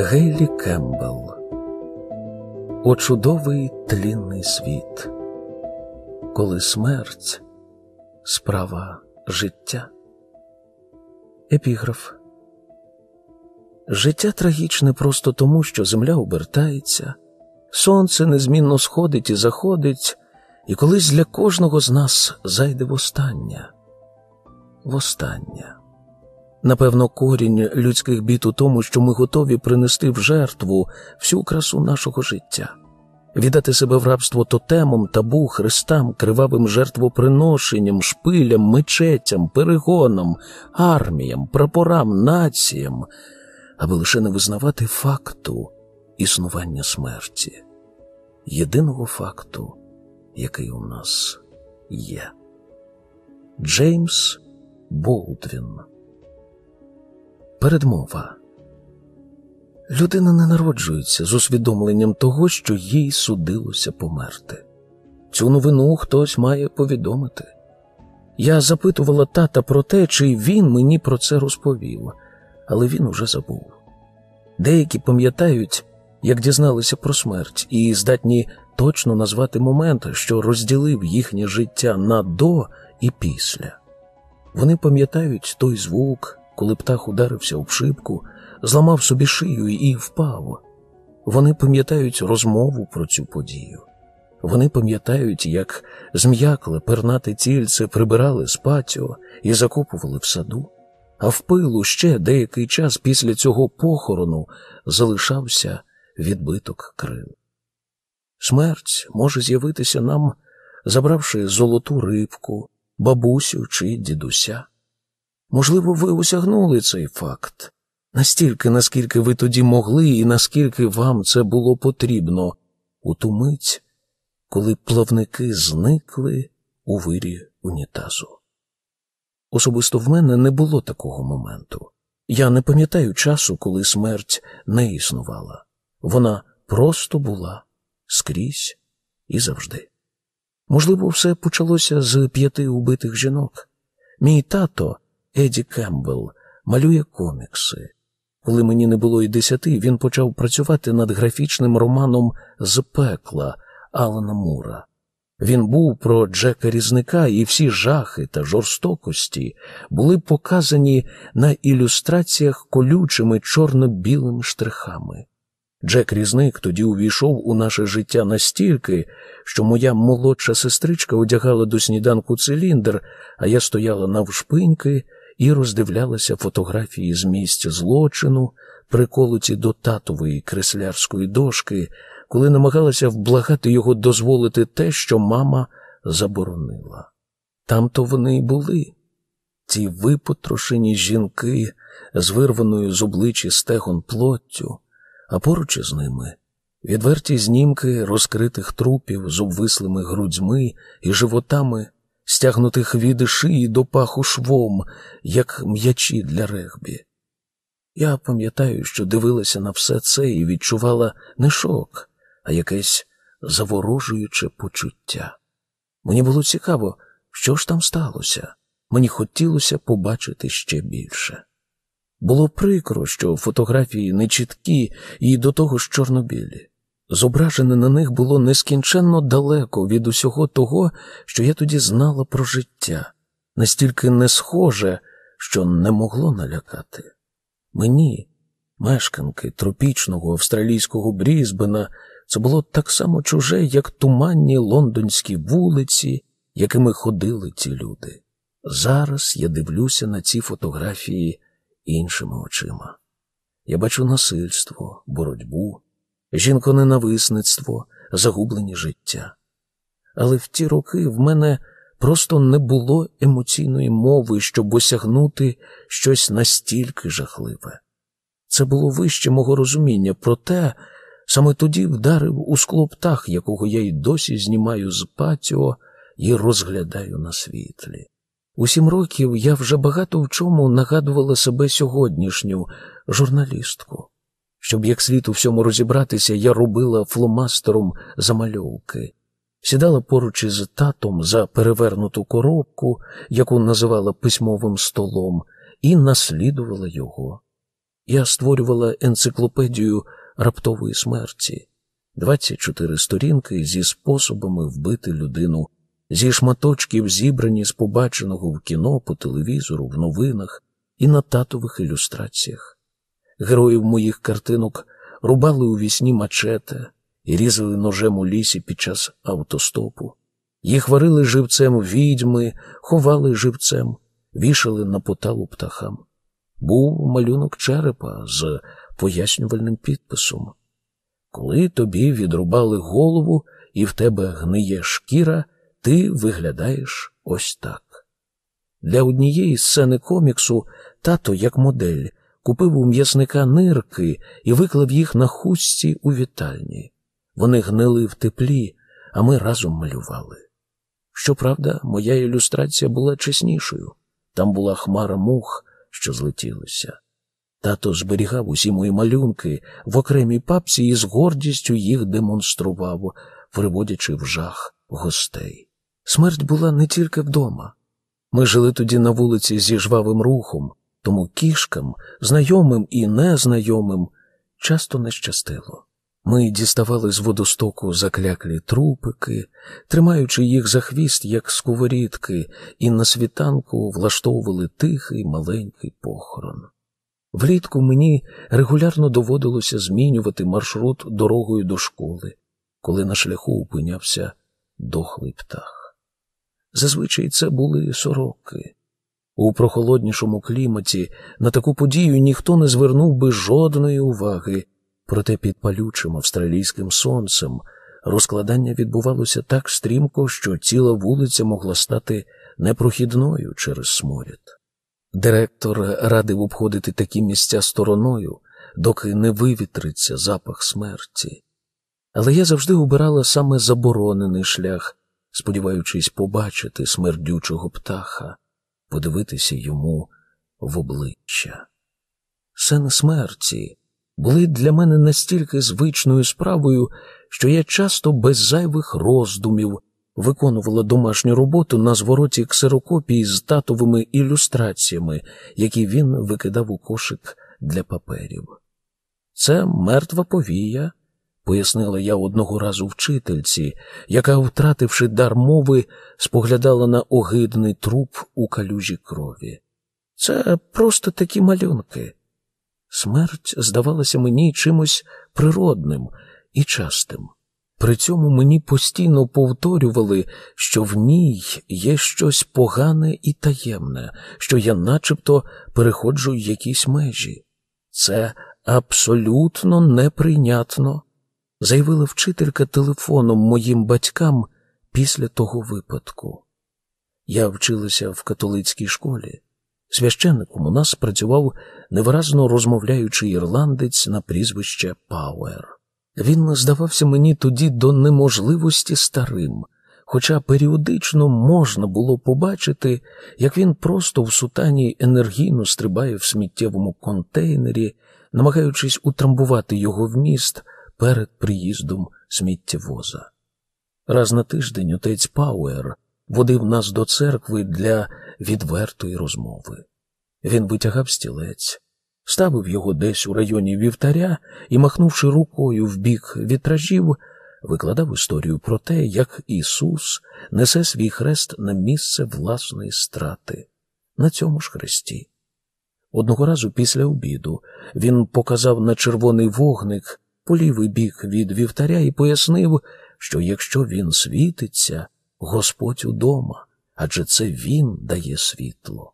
Гейлі Кембл О чудовий тлінний світ, коли смерть справа життя. Епіграф Життя трагічне просто тому, що земля обертається, сонце незмінно сходить і заходить, і колись для кожного з нас зайде востаннє. Востаннє. Напевно, корінь людських бід у тому, що ми готові принести в жертву всю красу нашого життя, віддати себе в рабство тотемам, табу, хрестам, кривавим жертвоприношенням, шпилям, мечетям, перегонам, арміям, прапорам, націям, аби лише не визнавати факту існування смерті, єдиного факту, який у нас є. Джеймс Болдвін Передмова. Людина не народжується з усвідомленням того, що їй судилося померти. Цю новину хтось має повідомити. Я запитувала тата про те, чи він мені про це розповів, але він уже забув. Деякі пам'ятають, як дізналися про смерть, і здатні точно назвати момент, що розділив їхнє життя на до і після. Вони пам'ятають той звук коли птах ударився в шибку, зламав собі шию і впав. Вони пам'ятають розмову про цю подію. Вони пам'ятають, як зм'якле пернате тільце прибирали з патіо і закопували в саду, а в пилу ще деякий час після цього похорону залишався відбиток крил. Смерть може з'явитися нам, забравши золоту рибку, бабусю чи дідуся. Можливо, ви осягнули цей факт настільки, наскільки ви тоді могли, і наскільки вам це було потрібно, у ту мить, коли плавники зникли у вирі унітазу. Особисто в мене не було такого моменту. Я не пам'ятаю часу, коли смерть не існувала. Вона просто була скрізь і завжди. Можливо, все почалося з п'яти убитих жінок. Мій тато. Еді Кембл малює комікси. Коли мені не було й десяти, він почав працювати над графічним романом з пекла Алана Мура. Він був про Джека Різника, і всі жахи та жорстокості були показані на ілюстраціях колючими чорно-білими штрихами. Джек Різник тоді увійшов у наше життя настільки, що моя молодша сестричка одягала до сніданку циліндр, а я стояла навшпиньки і роздивлялася фотографії з місця злочину, приколоті до татової креслярської дошки, коли намагалася вблагати його дозволити те, що мама заборонила. Там-то вони й були. Ті випотрошені жінки з вирваною з обличчя стегон плоттю, а поруч із ними відверті знімки розкритих трупів з обвислими грудьми і животами стягнутих від шиї до паху швом, як м'ячі для регбі. Я пам'ятаю, що дивилася на все це і відчувала не шок, а якесь заворожуюче почуття. Мені було цікаво, що ж там сталося. Мені хотілося побачити ще більше. Було прикро, що фотографії нечіткі і до того ж чорнобілі. Зображене на них було нескінченно далеко від усього того, що я тоді знала про життя, настільки не схоже, що не могло налякати. Мені, мешканки тропічного австралійського Брізбена, це було так само чуже, як туманні лондонські вулиці, якими ходили ті люди. Зараз я дивлюся на ці фотографії іншими очима. Я бачу насильство, боротьбу жінконенависництво, загублені життя. Але в ті роки в мене просто не було емоційної мови, щоб осягнути щось настільки жахливе. Це було вище мого розуміння, проте саме тоді вдарив у скло птах, якого я й досі знімаю з патіо і розглядаю на світлі. У сім років я вже багато в чому нагадувала себе сьогоднішню журналістку. Щоб як слід у всьому розібратися, я робила фломастером замальовки, сідала поруч із татом за перевернуту коробку, яку називала письмовим столом, і наслідувала його. Я створювала енциклопедію раптової смерті, 24 сторінки зі способами вбити людину, зі шматочків, зібрані з побаченого в кіно, по телевізору, в новинах і на татових ілюстраціях. Героїв моїх картинок рубали у вісні мачете і різали ножем у лісі під час автостопу. Їх варили живцем відьми, ховали живцем, вішали на поталу птахам. Був малюнок черепа з пояснювальним підписом. Коли тобі відрубали голову і в тебе гниє шкіра, ти виглядаєш ось так. Для однієї сцени коміксу тато, як модель, купив у м'ясника нирки і виклав їх на хустці у вітальні. Вони гнили в теплі, а ми разом малювали. Щоправда, моя ілюстрація була чеснішою. Там була хмара мух, що злетілися. Тато зберігав усі мої малюнки в окремій папці і з гордістю їх демонстрував, приводячи в жах гостей. Смерть була не тільки вдома. Ми жили тоді на вулиці зі жвавим рухом, тому кішкам, знайомим і незнайомим, часто не щастило. Ми діставали з водостоку закляклі трупики, тримаючи їх за хвіст, як сковорідки, і на світанку влаштовували тихий маленький похорон. Влітку мені регулярно доводилося змінювати маршрут дорогою до школи, коли на шляху опинявся дохлий птах. Зазвичай це були сороки. У прохолоднішому кліматі на таку подію ніхто не звернув би жодної уваги, проте під палючим австралійським сонцем розкладання відбувалося так стрімко, що ціла вулиця могла стати непрохідною через сморід. Директор радив обходити такі місця стороною, доки не вивітриться запах смерті. Але я завжди обирала саме заборонений шлях, сподіваючись побачити смердючого птаха, подивитися йому в обличчя. Сен смерті були для мене настільки звичною справою, що я часто без зайвих роздумів виконувала домашню роботу на звороті ксерокопії з татовими ілюстраціями, які він викидав у кошик для паперів. Це мертва повія, пояснила я одного разу вчительці, яка, втративши дар мови, споглядала на огидний труп у калюжі крові. Це просто такі малюнки. Смерть здавалася мені чимось природним і частим. При цьому мені постійно повторювали, що в ній є щось погане і таємне, що я начебто переходжу якісь межі. Це абсолютно неприйнятно, заявила вчителька телефоном моїм батькам після того випадку. Я вчилася в католицькій школі. Священником у нас працював невиразно розмовляючий ірландець на прізвище Пауер. Він здавався мені тоді до неможливості старим, хоча періодично можна було побачити, як він просто в сутані енергійно стрибає в сміттєвому контейнері, намагаючись утрамбувати його вміст перед приїздом сміттєвоза. Раз на тиждень отець Пауер водив нас до церкви для відвертої розмови. Він витягав стілець, ставив його десь у районі вівтаря і, махнувши рукою в бік вітражів, викладав історію про те, як Ісус несе свій хрест на місце власної страти на цьому ж хресті. Одного разу після обіду він показав на червоний вогник по лівий бік від вівтаря і пояснив, що якщо він світиться, Господь удома, адже це він дає світло.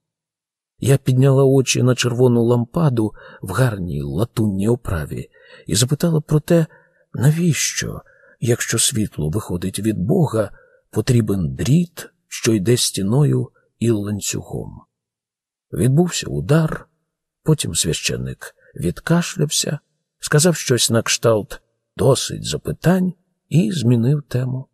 Я підняла очі на червону лампаду в гарній латунній оправі і запитала про те, навіщо, якщо світло виходить від Бога, потрібен дріт, що йде стіною і ланцюгом. Відбувся удар, потім священник відкашлявся, сказав щось на кшталт досить запитань і змінив тему.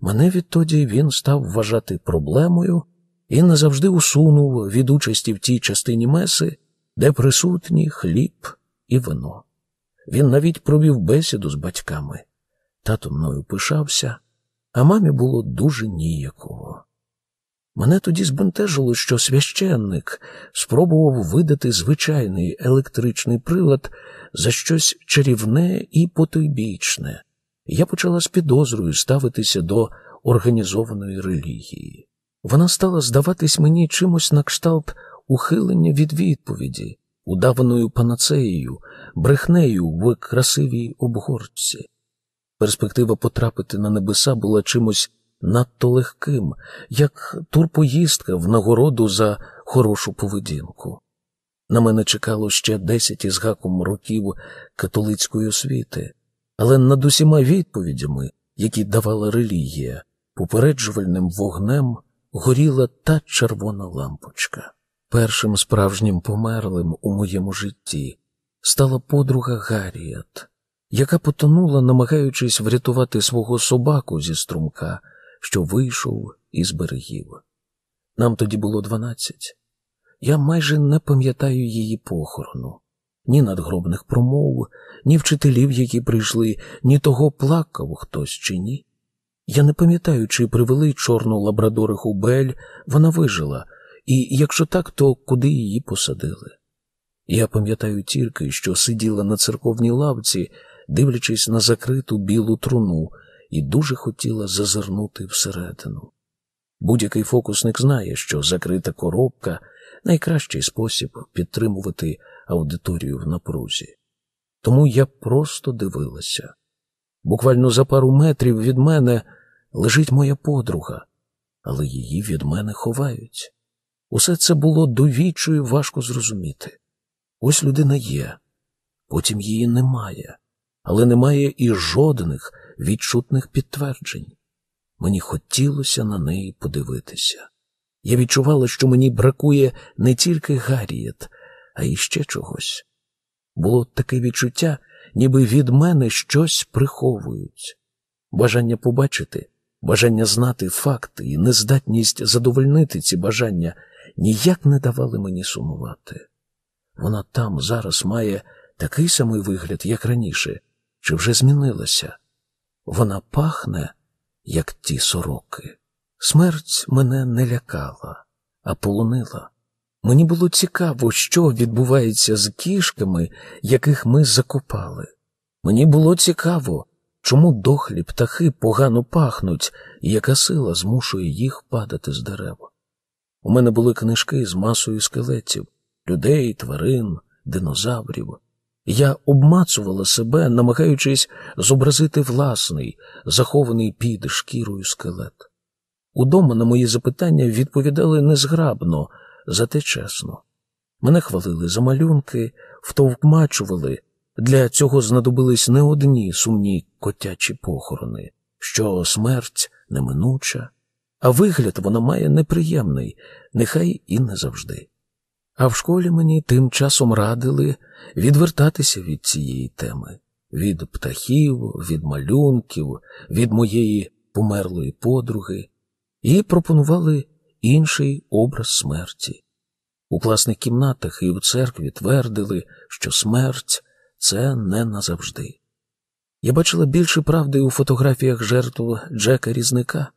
Мене відтоді він став вважати проблемою і назавжди усунув від участі в тій частині меси, де присутні хліб і вино. Він навіть провів бесіду з батьками. Тато мною пишався, а мамі було дуже ніяково. Мене тоді збентежило, що священник спробував видати звичайний електричний прилад за щось чарівне і потойбічне. Я почала з підозрою ставитися до організованої релігії. Вона стала здаватись мені чимось на кшталт ухилення від відповіді, удаваною панацеєю, брехнею в красивій обгорці. Перспектива потрапити на небеса була чимось надто легким, як турпоїздка в нагороду за хорошу поведінку. На мене чекало ще десять із гаком років католицької освіти, але над усіма відповідями, які давала релігія, попереджувальним вогнем горіла та червона лампочка. Першим справжнім померлим у моєму житті стала подруга Гарріет, яка потонула, намагаючись врятувати свого собаку зі струмка, що вийшов із берегів. Нам тоді було дванадцять. Я майже не пам'ятаю її похорону, ні надгробних промов, ні вчителів, які прийшли, ні того плакав хтось чи ні. Я не пам'ятаю, чи привели чорну лабрадориху Бель, вона вижила, і якщо так, то куди її посадили? Я пам'ятаю тільки, що сиділа на церковній лавці, дивлячись на закриту білу труну, і дуже хотіла зазирнути всередину. Будь-який фокусник знає, що закрита коробка найкращий спосіб підтримувати аудиторію в напрузі. Тому я просто дивилася. Буквально за пару метрів від мене лежить моя подруга, але її від мене ховають. Усе це було довічою важко зрозуміти. Ось людина є, потім її немає, але немає і жодних відчутних підтверджень. Мені хотілося на неї подивитися. Я відчувала, що мені бракує не тільки Гаррієт, а й ще чогось. Було таке відчуття, ніби від мене щось приховують. Бажання побачити, бажання знати факти і нездатність задовольнити ці бажання ніяк не давали мені сумувати. Вона там зараз має такий самий вигляд, як раніше, чи вже змінилася. Вона пахне, як ті сороки. Смерть мене не лякала, а полонила. Мені було цікаво, що відбувається з кішками, яких ми закопали. Мені було цікаво, чому дохлі птахи погано пахнуть і яка сила змушує їх падати з дерева. У мене були книжки з масою скелетів, людей, тварин, динозаврів. Я обмацувала себе, намагаючись зобразити власний, захований під шкірою скелет. Удома на мої запитання відповідали незграбно, зате чесно. Мене хвалили за малюнки, втовкмачували. Для цього знадобились не одні сумні котячі похорони, що смерть неминуча, а вигляд вона має неприємний, нехай і не завжди. А в школі мені тим часом радили відвертатися від цієї теми, від птахів, від малюнків, від моєї померлої подруги, і пропонували інший образ смерті. У класних кімнатах і у церкві твердили, що смерть це не назавжди. Я бачила більше правди у фотографіях жертв Джека Різника.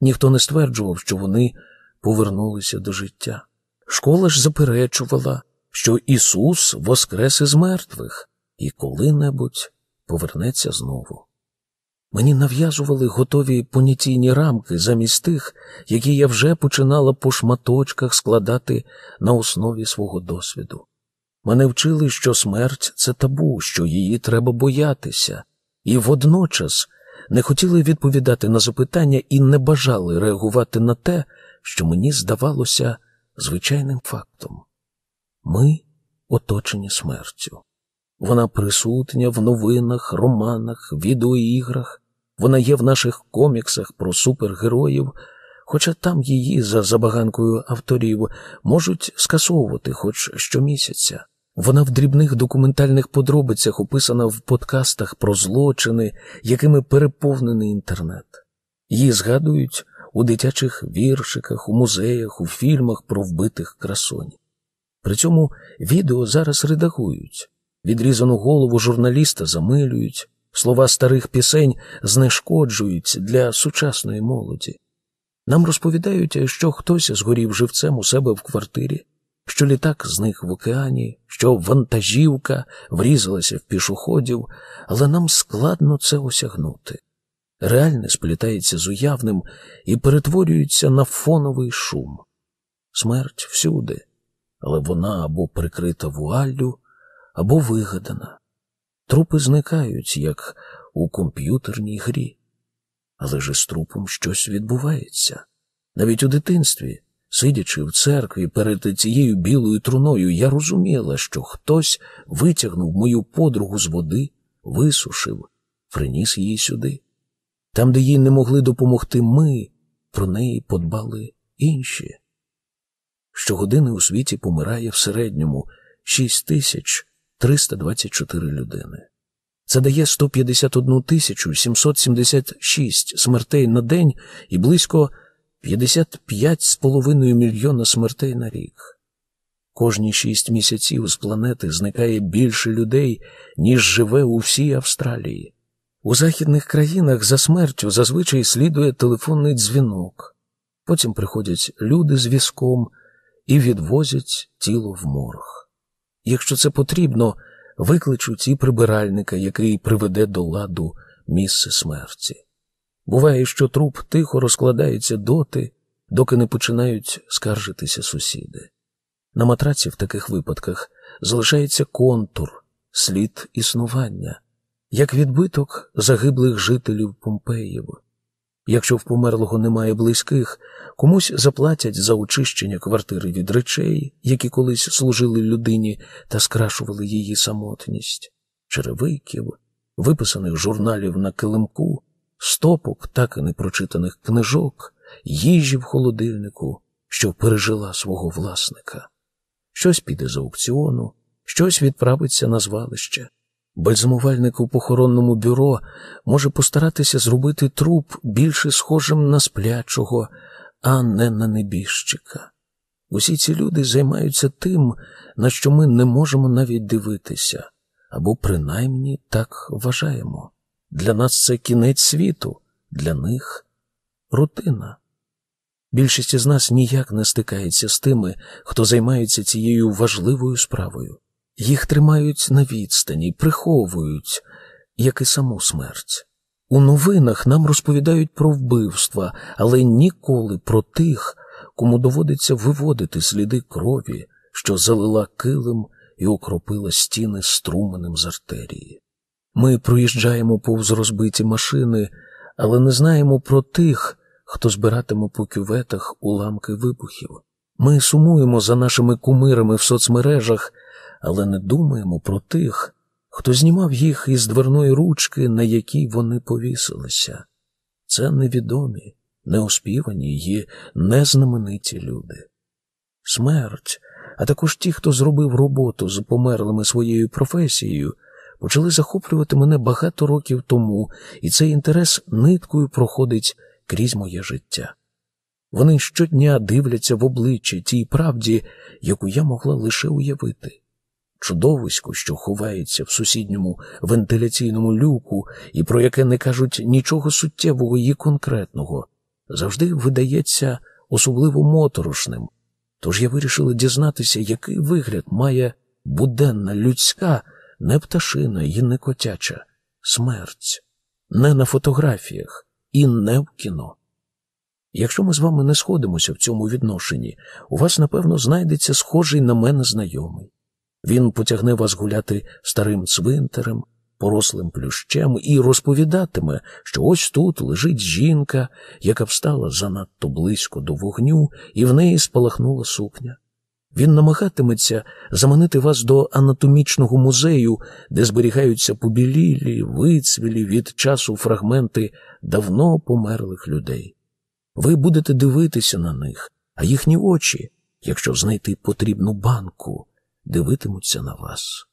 Ніхто не стверджував, що вони повернулися до життя. Школа ж заперечувала, що Ісус воскрес із мертвих і коли-небудь повернеться знову. Мені нав'язували готові понятійні рамки замість тих, які я вже починала по шматочках складати на основі свого досвіду. Мене вчили, що смерть це табу, що її треба боятися, і водночас не хотіли відповідати на запитання і не бажали реагувати на те, що мені здавалося звичайним фактом. Ми оточені смертю. Вона присутня в новинах, романах, відеоіграх, вона є в наших коміксах про супергероїв, хоча там її, за забаганкою авторів, можуть скасовувати хоч щомісяця. Вона в дрібних документальних подробицях описана в подкастах про злочини, якими переповнений інтернет. Її згадують у дитячих віршиках, у музеях, у фільмах про вбитих красонь. При цьому відео зараз редагують, відрізану голову журналіста замилюють, слова старих пісень знешкоджують для сучасної молоді. Нам розповідають, що хтось згорів живцем у себе в квартирі, що літак зник в океані, що вантажівка врізалася в пішоходів, але нам складно це осягнути. Реальне сплітається з уявним і перетворюється на фоновий шум. Смерть всюди, але вона або прикрита вуаллю, або вигадана. Трупи зникають, як у комп'ютерній грі. Але ж з трупом щось відбувається. Навіть у дитинстві, сидячи в церкві перед цією білою труною, я розуміла, що хтось витягнув мою подругу з води, висушив, приніс її сюди. Там, де їй не могли допомогти ми, про неї подбали інші. Щогодини у світі помирає в середньому 6324 людини. Це дає 151 тисячу 776 смертей на день і близько 55,5 мільйона смертей на рік. Кожні шість місяців з планети зникає більше людей, ніж живе у всій Австралії. У західних країнах за смертю зазвичай слідує телефонний дзвінок. Потім приходять люди з візком і відвозять тіло в морг. Якщо це потрібно, викличуть і прибиральника, який приведе до ладу місце смерті. Буває, що труп тихо розкладається доти, доки не починають скаржитися сусіди. На матраці в таких випадках залишається контур, слід існування, як відбиток загиблих жителів Помпеїв. Якщо в померлого немає близьких, комусь заплатять за очищення квартири від речей, які колись служили людині та скрашували її самотність, черевиків, виписаних журналів на килимку, стопок так і непрочитаних книжок, їжі в холодильнику, що пережила свого власника. Щось піде з аукціону, щось відправиться на звалище. Бальзамувальник у похоронному бюро може постаратися зробити труп більше схожим на сплячого, а не на небіжчика. Усі ці люди займаються тим, на що ми не можемо навіть дивитися, або принаймні так вважаємо. Для нас це кінець світу, для них рутина. Більшість із нас ніяк не стикається з тими, хто займається цією важливою справою. Їх тримають на відстані, приховують, як і саму смерть. У новинах нам розповідають про вбивства, але ніколи про тих, кому доводиться виводити сліди крові, що залила килим і окропила стіни струменем з артерії. Ми проїжджаємо повз розбиті машини, але не знаємо про тих, хто збиратиме по кюветах уламки вибухів. Ми сумуємо за нашими кумирами в соцмережах, але не думаємо про тих, хто знімав їх із дверної ручки, на якій вони повісилися. Це невідомі, неоспівані й незнамениті люди. Смерть, а також ті, хто зробив роботу з померлими своєю професією, почали захоплювати мене багато років тому, і цей інтерес ниткою проходить крізь моє життя. Вони щодня дивляться в обличчя тій правді, яку я могла лише уявити. Чудовисько, що ховається в сусідньому вентиляційному люку і про яке не кажуть нічого суттєвого і конкретного, завжди видається особливо моторошним. Тож я вирішила дізнатися, який вигляд має буденна людська, не пташина і не котяча смерть, не на фотографіях і не в кіно. Якщо ми з вами не сходимося в цьому відношенні, у вас, напевно, знайдеться схожий на мене знайомий. Він потягне вас гуляти старим цвинтарем, порослим плющем і розповідатиме, що ось тут лежить жінка, яка встала занадто близько до вогню, і в неї спалахнула сукня. Він намагатиметься заманити вас до анатомічного музею, де зберігаються побілілі, вицвілі від часу фрагменти давно померлих людей. Ви будете дивитися на них, а їхні очі, якщо знайти потрібну банку, дивитимуться на вас.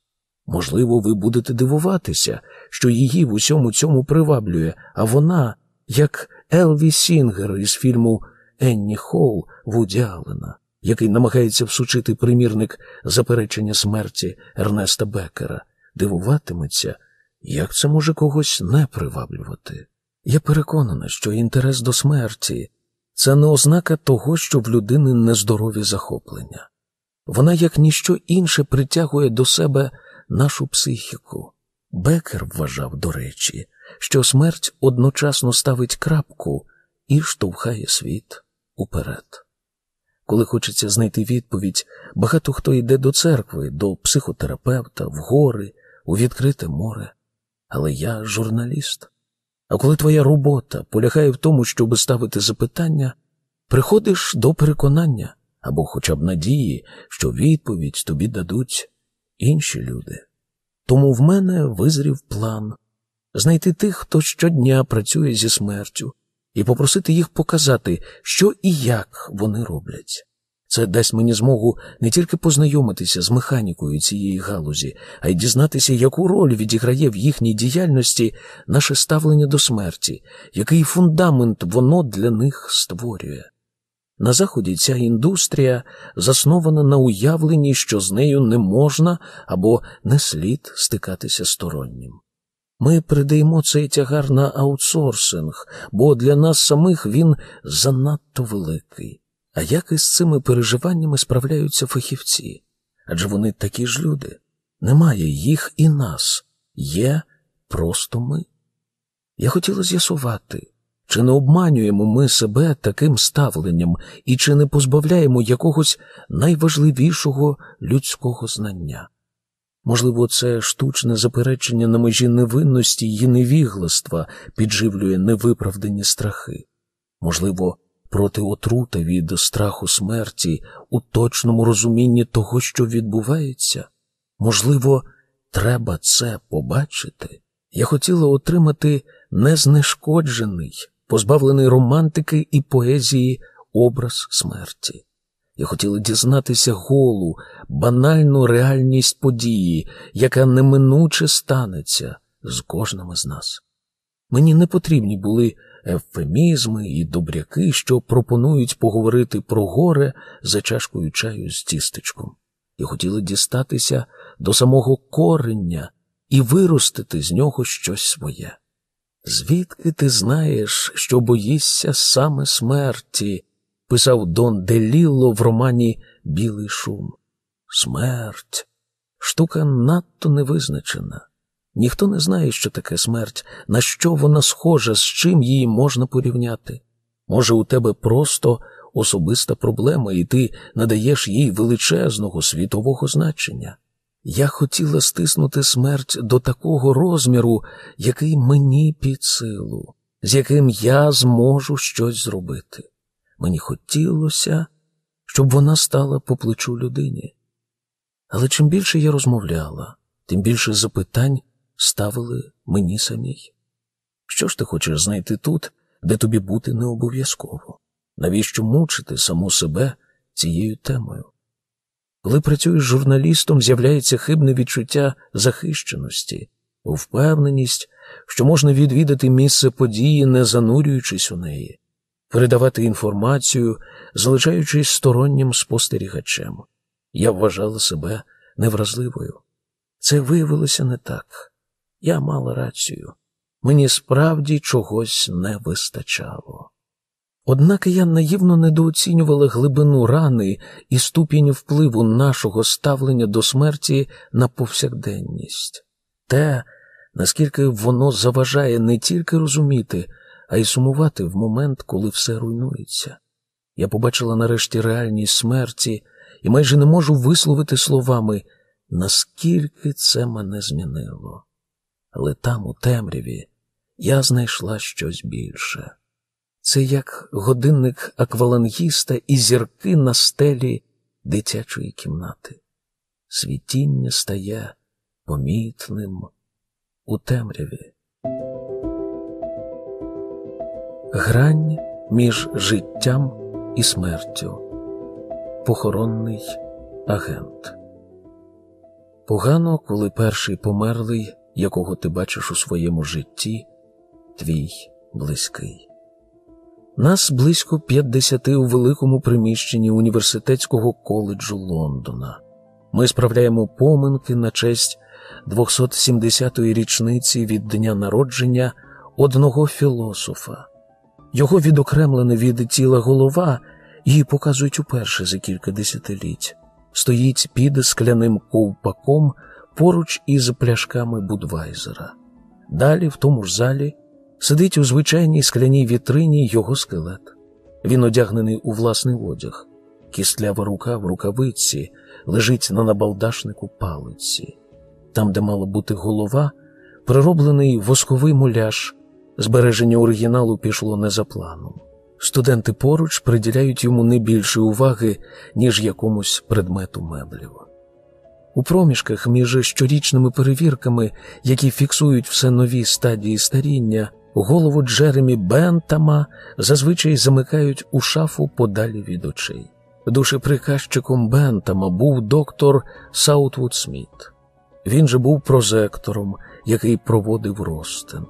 Можливо, ви будете дивуватися, що її в усьому цьому приваблює, а вона, як Елві Сінгер із фільму Енні Холл Вуді Аллена, який намагається всучити примірник заперечення смерті Ернеста Бекера, дивуватиметься, як це може когось не приваблювати. Я переконана, що інтерес до смерті це не ознака того, що в людини нездорові захоплення. Вона, як ніщо інше, притягує до себе нашу психіку. Бекер вважав, до речі, що смерть одночасно ставить крапку і штовхає світ уперед. Коли хочеться знайти відповідь, багато хто йде до церкви, до психотерапевта, в гори, у відкрите море. Але я журналіст. А коли твоя робота полягає в тому, щоб ставити запитання, приходиш до переконання або хоча б надії, що відповідь тобі дадуть інші люди. Тому в мене визрів план знайти тих, хто щодня працює зі смертю, і попросити їх показати, що і як вони роблять. Це дасть мені змогу не тільки познайомитися з механікою цієї галузі, а й дізнатися, яку роль відіграє в їхній діяльності наше ставлення до смерті, який фундамент воно для них створює. На Заході ця індустрія заснована на уявленні, що з нею не можна або не слід стикатися стороннім. Ми передаємо цей тягар на аутсорсинг, бо для нас самих він занадто великий. А як із цими переживаннями справляються фахівці? Адже вони такі ж люди. Немає їх і нас, є просто ми. Я хотіла з'ясувати, чи не обманюємо ми себе таким ставленням і чи не позбавляємо якогось найважливішого людського знання. Можливо, це штучне заперечення на межі невинності і невігластва підживлює невиправдані страхи. Можливо, проти отрута від страху смерті у точному розумінні того, що відбувається. Можливо, треба це побачити. Я хотіла отримати незнешкоджений, позбавлений романтики і поезії образ смерті. Я хотіла дізнатися голу, банальну реальність події, яка неминуче станеться з кожним із нас. Мені не потрібні були ефемізми і добряки, що пропонують поговорити про горе за чашкою чаю з тістечком. Я хотіла дістатися до самого корення і виростити з нього щось своє. Звідки ти знаєш, що боїшся саме смерті? писав Дон Делілло в романі Білий шум. Смерть штука надто невизначена. Ніхто не знає, що таке смерть, на що вона схожа, з чим її можна порівняти. Може, у тебе просто особиста проблема, і ти надаєш їй величезного світового значення. Я хотіла стиснути смерть до такого розміру, який мені під силу, з яким я зможу щось зробити. Мені хотілося, щоб вона стала по плечу людині. Але чим більше я розмовляла, тим більше запитань ставили мені самій. Що ж ти хочеш знайти тут, де тобі бути не обов'язково? Навіщо мучити саму себе цією темою? Коли працюєш журналістом, з'являється хибне відчуття захищеності, впевненість, що можна відвідати місце події, не занурюючись у неї, передавати інформацію, залишаючись стороннім спостерігачем. Я вважала себе невразливою. Це виявилося не так. Я мала рацію. Мені справді чогось не вистачало. Однак я наївно недооцінювала глибину рани і ступінь впливу нашого ставлення до смерті на повсякденність, те, наскільки воно заважає не тільки розуміти, а й сумувати в момент, коли все руйнується. Я побачила нарешті реальність смерті і майже не можу висловити словами, наскільки це мене змінило. Але там, у темряві, я знайшла щось більше. Це як годинник аквалангіста і зірки на стелі дитячої кімнати. Світіння стає помітним у темряві. Грань між життям і смертю. Похоронний агент. Погано, коли перший померлий, якого ти бачиш у своєму житті, твій близький. Нас близько 50 у великому приміщенні університетського коледжу Лондона. Ми справляємо поминки на честь 270-ї річниці від дня народження одного філософа. Його відокремлена від тіла голова її показують уперше за кілька десятиліть. Стоїть під скляним ковпаком поруч із пляшками Будвайзера. Далі, в тому ж залі, сидить у звичайній скляній вітрині його скелет. Він одягнений у власний одяг. Кістлява рука в рукавиці лежить на набалдашнику палиці. Там, де мала бути голова, прироблений восковий муляж, збереження оригіналу пішло не за планом. Студенти поруч приділяють йому не більше уваги, ніж якомусь предмету меблів. У проміжках між щорічними перевірками, які фіксують все нові стадії старіння, голову Джеремі Бентама зазвичай замикають у шафу подалі від очей. Душеприказчиком Бентама був доктор Саутвуд Сміт. Він же був прозектором, який проводив ростин.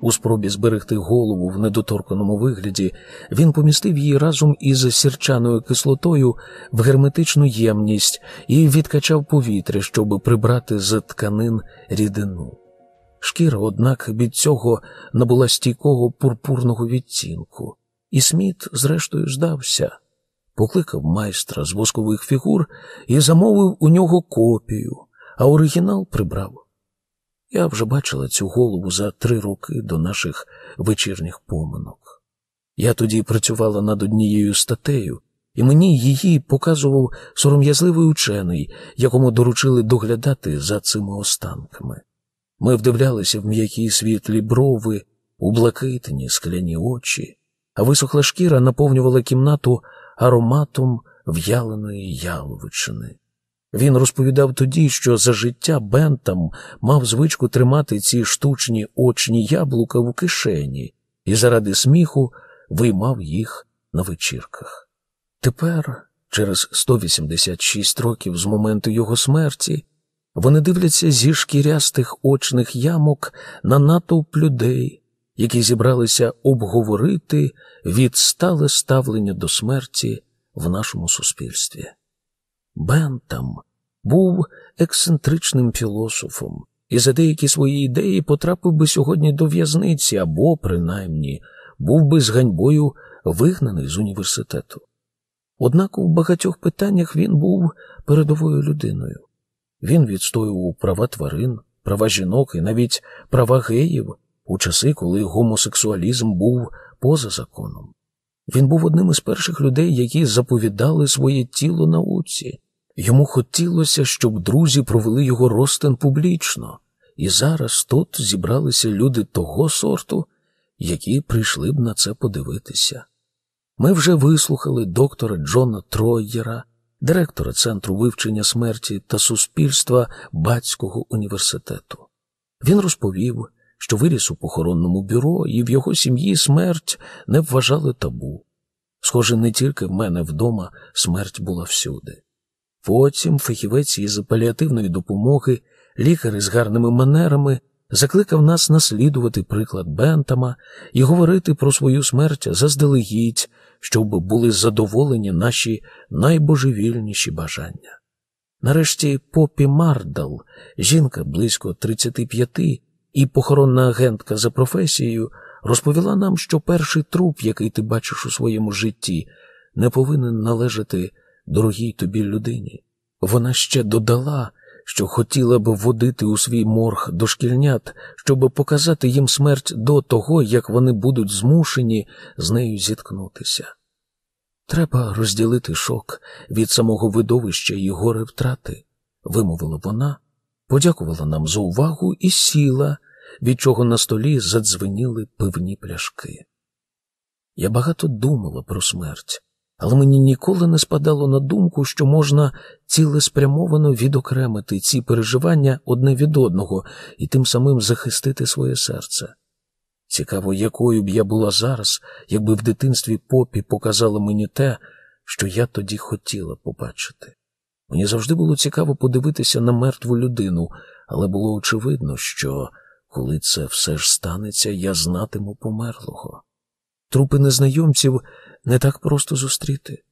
У спробі зберегти голову в недоторканому вигляді він помістив її разом із сірчаною кислотою в герметичну ємність і відкачав повітря, щоб прибрати з тканин рідину. Шкіра, однак, від цього набула стійкого пурпурного відтінку, і Сміт, зрештою, здався, покликав майстра з воскових фігур і замовив у нього копію, а оригінал прибрав. Я вже бачила цю голову за три роки до наших вечірніх поминок. Я тоді працювала над однією статтею, і мені її показував сором'язливий учений, якому доручили доглядати за цими останками. Ми вдивлялися в м'які світлі брови, у блакитні скляні очі, а висохла шкіра наповнювала кімнату ароматом в'яленої яловичини. Він розповідав тоді, що за життя Бентам мав звичку тримати ці штучні очні яблука в кишені і заради сміху виймав їх на вечірках. Тепер, через 186 років з моменту його смерті, вони дивляться зі шкірястих очних ямок на натовп людей, які зібралися обговорити відстале ставлення до смерті в нашому суспільстві. Бентам був ексцентричним філософом і за деякі свої ідеї потрапив би сьогодні до в'язниці або, принаймні, був би з ганьбою вигнаний з університету. Однак у багатьох питаннях він був передовою людиною. Він відстоював права тварин, права жінок і навіть права геїв у часи, коли гомосексуалізм був поза законом. Він був одним із перших людей, які заповідали своє тіло науці. Йому хотілося, щоб друзі провели його ростин публічно, і зараз тут зібралися люди того сорту, які прийшли б на це подивитися. Ми вже вислухали доктора Джона Тройєра, директора Центру вивчення смерті та суспільства Батського університету. Він розповів, що виріс у похоронному бюро, і в його сім'ї смерть не вважали табу. Схоже, не тільки в мене вдома смерть була всюди. Потім фахівець із паліативної допомоги, лікар із гарними манерами, закликав нас наслідувати приклад Бентама і говорити про свою смерть заздалегідь, щоб були задоволені наші найбожевільніші бажання. Нарешті Попі Мардал, жінка близько 35 і похоронна агентка за професією, розповіла нам, що перший труп, який ти бачиш у своєму житті, не повинен належати дорогій тобі людині. Вона ще додала, що хотіла б водити у свій морг дошкільнят, щоб показати їм смерть до того, як вони будуть змушені з нею зіткнутися. Треба розділити шок від самого видовища і горе втрати, вимовила вона, подякувала нам за увагу і сіла, від чого на столі задзвеніли пивні пляшки. Я багато думала про смерть, але мені ніколи не спадало на думку, що можна цілеспрямовано відокремити ці переживання одне від одного і тим самим захистити своє серце. Цікаво, якою б я була зараз, якби в дитинстві попі показала мені те, що я тоді хотіла побачити. Мені завжди було цікаво подивитися на мертву людину, але було очевидно, що коли це все ж станеться, я знатиму померлого. Трупи незнайомців не так просто зустріти.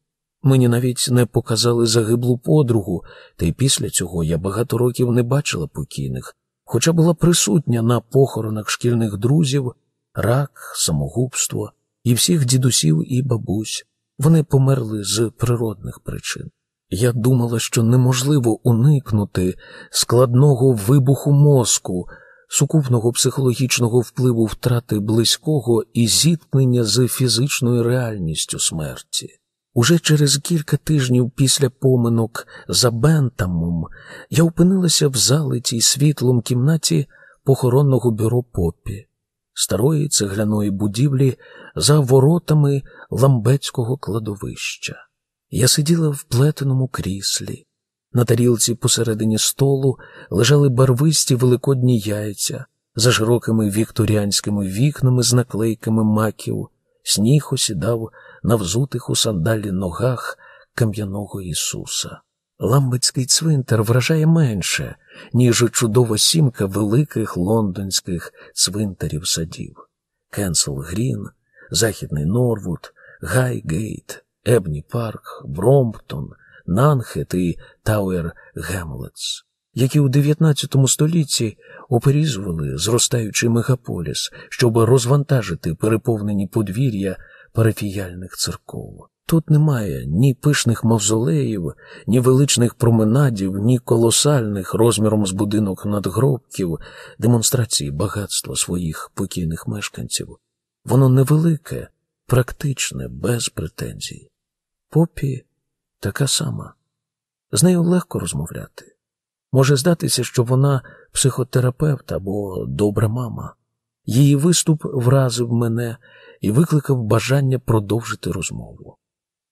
Мені навіть не показали загиблу подругу, та й після цього я багато років не бачила покійних, хоча була присутня на похоронах шкільних друзів, рак, самогубство і всіх дідусів і бабусь. Вони померли з природних причин. Я думала, що неможливо уникнути складного вибуху мозку, сукупного психологічного впливу втрати близького і зіткнення з фізичною реальністю смерті. Уже через кілька тижнів після поминок за Бентамом я опинилася в залитій світлом кімнаті похоронного бюро Попі, старої цегляної будівлі за воротами ламбецького кладовища. Я сиділа в плетеному кріслі. На тарілці посередині столу лежали барвисті великодні яйця за широкими вікторіанськими вікнами з наклейками маків. Сніг осідав на взутих у сандалі ногах кам'яного Ісуса. Ламбецький цвинтар вражає менше, ніж чудова сімка великих лондонських цвинтарів садів. Кенсел Грін, Західний Норвуд, Гайгейт, Ебні Парк, Бромптон, Нанхед і Тауер Гемлетс, які у 19 столітті оперізували зростаючий мегаполіс, щоб розвантажити переповнені подвір'я парафіяльних церков. Тут немає ні пишних мавзолеїв, ні величних променадів, ні колосальних розміром з будинок надгробків, демонстрації багатства своїх покійних мешканців. Воно невелике, практичне, без претензій. Попі така сама. З нею легко розмовляти. Може здатися, що вона психотерапевт або добра мама. Її виступ вразив мене і викликав бажання продовжити розмову.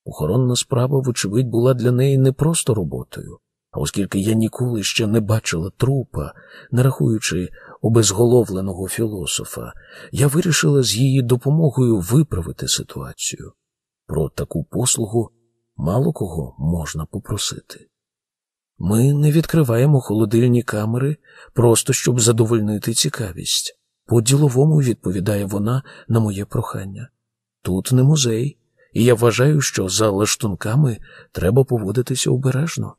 Охоронна справа, вочевидь, була для неї не просто роботою, а оскільки я ніколи ще не бачила трупа, не рахуючи обезголовленого філософа, я вирішила з її допомогою виправити ситуацію. Про таку послугу мало кого можна попросити. Ми не відкриваємо холодильні камери просто щоб задовольнити цікавість. По діловому відповідає вона на моє прохання. Тут не музей, і я вважаю, що за лаштунками треба поводитися обережно.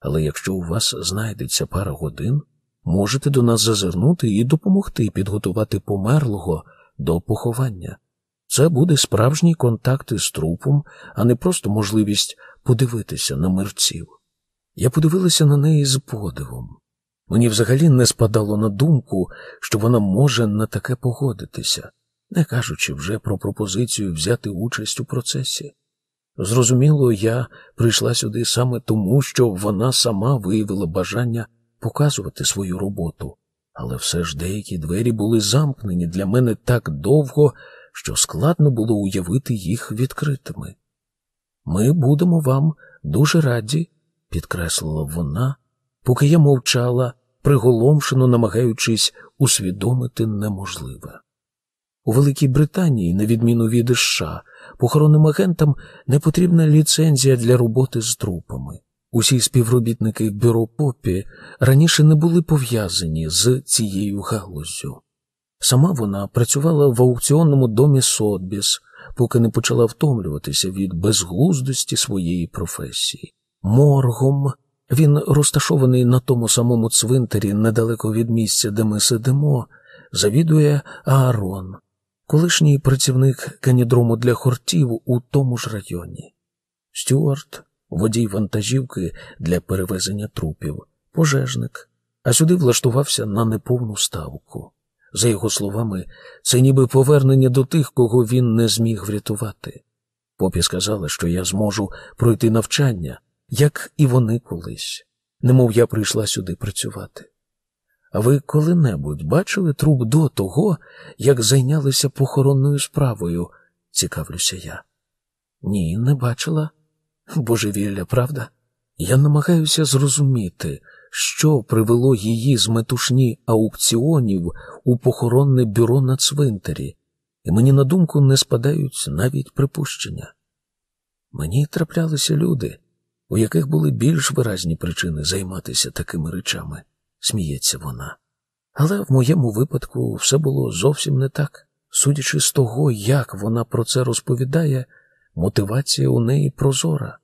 Але якщо у вас знайдеться пара годин, можете до нас зазирнути і допомогти підготувати померлого до поховання. Це буде справжній контакт із трупом, а не просто можливість подивитися на мерців. Я подивилася на неї з подивом. Мені взагалі не спадало на думку, що вона може на таке погодитися, не кажучи вже про пропозицію взяти участь у процесі. Зрозуміло, я прийшла сюди саме тому, що вона сама виявила бажання показувати свою роботу, але все ж деякі двері були замкнені для мене так довго, що складно було уявити їх відкритими. Ми будемо вам дуже раді, підкреслила вона, поки я мовчала, приголомшено намагаючись усвідомити неможливе. У Великій Британії, на відміну від США, похоронним агентам не потрібна ліцензія для роботи з трупами. Усі співробітники бюро Попі раніше не були пов'язані з цією галуззю. Сама вона працювала в аукціонному домі Сотбіс, поки не почала втомлюватися від безглуздості своєї професії. Моргом він розташований на тому самому цвинтарі недалеко від місця, де ми сидимо, завідує Аарон, колишній працівник канідрому для хортів у тому ж районі. Стюарт, водій вантажівки для перевезення трупів, пожежник, а сюди влаштувався на неповну ставку. За його словами, це ніби повернення до тих, кого він не зміг врятувати. Попі сказала, що я зможу пройти навчання, як і вони колись, немов я прийшла сюди працювати. А ви коли-небудь бачили труп до того, як зайнялися похоронною справою, цікавлюся я. Ні, не бачила. Божевілля, правда? Я намагаюся зрозуміти, що привело її з метушні аукціонів у похоронне бюро на цвинтарі, і мені на думку не спадають навіть припущення. Мені траплялися люди, у яких були більш виразні причини займатися такими речами, сміється вона. Але в моєму випадку все було зовсім не так. Судячи з того, як вона про це розповідає, мотивація у неї прозора,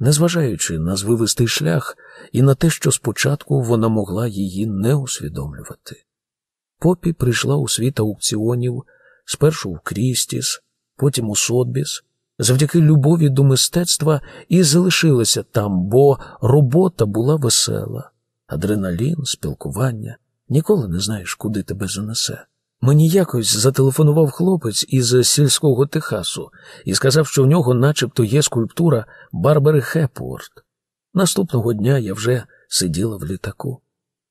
незважаючи на звивистий шлях і на те, що спочатку вона могла її не усвідомлювати. Попі прийшла у світ аукціонів спершу в Крістіс, потім у Сотбіс, завдяки любові до мистецтва і залишилася там, бо робота була весела, адреналін, спілкування. Ніколи не знаєш, куди тебе занесе. Мені якось зателефонував хлопець із сільського Техасу і сказав, що в нього начебто є скульптура Барбари Хепворд. Наступного дня я вже сиділа в літаку.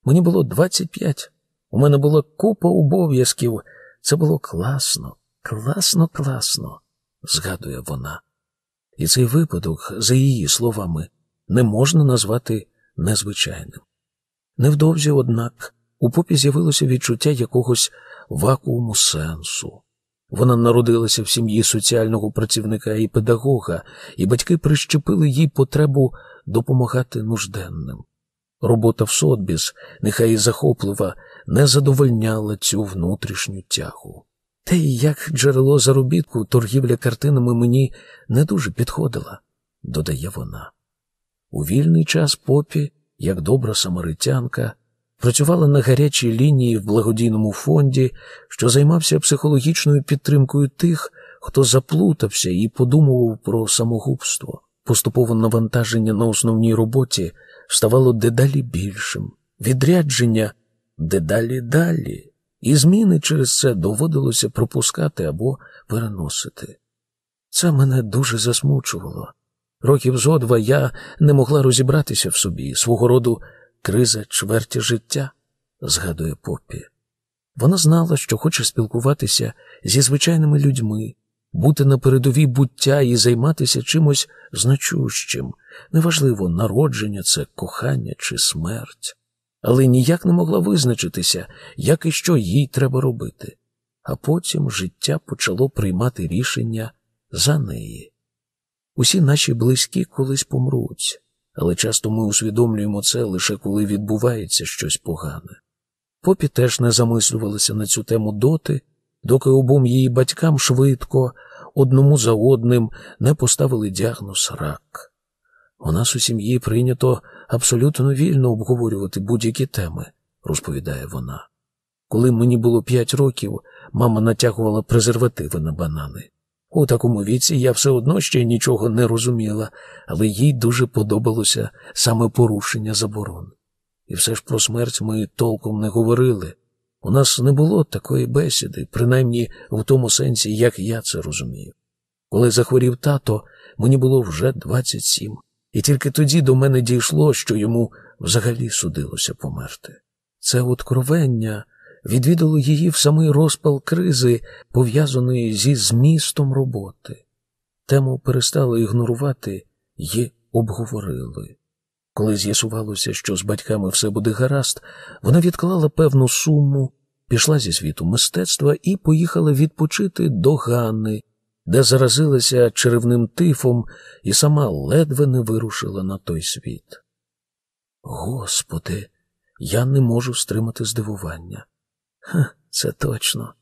Мені було 25. У мене була купа обов'язків. Це було класно, класно, класно, згадує вона. І цей випадок, за її словами, не можна назвати незвичайним. Невдовзі, однак, у попі з'явилося відчуття якогось вакууму сенсу. Вона народилася в сім'ї соціального працівника і педагога, і батьки прищепили їй потребу допомагати нужденним. Робота в Сотбіс, нехай і захоплива, не задовольняла цю внутрішню тягу. Й як джерело заробітку, торгівля картинами мені не дуже підходила, додає вона. У вільний час попі, як добра самаритянка, працювала на гарячій лінії в благодійному фонді, що займався психологічною підтримкою тих, хто заплутався і подумував про самогубство. Поступове навантаження на основній роботі ставало дедалі більшим, відрядження дедалі далі, і зміни через це доводилося пропускати або переносити. Це мене дуже засмучувало. Років зо два я не могла розібратися в собі, свого роду криза чверті життя, згадує Поппі. Вона знала, що хоче спілкуватися зі звичайними людьми, бути на передовій буття і займатися чимось значущим, неважливо, народження це кохання чи смерть, але ніяк не могла визначитися, як і що їй треба робити. А потім життя почало приймати рішення за неї. Усі наші близькі колись помруть, але часто ми усвідомлюємо це лише коли відбувається щось погане. Попі теж не замислювалася на цю тему доти, доки обом її батькам швидко, одному за одним, не поставили діагноз рак. У нас у сім'ї прийнято абсолютно вільно обговорювати будь-які теми, розповідає вона. Коли мені було п'ять років, мама натягувала презервативи на банани. У такому віці я все одно ще нічого не розуміла, але їй дуже подобалося саме порушення заборон. І все ж про смерть ми толком не говорили. У нас не було такої бесіди, принаймні в тому сенсі, як я це розумію. Коли захворів тато, мені було вже 27, і тільки тоді до мене дійшло, що йому взагалі судилося померти. Це откровення відвідало її в самий розпал кризи, пов'язаної зі змістом роботи. Тему перестали ігнорувати і обговорили. Коли з'ясувалося, що з батьками все буде гаразд, вона відклала певну суму, пішла зі світу мистецтва і поїхала відпочити до Ганни, де заразилася черевним тифом і сама ледве не вирушила на той світ. Господи, я не можу стримати здивування. Ха, це точно.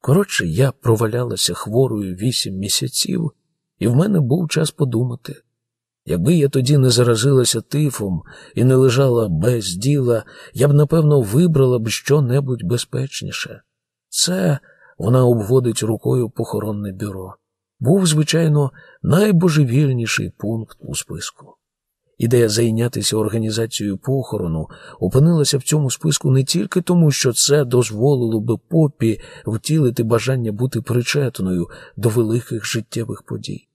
Коротше, я провалялася хворою вісім місяців, і в мене був час подумати. Якби я тоді не заразилася тифом і не лежала без діла, я б, напевно, вибрала б що-небудь безпечніше. Це вона обводить рукою похоронне бюро. Був, звичайно, найбожевільніший пункт у списку. Ідея зайнятися організацією похорону опинилася в цьому списку не тільки тому, що це дозволило би попі втілити бажання бути причетною до великих життєвих подій.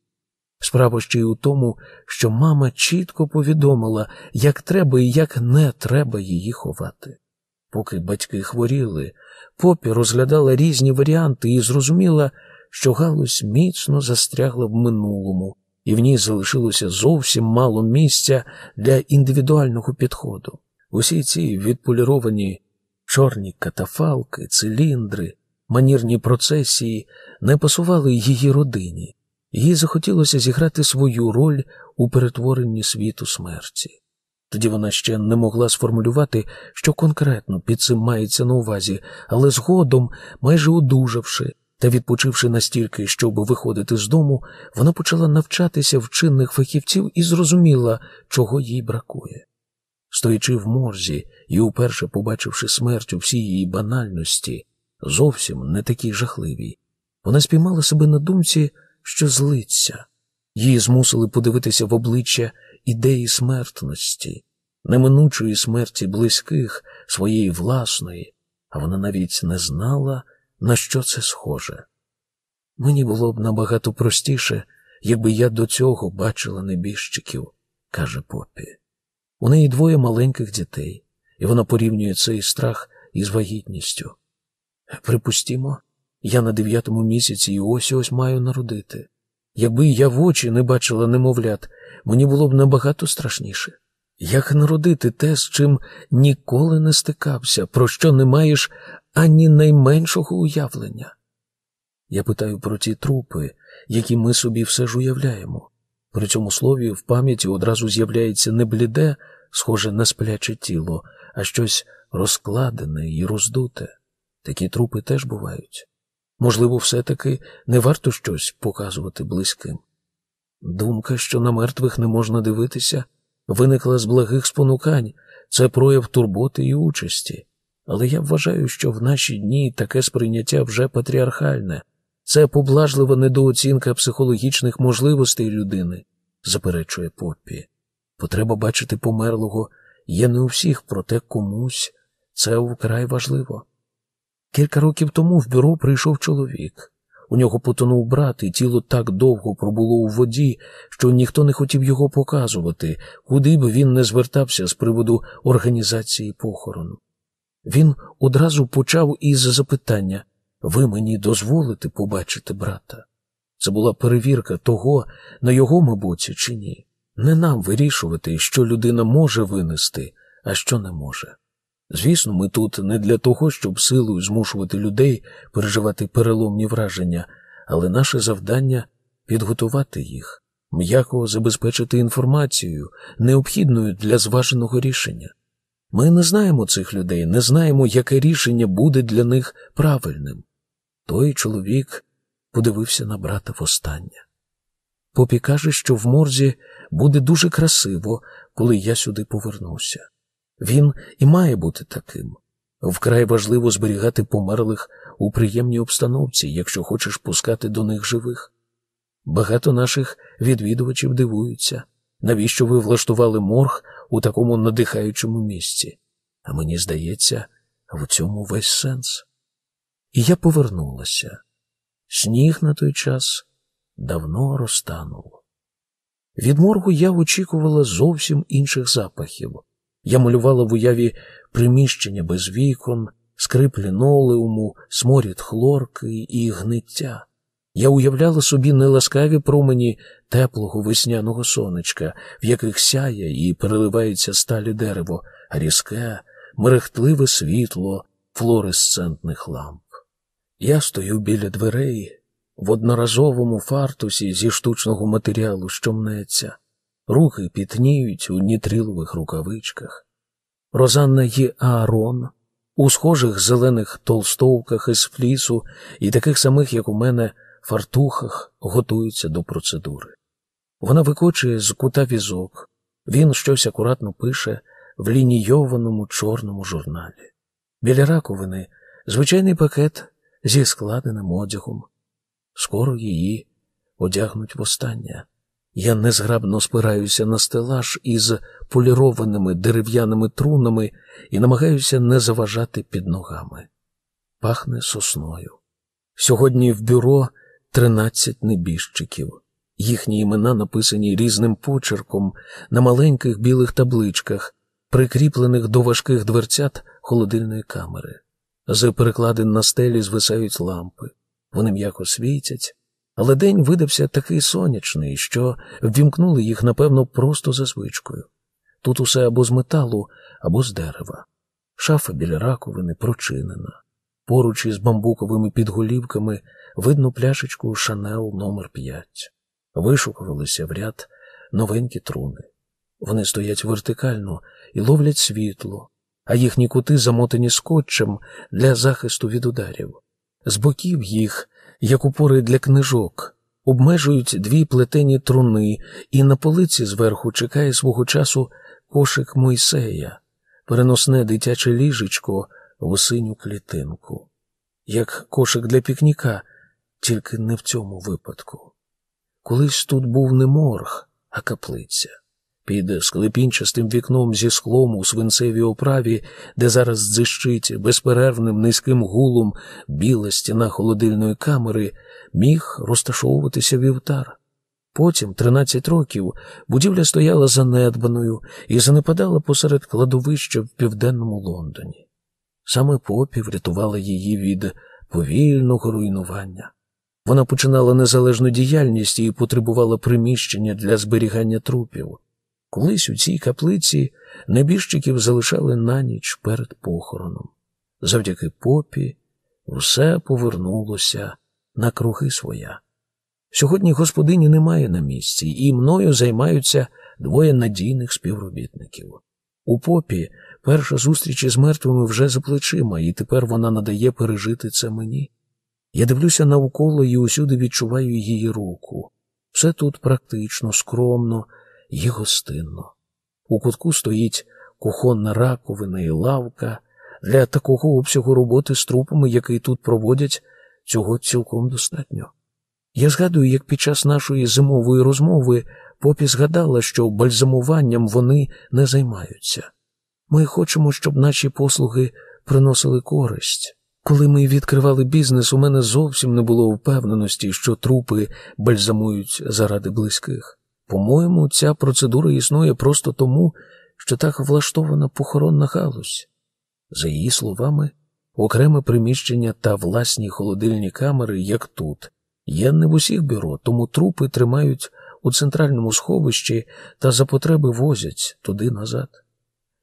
Справа ще й у тому, що мама чітко повідомила, як треба і як не треба її ховати. Поки батьки хворіли, попі розглядала різні варіанти і зрозуміла, що галузь міцно застрягла в минулому, і в ній залишилося зовсім мало місця для індивідуального підходу. Усі ці відполіровані чорні катафалки, циліндри, манірні процесії не пасували її родині. Їй захотілося зіграти свою роль у перетворенні світу смерті. Тоді вона ще не могла сформулювати, що конкретно під цим мається на увазі, але згодом, майже одужавши та відпочивши настільки, щоб виходити з дому, вона почала навчатися в чинних фахівців і зрозуміла, чого їй бракує. Стоячи в морзі і уперше побачивши смерть у всій її банальності, зовсім не такій жахливій, Вона спіймала себе на думці, що злиться. Її змусили подивитися в обличчя ідеї смертності, неминучої смерті близьких, своєї власної, а вона навіть не знала, на що це схоже. Мені було б набагато простіше, якби я до цього бачила небіжчиків, каже Попі. У неї двоє маленьких дітей, і вона порівнює цей страх із вагітністю. Припустімо, я на дев'ятому місяці і ось ось маю народити. Якби я в очі не бачила немовлят, мені було б набагато страшніше. Як народити те, з чим ніколи не стикався, про що не маєш ані найменшого уявлення? Я питаю про ті трупи, які ми собі все ж уявляємо. При цьому слові в пам'яті одразу з'являється не бліде, схоже на спляче тіло, а щось розкладене і роздуте. Такі трупи теж бувають. Можливо, все-таки не варто щось показувати близьким. Думка, що на мертвих не можна дивитися, виникла з благих спонукань, це прояв турботи і участі. Але я вважаю, що в наші дні таке сприйняття вже патріархальне, це поблажлива недооцінка психологічних можливостей людини, заперечує Поппі. Потреба бачити померлого є не у всіх, проте комусь це вкрай важливо. Кілька років тому в бюро прийшов чоловік. У нього потонув брат, і тіло так довго пробуло у воді, що ніхто не хотів його показувати, куди б він не звертався з приводу організації похорону. Він одразу почав із запитання ви мені дозволите побачити брата? Це була перевірка того, на його ми боці чи ні. Не нам вирішувати, що людина може винести, а що не може. Звісно, ми тут не для того, щоб силою змушувати людей переживати переломні враження, але наше завдання підготувати їх, м'яко забезпечити інформацією, необхідною для зваженого рішення. Ми не знаємо цих людей, не знаємо, яке рішення буде для них правильним. Той чоловік подивився на брата востаннє. Попі каже, що в морзі буде дуже красиво, коли я сюди повернуся. Він і має бути таким. Вкрай важливо зберігати померлих у приємній обстановці, якщо хочеш пускати до них живих. Багато наших відвідувачів дивуються, навіщо ви влаштували морг у такому надихаючому місці. А мені здається, в цьому весь сенс. І я повернулася. Сніг на той час давно розтанув. Від моргу я очікувала зовсім інших запахів. Я малювала в уяві приміщення без вікон, скрип лінолеуму, сморід хлорки і гниття. Я уявляла собі неласкаві промені теплого весняного сонечка, в яких сяє і переливається сталі дерево, різке, мерехтливе світло флуоресцентних ламп. Я стою біля дверей в одноразовому фартусі зі штучного матеріалу, що мнеться, руки пітніють у нітрилових рукавичках. Розанна є Аарон у схожих зелених толстовках із флісу і таких самих, як у мене, фартухах готується до процедури. Вона викочує з кута візок, він щось акуратно пише в лінійованому чорному журналі. Біля раковини звичайний пакет зі складеним одягом. Скоро її одягнуть востаннє. Я незграбно спираюся на стелаж із полірованими дерев'яними трунами і намагаюся не заважати під ногами. Пахне сосною. Сьогодні в бюро тринадцять небіжчиків. Їхні імена написані різним почерком на маленьких білих табличках, прикріплених до важких дверцят холодильної камери. З перекладин на стелі звисають лампи. Вони м'яко світять, але день видався такий сонячний, що ввімкнули їх, напевно, просто за звичкою. Тут усе або з металу, або з дерева. Шафа біля раковини прочинена. Поруч із бамбуковими підголівками видно пляшечку Шанел номер 5 Вишукувалися в ряд новенькі труни. Вони стоять вертикально і ловлять світло, а їхні кути замотані скотчем для захисту від ударів. З боків їх, як упори для книжок, обмежують дві плетені труни, і на полиці зверху чекає свого часу кошик Мойсея, переносне дитяче ліжечко в синю клітинку. Як кошик для пікніка, тільки не в цьому випадку. Колись тут був не морг, а каплиця. Під склепінчастим вікном зі склом у свинцевій оправі, де зараз дзищить безперервним низьким гулом біла стіна холодильної камери, міг розташовуватися вівтар. Потім, 13 років, будівля стояла занедбаною і занепадала посеред кладовища в південному Лондоні. Саме попі врятувала її від повільного руйнування. Вона починала незалежну діяльність і потребувала приміщення для зберігання трупів. Колись у цій каплиці небіжчиків залишали на ніч перед похороном. Завдяки попі все повернулося на круги своя. Сьогодні господині немає на місці, і мною займаються двоє надійних співробітників. У попі перша зустріч із мертвими вже за плечима, і тепер вона надає пережити це мені. Я дивлюся навколо і усюди відчуваю її руку. Все тут практично, скромно і гостинно. У кутку стоїть кухонна раковина і лавка. Для такого обсягу роботи з трупами, який тут проводять, цього цілком достатньо. Я згадую, як під час нашої зимової розмови попі згадала, що бальзамуванням вони не займаються. Ми хочемо, щоб наші послуги приносили користь. Коли ми відкривали бізнес, у мене зовсім не було впевненості, що трупи бальзамують заради близьких. По-моєму, ця процедура існує просто тому, що так влаштована похоронна галузь. За її словами, окреме приміщення та власні холодильні камери, як тут, є не в усіх бюро, тому трупи тримають у центральному сховищі та за потреби возять туди назад.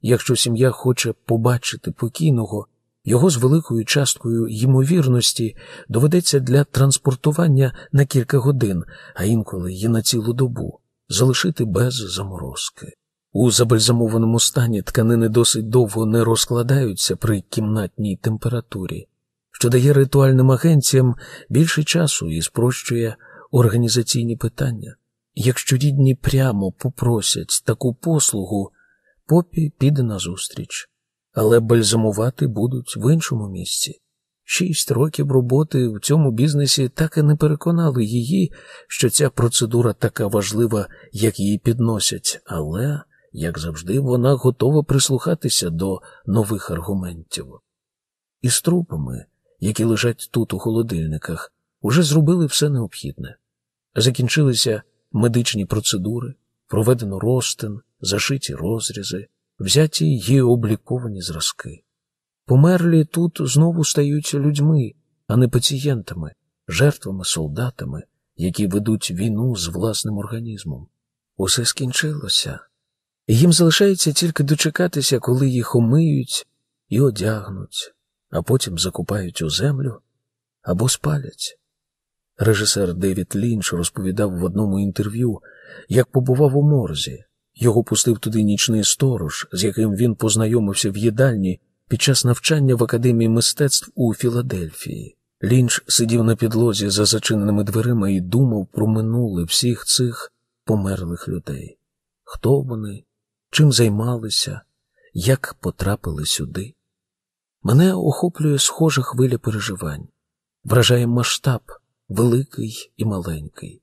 Якщо сім'я хоче побачити покійного, його з великою часткою ймовірності доведеться для транспортування на кілька годин, а інколи є на цілу добу, залишити без заморозки. У забальзамованому стані тканини досить довго не розкладаються при кімнатній температурі, що дає ритуальним агенціям більше часу і спрощує організаційні питання. Якщо рідні прямо попросять таку послугу, попі піде назустріч, але бальзамувати будуть в іншому місці. Шість років роботи в цьому бізнесі так і не переконали її, що ця процедура така важлива, як її підносять, але, як завжди, вона готова прислухатися до нових аргументів. Із трупами, які лежать тут у холодильниках, уже зробили все необхідне. Закінчилися медичні процедури, проведено розтин, зашиті розрізи, взяті й обліковані зразки. Померлі тут знову стають людьми, а не пацієнтами, жертвами солдатами, які ведуть війну з власним організмом. Усе скінчилося. Їм залишається тільки дочекатися, коли їх омиють і одягнуть, а потім закупають у землю або спалять. Режисер Девід Лінч розповідав в одному інтерв'ю, як побував у морзі. Його пустив туди нічний сторож, з яким він познайомився в їдальні під час навчання в Академії мистецтв у Філадельфії. Лінч сидів на підлозі за зачиненими дверима і думав про минуле всіх цих померлих людей. Хто вони, чим займалися, як потрапили сюди. Мене охоплює схожа хвиля переживань, вражає масштаб великий і маленький.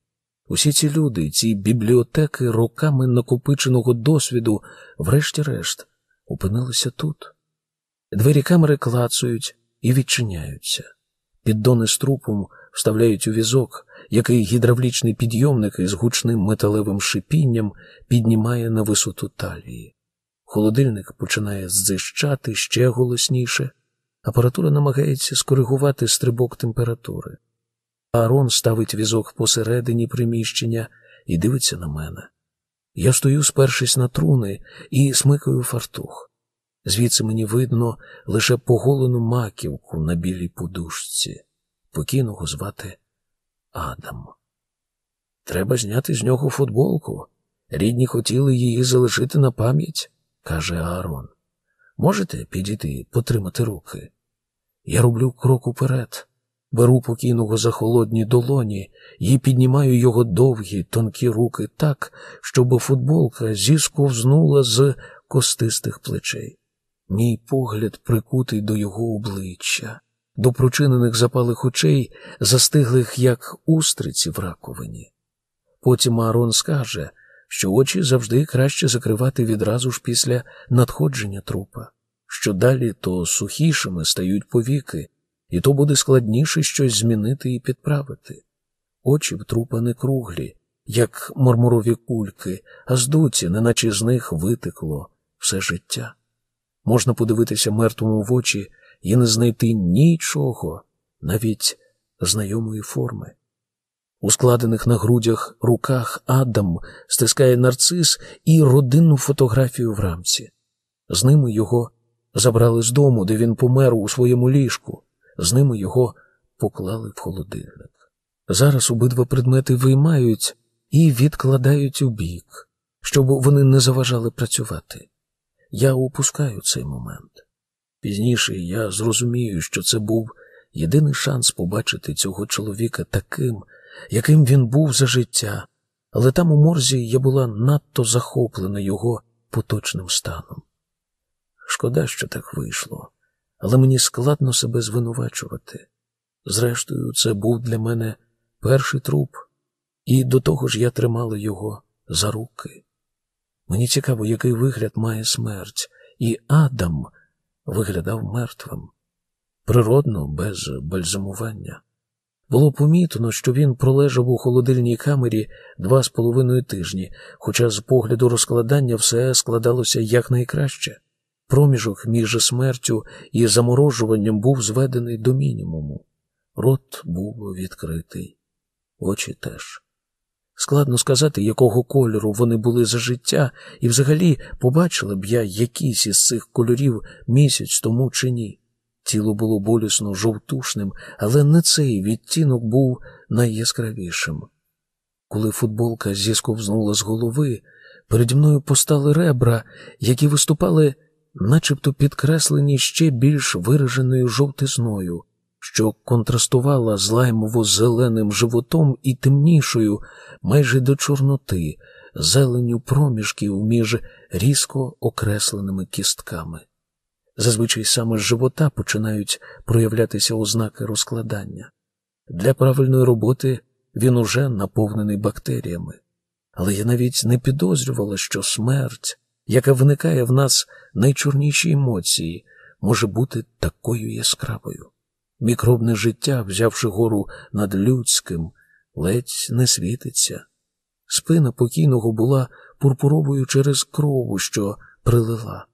Усі ці люди, ці бібліотеки роками накопиченого досвіду, врешті-решт, опинилися тут. Двері камери клацають і відчиняються. Піддони з трупом вставляють у візок, який гідравлічний підйомник із гучним металевим шипінням піднімає на висоту талії. Холодильник починає ззищати ще голосніше. Апаратура намагається скоригувати стрибок температури. Аарон ставить візок посередині приміщення і дивиться на мене. Я стою, спершись на труни, і смикаю фартух. Звідси мені видно лише поголену маківку на білій подушці. Покійного звати Адам. Треба зняти з нього футболку. Рідні хотіли її залишити на пам'ять, каже Аарон. Можете підійти потримати руки? Я роблю крок уперед, беру покійного за холодні долоні і піднімаю його довгі, тонкі руки так, щоб футболка зісковзнула з костистих плечей. Мій погляд прикутий до його обличчя. до прочинених запалих очей, застиглих, як устриці в раковині. Потім Аарон скаже, що очі завжди краще закривати відразу ж після надходження трупа, що далі то сухішими стають повіки, і то буде складніше щось змінити і підправити. Очі в трупа не круглі, як мармурові кульки, а здуті, неначе з них витекло все життя. Можна подивитися мертвому в очі і не знайти нічого, навіть знайомої форми. У складених на грудях руках Адам стискає нарцис і родинну фотографію в рамці. З ними його забрали з дому, де він помер у своєму ліжку, з ними його поклали в холодильник. Зараз обидва предмети виймають і відкладають у бік, щоб вони не заважали працювати. Я упускаю цей момент. Пізніше я зрозумію, що це був єдиний шанс побачити цього чоловіка таким, яким він був за життя, але там у морзі я була надто захоплена його поточним станом. Шкода, що так вийшло, але мені складно себе звинувачувати. Зрештою, це був для мене перший труп, і до того ж я тримала його за руки. Мені цікаво, який вигляд має смерть, і Адам виглядав мертвим, природно, без бальзамування. Було помітно, що він пролежав у холодильній камері два з половиною тижні, хоча з погляду розкладання все складалося якнайкраще. Проміжок між смертю і заморожуванням був зведений до мінімуму. Рот був відкритий, очі теж. Складно сказати, якого кольору вони були за життя, і взагалі побачила б я якийсь із цих кольорів місяць тому чи ні. Тіло було болісно жовтушним, але не цей відтінок був найяскравішим. Коли футболка зісковзнула з голови, переді мною постали ребра, які виступали, начебто підкреслені ще більш вираженою жовтизною, що контрастувала з лаймово-зеленим животом і темнішою, майже до чорноти, зеленю проміжків між різко окресленими кістками. Зазвичай саме з живота починають проявлятися ознаки розкладання. Для правильної роботи він уже наповнений бактеріями. Але я навіть не підозрювала, що смерть, яка виникає в нас найчорніші емоції, може бути такою яскравою. Мікробне життя, взявши гору над людським, ледь не світиться. Спина покійного була пурпуровою через крову, що прилила.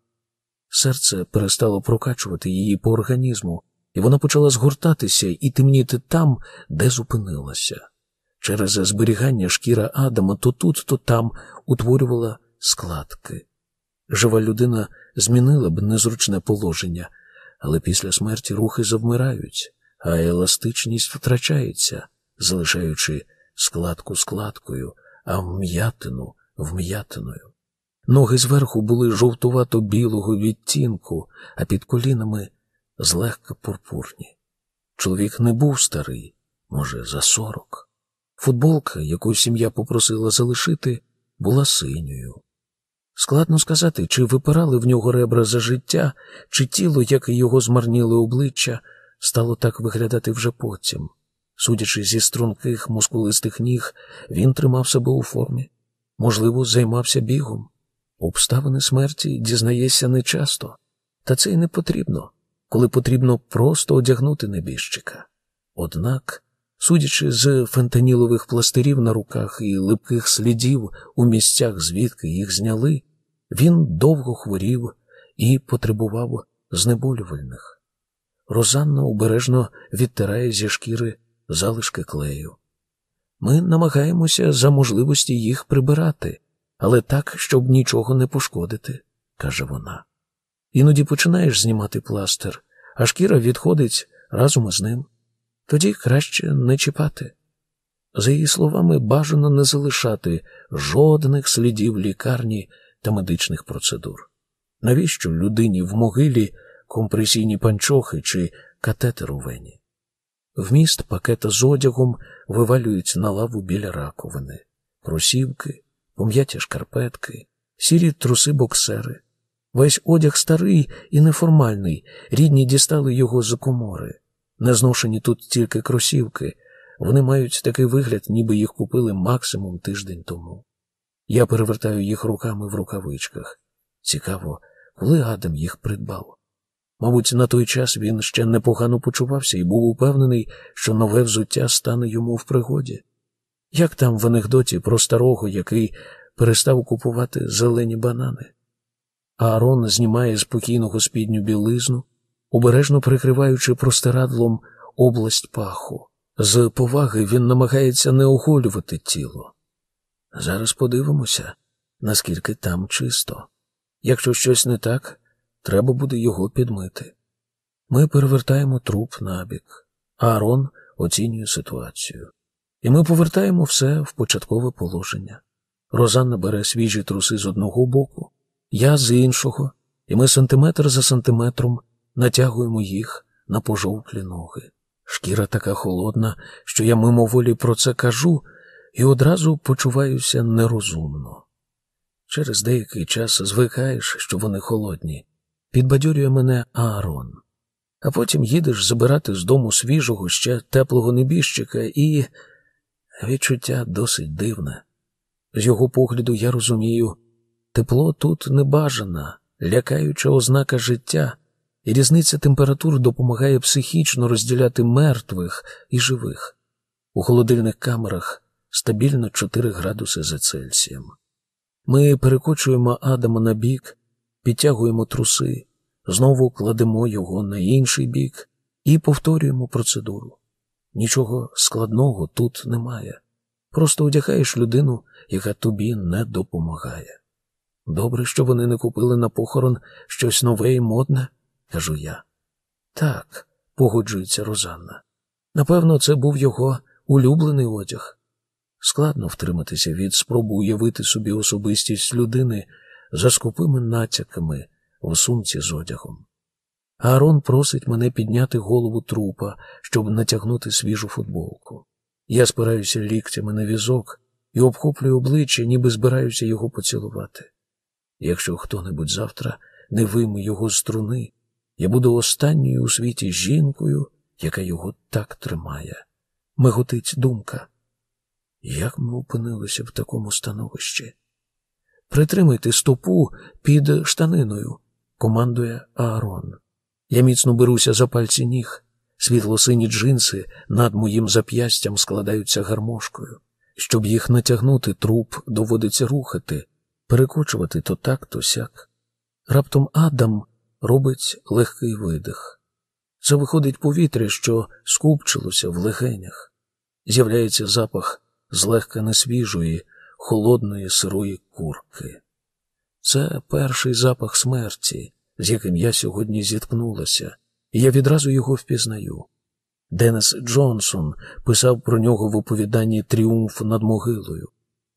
Серце перестало прокачувати її по організму, і вона почала згортатися і темніти там, де зупинилася. Через зберігання шкіра Адама то тут, то там утворювала складки. Жива людина змінила б незручне положення, але після смерті рухи завмирають, а еластичність втрачається, залишаючи складку складкою, а вм'ятину вм'ятиною. Ноги зверху були жовтувато білого відтінку, а під колінами злегка пурпурні. Чоловік не був старий, може, за сорок. Футболка, яку сім'я попросила залишити, була синьою. Складно сказати, чи випирали в нього ребра за життя, чи тіло, як і його змарніли обличчя, стало так виглядати вже потім. Судячи зі струнких мускулистих ніг, він тримав себе у формі, можливо, займався бігом. Обставини смерті дізнаєшся нечасто, та це й не потрібно, коли потрібно просто одягнути небіжчика. Однак, судячи з фентанілових пластирів на руках і липких слідів у місцях, звідки їх зняли, він довго хворів і потребував знеболювальних. Розанна обережно відтирає зі шкіри залишки клею. Ми намагаємося за можливості їх прибирати але так, щоб нічого не пошкодити, каже вона. Іноді починаєш знімати пластир, а шкіра відходить разом із ним. Тоді краще не чіпати. За її словами, бажано не залишати жодних слідів лікарні та медичних процедур. Навіщо людині в могилі компресійні панчохи чи катетер у вені? Вміст пакета з одягом вивалюють на лаву біля раковини, кросівки, пом'яті шкарпетки, сірі труси боксери. Весь одяг старий і неформальний, рідні дістали його з комори. Не зношені тут тільки кросівки, вони мають такий вигляд, ніби їх купили максимум тиждень тому. Я перевертаю їх руками в рукавичках. Цікаво, коли Адам їх придбав. Мабуть, на той час він ще непогано почувався і був упевнений, що нове взуття стане йому в пригоді. Як там в анекдоті про старого, який перестав купувати зелені банани? Аарон знімає з покійного спідню білизну, обережно прикриваючи простирадлом область паху. З поваги він намагається не оголювати тіло. Зараз подивимося, наскільки там чисто. Якщо щось не так, треба буде його підмити. Ми перевертаємо труп набік. Аарон оцінює ситуацію. І ми повертаємо все в початкове положення. Розанна бере свіжі труси з одного боку, я з іншого, і ми сантиметр за сантиметром натягуємо їх на пожовклі ноги. Шкіра така холодна, що я мимоволі про це кажу і одразу почуваюся нерозумно. Через деякий час звикаєш, що вони холодні, підбадьорює мене Аарон. А потім їдеш забирати з дому свіжого, ще теплого небіжчика, і відчуття досить дивне. З його погляду я розумію, тепло тут небажана, лякаюча ознака життя, і різниця температур допомагає психічно розділяти мертвих і живих. У холодильних камерах стабільно 4 градуси за Цельсієм. Ми перекочуємо Адама на бік, підтягуємо труси, знову кладемо його на інший бік і повторюємо процедуру. Нічого складного тут немає. Просто одягаєш людину, яка тобі не допомагає. Добре, що вони не купили на похорон щось нове і модне, кажу я. Так, погоджується Розанна. Напевно, це був його улюблений одяг. Складно втриматися від спроби уявити собі особистість людини за скупими натяками в сумці з одягом. Аарон просить мене підняти голову трупа, щоб натягнути свіжу футболку. Я спираюся ліктями на візок і обхоплюю обличчя, ніби збираюся його поцілувати. Якщо хто-небудь завтра не вийме його з струни, я буду останньою у світі жінкою, яка його так тримає. Миготить думка. Як ми опинилися в такому становищі? Притримайте стопу під штаниною, командує Аарон. Я міцно беруся за пальці ніг. Світло-сині джинси над моїм зап'ястям складаються гармошкою. Щоб їх натягнути, труп доводиться рухати, перекочувати то так, то сяк. Раптом Адам робить легкий видих. Це виходить повітря, що скупчилося в легенях. З'являється запах злегка несвіжої, холодної сирої курки. Це перший запах смерті, з яким я сьогодні зіткнулася, і я відразу його впізнаю. Денис Джонсон писав про нього в оповіданні Тріумф над могилою.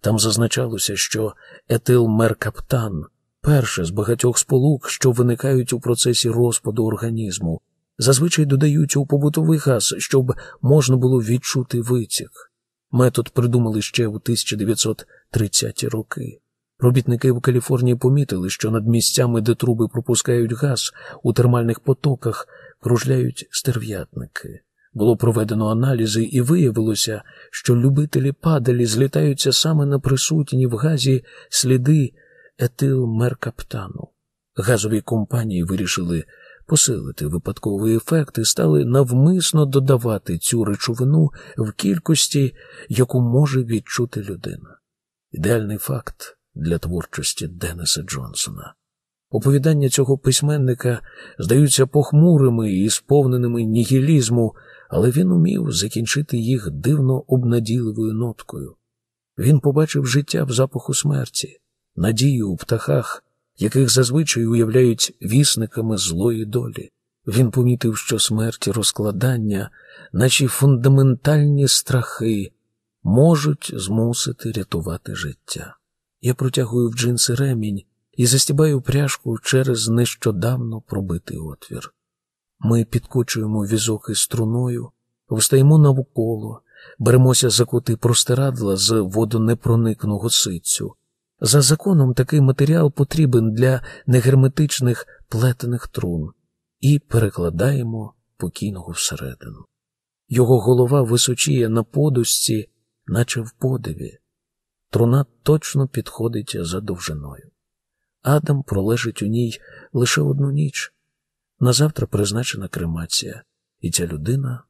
Там зазначалося, що етилмеркаптан перше з багатьох сполук, що виникають у процесі розпаду організму, зазвичай додають у побутовий газ, щоб можна було відчути витік. Метод придумали ще у 1930-ті роки. Робітники в Каліфорнії помітили, що над місцями, де труби пропускають газ, у термальних потоках кружляють стерв'ятники. Було проведено аналізи, і виявилося, що любителі падалі злітаються саме на присутні в газі сліди етилмеркаптану. Газові компанії вирішили посилити випадковий ефект і стали навмисно додавати цю речовину в кількості, яку може відчути людина. Ідеальний факт для творчості Денниса Джонсона. Оповідання цього письменника здаються похмурими і сповненими нігілізму, але він умів закінчити їх дивно обнадійливою ноткою. Він побачив життя в запаху смерті, надію у птахах, яких зазвичай уявляють вісниками злої долі. Він помітив, що смерть і розкладання, наші фундаментальні страхи, можуть змусити рятувати життя. Я протягую в джинси ремінь і застібаю пряжку через нещодавно пробитий отвір. Ми підкочуємо візок із струною, встаємо навколо, беремося за кути простирадла з водонепроникного ситцю. За законом такий матеріал потрібен для негерметичних плетених трун і перекладаємо покійного всередину. Його голова височіє на подушці, наче в подиві. Труна точно підходить за довжиною. Адам пролежить у ній лише одну ніч. Назавтра призначена кремація, і ця людина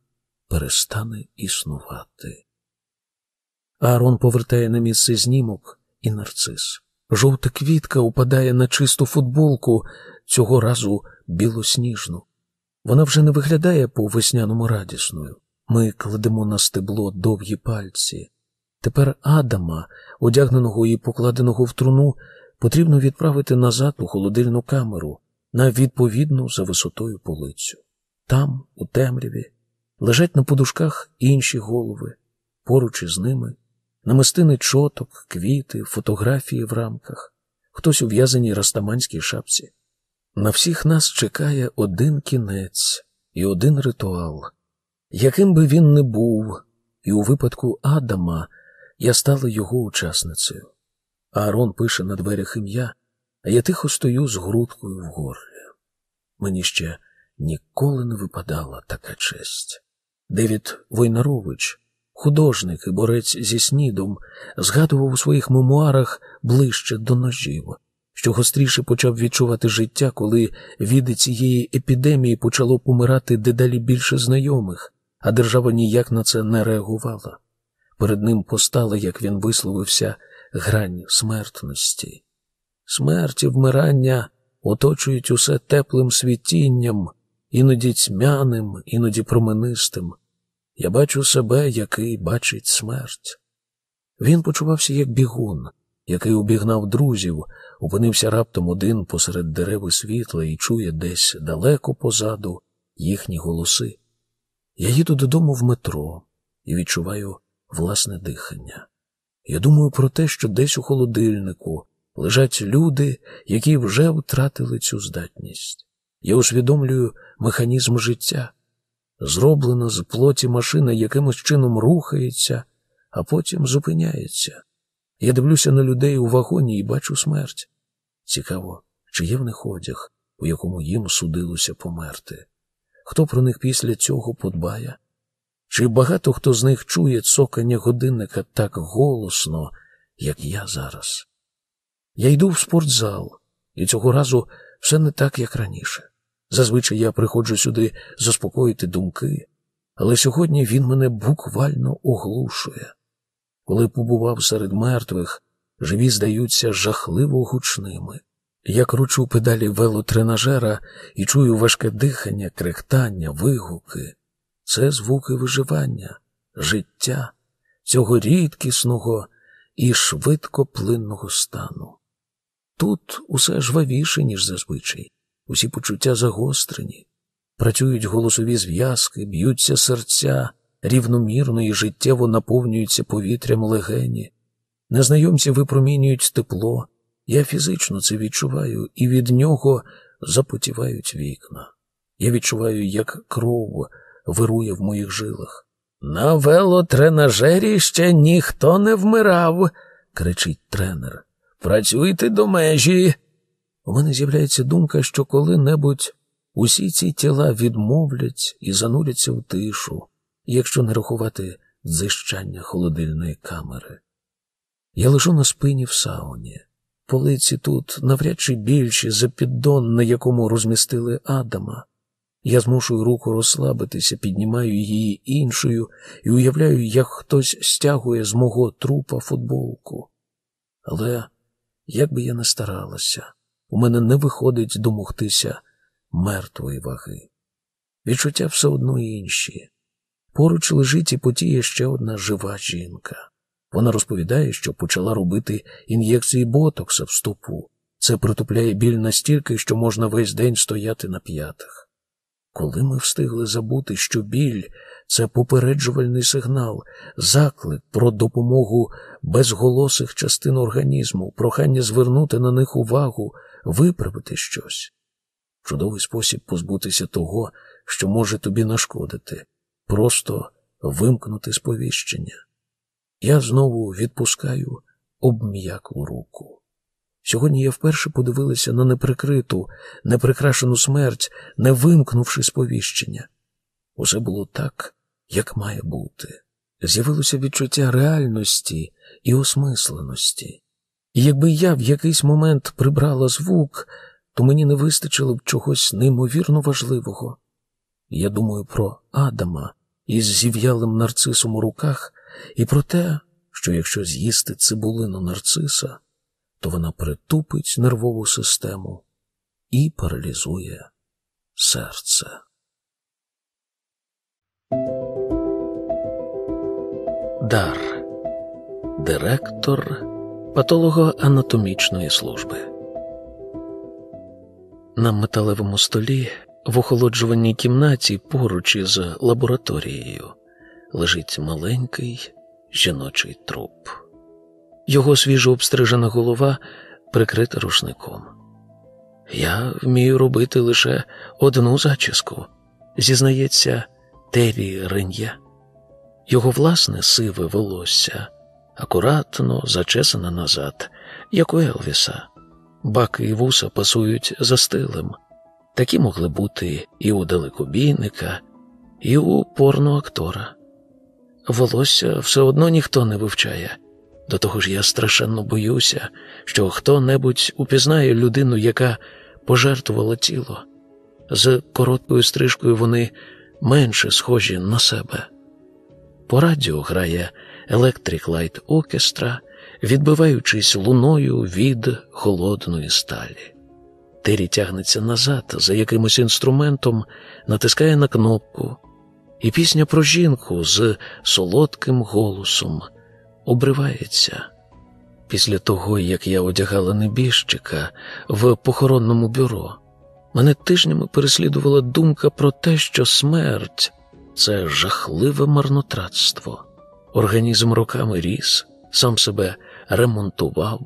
перестане існувати. Аарон повертає на місце знімок і нарцис. Жовта квітка упадає на чисту футболку, цього разу білосніжну. Вона вже не виглядає по весняному радісною. Ми кладемо на стебло довгі пальці. Тепер Адама, одягненого і покладеного в труну, потрібно відправити назад у холодильну камеру на відповідну за висотою полицю. Там, у темряві, лежать на подушках інші голови, поруч із ними, намистини чоток, квіти, фотографії в рамках, хтось у в'язаній растаманській шапці. На всіх нас чекає один кінець і один ритуал. Яким би він не був, і у випадку Адама я стала його учасницею. Аарон пише на дверях ім'я, а я тихо стою з грудкою в горлі. Мені ще ніколи не випадала така честь. Девід Войнарович, художник і борець зі снідом, згадував у своїх мемуарах ближче до ножів, що гостріше почав відчувати життя, коли від цієї епідемії почало помирати дедалі більше знайомих, а держава ніяк на це не реагувала. Перед ним постала, як він висловився, грань смертності. Смерть і вмирання оточують усе теплим світінням, іноді тьмяним, іноді променистим. Я бачу себе, який бачить смерть. Він почувався як бігун, який обігнав друзів, опинився раптом один посеред дереви світла і чує десь далеко позаду їхні голоси. Я їду додому в метро і відчуваю власне дихання. Я думаю про те, що десь у холодильнику лежать люди, які вже втратили цю здатність. Я усвідомлюю механізм життя. Зроблена з плоті машина якимось чином рухається, а потім зупиняється. Я дивлюся на людей у вагоні і бачу смерть. Цікаво, чи є в них одяг, у якому їм судилося померти. Хто про них після цього подбає? Чи багато хто з них чує цокання годинника так голосно, як я зараз? Я йду в спортзал, і цього разу все не так, як раніше. Зазвичай я приходжу сюди заспокоїти думки, але сьогодні він мене буквально оглушує. Коли побував серед мертвих, живі здаються жахливо гучними. Я кручу педалі велотренажера і чую важке дихання, крехтання, вигуки. Це звуки виживання, життя, цього рідкісного і швидкоплинного стану. Тут усе жвавіше, ніж зазвичай, усі почуття загострені, працюють голосові зв'язки, б'ються серця, рівномірно і життєво наповнюються повітрям легені. Незнайомці випромінюють тепло, я фізично це відчуваю, і від нього запотівають вікна. Я відчуваю, як кров вирує в моїх жилах. На велотренажері ще ніхто не вмирав, кричить тренер. Працюйте до межі. У мене з'являється думка, що коли-небудь усі ці тіла відмовлять і зануряться в тишу, якщо не рахувати дзищання холодильної камери. Я лежу на спині в сауні. Полиці тут навряд чи більші за піддон, на якому розмістили Адама. Я змушую руку розслабитися, піднімаю її іншою і уявляю, як хтось стягує з мого трупа футболку. Але, як би я не старалася, у мене не виходить домогтися мертвої ваги. Відчуття все одно інші. Поруч лежить і потіє ще одна жива жінка. Вона розповідає, що почала робити ін'єкції ботокса в стопу. Це притупляє біль настільки, що можна весь день стояти на п'ятах. Коли ми встигли забути, що біль це попереджувальний сигнал, заклик про допомогу безголосих частин організму, прохання звернути на них увагу, виправити щось. Чудовий спосіб позбутися того, що може тобі нашкодити, просто вимкнути сповіщення. Я знову відпускаю обм'яклу руку. Сьогодні я вперше подивилася на неприкриту, неприкрашену смерть, не вимкнувши сповіщення. Усе було так, як має бути. З'явилося відчуття реальності і осмисленості. Якби я в якийсь момент прибрала звук, то мені не вистачило б чогось неймовірно важливого. Я думаю про Адама із зів'ялим нарцисом у руках і про те, що якщо з'їсти цибулину нарциса, то вона притупить нервову систему і паралізує серце. Дар, директор патологоанатомічної служби. На металевому столі в охолоджуваній кімнаті поруч із лабораторією лежить маленький жіночий труп. Його свіжо обстрижена голова прикрита рушником. Я вмію робити лише одну зачіску, зізнається Террі Рен'я. Його власне сиве волосся акуратно зачесане назад, як у Елвіса. Баки і вуса пасують за стилем. Такі могли бути і у далекобійника, і у порноактора. Волосся все одно ніхто не вивчає. До того ж, я страшенно боюся, що хто-небудь упізнає людину, яка пожертвувала тіло. З короткою стрижкою вони менше схожі на себе. По радіо грає Electric Light Orchestra, відбиваючись луною від холодної сталі. Тері тягнеться назад за якимось інструментом, натискає на кнопку, і пісня про жінку з солодким голосом обривається. Після того, як я одягала небіжчика в похоронному бюро, мене тижнями переслідувала думка про те, що смерть це жахливе марнотратство. Організм роками ріс, сам себе ремонтував,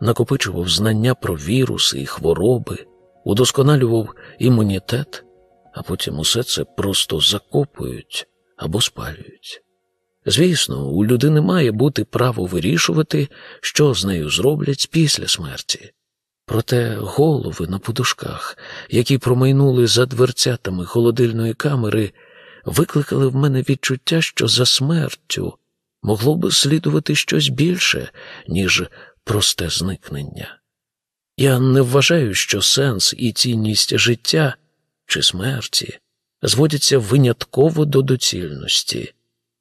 накопичував знання про віруси і хвороби, удосконалював імунітет, а потім усе це просто закопують або спалюють. Звісно, у людини має бути право вирішувати, що з нею зроблять після смерті. Проте голови на подушках, які промайнули за дверцятами холодильної камери, викликали в мене відчуття, що за смертю могло би слідувати щось більше, ніж просте зникнення. Я не вважаю, що сенс і цінність життя чи смерті зводяться винятково до доцільності.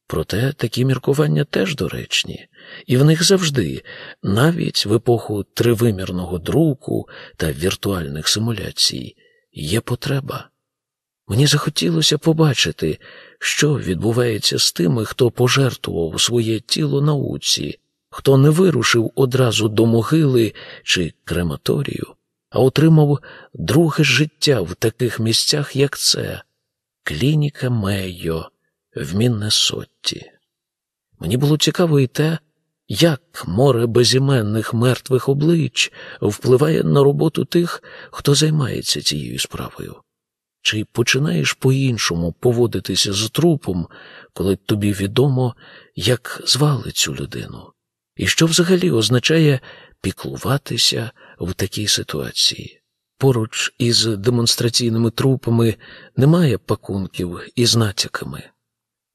Проте такі міркування теж доречні, і в них завжди, навіть в епоху тривимірного друку та віртуальних симуляцій, є потреба. Мені захотілося побачити, що відбувається з тими, хто пожертвував своє тіло науці, хто не вирушив одразу до могили чи крематорію, а отримав друге життя в таких місцях, як це клініка Мейо в Міннесотті. Мені було цікаво і те, як море безіменних мертвих облич впливає на роботу тих, хто займається цією справою. Чи починаєш по-іншому поводитися з трупом, коли тобі відомо, як звали цю людину? І що взагалі означає піклуватися в такій ситуації? Поруч із демонстраційними трупами немає пакунків із натяками,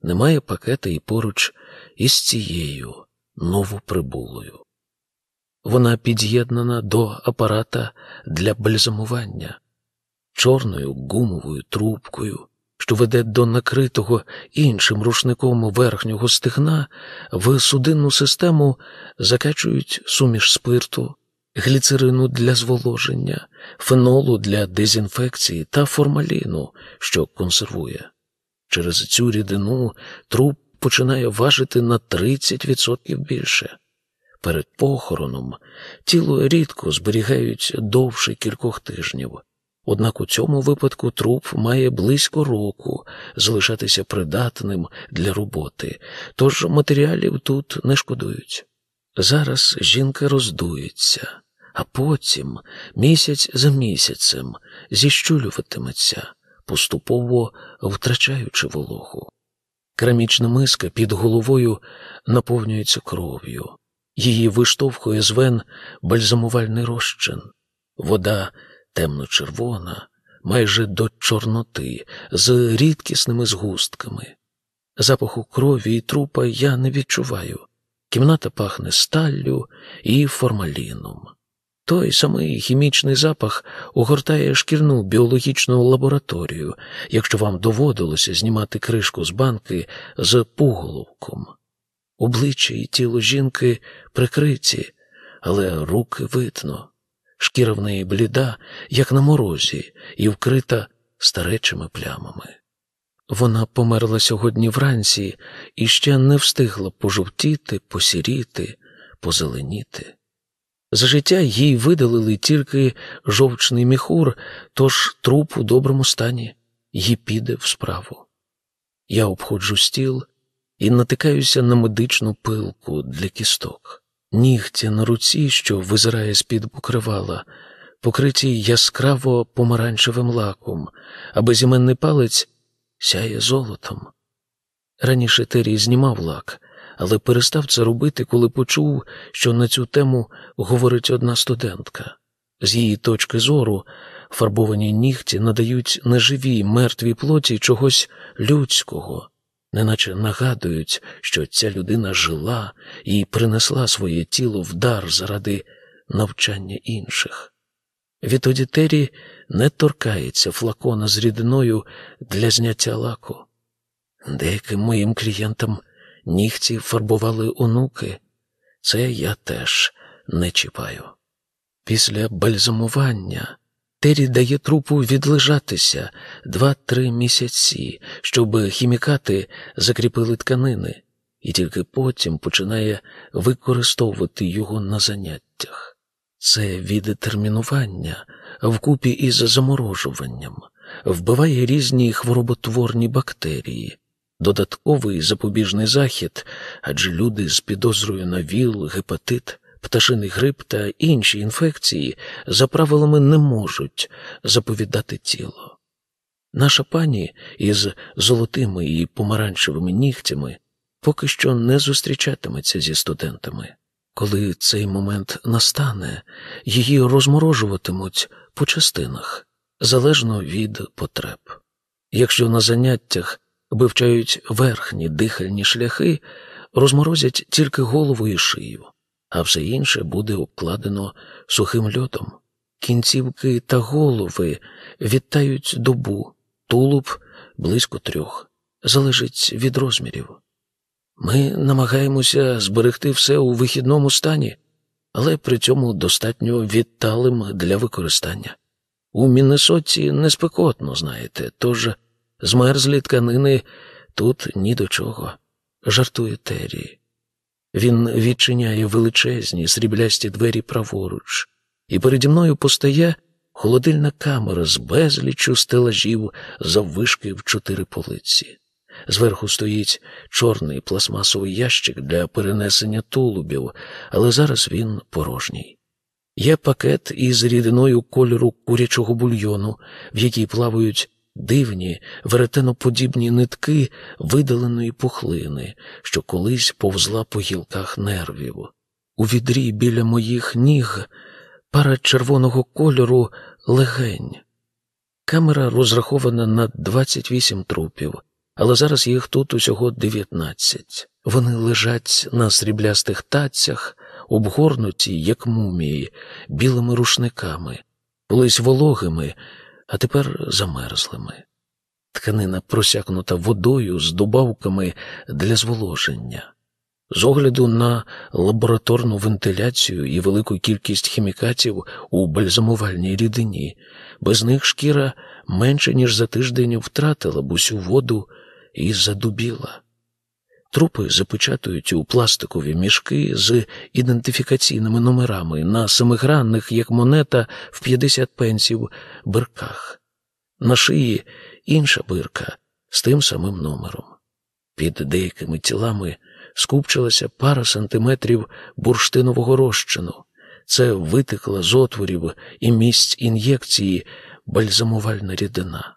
немає пакета і поруч із цією новоприбулою. Вона під'єднана до апарата для бальзамування чорною гумовою трубкою, що веде до накритого іншим рушником верхнього стигна, в судинну систему закачують суміш спирту, гліцерину для зволоження, фенолу для дезінфекції та формаліну, що консервує. Через цю рідину труп починає важити на 30% більше. Перед похороном тіло рідко зберігають довше кількох тижнів. Однак у цьому випадку труп має близько року залишатися придатним для роботи, тож матеріалів тут не шкодують. Зараз жінка роздується, а потім, місяць за місяцем, зіщулюватиметься, поступово втрачаючи вологу. Керамічна миска під головою наповнюється кров'ю, її виштовхує з вен бальзамувальний розчин. Вода темно-червона, майже до чорноти, з рідкісними згустками. Запаху крові і трупа я не відчуваю. Кімната пахне сталлю і формаліном. Той самий хімічний запах огортає шкірну біологічну лабораторію, якщо вам доводилося знімати кришку з банки з пуголовком. Обличчя і тіло жінки прикриті, але руки видно. Шкіра в неї бліда, як на морозі, і вкрита старечими плямами. Вона померла сьогодні вранці і ще не встигла пожовтіти, посіріти, позеленіти. За життя їй видалили тільки жовчний міхур, тож труп у доброму стані їй піде в справу. Я обходжу стіл і натикаюся на медичну пилку для кісток. Нігті на руці, що визирає з-під покривала, покриті яскраво помаранчевим лаком, а безіменний палець сяє золотом. Раніше Терій знімав лак, але перестав це робити, коли почув, що на цю тему говорить одна студентка. З її точки зору, фарбовані нігті надають неживій мертвій плоті чогось людського, неначе нагадують, що ця людина жила і принесла своє тіло в дар заради навчання інших. Відтоді Террі не торкається флакона з рідиною для зняття лаку. Деяким моїм клієнтам нігті фарбували онуки, це я теж не чіпаю. Після бальзамування Террі дає трупу відлежатися два-три місяці, щоб хімікати закріпили тканини, і тільки потім починає використовувати його на заняттях. Це відетермінування вкупі із заморожуванням, вбиває різні хвороботворні бактерії, додатковий запобіжний захід, адже люди з підозрою на ВІЛ, гепатит, пташиний грип та інші інфекції за правилами не можуть заповідати тіло. Наша пані із золотими і помаранчевими нігтями поки що не зустрічатиметься зі студентами. Коли цей момент настане, її розморожуватимуть по частинах, залежно від потреб. Якщо на заняттях вивчають верхні дихальні шляхи, розморозять тільки голову і шию, а все інше буде обкладено сухим льодом. Кінцівки та голови відтають добу, тулуб близько трьох, залежить від розмірів. Ми намагаємося зберегти все у вихідному стані, але при цьому достатньо відталим для використання. У Міннесоті неспекотно, знаєте, тож змерзлі тканини тут ні до чого, жартує Террі. Він відчиняє величезні сріблясті двері праворуч, і переді мною постає холодильна камера з безліччю стелажів заввишки в чотири полиці. Зверху стоїть чорний пластмасовий ящик для перенесення тулубів, але зараз він порожній. Є пакет із рідиною кольору курячого бульйону, в якій плавають дивні, веретеноподібні нитки видаленої пухлини, що колись повзла по гілках нервів. У відрі біля моїх ніг пара червоного кольору легень. Камера розрахована на 28 трупів але зараз їх тут усього дев'ятнадцять. Вони лежать на сріблястих тацях, обгорнуті, як мумії, білими рушниками, колись вологими, а тепер замерзлими. Тканина просякнута водою з добавками для зволоження. З огляду на лабораторну вентиляцію і велику кількість хімікатів у бальзамувальній рідині, без них шкіра менше ніж за тиждень втратила б усю воду і задубіла. Трупи запечатують у пластикові мішки з ідентифікаційними номерами на семигранних, як монета в 50 пенсів, бирках. На шиї інша бирка з тим самим номером. Під деякими тілами скупчилася пара сантиметрів бурштинового розчину. Це витекла з отворів і місць ін'єкції бальзамувальна рідина.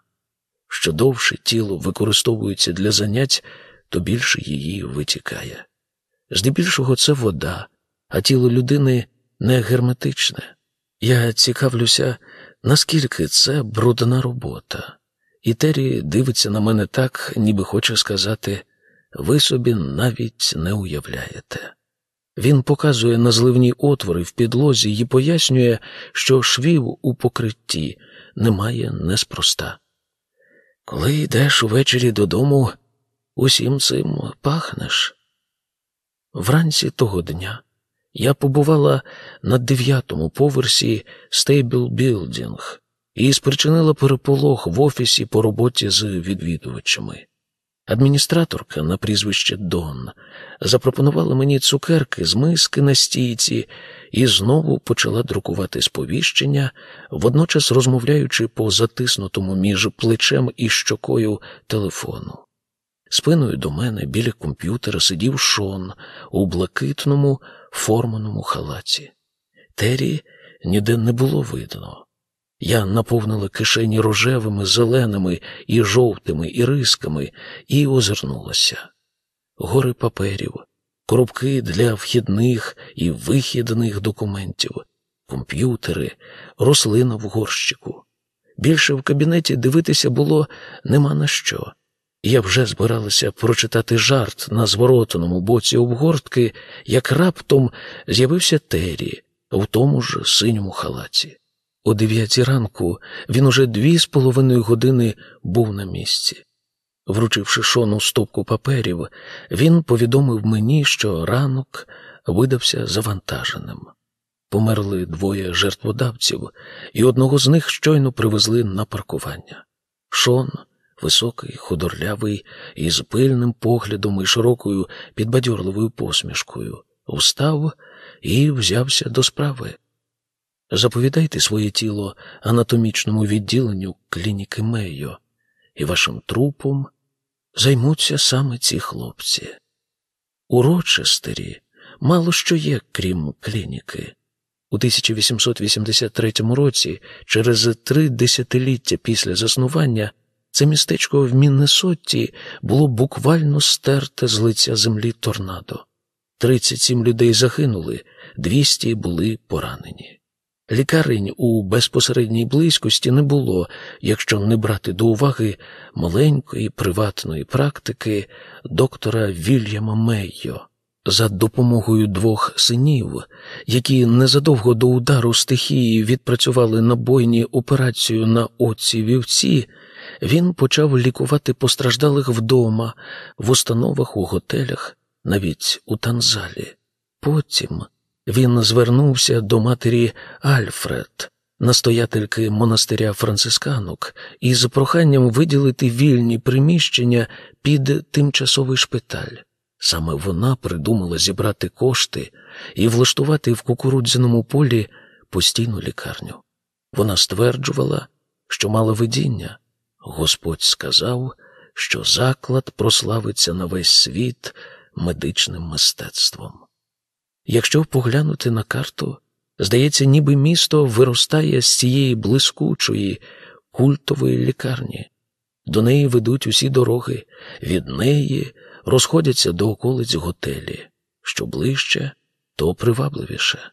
Що довше тіло використовується для занять, то більше її витікає. Здебільшого це вода, а тіло людини не герметичне. Я цікавлюся, наскільки це брудна робота. І Террі дивиться на мене так, ніби хоче сказати ви собі навіть не уявляєте. Він показує на зливні отвори в підлозі і пояснює, що швів у покритті немає неспроста. Коли йдеш увечері додому, усім цим пахнеш. Вранці того дня я побувала на дев'ятому поверсі Stable Building і спричинила переполох в офісі по роботі з відвідувачами. Адміністраторка на прізвище Дон запропонувала мені цукерки з миски на стійці і знову почала друкувати сповіщення, водночас розмовляючи по затиснутому між плечем і щокою телефону. Спиною до мене біля комп'ютера сидів Шон у блакитному форманому халаті. Тері ніде не було видно. Я наповнила кишені рожевими, зеленими і жовтими ірисками і озирнулася. Гори паперів, коробки для вхідних і вихідних документів, комп'ютери, рослина в горщику. Більше в кабінеті дивитися було нема на що. Я вже збиралася прочитати жарт на зворотному боці обгортки, як раптом з'явився Террі в тому ж синьому халаті. О дев'ятій ранку він уже дві з половиною години був на місці. Вручивши шону стопку паперів, він повідомив мені, що ранок видався завантаженим. Померли двоє жертводавців, і одного з них щойно привезли на паркування. Шон, високий, худорлявий, із пильним поглядом і широкою підбадьорливою посмішкою, встав і взявся до справи. Заповідайте своє тіло анатомічному відділенню клініки Мейо, і вашим трупом займуться саме ці хлопці. У Рочестері мало що є, крім клініки. У 1883 році, через три десятиліття після заснування, це містечко в Міннесотті було буквально стерте з лиця землі торнадо. 37 людей загинули, 200 були поранені. Лікарень у безпосередній близькості не було, якщо не брати до уваги маленької приватної практики доктора Вільяма Меййо. За допомогою двох синів, які незадовго до удару стихії відпрацювали на бойні операцію на оці вівці, він почав лікувати постраждалих вдома, в установах у готелях, навіть у Танзалі. Потім він звернувся до матері Альфред, настоятельки монастиря францисканок, із проханням виділити вільні приміщення під тимчасовий шпиталь. Саме вона придумала зібрати кошти і влаштувати в кукурудзяному полі постійну лікарню. Вона стверджувала, що мала видіння. Господь сказав, що заклад прославиться на весь світ медичним мистецтвом. Якщо поглянути на карту, здається, ніби місто виростає з цієї блискучої, культової лікарні. До неї ведуть усі дороги, від неї розходяться до околиць готелі. Що ближче, то привабливіше.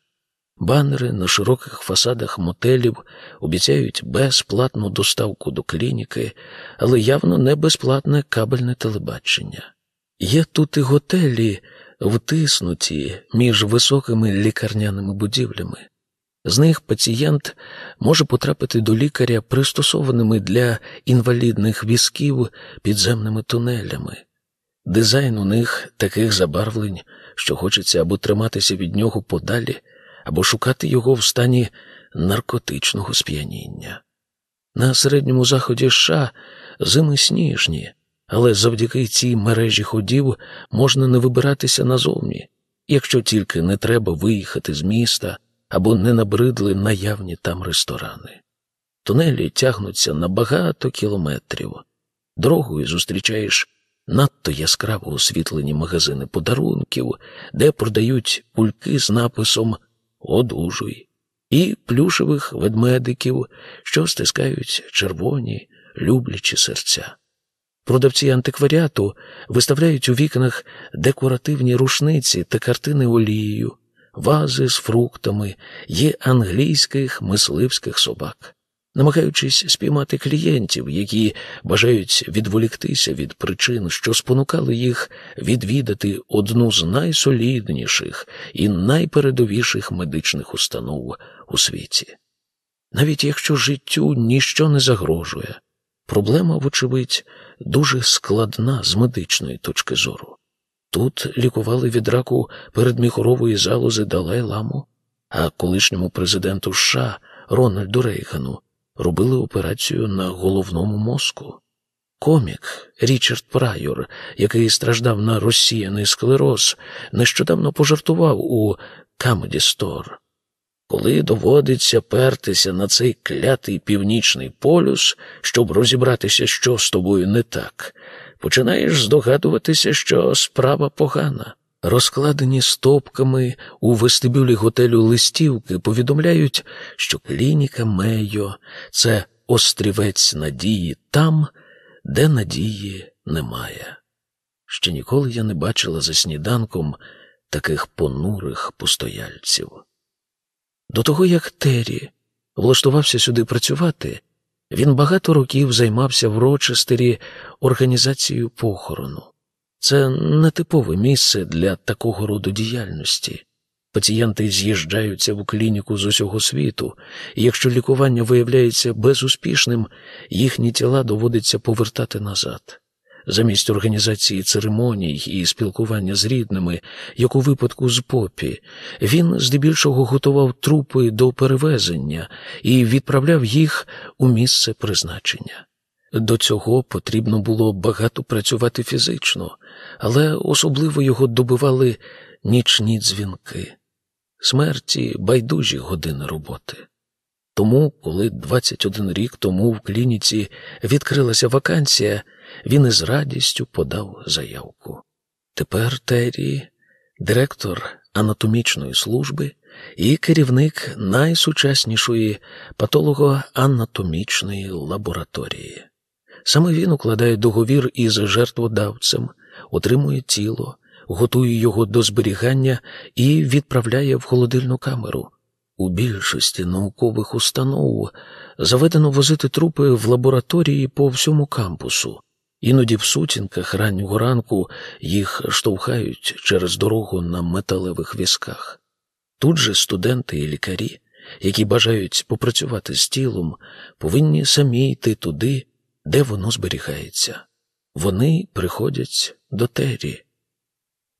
Банери на широких фасадах мотелів обіцяють безплатну доставку до клініки, але явно не безплатне кабельне телебачення. Є тут і готелі, втиснуті між високими лікарняними будівлями. З них пацієнт може потрапити до лікаря пристосованими для інвалідних візків підземними тунелями. Дизайн у них таких забарвлень, що хочеться або триматися від нього подалі, або шукати його в стані наркотичного сп'яніння. На середньому заході США зими сніжні, але завдяки цій мережі ходів можна не вибиратися назовні, якщо тільки не треба виїхати з міста або не набридли наявні там ресторани. Тунелі тягнуться на багато кілометрів. Дорогою зустрічаєш надто яскраво освітлені магазини подарунків, де продають пульки з написом Одужуй і плюшевих ведмедиків, що стискають червоні, люблячі серця. Продавці антикваріату виставляють у вікнах декоративні рушниці та картини олією, вази з фруктами є англійських мисливських собак. Намагаючись спіймати клієнтів, які бажають відволіктися від причин, що спонукали їх відвідати одну з найсолідніших і найпередовіших медичних установ у світі. Навіть якщо життю ніщо не загрожує, проблема, вочевидь, дуже складна з медичної точки зору. Тут лікували від раку передміхорової залози Далай Ламу, а колишньому президенту США Рональду Рейгану робили операцію на головному мозку. Комік Річард Прайор, який страждав на розсіяний склероз, нещодавно пожартував у Comedy Store. Коли доводиться пертися на цей клятий північний полюс, щоб розібратися, що з тобою не так, починаєш здогадуватися, що справа погана. Розкладені стопками у вестибюлі готелю листівки повідомляють, що клініка Мейо це острівець надії там, де надії немає. Ще ніколи я не бачила за сніданком таких понурих постояльців. До того, як Террі влаштувався сюди працювати, він багато років займався в Рочестері організацією похорону. Це нетипове місце для такого роду діяльності. Пацієнти з'їжджаються в клініку з усього світу, і якщо лікування виявляється безуспішним, їхні тіла доводиться повертати назад. Замість організації церемоній і спілкування з рідними, як у випадку з попі, він здебільшого готував трупи до перевезення і відправляв їх у місце призначення. До цього потрібно було багато працювати фізично, але особливо його добивали нічні дзвінки, смерті байдужі години роботи. Тому, коли 21 рік тому в клініці відкрилася вакансія, він із радістю подав заявку. Тепер Террі, директор анатомічної служби і керівник найсучаснішої патологоанатомічної лабораторії. Саме він укладає договір із жертводавцем, отримує тіло, готує його до зберігання і відправляє в холодильну камеру. У більшості наукових установ заведено возити трупи в лабораторії по всьому кампусу. Іноді в сутінках раннього ранку їх штовхають через дорогу на металевих візках. Тут же студенти і лікарі, які бажають попрацювати з тілом, повинні самі йти туди, де воно зберігається. Вони приходять до Террі.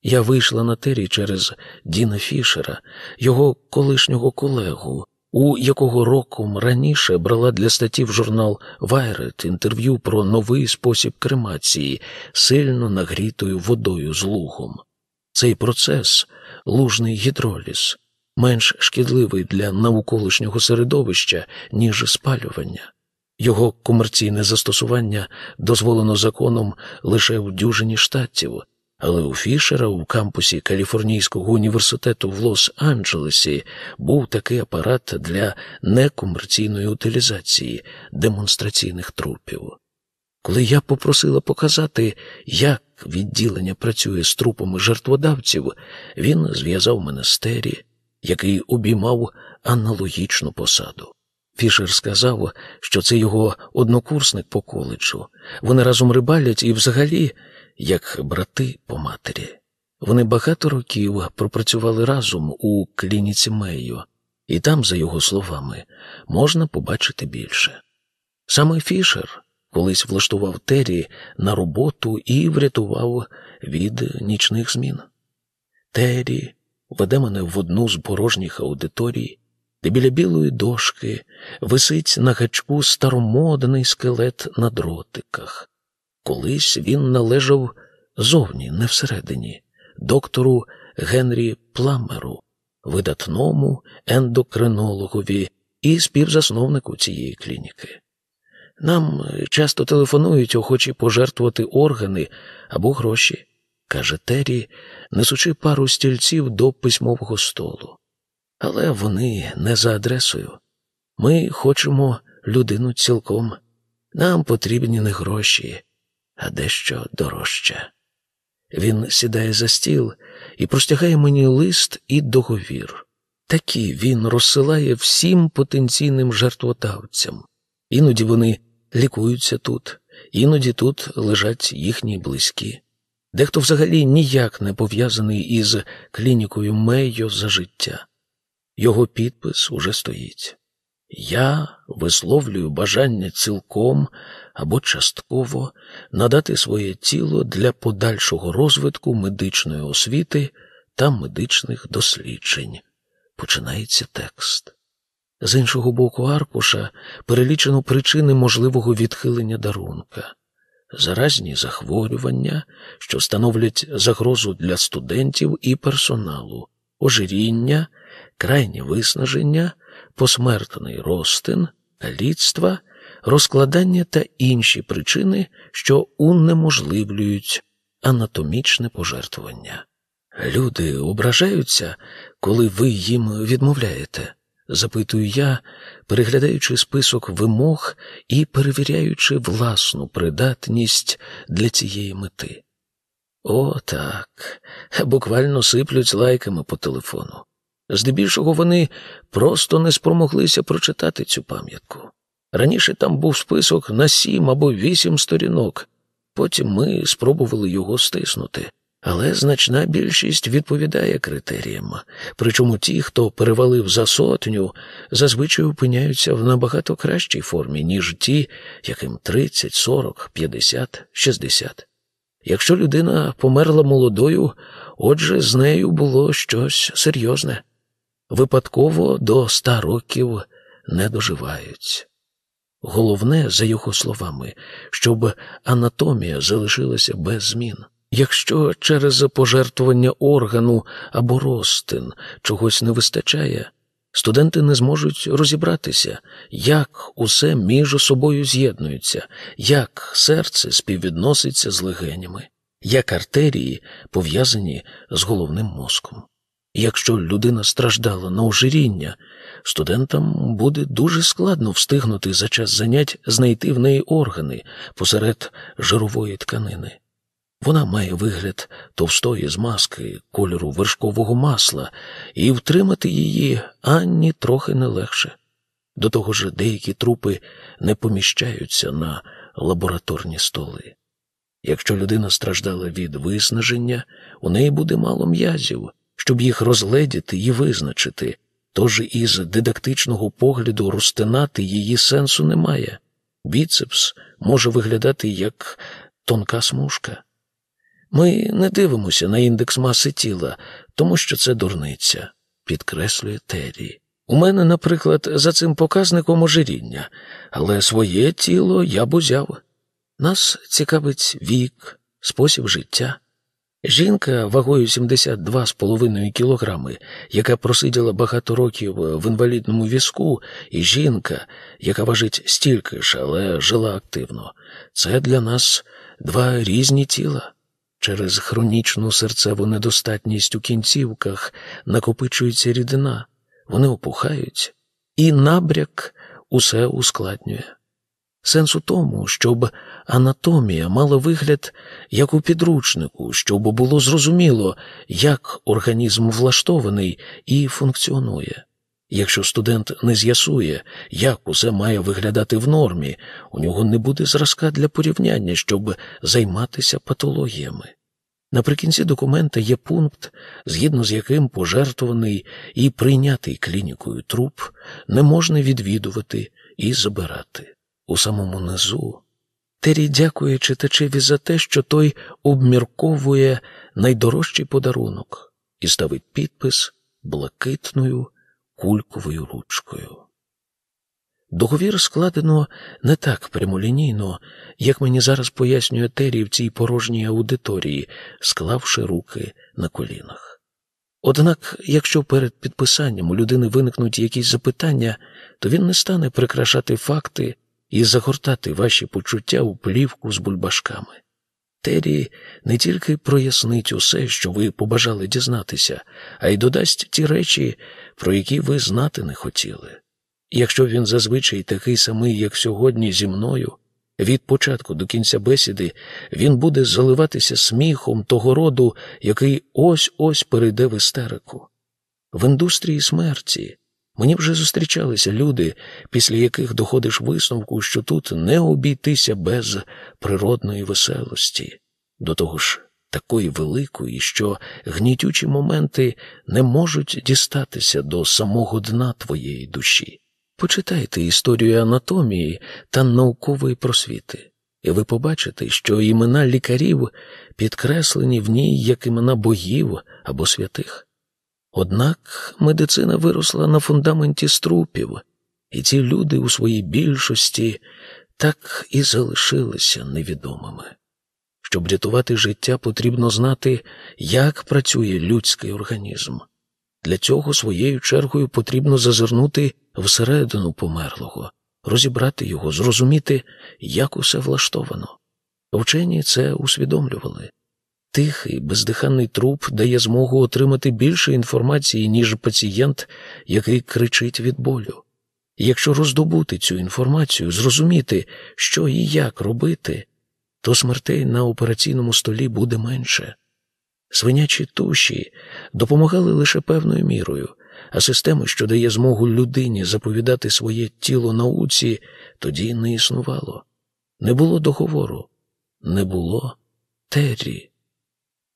Я вийшла на Террі через Діна Фішера, його колишнього колегу, у якого роком раніше брала для статті в журнал Вайрет інтерв'ю про новий спосіб кремації, сильно нагрітою водою з лугом. Цей процес, лужний гідроліз, менш шкідливий для навколишнього середовища, ніж спалювання. Його комерційне застосування дозволено законом лише в дюжині штатів, але у Фішера у кампусі Каліфорнійського університету в Лос-Анджелесі був такий апарат для некомерційної утилізації демонстраційних трупів. Коли я попросила показати, як відділення працює з трупами жертводавців, він зв'язав мене з Террі, який обіймав аналогічну посаду. Фішер сказав, що це його однокурсник по коледжу. Вони разом рибалять і, взагалі, як брати по матері. Вони багато років пропрацювали разом у клініці Мейо, і там, за його словами, можна побачити більше. Саме Фішер колись влаштував Террі на роботу і врятував від нічних змін. Террі веде мене в одну з порожніх аудиторій де біля білої дошки висить на гачку старомодний скелет на дротиках. Колись він належав зовні, не всередині, доктору Генрі Пламеру, видатному ендокринологові і співзасновнику цієї клініки. Нам часто телефонують охочі пожертвувати органи або гроші, каже Террі, несучи пару стільців до письмового столу. Але вони не за адресою. Ми хочемо людину цілком. Нам потрібні не гроші, а дещо дорожче. Він сідає за стіл і простягає мені лист і договір. Такі він розсилає всім потенційним жертводавцям. Іноді вони лікуються тут, іноді тут лежать їхні близькі. Дехто взагалі ніяк не пов'язаний із клінікою Мейо за життя. Його підпис уже стоїть. Я висловлюю бажання цілком або частково надати своє тіло для подальшого розвитку медичної освіти та медичних досліджень. Починається текст. З іншого боку аркуша перелічено причини можливого відхилення дарунка, заразні захворювання, що становлять загрозу для студентів і персоналу, ожиріння, крайнє виснаження, посмертний розтин, каліцтва, розкладання та інші причини, що унеможливлюють анатомічне пожертвування. Люди ображаються, коли ви їм відмовляєте запитую я, переглядаючи список вимог і перевіряючи власну придатність для цієї мети. О, так, буквально сиплють лайками по телефону. Здебільшого вони просто не спромоглися прочитати цю пам'ятку. Раніше там був список на сім або вісім сторінок, потім ми спробували його стиснути але значна більшість відповідає критеріям. Причому ті, хто перевалив за сотню, зазвичай опиняються в набагато кращій формі, ніж ті, яким 30, 40, 50, 60. Якщо людина померла молодою, отже, з нею було щось серйозне. Випадково до ста років не доживають. Головне, за його словами, щоб анатомія залишилася без змін. Якщо через пожертвування органу або розтин чогось не вистачає, студенти не зможуть розібратися, як усе між собою з'єднується, як серце співвідноситься з легенями, як артерії пов'язані з головним мозком. Якщо людина страждала на ожиріння, студентам буде дуже складно встигнути за час занять знайти в неї органи посеред жирової тканини. Вона має вигляд товстої змазки кольору вершкового масла, і втримати її ані трохи не легше. До того ж, деякі трупи не поміщаються на лабораторні столи. Якщо людина страждала від виснаження, у неї буде мало м'язів, щоб їх розгледіти і визначити, тож із дидактичного погляду розтинати її сенсу немає. Біцепс може виглядати як тонка смужка. Ми не дивимося на індекс маси тіла, тому що це дурниця, підкреслює Террі. У мене, наприклад, за цим показником ожиріння, але своє тіло я б узяв. Нас цікавить вік, спосіб життя. Жінка вагою 72,5 кілограми, яка просиділа багато років в інвалідному візку, і жінка, яка важить стільки ж, але жила активно, це для нас два різні тіла. Через хронічну серцеву недостатність у кінцівках накопичується рідина, вони опухають, і набряк усе ускладнює. Сенс у тому, щоб анатомія мала вигляд як у підручнику, щоб було зрозуміло, як організм влаштований і функціонує. Якщо студент не з'ясує, як усе має виглядати в нормі, у нього не буде зразка для порівняння, щоб займатися патологіями. Наприкінці документа є пункт, згідно з яким пожертвований і прийнятий клінікою труп не можна відвідувати і забирати. У самому низу Террі дякує читачеві за те, що той обмірковує найдорожчий подарунок і ставить підпис блакитною кульковою ручкою. Договір складено не так прямолінійно, як мені зараз пояснює Террі в цій порожній аудиторії, склавши руки на колінах. Однак, якщо перед підписанням у людини виникнуть якісь запитання, то він не стане прикрашати факти і загортати ваші почуття у плівку з бульбашками. Террі не тільки прояснить усе, що ви побажали дізнатися, а й додасть ті речі, про які ви знати не хотіли. Якщо він зазвичай такий самий, як сьогодні, зі мною, від початку до кінця бесіди він буде заливатися сміхом того роду, який ось ось перейде в істерику. В індустрії смерті Мені вже зустрічалися люди, після яких доходиш висновку, що тут не обійтися без природної веселості, до того ж такої великої, що гнітючі моменти не можуть дістатися до самого дна твоєї душі. Почитайте історію анатомії та наукової просвіти, і ви побачите, що імена лікарів підкреслені в ній як імена богів або святих. Однак медицина виросла на фундаменті струпів, і ці люди у своїй більшості так і залишилися невідомими. Щоб рятувати життя, потрібно знати, як працює людський організм. Для цього своєю чергою потрібно зазирнути всередину померлого, розібрати його, зрозуміти, як усе влаштовано. Вчені це усвідомлювали. Тихий, бездиханний труп дає змогу отримати більше інформації, ніж пацієнт, який кричить від болю. Якщо роздобути цю інформацію, зрозуміти, що і як робити, то смертей на операційному столі буде менше. Свинячі туші допомагали лише певною мірою, а система, що дає змогу людині заповідати своє тіло науці, тоді не існувало. Не було договору, не було террі.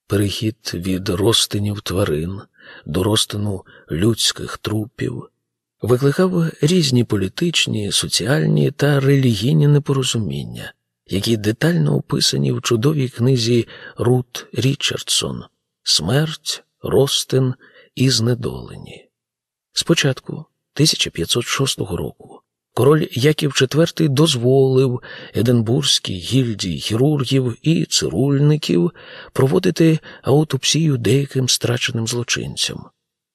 Перехід від розтинів тварин до розтину людських трупів викликав різні політичні, соціальні та релігійні непорозуміння, які детально описані в чудовій книзі Рут Річардсон Смерть, Ростин і знедолені. Спочатку 1506 року король Яків IV дозволив Единбурзькій гільдії хірургів і цирульників проводити аутопсію деяким страченим злочинцям.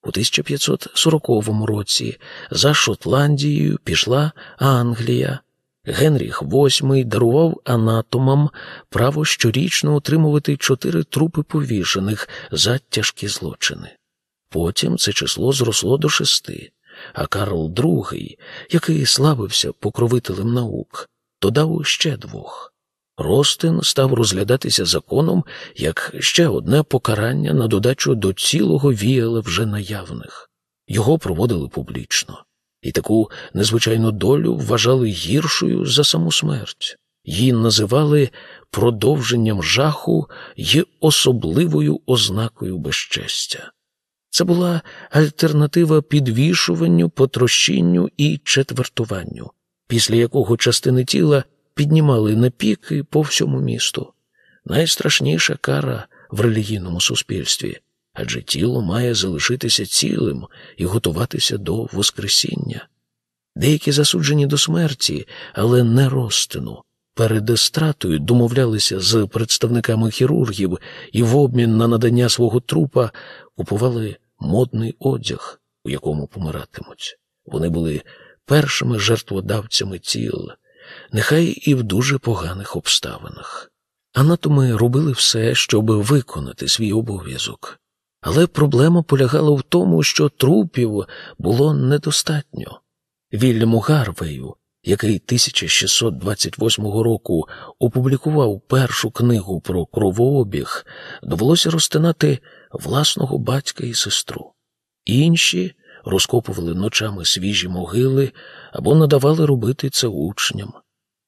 У 1540 році за Шотландією пішла Англія. Генріх VIII дарував анатомам право щорічно отримувати чотири трупи повішених за тяжкі злочини. Потім це число зросло до шести, а Карл II, який славився покровителем наук, додав ще двох. Ростин став розглядатися законом як ще одне покарання на додачу до цілого віяла вже наявних. Його проводили публічно, і таку незвичайну долю вважали гіршою за саму смерть. Її називали продовженням жаху й особливою ознакою безчестя. Це була альтернатива підвішуванню, потрощінню і четвертуванню, після якого частини тіла піднімали на піки по всьому місту. Найстрашніша кара в релігійному суспільстві, адже тіло має залишитися цілим і готуватися до Воскресіння. Деякі засуджені до смерті, але не розтину. Перед естратою домовлялися з представниками хірургів і в обмін на надання свого трупа купували модний одяг, у якому помиратимуть. Вони були першими жертводавцями тіл, нехай і в дуже поганих обставинах. Анатоми робили все, щоб виконати свій обов'язок. Але проблема полягала в тому, що трупів було недостатньо. Вільяму Гарвею, який 1628 року опублікував першу книгу про кровообіг, довелося розтинати власного батька і сестру. Інші розкопували ночами свіжі могили або надавали робити це учням.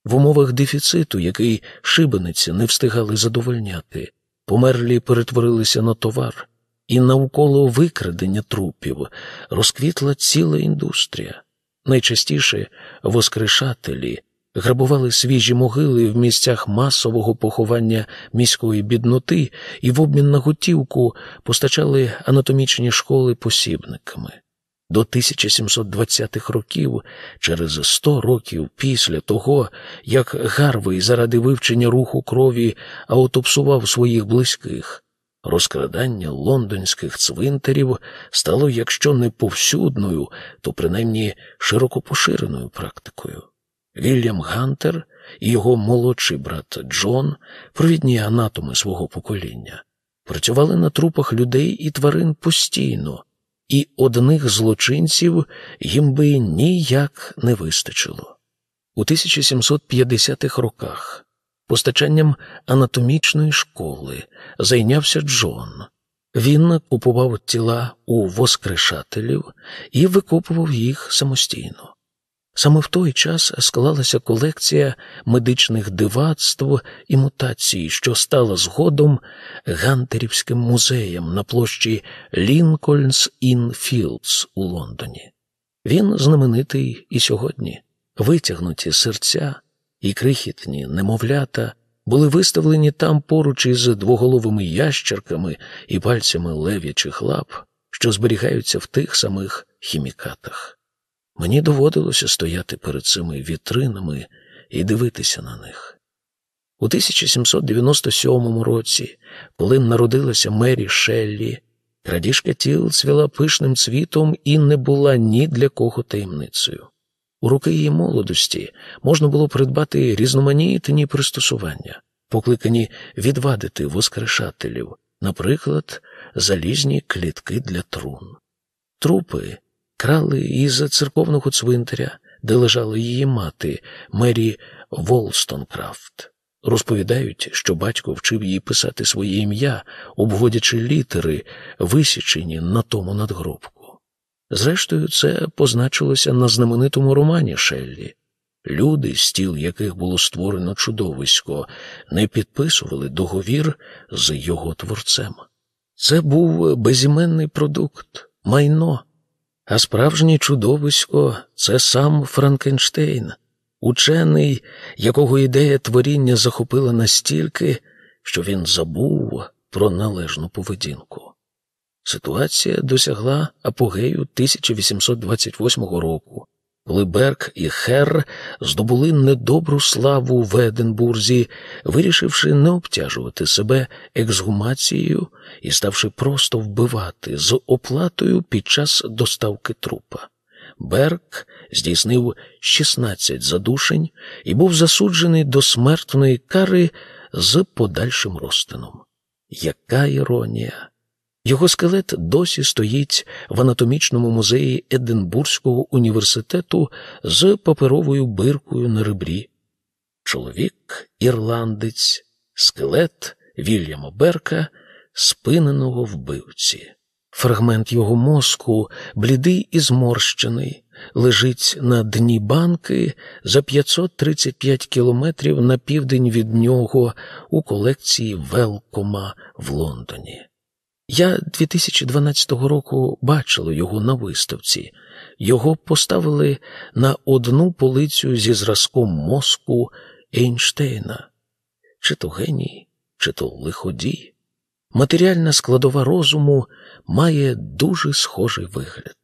В умовах дефіциту, який шибениці не встигали задовольняти, померлі перетворилися на товар, і навколо викрадення трупів розквітла ціла індустрія. Найчастіше воскрешателі грабували свіжі могили в місцях масового поховання міської бідноти і в обмін на готівку постачали анатомічні школи посібниками. До 1720-х років, через 100 років після того, як Гарвей заради вивчення руху крові аутопсував своїх близьких, розкрадання лондонських цвинтарів стало, якщо не повсюдною, то принаймні широко поширеною практикою. Вільям Гантер і його молодший брат Джон, провідні анатоми свого покоління, працювали на трупах людей і тварин постійно, і одних злочинців їм би ніяк не вистачило. У 1750-х роках постачанням анатомічної школи зайнявся Джон. Він купував тіла у воскрешателів і викопував їх самостійно. Саме в той час склалася колекція медичних дивацтв і мутацій, що стала згодом Гантерівським музеєм на площі Лінкольнс Ін Філдс у Лондоні. Він знаменитий і сьогодні. Витягнуті серця і крихітні немовлята були виставлені там поруч із двоголовими ящерками і пальцями лев'ячих лап, що зберігаються в тих самих хімікатах. Мені доводилося стояти перед цими вітринами і дивитися на них. У 1797 році, коли народилася Мері Шеллі, крадіжка тіл цвіла пишним цвітом і не була ні для кого таємницею. У роки її молодості можна було придбати різноманітні пристосування, покликані відвадити воскрешателів, наприклад, залізні клітки для трун. Трупи крали із церковного цвинтаря, де лежала її мати Мері Волстонкрафт. Розповідають, що батько вчив її писати своє ім'я, обводячи літери, висічені на тому надгробку. Зрештою, це позначилося на знаменитому романі Шеллі. Люди, стіл яких було створено чудовисько, не підписували договір з його творцем. Це був безіменний продукт, майно, а справжнє чудовисько це сам Франкенштейн, учений, якого ідея творіння захопила настільки, що він забув про належну поведінку. Ситуація досягла апогею 1828 року, коли Берк і Хер здобули недобру славу в Единбурзі, вирішивши не обтяжувати себе ексгумацією і ставши просто вбивати з оплатою під час доставки трупа. Берк здійснив 16 задушень і був засуджений до смертної кари з подальшим розтином. Яка іронія! Його скелет досі стоїть в анатомічному музеї Единбурзького університету з паперовою биркою на ребрі. Чоловік ірландець, скелет Вільяма Берка, спиненого вбивці. Фрагмент його мозку, блідий і зморщений, лежить на дні банки за 535 кілометрів на південь від нього у колекції Велкома в Лондоні. Я 2012 року бачила його на виставці. Його поставили на одну полицю зі зразком мозку Ейнштейна. Чи то геній, чи то лиходій. Матеріальна складова розуму має дуже схожий вигляд.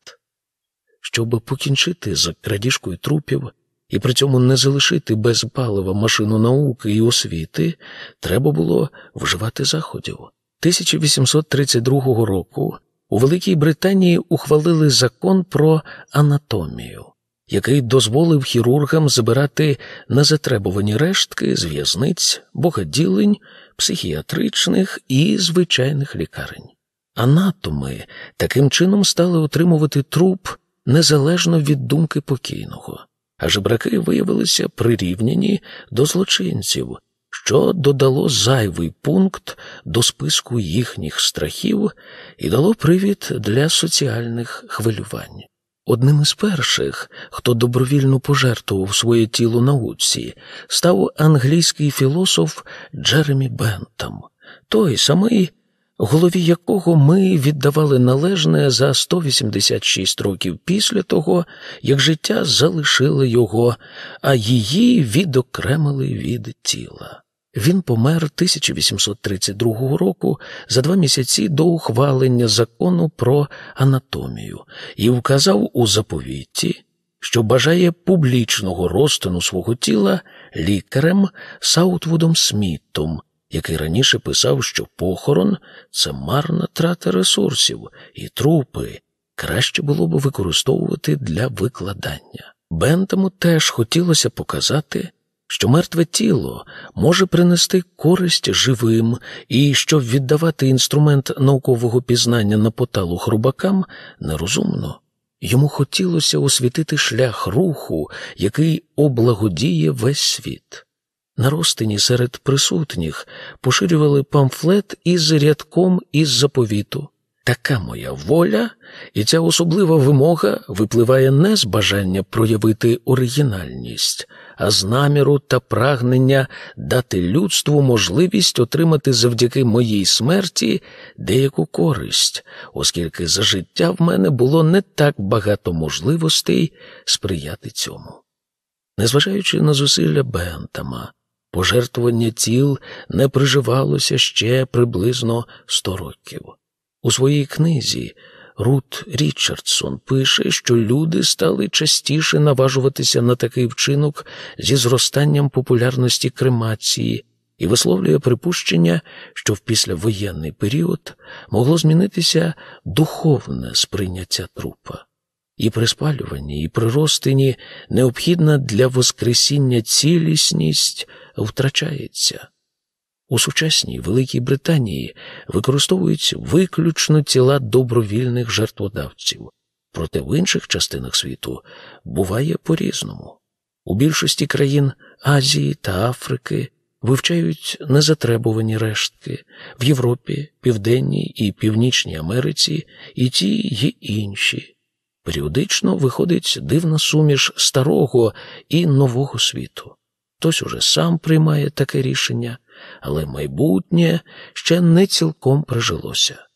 Щоб покінчити з крадіжкою трупів і при цьому не залишити без палива машину науки і освіти, треба було вживати заходів. 1832 року у Великій Британії ухвалили закон про анатомію, який дозволив хірургам забирати незатребувані рештки з в'язниць, богоділень, психіатричних і звичайних лікарень. Анатоми таким чином стали отримувати труп незалежно від думки покійного, а жебраки виявилися прирівняні до злочинців що додало зайвий пункт до списку їхніх страхів і дало привід для соціальних хвилювань. Одним із перших, хто добровільно пожертвував своє тіло науці, став англійський філософ Джеремі Бентам, той самий, голові якого ми віддавали належне за 186 років після того, як життя залишило його, а її відокремили від тіла. Він помер 1832 року за два місяці до ухвалення закону про анатомію і вказав у заповіті, що бажає публічного розтину свого тіла лікарем Саутвудом Смітом, який раніше писав, що похорон це марна трата ресурсів, і трупи краще було б використовувати для викладання. Бентаму теж хотілося показати що мертве тіло може принести користь живим, і що віддавати інструмент наукового пізнання на поталу хрубакам нерозумно. Йому хотілося освітити шлях руху, який облагодіє весь світ. на розтині серед присутніх поширювали памфлет із рядком із заповіту. Така моя воля, і ця особлива вимога випливає не з бажання проявити оригінальність, а з наміру та прагнення дати людству можливість отримати завдяки моїй смерті деяку користь, оскільки за життя в мене було не так багато можливостей сприяти цьому. Незважаючи на зусилля Бентама, пожертвування тіл не приживалося ще приблизно сто років. У своїй книзі Рут Річардсон пише, що люди стали частіше наважуватися на такий вчинок зі зростанням популярності кремації і висловлює припущення, що в післявоєнний період могло змінитися духовне сприйняття трупа. І при спалюванні, і при розтині необхідна для Воскресіння цілісність втрачається. У сучасній Великій Британії використовують виключно тіла добровільних жертводавців, проте в інших частинах світу буває по-різному. У більшості країн Азії та Африки вивчають незатребувані рештки в Європі, Південній і Північній Америці і ті й інші. Періодично виходить дивна суміш старого і нового світу. Хтось уже сам приймає таке рішення але майбутнє ще не цілком прижилося.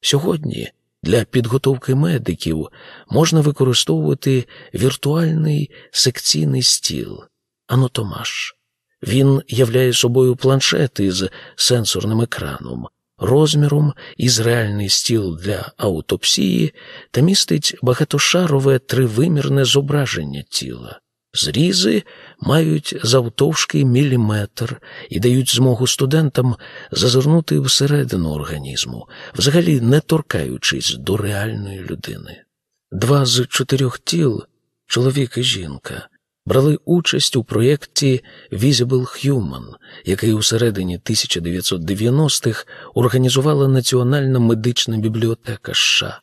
Сьогодні для підготовки медиків можна використовувати віртуальний секційний стіл, анотомаш. Він являє собою планшет із сенсорним екраном, розміром із реальний стіл для аутопсії та містить багатошарове тривимірне зображення тіла. Зрізи мають завтовшки міліметр і дають змогу студентам зазирнути всередину організму, взагалі не торкаючись до реальної людини. Два з чотирьох тіл, чоловік і жінка, брали участь у проєкті Visible Human, який у середині 1990-х організувала Національна медична бібліотека США.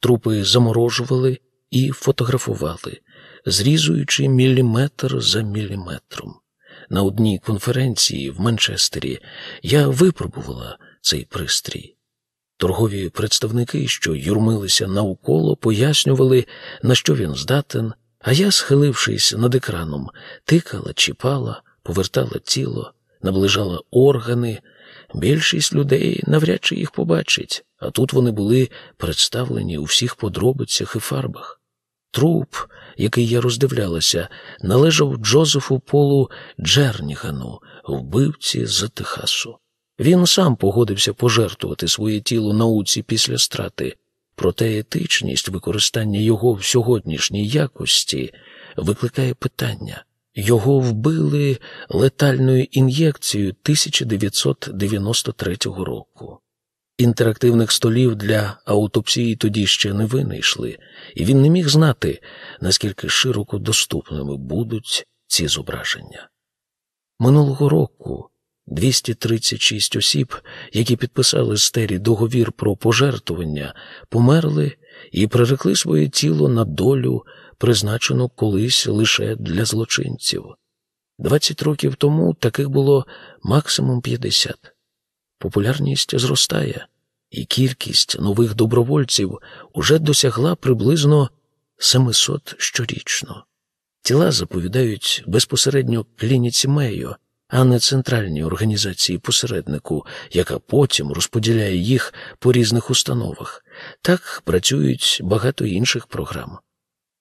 Трупи заморожували і фотографували зрізуючи міліметр за міліметром. На одній конференції в Манчестері я випробувала цей пристрій. Торгові представники, що юрмилися навколо, пояснювали, на що він здатен, а я, схилившись над екраном, тикала, чіпала, повертала тіло, наближала органи. Більшість людей навряд чи їх побачить, а тут вони були представлені у всіх подробицях і фарбах. Труп який я роздивлялася, належав Джозефу Полу Джернігану, вбивці з Техасу. Він сам погодився пожертвувати своє тіло науці після страти, проте етичність використання його в сьогоднішній якості викликає питання. Його вбили летальною ін'єкцією 1993 року. Інтерактивних столів для аутопсії тоді ще не винайшли, і він не міг знати, наскільки широко доступними будуть ці зображення. Минулого року 236 осіб, які підписали стері договір про пожертвування, померли і прирекли своє тіло на долю, призначену колись лише для злочинців. 20 років тому таких було максимум 50. Популярність зростає, і кількість нових добровольців уже досягла приблизно 700 щорічно. Тіла заповідають безпосередньо клініці Мейо, а не центральній організації посереднику, яка потім розподіляє їх по різних установах. Так працюють багато інших програм.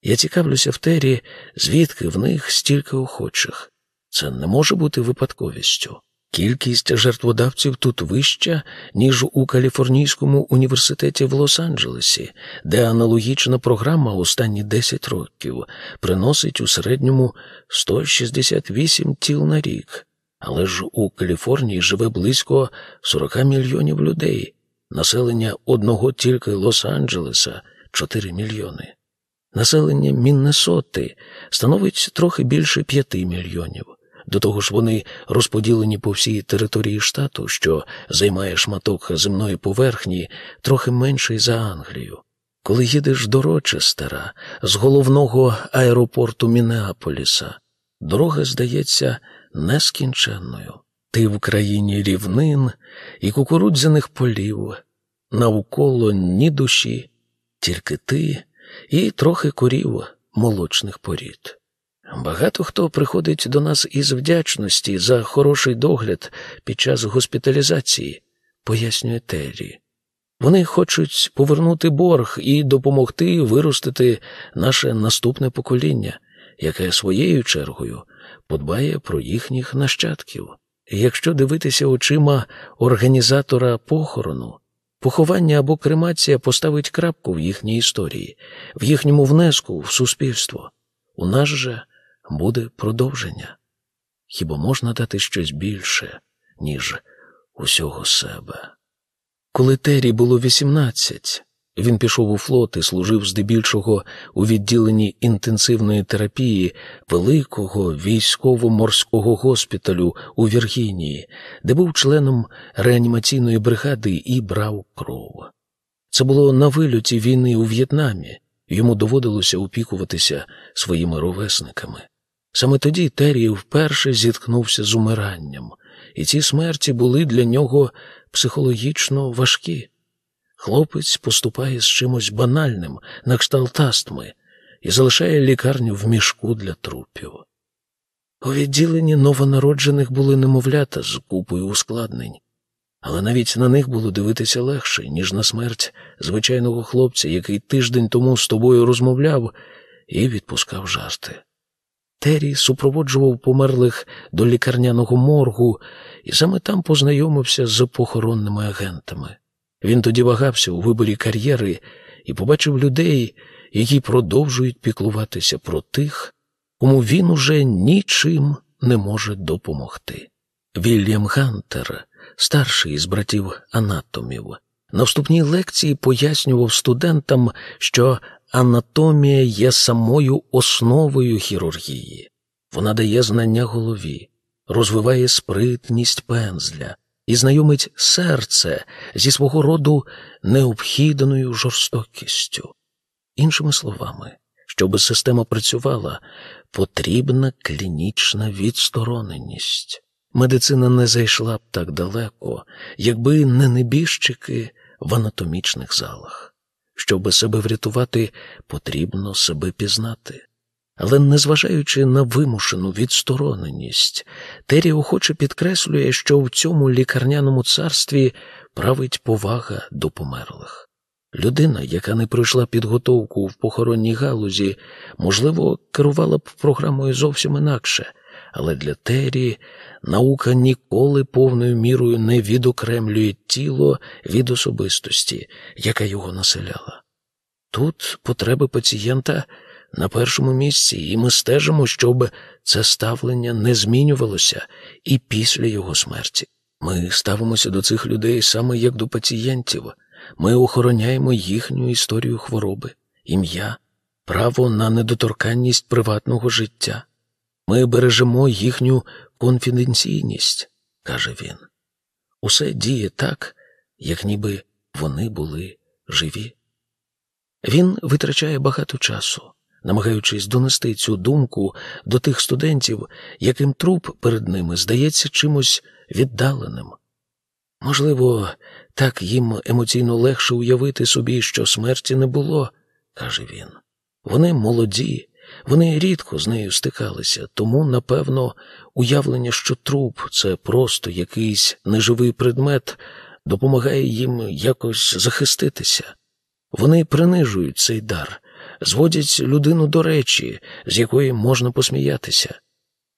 Я цікавлюся в тері, звідки в них стільки охочих. Це не може бути випадковістю. Кількість жертводавців тут вища, ніж у Каліфорнійському університеті в Лос-Анджелесі, де аналогічна програма останні 10 років приносить у середньому 168 тіл на рік. Але ж у Каліфорнії живе близько 40 мільйонів людей, населення одного тільки Лос-Анджелеса 4 мільйони. Населення Міннесоти становить трохи більше 5 мільйонів. До того ж, вони розподілені по всій території штату, що займає шматок земної поверхні трохи менший за Англію. Коли їдеш до Рочестера з головного аеропорту Мінеаполіса, дорога здається нескінченною. Ти в країні рівнин і кукурудзяних полів, навколо ні душі, тільки ти і трохи корів молочних порід. Багато хто приходить до нас із вдячності за хороший догляд під час госпіталізації, пояснює Террі. Вони хочуть повернути борг і допомогти виростити наше наступне покоління, яке своєю чергою подбає про їхніх нащадків. Якщо дивитися очима організатора похорону, поховання або кремація поставить крапку в їхній історії, в їхньому внеску в суспільство. У нас же буде продовження. Хіба можна дати щось більше, ніж усього себе? Коли Террі було 18, він пішов у флот і служив здебільшого у відділенні інтенсивної терапії великого військово-морського госпіталю у Віргінії, де був членом реанімаційної бригади і брав кров. Це було на вильоті війни у В'єтнамі, йому доводилося опікуватися своїми ровесниками. Саме тоді Террі вперше зіткнувся з умиранням, і ці смерті були для нього психологічно важкі. Хлопець поступає з чимось банальним, на кшталт астми, і залишає лікарню в мішку для трупів. У відділенні новонароджених були немовлята з купою ускладнень, але навіть на них було дивитися легше, ніж на смерть звичайного хлопця, який тиждень тому з тобою розмовляв і відпускав жарти. Террі супроводжував померлих до лікарняного моргу і саме там познайомився з похоронними агентами. Він тоді вагався у виборі кар'єри і побачив людей, які продовжують піклуватися про тих, кому він уже нічим не може допомогти. Вільям Гантер, старший із братів анатомів, на вступній лекції пояснював студентам, що анатомія є самою основою хірургії. Вона дає знання голові, розвиває спритність пензля і знайомить серце зі свого роду необхідною жорстокістю. Іншими словами, щоб система працювала, потрібна клінічна відстороненість. Медицина не зайшла б так далеко, якби не небіжчики в анатомічних залах. Щоби себе врятувати, потрібно себе пізнати. Але, незважаючи на вимушену відстороненість, Террі охоче підкреслює, що в цьому лікарняному царстві править повага до померлих. Людина, яка не пройшла підготовку в похоронній галузі, можливо, керувала б програмою зовсім інакше, але для Террі наука ніколи повною мірою не відокремлює тіло від особистості, яка його населяла. Тут потреби пацієнта на першому місці, і ми стежимо, щоб це ставлення не змінювалося і після його смерті. Ми ставимося до цих людей саме як до пацієнтів. Ми охороняємо їхню історію хвороби, ім'я, право на недоторканність приватного життя. Ми бережемо їхню конфіденційність, каже він. Усе діє так, як ніби вони були живі. Він витрачає багато часу, намагаючись донести цю думку до тих студентів, яким труп перед ними здається чимось віддаленим. Можливо, так їм емоційно легше уявити собі, що смерті не було, каже він. Вони молоді, вони рідко з нею стикалися, тому, напевно, уявлення, що труп це просто якийсь неживий предмет, допомагає їм якось захиститися. Вони принижують цей дар, зводять людину до речі, з якої можна посміятися.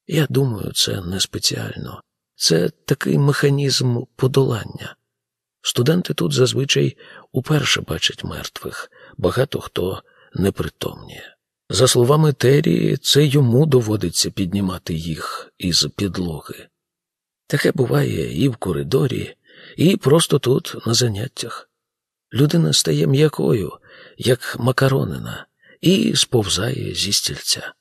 Я думаю, це не спеціально. Це такий механізм подолання. Студенти тут зазвичай уперше бачать мертвих, багато хто непритомніє. За словами Террі, це йому доводиться піднімати їх із підлоги. Таке буває і в коридорі, і просто тут, на заняттях. Людина стає м'якою, як макаронина, і сповзає зі стільця.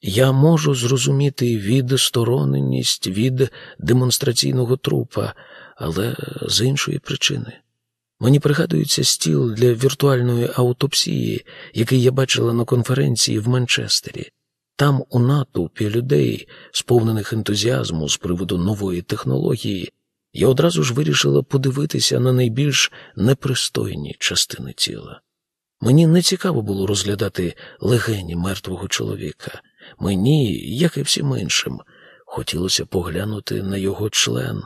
Я можу зрозуміти відстороненість від демонстраційного трупа, але з іншої причини. Мені пригадується стіл для віртуальної аутопсії, який я бачила на конференції в Манчестері. Там, у натовпі людей, сповнених ентузіазму з приводу нової технології, я одразу ж вирішила подивитися на найбільш непристойні частини тіла. Мені не цікаво було розглядати легені мертвого чоловіка. Мені, як і всім іншим, хотілося поглянути на його член.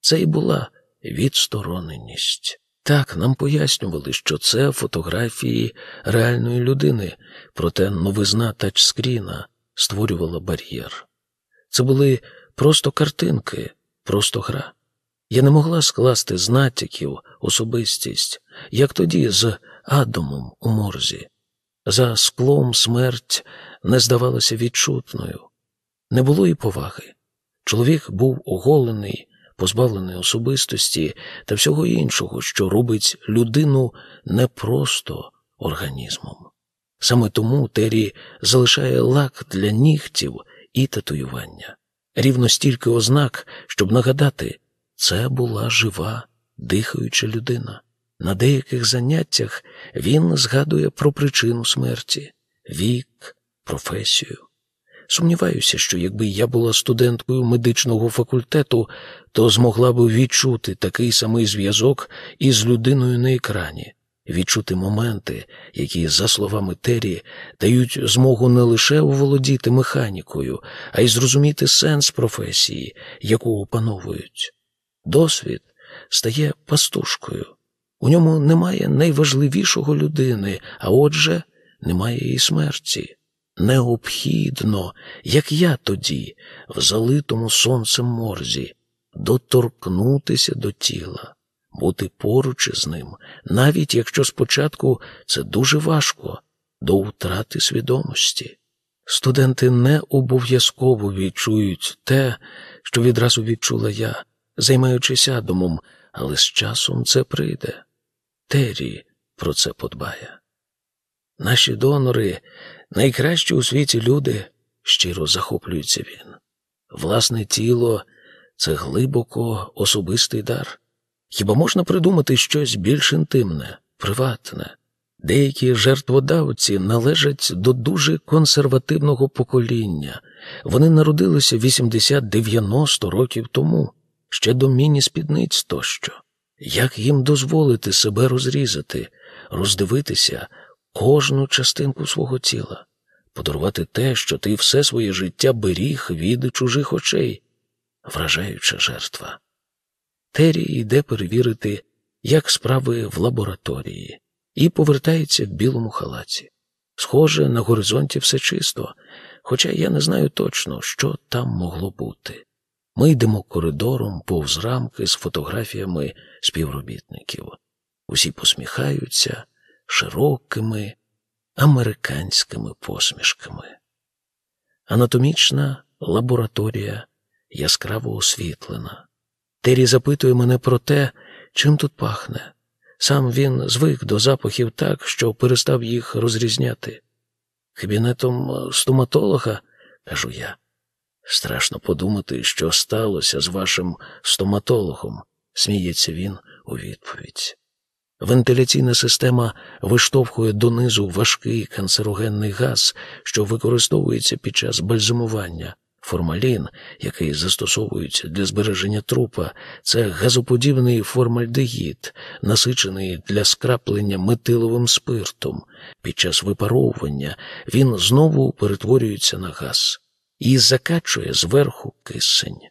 Це й була відстороненість. Так, нам пояснювали, що це фотографії реальної людини, проте новизна тачскріна створювала бар'єр. Це були просто картинки, просто гра. Я не могла скласти з натяків особистість, як тоді з Адамом у морзі. За склом смерть не здавалася відчутною. Не було і поваги. Чоловік був оголений, позбавлений особистості та всього іншого, що робить людину не просто організмом. Саме тому Террі залишає лак для нігтів і татуювання, рівно стільки ознак, щоб нагадати, це була жива, дихаюча людина. На деяких заняттях він згадує про причину смерті, вік, професію. Сумніваюся, що якби я була студенткою медичного факультету, то змогла би відчути такий самий зв'язок із людиною на екрані, відчути моменти, які, за словами Террі, дають змогу не лише оволодіти механікою, а й зрозуміти сенс професії, яку опановують. Досвід стає пастушкою. У ньому немає найважливішого людини, а отже, немає і смерті. Необхідно, як я тоді, в залитому сонцем морзі, доторкнутися до тіла, бути поруч із ним, навіть якщо спочатку це дуже важко, до втрати свідомості. Студенти не обов'язково відчують те, що відразу відчула я, займаючись адомом, але з часом це прийде. Террі про це подбає. Наші донори найкращі у світі люди, щиро захоплюється він. Власне тіло це глибоко особистий дар. Хіба можна придумати щось більш інтимне, приватне? Деякі жертводавці належать до дуже консервативного покоління. Вони народилися 80-90 років тому, ще до міні-спідниць тощо. Як їм дозволити себе розрізати, роздивитися кожну частинку свого тіла, подарувати те, що ти все своє життя беріг від чужих очей, вражаюча жертва. Террі йде перевірити, як справи в лабораторії, і повертається в білому халаті. Схоже, на горизонті все чисто, хоча я не знаю точно, що там могло бути. Ми йдемо коридором повз рамки з фотографіями співробітників. Усі посміхаються широкими американськими посмішками. Анатомічна лабораторія яскраво освітлена. Террі запитує мене про те, чим тут пахне. Сам він звик до запахів так, що перестав їх розрізняти. Кабінетом стоматолога, кажу я. Страшно подумати, що сталося з вашим стоматологом, сміється він у відповідь. Вентиляційна система виштовхує донизу важкий канцерогенний газ, що використовується під час бальзамування. Формалін, який застосовують для збереження трупа, це газоподібний формальдегід, насичений для скраплення метиловим спиртом. Під час випаровування він знову перетворюється на газ і закачує зверху кисень.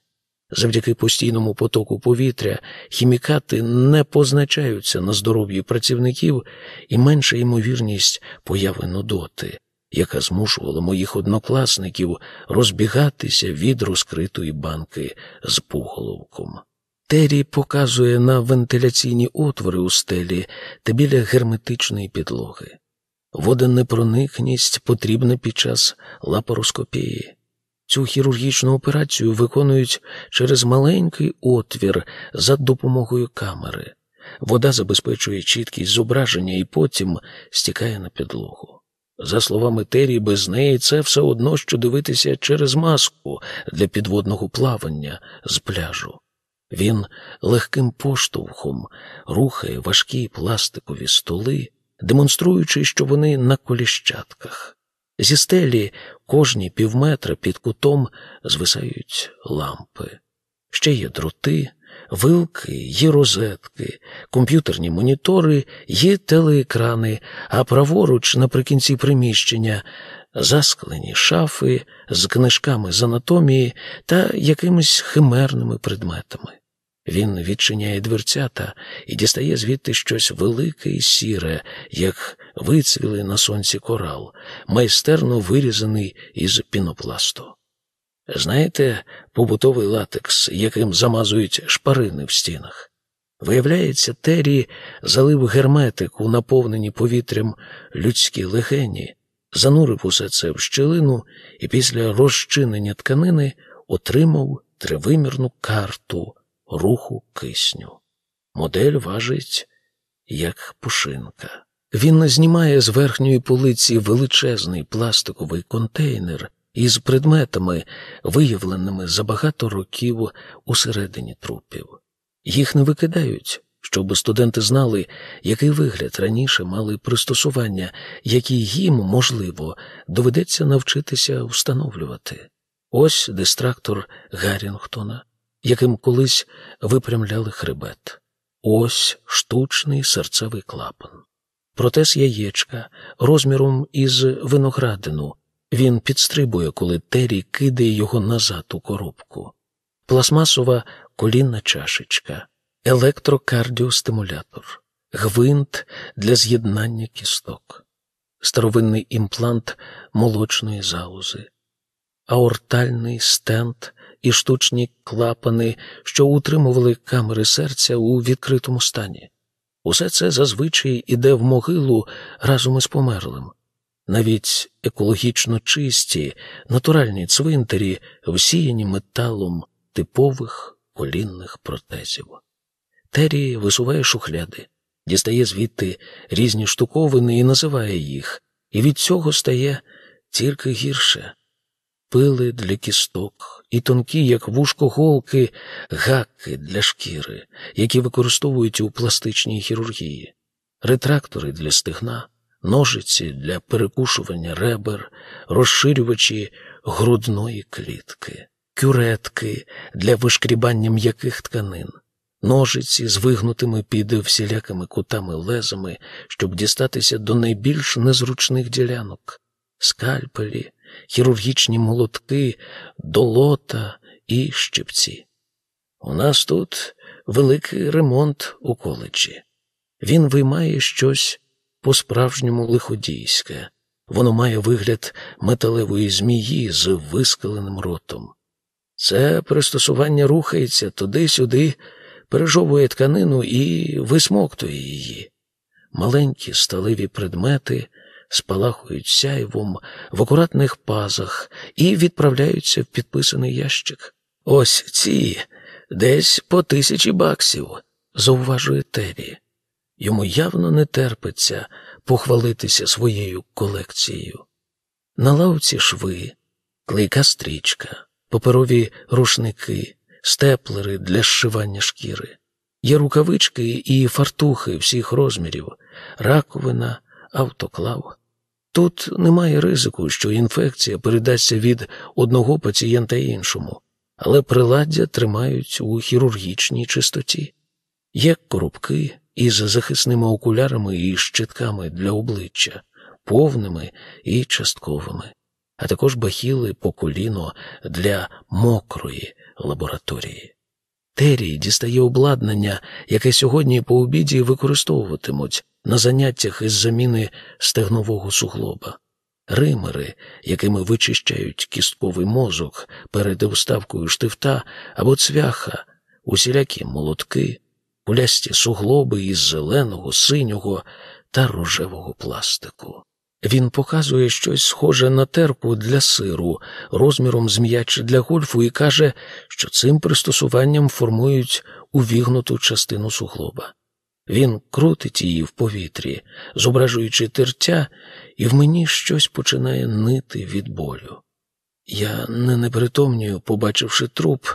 Завдяки постійному потоку повітря хімікати не позначаються на здоров'ї працівників і менша ймовірність появи нудоти, яка змушувала моїх однокласників розбігатися від розкритої банки з пуголовком. Террі показує на вентиляційні отвори у стелі та біля герметичної підлоги. Водонепроникність потрібна під час лапароскопії. Цю хірургічну операцію виконують через маленький отвір за допомогою камери. Вода забезпечує чіткість зображення і потім стікає на підлогу. За словами Террі, без неї це все одно, що дивитися через маску для підводного плавання з пляжу. Він легким поштовхом рухає важкі пластикові столи, демонструючи, що вони на коліщатках. Зі стелі кожні півметра під кутом звисають лампи. Ще є дроти, вилки, є розетки, комп'ютерні монітори, є телеекрани, а праворуч наприкінці приміщення засклені шафи з книжками з анатомії та якимись химерними предметами. Він відчиняє дверцята і дістає звідти щось велике і сіре, як вицвілий на сонці корал, майстерно вирізаний із пінопласту. Знаєте, побутовий латекс, яким замазують шпарини в стінах. Виявляється, Террі залив герметик у наповнені повітрям людські легені, занурив усе це в щілину і після розчинення тканини отримав тривимірну карту руху кисню. Модель важить як пушинка. Він знімає з верхньої полиці величезний пластиковий контейнер із предметами, виявленими за багато років усередині трупів. Їх не викидають, щоб студенти знали, який вигляд раніше мали пристосування, які їм, можливо, доведеться навчитися встановлювати. Ось дистрактор Гаррінгтона, яким колись випрямляли хребет. Ось штучний серцевий клапан. Протез яєчка розміром із виноградину. Він підстрибує, коли Террі кидає його назад у коробку. Пластмасова колінна чашечка, електрокардіостимулятор, гвинт для з'єднання кісток, старовинний імплант молочної залози, аортальний стенд і штучні клапани, що утримували камери серця у відкритому стані. Усе це зазвичай іде в могилу разом із померлим. Навіть екологічно чисті, натуральні цвинтарі, всіяні металом типових колінних протезів. Террі висуває шухляди, дістає звідти різні штуковини і називає їх, і від цього стає тільки гірше. Пили для кісток і тонкі, як вушко голки, гаки для шкіри, які використовують у пластичній хірургії, ретрактори для стегна, ножиці для перекушування ребер, розширювачі грудної клітки, кюретки для вишкрібання м'яких тканин, ножиці з вигнутими під всілякими кутами лезами, щоб дістатися до найбільш незручних ділянок, скальпелі, хірургічні молотки, долота і щипці. У нас тут великий ремонт у коледжі. Він виймає щось по-справжньому лиходійське. Воно має вигляд металевої змії з вискаленим ротом. Це пристосування рухається туди-сюди, пережовує тканину і висмоктує її. Маленькі сталеві предмети спалахують сяйвом в акуратних пазах і відправляються в підписаний ящик. Ось ці десь по тисячі баксів, зауважує Террі. Йому явно не терпиться похвалитися своєю колекцією. На лавці шви, клейка стрічка, паперові рушники, степлери для зшивання шкіри. Є рукавички і фартухи всіх розмірів, раковина, автоклав. Тут немає ризику, що інфекція передасться від одного пацієнта іншому, але приладдя тримають у хірургічній чистоті. Є коробки із захисними окулярами і щитками для обличчя, повними і частковими, а також бахіли по коліно для мокрої лабораторії. Терій дістає обладнання, яке сьогодні по обіді використовуватимуть на заняттях із заміни стегнового суглоба, римери, якими вичищають кістковий мозок перед вставкою штифта або цвяха, усілякі молотки, кулясті суглоби із зеленого, синього та рожевого пластику. Він показує щось схоже на терку для сиру, розміром з м'яч для гольфу, і каже, що цим пристосуванням формують увігнуту частину суглоба. Він крутить її в повітрі, зображуючи тертя, і в мені щось починає нити від болю. Я не непритомнюю, побачивши труп,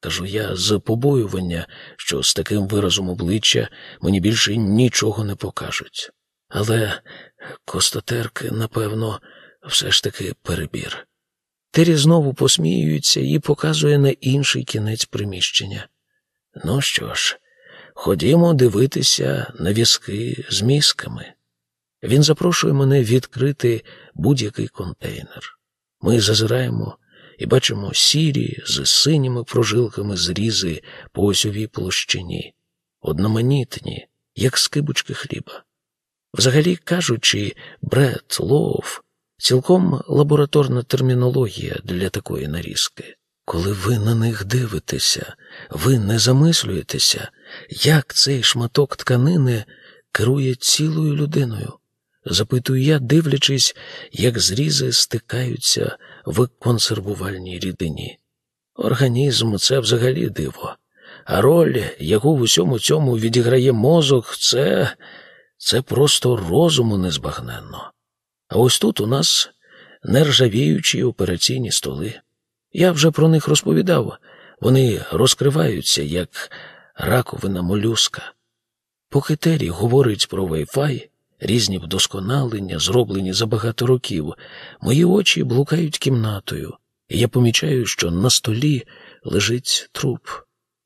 кажу я з побоювання, що з таким виразом обличчя мені більше нічого не покажуть. Але костотерки, напевно, все ж таки перебір. Тері знову посміюється і показує на інший кінець приміщення. Ну що ж, ходімо дивитися на візки з мізками. Він запрошує мене відкрити будь-який контейнер. Ми зазираємо і бачимо сірі з синіми прожилками зрізи по осьовій площині, одноманітні, як скибочки хліба. Взагалі кажучи, бред, лов цілком лабораторна термінологія для такої нарізки. Коли ви на них дивитеся, ви не замислюєтеся, як цей шматок тканини керує цілою людиною. Запитую я, дивлячись, як зрізи стикаються в консервувальній рідині. Організм це взагалі диво, а роль, яку в усьому цьому відіграє мозок, це, це просто розуму незбагненно. А ось тут у нас нержавіючі операційні столи. Я вже про них розповідав. Вони розкриваються, як раковина молюска. Поки Террі говорить про Wi-Fi, різні вдосконалення, зроблені за багато років, мої очі блукають кімнатою, і я помічаю, що на столі лежить труп.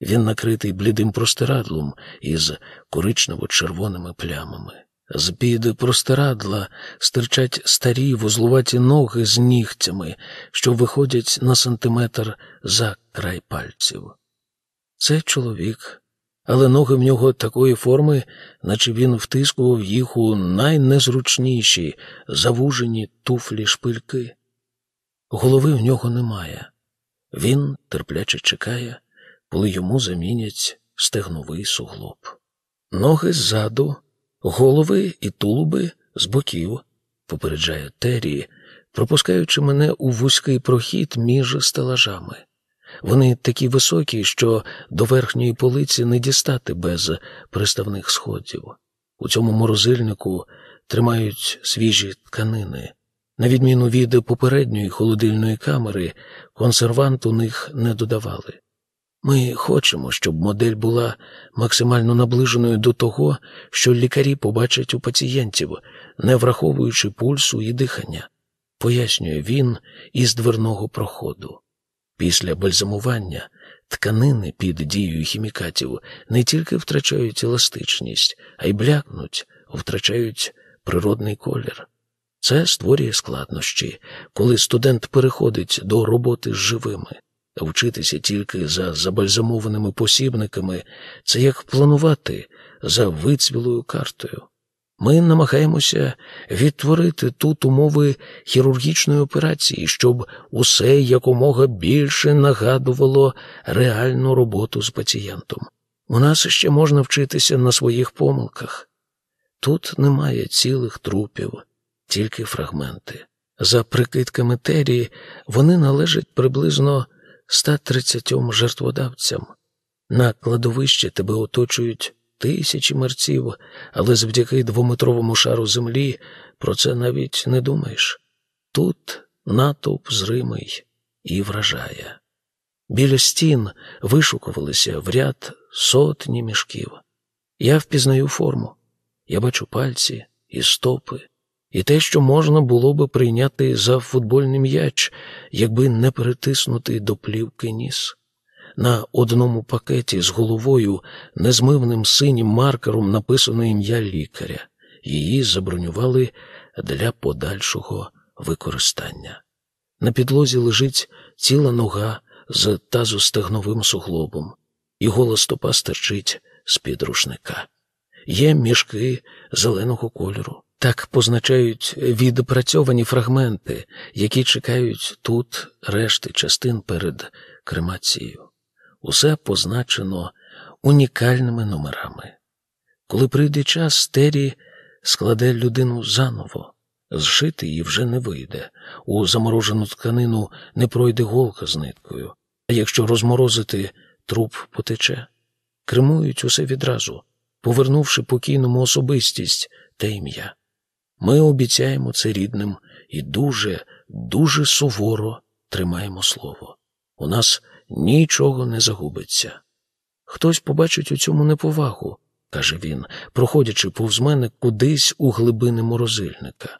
Він накритий блідим простирадлом із коричнево-червоними плямами. З-під простирадла стирчать старі вузлуваті ноги з нігтями, що виходять на сантиметр за край пальців. Це чоловік, але ноги в нього такої форми, наче він втискував їх у найнезручніші, завужені туфлі шпильки. Голови в нього немає. Він терпляче чекає, коли йому замінять стегновий суглоб. Ноги ззаду голови і тулуби з боків, попереджає Террі, пропускаючи мене у вузький прохід між стелажами. Вони такі високі, що до верхньої полиці не дістати без приставних сходів. У цьому морозильнику тримають свіжі тканини. На відміну від попередньої холодильної камери, консервант у них не додавали. Ми хочемо, щоб модель була максимально наближеною до того, що лікарі побачать у пацієнтів, не враховуючи пульсу і дихання, пояснює він із дверного проходу. Після бальзамування тканини під дією хімікатів не тільки втрачають еластичність, а й блякнуть, втрачають природний колір. Це створює складнощі, коли студент переходить до роботи з живими. Вчитися тільки за забальзамованими посібниками це як планувати за вицвілою картою. Ми намагаємося відтворити тут умови хірургічної операції, щоб усе якомога більше нагадувало реальну роботу з пацієнтом. У нас ще можна вчитися на своїх помилках. Тут немає цілих трупів, тільки фрагменти. За прикидками Терії, вони належать приблизно 130 жертводавцям. На кладовищі тебе оточують тисячі мерців, але завдяки двометровому шару землі про це навіть не думаєш. Тут натовп зримий і вражає. Біля стін вишукувалися в ряд сотні мішків. Я впізнаю форму, я бачу пальці і стопи, і те, що можна було би прийняти за футбольний м'яч, якби не перетиснутий до плівки ніс. На одному пакеті з головою незмивним синім маркером написано ім'я лікаря. Її забронювали для подальшого використання. На підлозі лежить ціла нога з тазостегновим суглобом, і гола стопа стирчить з-під рушника. Є мішки зеленого кольору. Так позначають відпрацьовані фрагменти, які чекають тут решти частин перед кремацією. Усе позначено унікальними номерами. Коли прийде час, Террі складе людину заново, зшити її вже не вийде. У заморожену тканину не пройде голка з ниткою, а якщо розморозити, труп потече. Кремують усе відразу, повернувши покійному особистість та ім'я. Ми обіцяємо це рідним і дуже, дуже суворо тримаємо слово. У нас нічого не загубиться. Хтось побачить у цьому неповагу, каже він, проходячи повз мене кудись у глибини морозильника.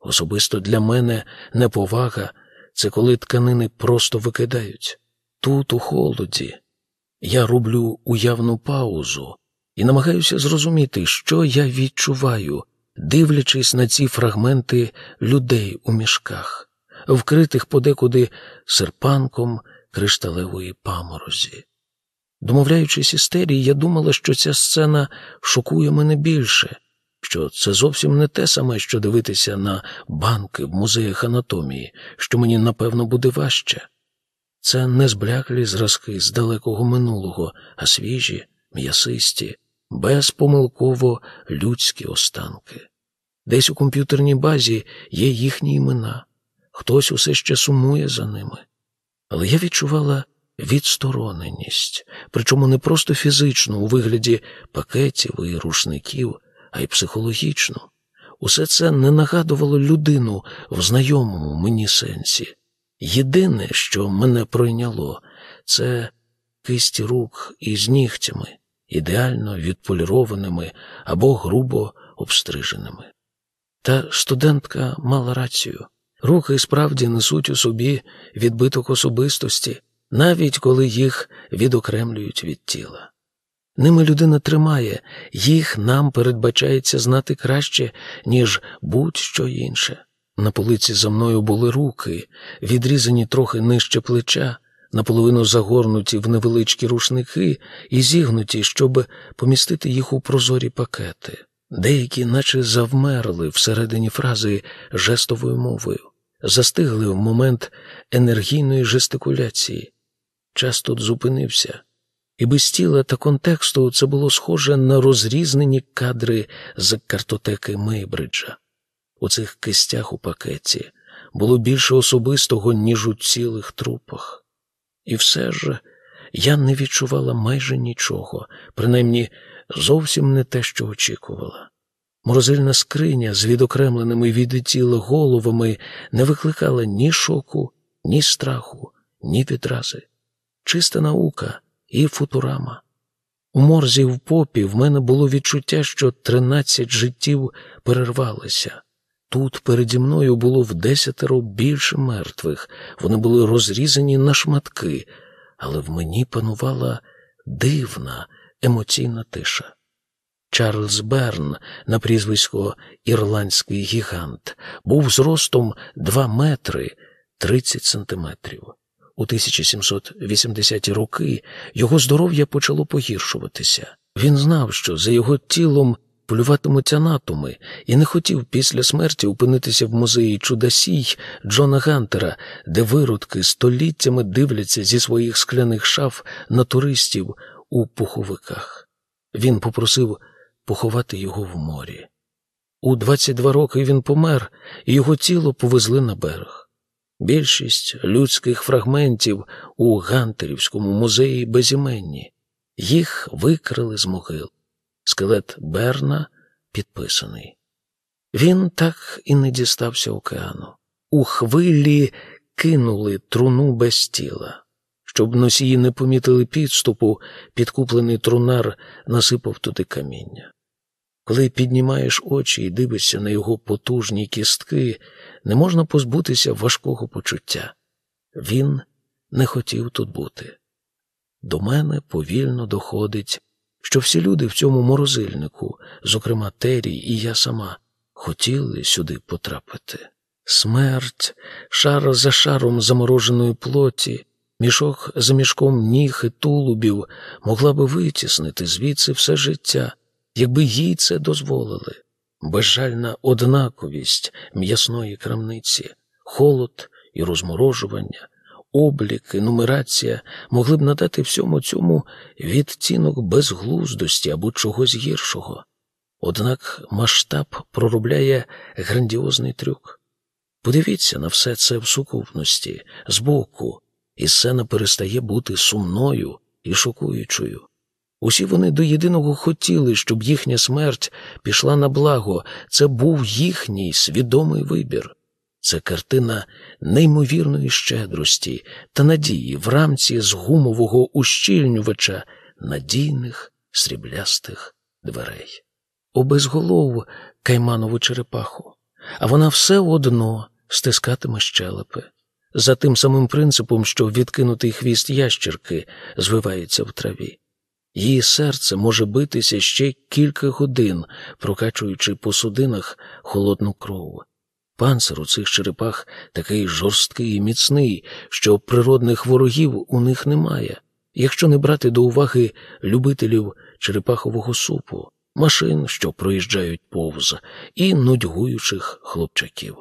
Особисто для мене неповага це коли тканини просто викидають. Тут, у холоді, я роблю уявну паузу і намагаюся зрозуміти, що я відчуваю, дивлячись на ці фрагменти людей у мішках, вкритих подекуди серпанком кришталевої паморозі. Домовляючись істерії, я думала, що ця сцена шокує мене більше, що це зовсім не те саме, що дивитися на банки в музеях анатомії, що мені напевно буде важче. Це не збляклі зразки з далекого минулого, а свіжі, м'ясисті, безпомилково людські останки. Десь у комп'ютерній базі є їхні імена, хтось усе ще сумує за ними. Але я відчувала відстороненість, причому не просто фізичну у вигляді пакетів і рушників, а й психологічну. Усе це не нагадувало людину в знайомому мені сенсі. Єдине, що мене пройняло, це кисті рук із нігтями, ідеально відполірованими або грубо обстриженими. Та студентка мала рацію. Руки справді несуть у собі відбиток особистості, навіть коли їх відокремлюють від тіла. Ними людина тримає, їх нам передбачається знати краще, ніж будь-що інше. На полиці за мною були руки, відрізані трохи нижче плеча, наполовину загорнуті в невеличкі рушники і зігнуті, щоб помістити їх у прозорі пакети. Деякі, наче завмерли всередині фрази жестовою мовою, застигли в момент енергійної жестикуляції. Час тут зупинився, і без тіла та контексту це було схоже на розрізнені кадри з картотеки Мейбриджа. У цих кистях у пакеті було більше особистого, ніж у цілих трупах. І все ж я не відчувала майже нічого, принаймні зовсім не те, що очікувала. Морозильна скриня з відокремленими від тіла головами не викликала ні шоку, ні страху, ні підрази. Чиста наука і футурама. У морзі в попі в мене було відчуття, що тринадцять життів перервалися. Тут переді мною було в десятеро більше мертвих, вони були розрізані на шматки, але в мені панувала дивна емоційна тиша. Чарльз Берн, на прізвисько Ірландський гігант, був зростом 2 метри 30 сантиметрів. У 1780-ті роки його здоров'я почало погіршуватися. Він знав, що за його тілом полюватимуть анатоми, і не хотів після смерті опинитися в музеї чудасій Джона Гантера, де виродки століттями дивляться зі своїх скляних шаф на туристів у пуховиках. Він попросив поховати його в морі. У 22 роки він помер, і його тіло повезли на берег. Більшість людських фрагментів у Гантерівському музеї безіменні. Їх викрили з могил. Скелет Берна підписаний. Він так і не дістався океану. У хвилі кинули труну без тіла. Щоб носії не помітили підступу, підкуплений трунар насипав туди каміння. Коли піднімаєш очі і дивишся на його потужні кістки, не можна позбутися важкого почуття. Він не хотів тут бути. До мене повільно доходить, що всі люди в цьому морозильнику, зокрема Террі і я сама, хотіли сюди потрапити. Смерть, шар за шаром замороженої плоті, мішок за мішком ніг і тулубів могла би витіснити звідси все життя, якби їй це дозволили безжальна однаковість м'ясної крамниці, холод і розморожування, облік і нумерація могли б надати всьому цьому відтінок безглуздості або чогось гіршого. Однак масштаб проробляє грандіозний трюк. Подивіться на все це в сукупності, збоку, і сцена перестає бути сумною і шокуючою. Усі вони до єдиного хотіли, щоб їхня смерть пішла на благо. Це був їхній свідомий вибір. Це картина неймовірної щедрості та надії в рамці з гумового ущільнювача надійних сріблястих дверей. Обезголов кайманову черепаху, а вона все одно стискатиме щелепи. За тим самим принципом, що відкинутий хвіст ящерки звивається в траві. Її серце може битися ще кілька годин, прокачуючи по судинах холодну кров. Панцир у цих черепах такий жорсткий і міцний, що природних ворогів у них немає, якщо не брати до уваги любителів черепахового супу, машин, що проїжджають повз, і нудьгуючих хлопчаків.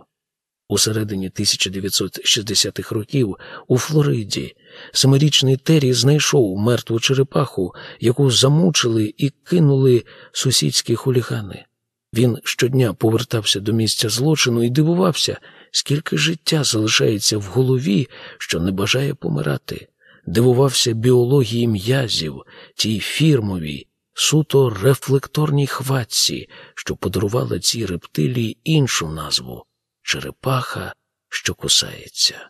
У середині 1960-х років у Флориді семирічний Террі знайшов мертву черепаху, яку замучили і кинули сусідські хулігани. Він щодня повертався до місця злочину і дивувався, скільки життя залишається в голові, що не бажає помирати. Дивувався біології м'язів, тій фірмовій, суто рефлекторній хватці, що подарувала цій рептилії іншу назву черепаха, що кусається.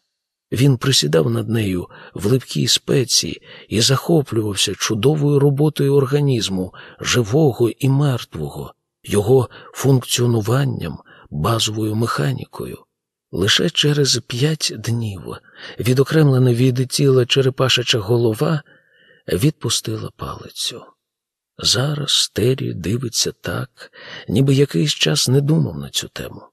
Він присідав над нею в липкій спеці і захоплювався чудовою роботою організму, живого і мертвого, його функціонуванням, базовою механікою. Лише через п'ять днів відокремлена від тіла черепашача голова відпустила палицю. Зараз Террі дивиться так, ніби якийсь час не думав на цю тему.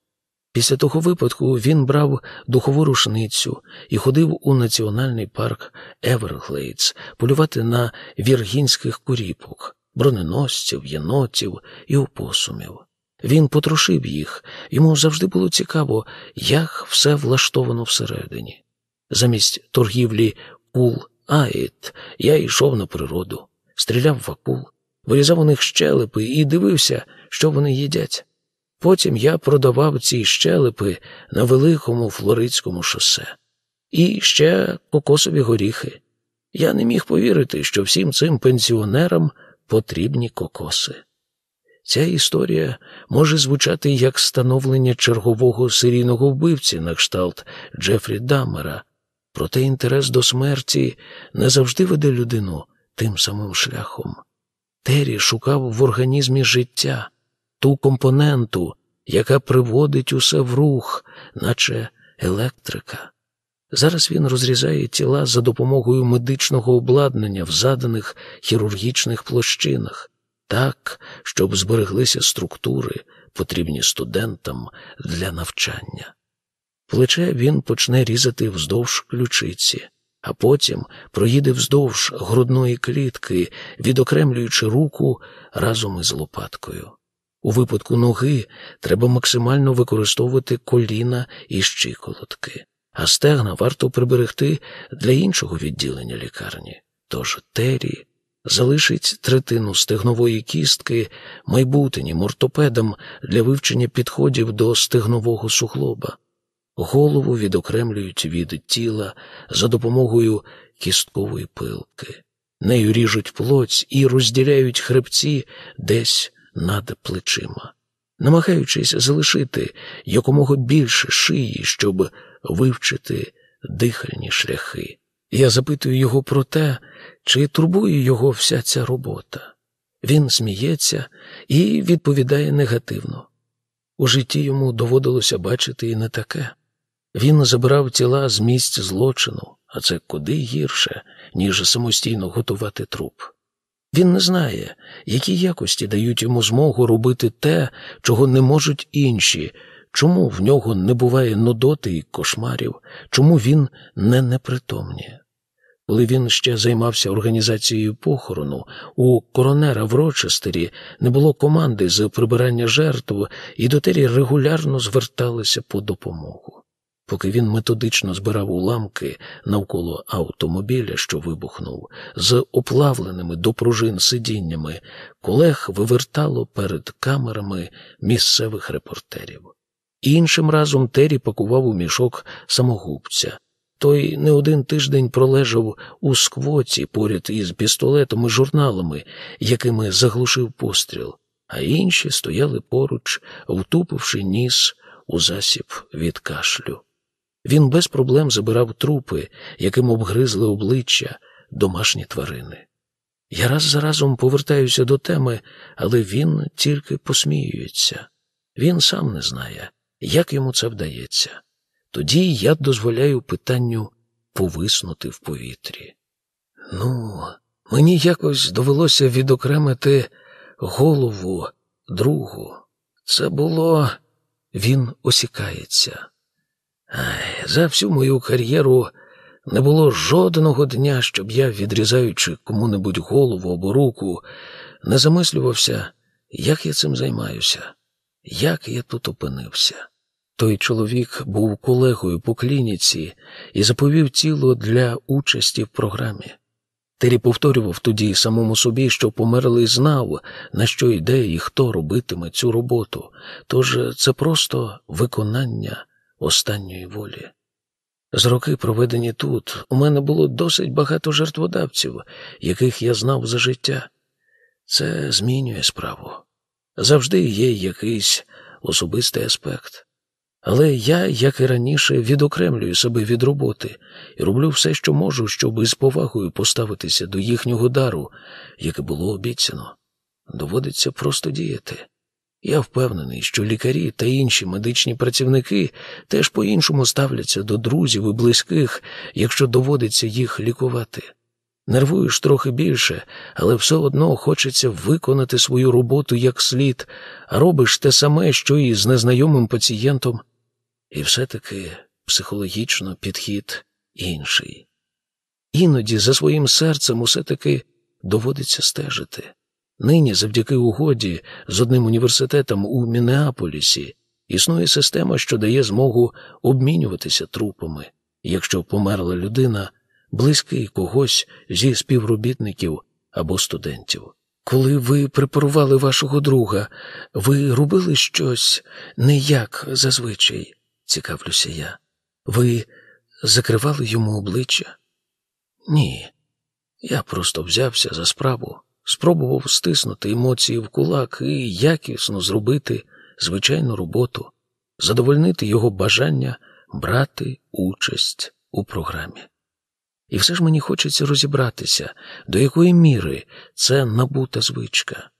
Після того випадку він брав духову рушницю і ходив у національний парк Еверглейдс полювати на віргінських куріпок, броненосців, єнотів і опосумів. Він потрошив їх, йому завжди було цікаво, як все влаштовано всередині. Замість торгівлі Kool-Aid я йшов на природу, стріляв в акул, вирізав у них щелепи і дивився, що вони їдять. Потім я продавав ці щелепи на великому флоридському шосе. І ще кокосові горіхи. Я не міг повірити, що всім цим пенсіонерам потрібні кокоси. Ця історія може звучати як становлення чергового серійного вбивці на кшталт Джефрі Даммера, проте інтерес до смерті не завжди веде людину тим самим шляхом. Террі шукав в організмі життя ту компоненту, яка приводить усе в рух, наче електрика. Зараз він розрізає тіла за допомогою медичного обладнання в заданих хірургічних площинах, так, щоб збереглися структури, потрібні студентам для навчання. Плече він почне різати вздовж ключиці, а потім проїде вздовж грудної клітки, відокремлюючи руку разом із лопаткою. У випадку ноги треба максимально використовувати коліна і щиколотки, а стегна варто приберегти для іншого відділення лікарні. Тож Террі залишить третину стегнової кістки майбутнім ортопедам для вивчення підходів до стегнового суглоба. Голову відокремлюють від тіла за допомогою кісткової пилки, нею ріжуть плоть і розділяють хребці десь над плечима, намагаючись залишити якомога більше шиї, щоб вивчити дихальні шляхи. Я запитую його про те, чи турбує його вся ця робота. Він сміється і відповідає негативно. У житті йому доводилося бачити і не таке. Він забирав тіла з місць злочину, а це куди гірше, ніж самостійно готувати труп. Він не знає, які якості дають йому змогу робити те, чого не можуть інші, чому в нього не буває нудоти і кошмарів, чому він не непритомніє. Коли він ще займався організацією похорону, у коронера в Рочестері не було команди з прибирання жертв, і до Тері регулярно зверталися по допомогу. Поки він методично збирав уламки навколо автомобіля, що вибухнув, з оплавленими до пружин сидіннями, колег вивертало перед камерами місцевих репортерів. Іншим разом Террі пакував у мішок самогубця. Той не один тиждень пролежав у сквоті поряд із пістолетом і журналами, якими заглушив постріл, а інші стояли поруч, втупивши ніс у засіб від кашлю. Він без проблем забирав трупи, яким обгризли обличчя домашні тварини. Я раз за разом повертаюся до теми, але він тільки посміюється. Він сам не знає, як йому це вдається. Тоді я дозволяю питанню повиснути в повітрі. Ну, мені якось довелося відокремити голову другу. Це було він осікається. За всю мою кар'єру не було жодного дня, щоб я, відрізаючи кому-небудь голову або руку, не замислювався, як я цим займаюся, як я тут опинився. Той чоловік був колегою по клініці і заповів тіло для участі в програмі. Тері повторював тоді самому собі, що померлий знав, на що йде і хто робитиме цю роботу, тож це просто виконання останньої волі. З роки, проведені тут, у мене було досить багато жертводавців, яких я знав за життя. Це змінює справу. Завжди є якийсь особистий аспект. Але я, як і раніше, відокремлюю себе від роботи і роблю все, що можу, щоб із повагою поставитися до їхнього дару, яке було обіцяно. Доводиться просто діяти. Я впевнений, що лікарі та інші медичні працівники теж по-іншому ставляться до друзів і близьких, якщо доводиться їх лікувати. Нервуєш трохи більше, але все одно хочеться виконати свою роботу як слід, а робиш те саме, що і з незнайомим пацієнтом. І все-таки психологічно підхід інший. Іноді за своїм серцем усе таки доводиться стежити. Нині, завдяки угоді з одним університетом у Мінеаполісі, існує система, що дає змогу обмінюватися трупами, якщо померла людина, близький когось зі співробітників або студентів. Коли ви препарували вашого друга, ви робили щось не як зазвичай, цікавлюся я. Ви закривали йому обличчя? Ні. Я просто взявся за справу спробував стиснути емоції в кулак і якісно зробити звичайну роботу, задовольнити його бажання брати участь у програмі. І все ж мені хочеться розібратися, до якої міри це набута звичка.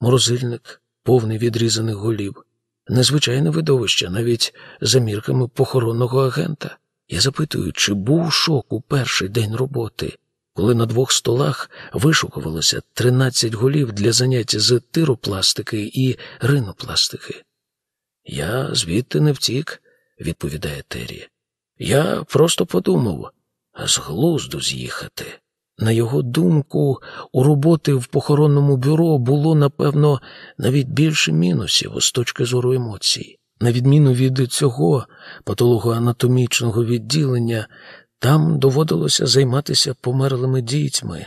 Морозильник, повний відрізаних голів, незвичайне видовище навіть за мірками похоронного агента. Я запитую, чи був шок у перший день роботи, коли на двох столах вишукувалося 13 голів для заняття з тиропластики і ринопластики. Я звідти не втік, відповідає Террі. Я просто подумав, з глузду з'їхати. На його думку, у роботи в похоронному бюро було, напевно, навіть більше мінусів з точки зору емоцій. На відміну від цього патологоанатомічного відділення, там доводилося займатися померлими дітьми,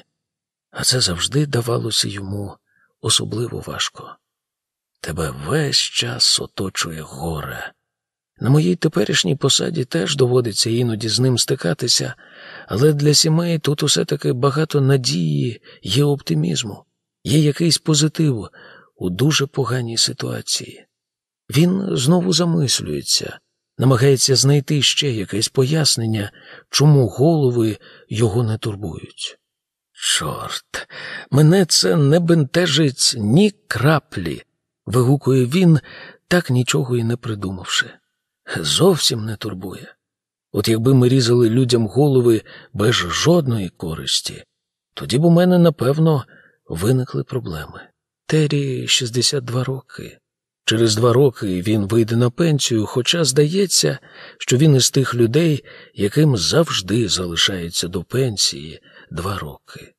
а це завжди давалося йому особливо важко. Тебе весь час оточує горе. На моїй теперішній посаді теж доводиться іноді з ним стикатися, але для сімей тут усе таки багато надії є оптимізму, є якийсь позитив у дуже поганій ситуації. Він знову замислюється, намагається знайти ще якесь пояснення, чому голови його не турбують. Чорт, мене це не бентежить ні краплі, вигукує він, так нічого і не придумавши. Зовсім не турбує. От якби ми різали людям голови без жодної користі, тоді б у мене, напевно, виникли проблеми. Террі 62 роки. Через два роки він вийде на пенсію, хоча здається, що він із тих людей, яким завжди залишається до пенсії два роки.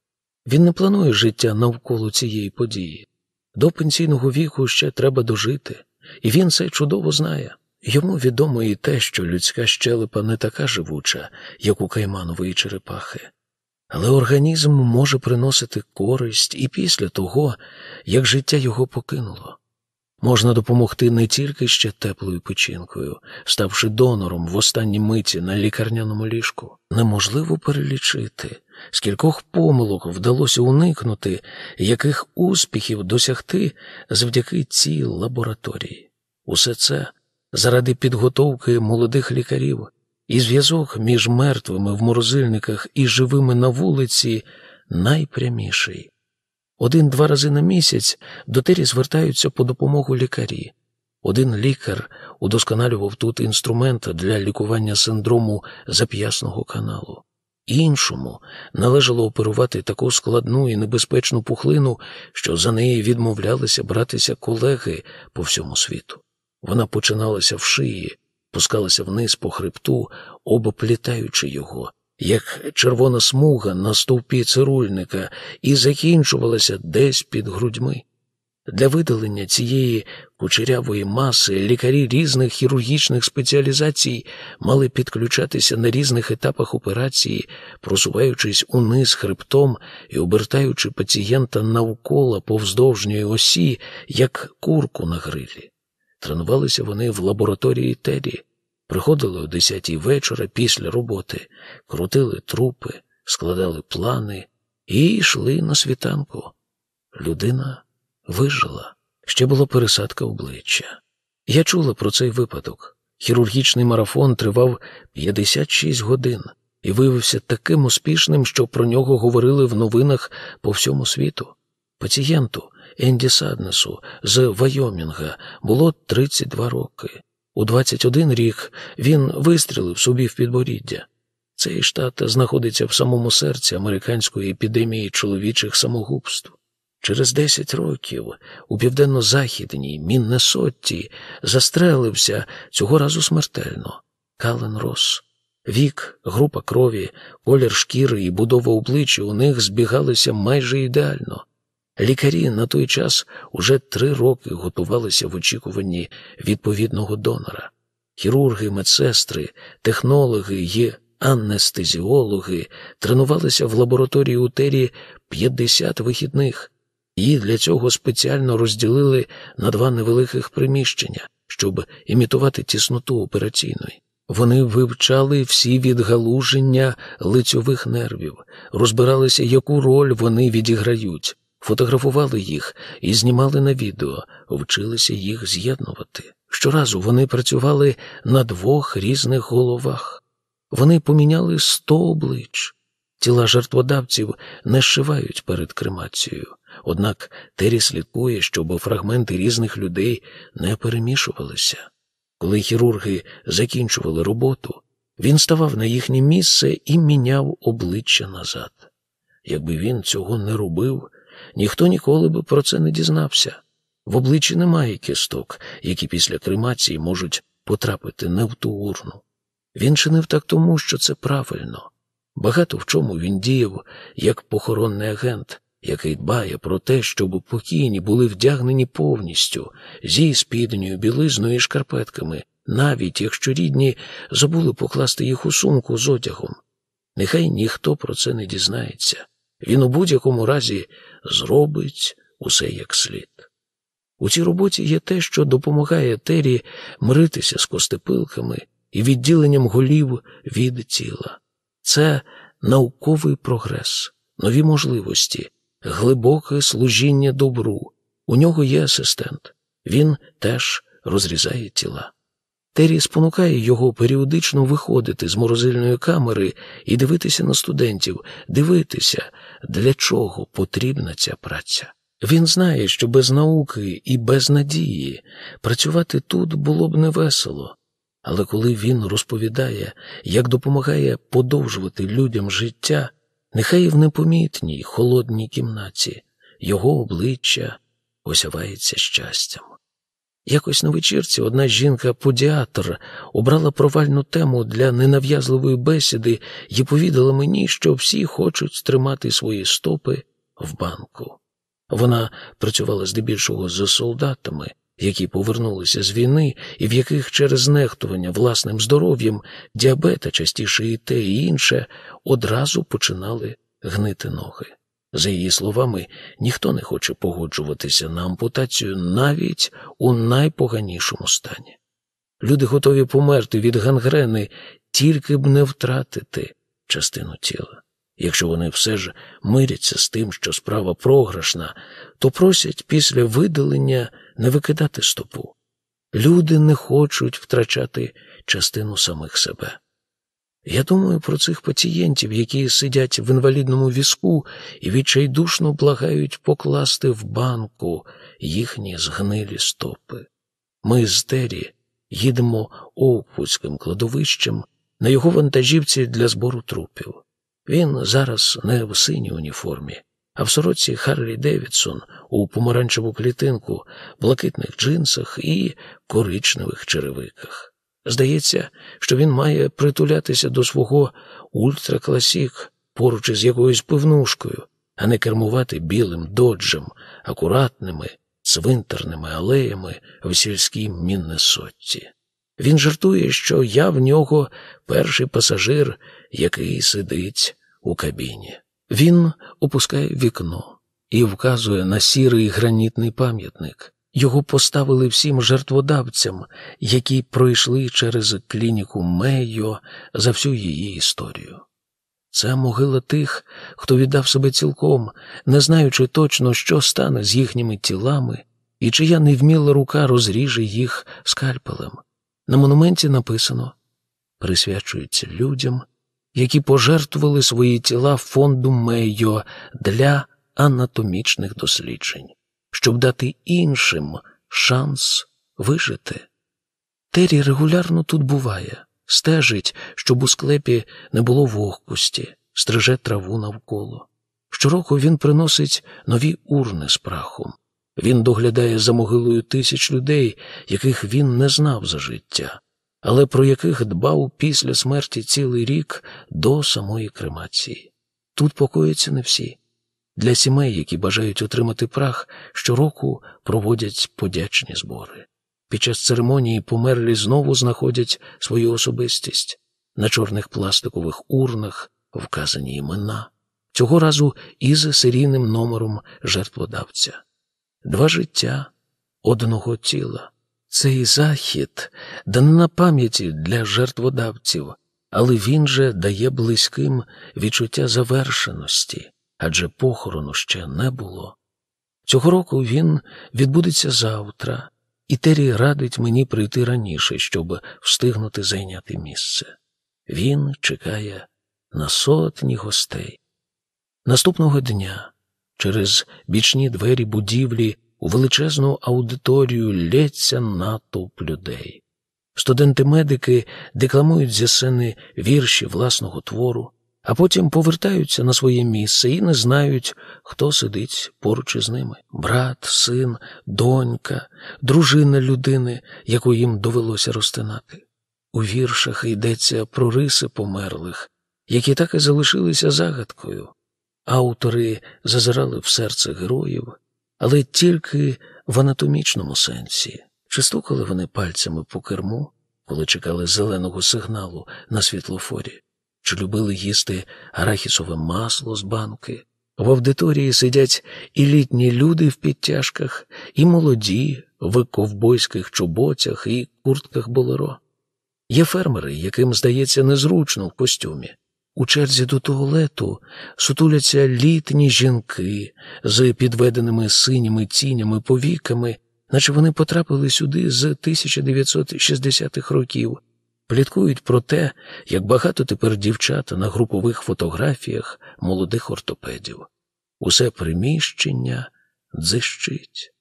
Він не планує життя навколо цієї події. До пенсійного віку ще треба дожити, і він це чудово знає. Йому відомо і те, що людська щелепа не така живуча, як у кайманової черепахи, але організм може приносити користь і після того, як життя його покинуло. Можна допомогти не тільки ще теплою печінкою, ставши донором в останній миті на лікарняному ліжку. Неможливо перелічити, скількох помилок вдалося уникнути, яких успіхів досягти завдяки цій лабораторії. Усе це заради підготовки молодих лікарів і зв'язок між мертвими в морозильниках і живими на вулиці найпряміший. Один-два рази на місяць до Тері звертаються по допомогу лікарі. Один лікар удосконалював тут інструмент для лікування синдрому зап'ясного каналу. Іншому належало оперувати таку складну і небезпечну пухлину, що за неї відмовлялися братися колеги по всьому світу. Вона починалася в шиї, пускалася вниз по хребту, обоплітаючи його, як червона смуга на стовпі цирульника, і закінчувалася десь під грудьми. Для видалення цієї кучерявої маси лікарі різних хірургічних спеціалізацій мали підключатися на різних етапах операції, просуваючись униз хребтом і обертаючи пацієнта навколо повздовжньої осі, як курку на грилі. Тренувалися вони в лабораторії Теді, приходили о десятій вечора після роботи, крутили трупи, складали плани і йшли на світанку. Людина вижила. Ще була пересадка обличчя. Я чула про цей випадок. Хірургічний марафон тривав 56 годин і виявився таким успішним, що про нього говорили в новинах по всьому світу. Пацієнту Енді Саднесу з Вайомінга було 32 роки. У 21 рік він вистрілив собі в підборіддя. Цей штат знаходиться в самому серці американської епідемії чоловічих самогубств. Через 10 років у південно-західній Міннесотті застрелився цього разу смертельно Кален Рос. Вік, група крові, колір шкіри і будова обличчя у них збігалися майже ідеально. Лікарі на той час уже три роки готувалися в очікуванні відповідного донора. Хірурги, медсестри, технологи і анестезіологи тренувалися в лабораторії у Тері 50 вихідних. Її для цього спеціально розділили на два невеликих приміщення, щоб імітувати тісноту операційної. Вони вивчали всі відгалуження лицьових нервів, розбиралися, яку роль вони відіграють, фотографували їх і знімали на відео, вчилися їх з'єднувати. Щоразу вони працювали на двох різних головах. Вони поміняли сто облич. Тіла жертводавців не зшивають перед кремацією. Однак Тері слідкує, щоб фрагменти різних людей не перемішувалися. Коли хірурги закінчували роботу, він ставав на їхнє місце і міняв обличчя назад. Якби він цього не робив, ніхто ніколи би про це не дізнався. В обличчі немає кісток, які після кремації можуть потрапити не в ту урну. Він чинив так тому, що це правильно. Багато в чому він діяв як похоронний агент, який дбає про те, щоб покійні були вдягнені повністю зі спідньою, білизною і шкарпетками, навіть якщо рідні забули покласти їх у сумку з одягом. Нехай ніхто про це не дізнається. Він у будь-якому разі зробить усе як слід. У цій роботі є те, що допомагає Тері мритися з костепилками і відділенням голів від тіла. Це науковий прогрес, нові можливості, глибоке служіння добру. У нього є асистент. Він теж розрізає тіла. Террі спонукає його періодично виходити з морозильної камери і дивитися на студентів, дивитися, для чого потрібна ця праця. Він знає, що без науки і без надії працювати тут було б невесело, але коли він розповідає, як допомагає подовжувати людям життя, нехай в непомітній холодній кімнаті його обличчя осявається щастям. Якось на вечірці одна жінка-подіатр обрала провальну тему для ненав'язливої бесіди і повідала мені, що всі хочуть тримати свої стопи в банку. Вона працювала здебільшого з солдатами, які повернулися з війни, і в яких через нехтування власним здоров'ям, діабета, частіше і те і інше, одразу починали гнити ноги. За її словами, ніхто не хоче погоджуватися на ампутацію навіть у найпоганішому стані. Люди готові померти від гангрени, тільки б не втратити частину тіла. Якщо вони все ж миряться з тим, що справа програшна, то просять після видалення не викидати стопу. Люди не хочуть втрачати частину самих себе. Я думаю про цих пацієнтів, які сидять в інвалідному візку і відчайдушно благають покласти в банку їхні згнилі стопи. Ми з Террі їдемо Оуквудським кладовищем на його вантажівці для збору трупів. Він зараз не в синій уніформі, а в сорочці Harley-Davidson у помаранчеву клітинку, блакитних джинсах і коричневих черевиках. Здається, що він має притулятися до свого ультракласік поруч із якоюсь пивнушкою, а не кермувати білим доджем, акуратними цвинтарними алеями в сільській Міннесотті. Він жартує, що я в нього перший пасажир, який сидить у кабіні. Він опускає вікно і вказує на сірий гранітний пам'ятник. Його поставили всім жертводавцям, які пройшли через клініку Мейо за всю її історію. Це могила тих, хто віддав себе цілком, не знаючи точно, що стане з їхніми тілами, і чия невміла рука розріже їх скальпелем. На монументі написано присвячується людям, які пожертвували свої тіла фонду Мейо для анатомічних досліджень, щоб дати іншим шанс вижити. Террі регулярно тут буває, стежить, щоб у склепі не було вогкості, стриже траву навколо. Щороку він приносить нові урни з прахом. Він доглядає за могилою тисяч людей, яких він не знав за життя, але про яких дбав після смерті цілий рік до самої кремації. Тут покояться не всі. Для сімей, які бажають отримати прах, щороку проводять подячні збори. Під час церемонії померлі знову знаходять свою особистість. На чорних пластикових урнах вказані імена, цього разу із серійним номером жертводавця. Два життя одного тіла. Цей захід на пам'яті для жертводавців, але він же дає близьким відчуття завершеності, адже похорону ще не було. Цього року він відбудеться завтра, і Террі радить мені прийти раніше, щоб встигнути зайняти місце. Він чекає на сотні гостей. Наступного дня через бічні двері будівлі у величезну аудиторію лється натовп людей. Студенти-медики декламують зі сцени вірші власного твору, а потім повертаються на своє місце і не знають, хто сидить поруч із ними брат, син, донька, дружина людини, яку їм довелося розтинати. У віршах йдеться про риси померлих, які так і залишилися загадкою. Автори зазирали в серце героїв, але тільки в анатомічному сенсі. Чи стукали вони пальцями по керму, коли чекали зеленого сигналу на світлофорі, чи любили їсти арахісове масло з банки? В аудиторії сидять і літні люди в підтяжках, і молоді в ковбойських чоботях і куртках болеро. Є фермери, яким здається незручно в костюмі. У черзі до туалету сутуляться літні жінки з підведеними синіми тінями повіками, наче вони потрапили сюди з 1960-х років, пліткують про те, як багато тепер дівчат на групових фотографіях молодих ортопедів. Усе приміщення дзищить.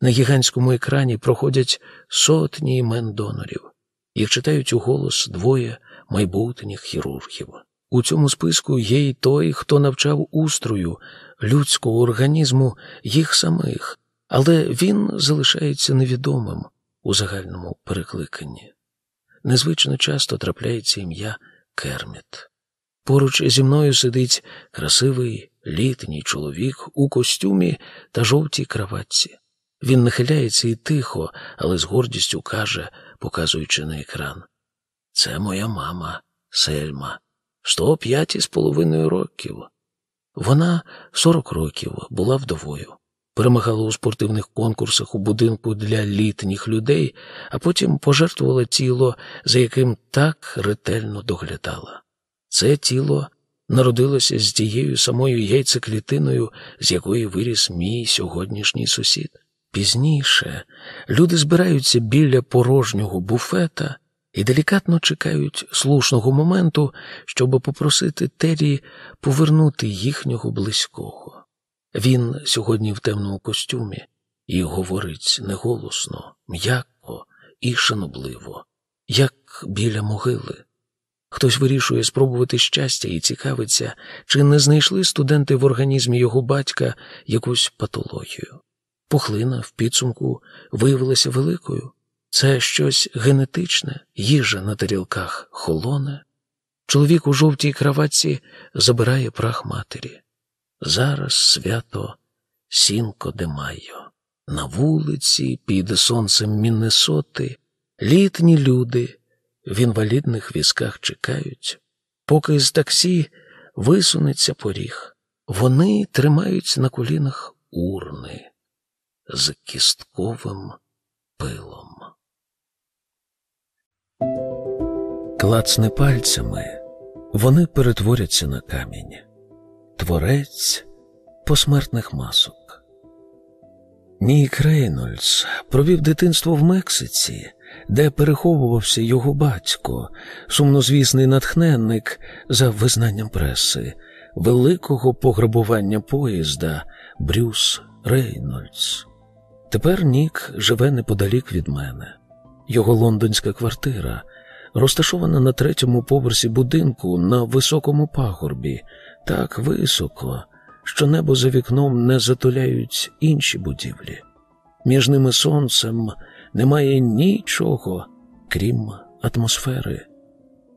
На гігантському екрані проходять сотні імен донорів. Їх читають у голос двоє майбутніх хірургів. У цьому списку є й той, хто навчав устрою людського організму їх самих, але він залишається невідомим у загальному перекликанні. Незвично часто трапляється ім'я Керміт. Поруч зі мною сидить красивий літній чоловік у костюмі та жовтій краватці. Він нахиляється і тихо, але з гордістю каже, показуючи на екран: Це моя мама, Сельма. Сто п'ять із половиною років. Вона сорок років була вдовою, перемагала у спортивних конкурсах у будинку для літніх людей, а потім пожертвувала тіло, за яким так ретельно доглядала. Це тіло народилося з тією самою яйцеклітиною, з якої виріс мій сьогоднішній сусід. Пізніше люди збираються біля порожнього буфета і делікатно чекають слушного моменту, щоб попросити Террі повернути їхнього близького. Він сьогодні в темному костюмі і говорить неголосно, м'яко, і шанобливо, як біля могили. Хтось вирішує спробувати щастя і цікавиться, чи не знайшли студенти в організмі його батька якусь патологію. Пухлина в підсумку виявилася великою. Це щось генетичне, їжа на тарілках холоне. Чоловік у жовтій краватці забирає прах матері. Зараз свято Сінко де Майо. На вулиці, під сонцем Міннесоти, літні люди в інвалідних візках чекають, поки з таксі висунеться поріг. Вони тримають на колінах урни з кістковим пилом. Клацне пальцями, вони перетворяться на камінь, творець посмертних масок. Нік Рейнольдс провів дитинство в Мексиці, де переховувався його батько, сумнозвісний натхненник за визнанням преси, великого пограбування поїзда Брюс Рейнольдс. Тепер Нік живе неподалік від мене. Його лондонська квартира розташована на третьому поверсі будинку на високому пагорбі, так високо, що небо за вікном не затуляють інші будівлі. Між ними сонцем немає нічого, крім атмосфери.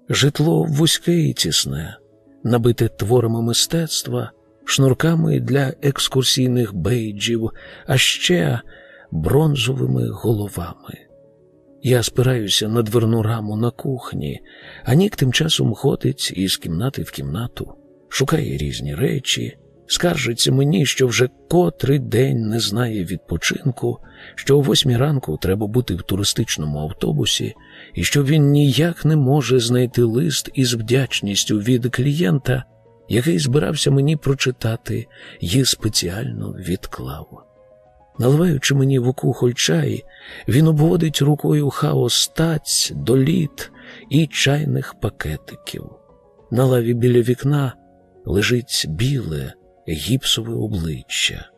Житло вузьке і тісне, набите творами мистецтва, шнурками для екскурсійних бейджів, а ще бронзовими головами. Я спираюся на дверну раму на кухні, а Нік тим часом ходить із кімнати в кімнату, шукає різні речі, скаржиться мені, що вже котрий день не знає відпочинку, що о восьмій ранку треба бути в туристичному автобусі, і що він ніяк не може знайти лист із вдячністю від клієнта, який збирався мені прочитати і спеціально відклав. Наливаючи мені в кухоль чай, він обводить рукою хаос таць, доліт і чайних пакетиків. На лаві біля вікна лежить біле, гіпсове обличчя.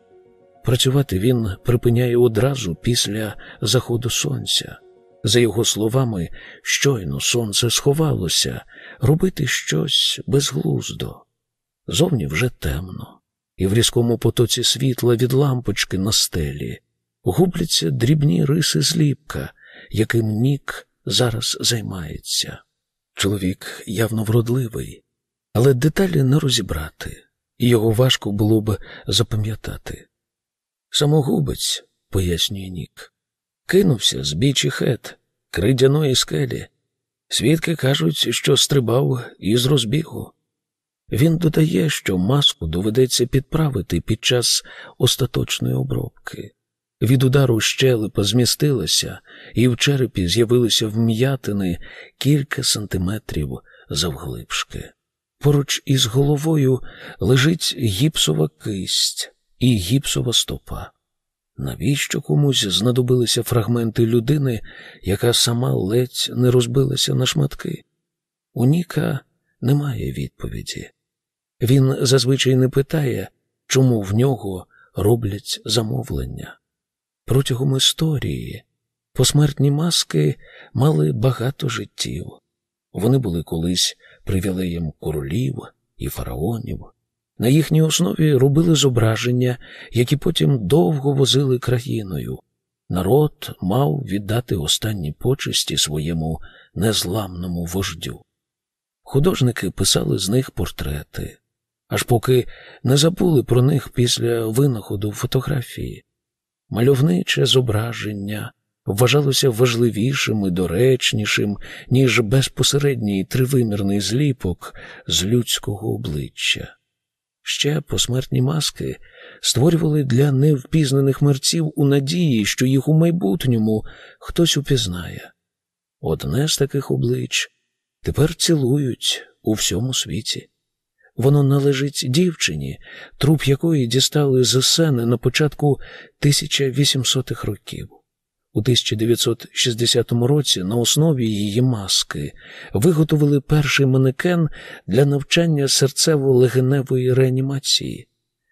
Працювати він припиняє одразу після заходу сонця. За його словами, щойно сонце сховалося, робити щось безглуздо. Зовні вже темно, і в різкому потоці світла від лампочки на стелі губляться дрібні риси зліпка, яким Нік зараз займається. Чоловік явно вродливий, але деталі не розібрати і його важко було б запам'ятати. Самогубець, пояснює Нік, кинувся з бічі хет, кридяної скелі. Свідки кажуть, що стрибав із розбігу. Він додає, що маску доведеться підправити під час остаточної обробки. Від удару щелепа змістилася, і в черепі з'явилися вм'ятини кілька сантиметрів завглибшки. Поруч із головою лежить гіпсова кисть і гіпсова стопа. Навіщо комусь знадобилися фрагменти людини, яка сама ледь не розбилася на шматки? У Ніка немає відповіді. Він зазвичай не питає, чому в нього роблять замовлення. Протягом історії посмертні маски мали багато життів. Вони були колись привілеєм королів і фараонів. На їхній основі робили зображення, які потім довго возили країною. Народ мав віддати останні почесті своєму незламному вождю. Художники писали з них портрети, аж поки не забули про них після винаходу фотографії. Мальовниче зображення вважалося важливішим і доречнішим, ніж безпосередній тривимірний зліпок з людського обличчя. Ще посмертні маски створювали для невпізнаних мерців у надії, що їх у майбутньому хтось упізнає. Одне з таких облич тепер цілують у всьому світі. Воно належить дівчині, труп якої дістали з сени на початку 1800-х років. У 1960 році на основі її маски виготовили перший манекен для навчання серцево-легеневої реанімації.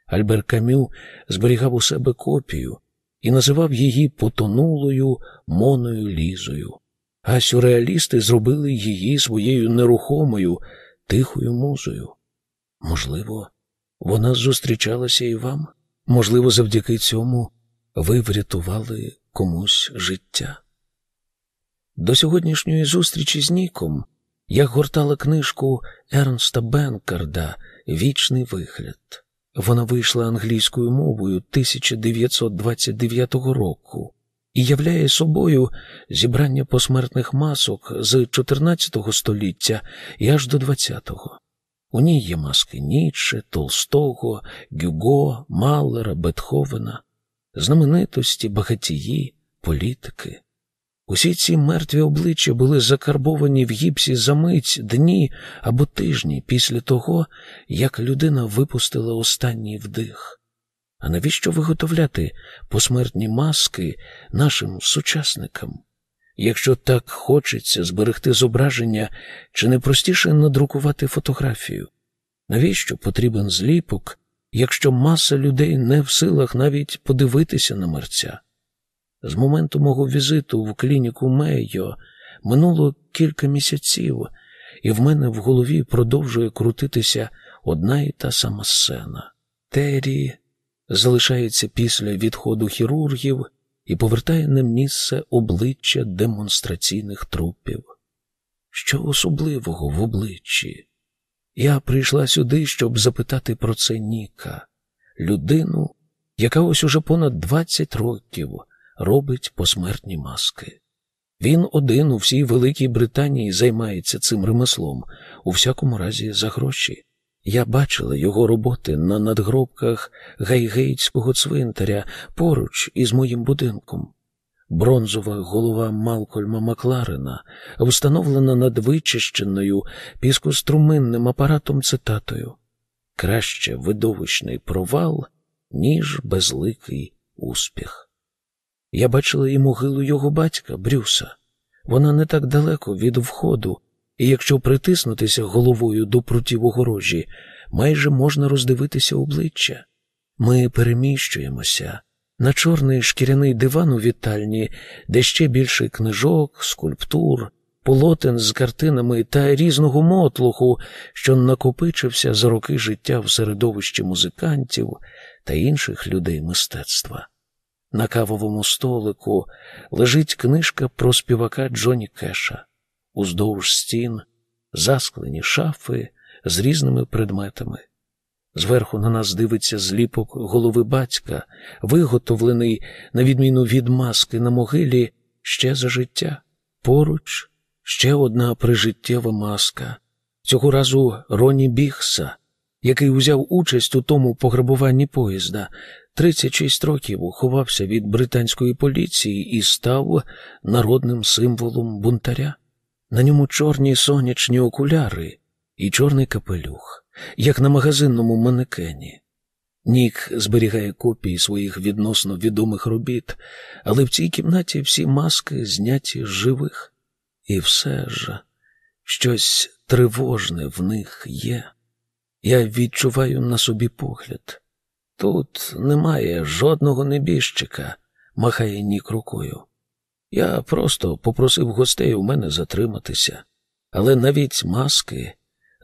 Альбер Камю зберігав у себе копію і називав її потонулою Моною Лізою, а сюрреалісти зробили її своєю нерухомою, тихою музою. Можливо, вона зустрічалася і вам? Можливо, завдяки цьому ви врятували комусь життя. До сьогоднішньої зустрічі з Ніком я гортала книжку Ернста Бенкарда Вічний вигляд. Вона вийшла англійською мовою 1929 року і являє собою зібрання посмертних масок з 14 століття і аж до 20-го. У ній є маски Ніцше, Толстого, Гюго, Маллера, Бетховена, знаменитості, багатії, політики. Усі ці мертві обличчя були закарбовані в гіпсі за мить, дні або тижні після того, як людина випустила останній вдих. А навіщо виготовляти посмертні маски нашим сучасникам? Якщо так хочеться зберегти зображення, чи не простіше надрукувати фотографію? Навіщо потрібен зліпок, якщо маса людей не в силах навіть подивитися на мерця? З моменту мого візиту в клініку Мейо минуло кілька місяців, і в мене в голові продовжує крутитися одна і та сама сцена. Террі залишається після відходу хірургів і повертає на місце обличчя демонстраційних трупів. Що особливого в обличчі? Я прийшла сюди, щоб запитати про це Ніка, людину, яка ось уже понад 20 років робить посмертні маски. Він один у всій Великій Британії займається цим ремеслом, у всякому разі за гроші. Я бачила його роботи на надгробках гайгейтського цвинтаря поруч із моїм будинком. Бронзова голова Малкольма Макларена встановлена над вичищеною піскоструминним апаратом цитатою Краще видовищний провал, ніж безликий успіх. Я бачила і могилу його батька, Брюса. Вона не так далеко від входу, і якщо притиснутися головою до прутів огорожі, майже можна роздивитися обличчя. Ми переміщуємося на чорний шкіряний диван у вітальні, де ще більше книжок, скульптур, полотен з картинами та різного мотлуху, що накопичився за роки життя в середовищі музикантів та інших людей мистецтва. На кавовому столику лежить книжка про співака Джоні Кеша, уздовж стін, засклені шафи з різними предметами. Зверху на нас дивиться зліпок голови батька, виготовлений, на відміну від маски на могилі, ще за життя. Поруч ще одна прижиттєва маска, цього разу Роні Бігса, який узяв участь у тому пограбуванні поїзда, 36 років ховався від британської поліції і став народним символом бунтаря. На ньому чорні сонячні окуляри і чорний капелюх, як на магазинному манекені. Нік зберігає копії своїх відносно відомих робіт, але в цій кімнаті всі маски зняті з живих. І все ж щось тривожне в них є. Я відчуваю на собі погляд. Тут немає жодного небіжчика, махає Нік рукою. Я просто попросив гостей у мене затриматися, але навіть маски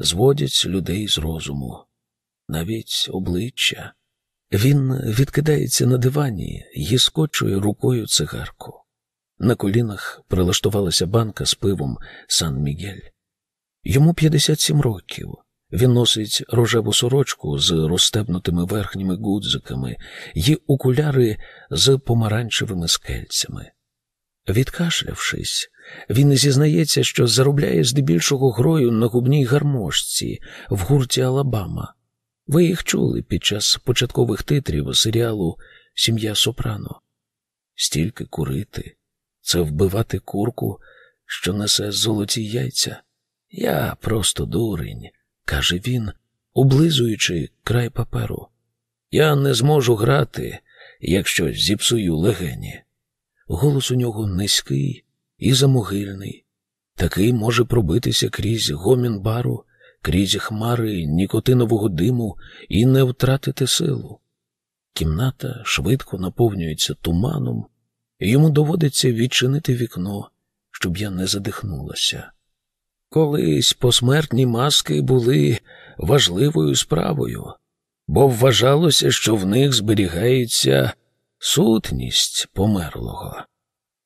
зводять людей з розуму, навіть обличчя. Він відкидається на дивані і скочує рукою цигарку. На колінах прилаштувалася банка з пивом Сан Мігель. Йому 57 років. Він носить рожеву сорочку з розстебнутими верхніми гудзиками і окуляри з помаранчевими скельцями. Відкашлявшись, він зізнається, що заробляє здебільшого грою на губній гармошці в гурті Алабама. Ви їх чули під час початкових титрів серіалу Сім'я Сопрано. Стільки курити це вбивати курку, що несе золоті яйця. Я просто дурень каже він, облизуючи край паперу. Я не зможу грати, якщо зіпсую легені. Голос у нього низький і замогильний. Такий може пробитися крізь гомін бару, крізь хмари нікотинового диму і не втратити силу. Кімната швидко наповнюється туманом, і йому доводиться відчинити вікно, щоб я не задихнулася. Колись посмертні маски були важливою справою, бо вважалося, що в них зберігається сутність померлого,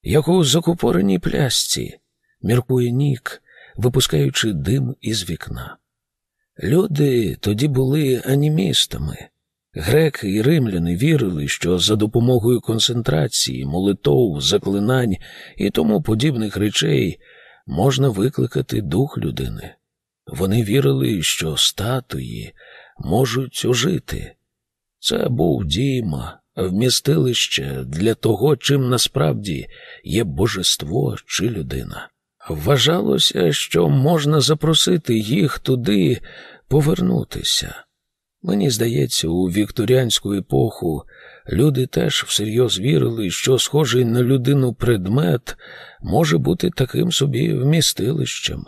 як у закупореній плясці, міркує нік, випускаючи дим із вікна. Люди тоді були анімістами. Греки і римляни вірили, що за допомогою концентрації, молитов, заклинань і тому подібних речей можна викликати дух людини. Вони вірили, що статуї можуть ожити. Це був дім, вмістилище для того, чим насправді є божество чи людина. Вважалося, що можна запросити їх туди повернутися. Мені здається, у вікторіанську епоху люди теж всерйоз вірили, що схожий на людину предмет може бути таким собі вмістилищем.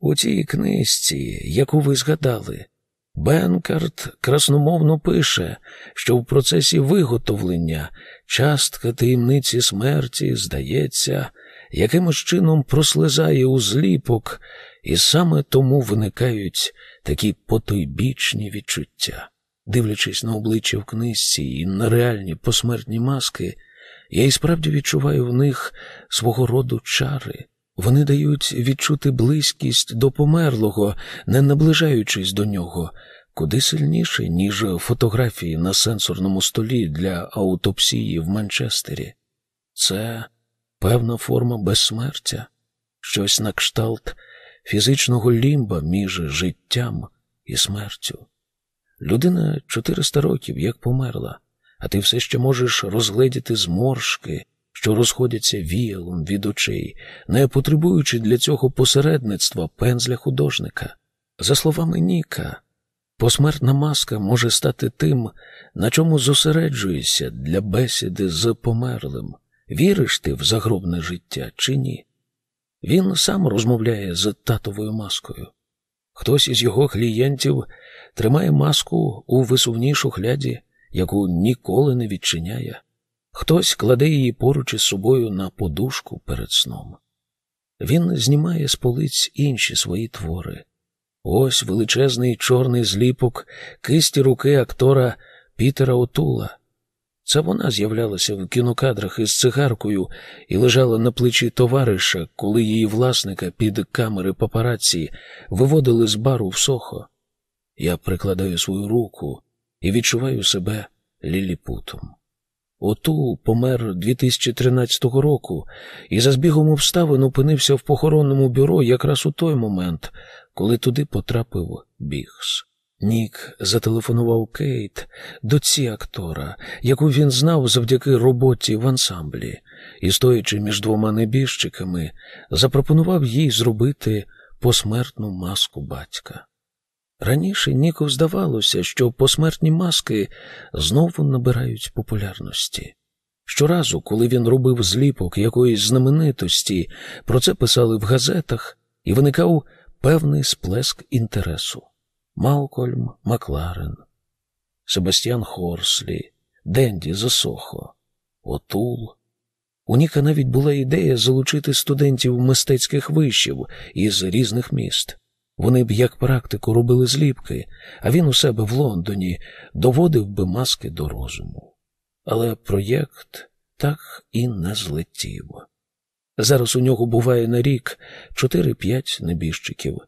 У цій книжці, яку ви згадали, Бенкарт красномовно пише, що в процесі виготовлення частка таємниці смерті, здається, якимось чином прослизає у зліпок, і саме тому виникають такі потойбічні відчуття. Дивлячись на обличчя в книжці і на реальні посмертні маски, я і справді відчуваю в них свого роду чари. Вони дають відчути близькість до померлого, не наближаючись до нього, куди сильніше, ніж фотографії на сенсорному столі для аутопсії в Манчестері. Це певна форма безсмертя, щось на кшталт фізичного лімба між життям і смертю. Людина 400 років як померла, а ти все ще можеш розгледіти зморшки, що розходяться віялом від очей, не потребуючи для цього посередництва пензля художника. За словами Ніка, посмертна маска може стати тим, на чому зосереджуєшся для бесіди з померлим. Віриш ти в загробне життя чи ні? Він сам розмовляє з татовою маскою. Хтось із його клієнтів тримає маску у висувній шухляді, яку ніколи не відчиняє. Хтось кладе її поруч із собою на подушку перед сном. Він знімає з полиць інші свої твори. Ось величезний чорний зліпок кисті руки актора Пітера Отула. Це вона з'являлася в кінокадрах із цигаркою і лежала на плечі товариша, коли її власника під камери папараці виводили з бару в сохо. Я прикладаю свою руку і відчуваю себе ліліпутом. Отул помер 2013 року і за збігом обставин опинився в похоронному бюро якраз у той момент, коли туди потрапив Бігс. Нік зателефонував Кейт, доці актора, яку він знав завдяки роботі в ансамблі, і, стоячи між двома небіжчиками, запропонував їй зробити посмертну маску батька. Раніше Ніку здавалося, що посмертні маски знову набирають популярності. Щоразу, коли він робив зліпок якоїсь знаменитості, про це писали в газетах, і виникав певний сплеск інтересу. Малкольм Макларен, Себастьян Хорслі, Денді Засохо, Отул. У Ніка навіть була ідея залучити студентів мистецьких вишів із різних міст. Вони б як практику робили зліпки, а він у себе в Лондоні доводив би маски до розуму. Але проєкт так і не злетів. Зараз у нього буває на рік 4-5 небіжчиків,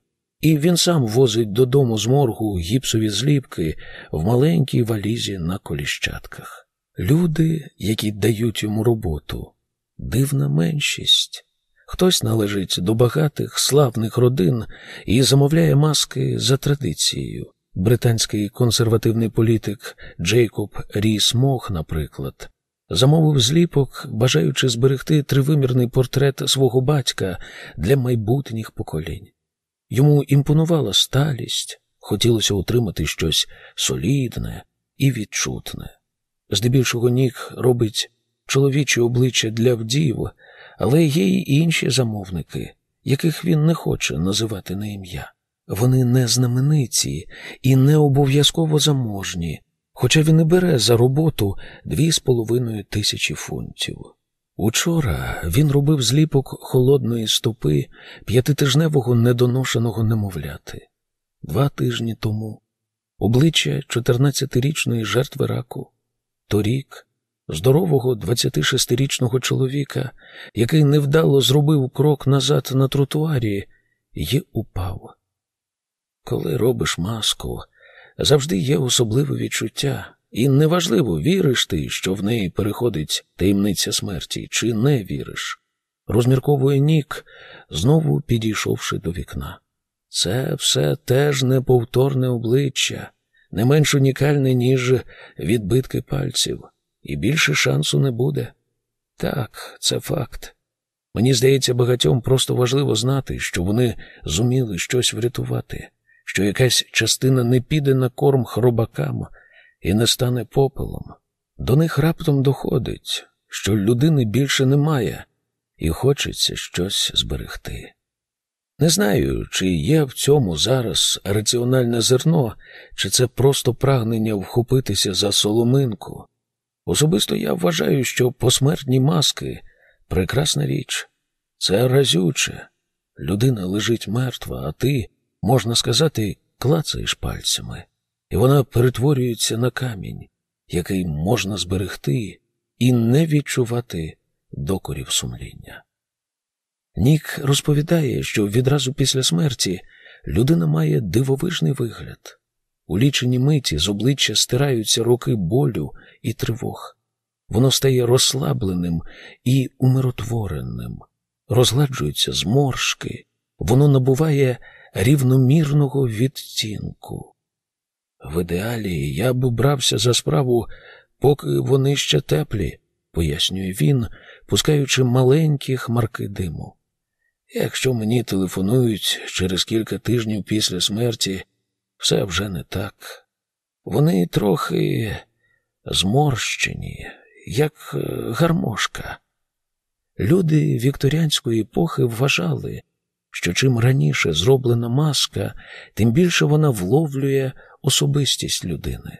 і він сам возить додому з моргу гіпсові зліпки в маленькій валізі на коліщатках. Люди, які дають йому роботу, дивна меншість. Хтось належить до багатих славних родин і замовляє маски за традицією. Британський консервативний політик Джейкоб Ріс Мох, наприклад, замовив зліпок, бажаючи зберегти тривимірний портрет свого батька для майбутніх поколінь. Йому імпонувала сталість, хотілося отримати щось солідне і відчутне. Здебільшого Нік робить чоловіче обличчя для вдів, але є й інші замовники, яких він не хоче називати на ім'я. Вони не знамениті і не обов'язково заможні, хоча він і бере за роботу дві з половиною тисячі фунтів. Учора він робив зліпок холодної стопи п'ятитижневого недоношеного немовляти. Два тижні тому обличчя 14-річної жертви раку, торік здорового 26-річного чоловіка, який невдало зробив крок назад на тротуарі, і упав. Коли робиш маску, завжди є особливе відчуття, і неважливо, віриш ти, що в неї переходить таємниця смерті, чи не віриш. Розмірковує Нік, знову підійшовши до вікна. Це все теж неповторне обличчя, не менш унікальне, ніж відбитки пальців, і більше шансу не буде. Так, це факт. Мені здається, багатьом просто важливо знати, що вони зуміли щось врятувати, що якась частина не піде на корм хробакам і не стане попелом. До них раптом доходить, що людини більше немає, і хочеться щось зберегти. Не знаю, чи є в цьому зараз раціональне зерно, чи це просто прагнення вхопитися за соломинку. Особисто я вважаю, що посмертні маски прекрасна річ. Це разюче. Людина лежить мертва, а ти, можна сказати, клацаєш пальцями, і вона перетворюється на камінь, який можна зберегти і не відчувати докорів сумління. Нік розповідає, що відразу після смерті людина має дивовижний вигляд. У лічені миті з обличчя стираються роки болю і тривог. Воно стає розслабленим і умиротвореним, розгладжуються зморшки, воно набуває рівномірного відтінку. В ідеалі я б брався за справу, поки вони ще теплі, пояснює він, пускаючи маленькі хмарки диму. Якщо мені телефонують через кілька тижнів після смерті, все вже не так. Вони трохи зморщені, як е, гармошка. Люди вікторіанської епохи вважали, що чим раніше зроблена маска, тим більше вона вловлює особистість людини.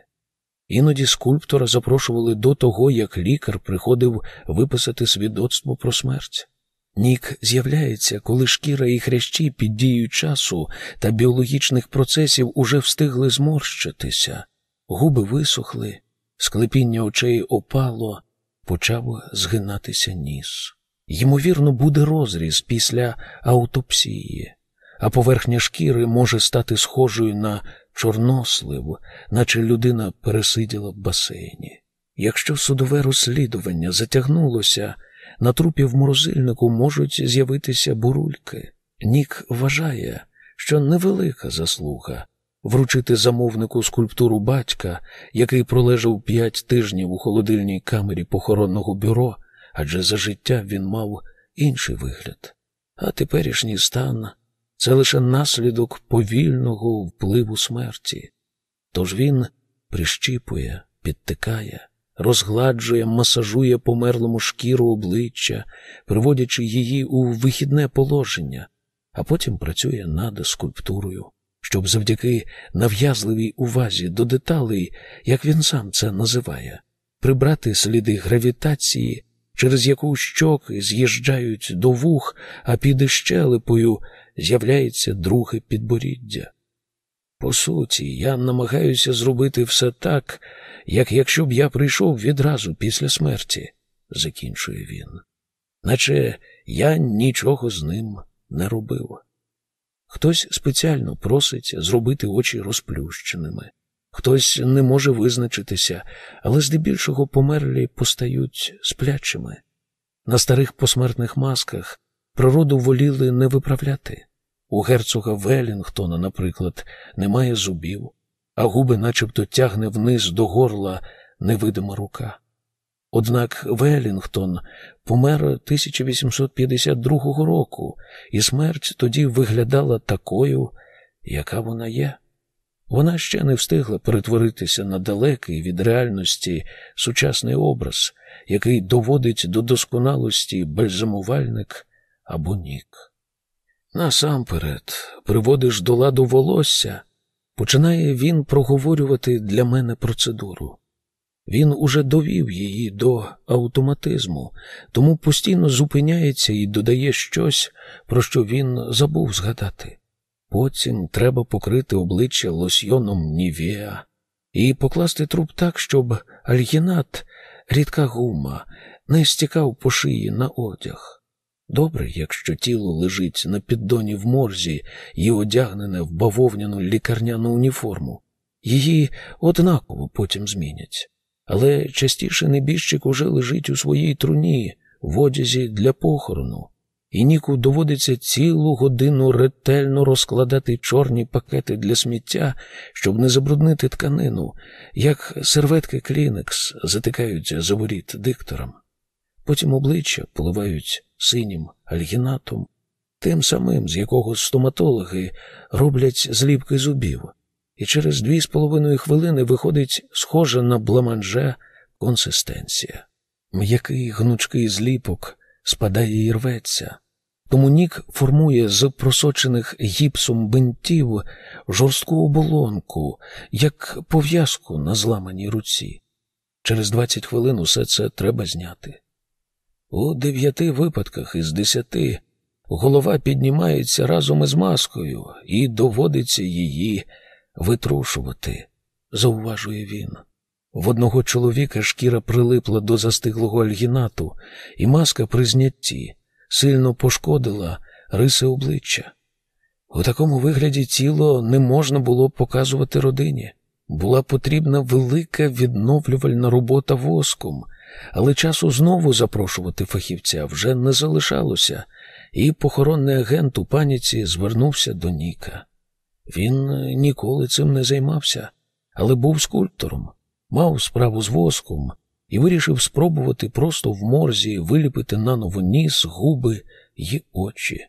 Іноді скульптора запрошували до того, як лікар приходив виписати свідоцтво про смерть. Нік з'являється, коли шкіра і хрящі під дією часу та біологічних процесів уже встигли зморщитися, губи висохли, склепіння очей опало, почав згинатися ніс. Ймовірно, буде розріз після аутопсії, а поверхня шкіри може стати схожою на чорнослив, наче людина пересиділа в басейні. Якщо судове розслідування затягнулося, на трупі в морозильнику можуть з'явитися бурульки. Нік вважає, що невелика заслуга вручити замовнику скульптуру батька, який пролежав п'ять тижнів у холодильній камері похоронного бюро, адже за життя він мав інший вигляд. А теперішній стан це лише наслідок повільного впливу смерті. Тож він прищіпує, підтикає розгладжує, масажує померлому шкіру обличчя, приводячи її у вихідне положення, а потім працює над скульптурою, щоб завдяки нав'язливій увазі до деталей, як він сам це називає, прибрати сліди гравітації, через яку щоки з'їжджають до вух, а під щелепою з'являється друге підборіддя. По суті, я намагаюся зробити все так, як якщо б я прийшов відразу після смерті, закінчує він, наче я нічого з ним не робив. Хтось спеціально просить зробити очі розплющеними, хтось не може визначитися, але здебільшого померлі постають сплячими. На старих посмертних масках природу воліли не виправляти. У герцога Велінгтона, наприклад, немає зубів, а губи начебто тягне вниз до горла невидима рука. Однак Велінгтон помер 1852 року, і смерть тоді виглядала такою, яка вона є. Вона ще не встигла перетворитися на далекий від реальності сучасний образ, який доводить до досконалості бальзамувальник або нік. Насамперед, приводиш до ладу волосся, починає він проговорювати для мене процедуру. Він уже довів її до автоматизму, тому постійно зупиняється і додає щось, про що він забув згадати. Потім треба покрити обличчя лосьйоном Нівеа і покласти труп так, щоб альгінат, рідка гума, не стікав по шиї на одяг. Добре, якщо тіло лежить на піддоні в морзі і одягнене в бавовняну лікарняну уніформу, її однаково потім змінять. Але частіше небіжчик уже лежить у своїй труні в одязі для похорону, і Ніку доводиться цілу годину ретельно розкладати чорні пакети для сміття, щоб не забруднити тканину, як серветки Клінекс затикаються за воріт диктором. Потім обличчя поливають синім альгінатом, тим самим, з якого стоматологи роблять зліпки зубів, і через дві з половиною хвилини виходить схожа на бламанже консистенція. М'який гнучкий зліпок спадає і рветься. Тому Нік формує з просочених гіпсом бинтів жорстку оболонку, як пов'язку на зламаній руці. Через 20 хвилин усе це треба зняти. У дев'яти випадках із десяти голова піднімається разом із маскою і доводиться її витрушувати, зауважує він. В одного чоловіка шкіра прилипла до застиглого альгінату, і маска при знятті сильно пошкодила риси обличчя. У такому вигляді тіло не можна було показувати родині. Була потрібна велика відновлювальна робота воском, але часу знову запрошувати фахівця вже не залишалося, і похоронний агент у паніці звернувся до Ніка. Він ніколи цим не займався, але був скульптором, мав справу з воском і вирішив спробувати просто в морзі виліпити наново ніс, губи й очі.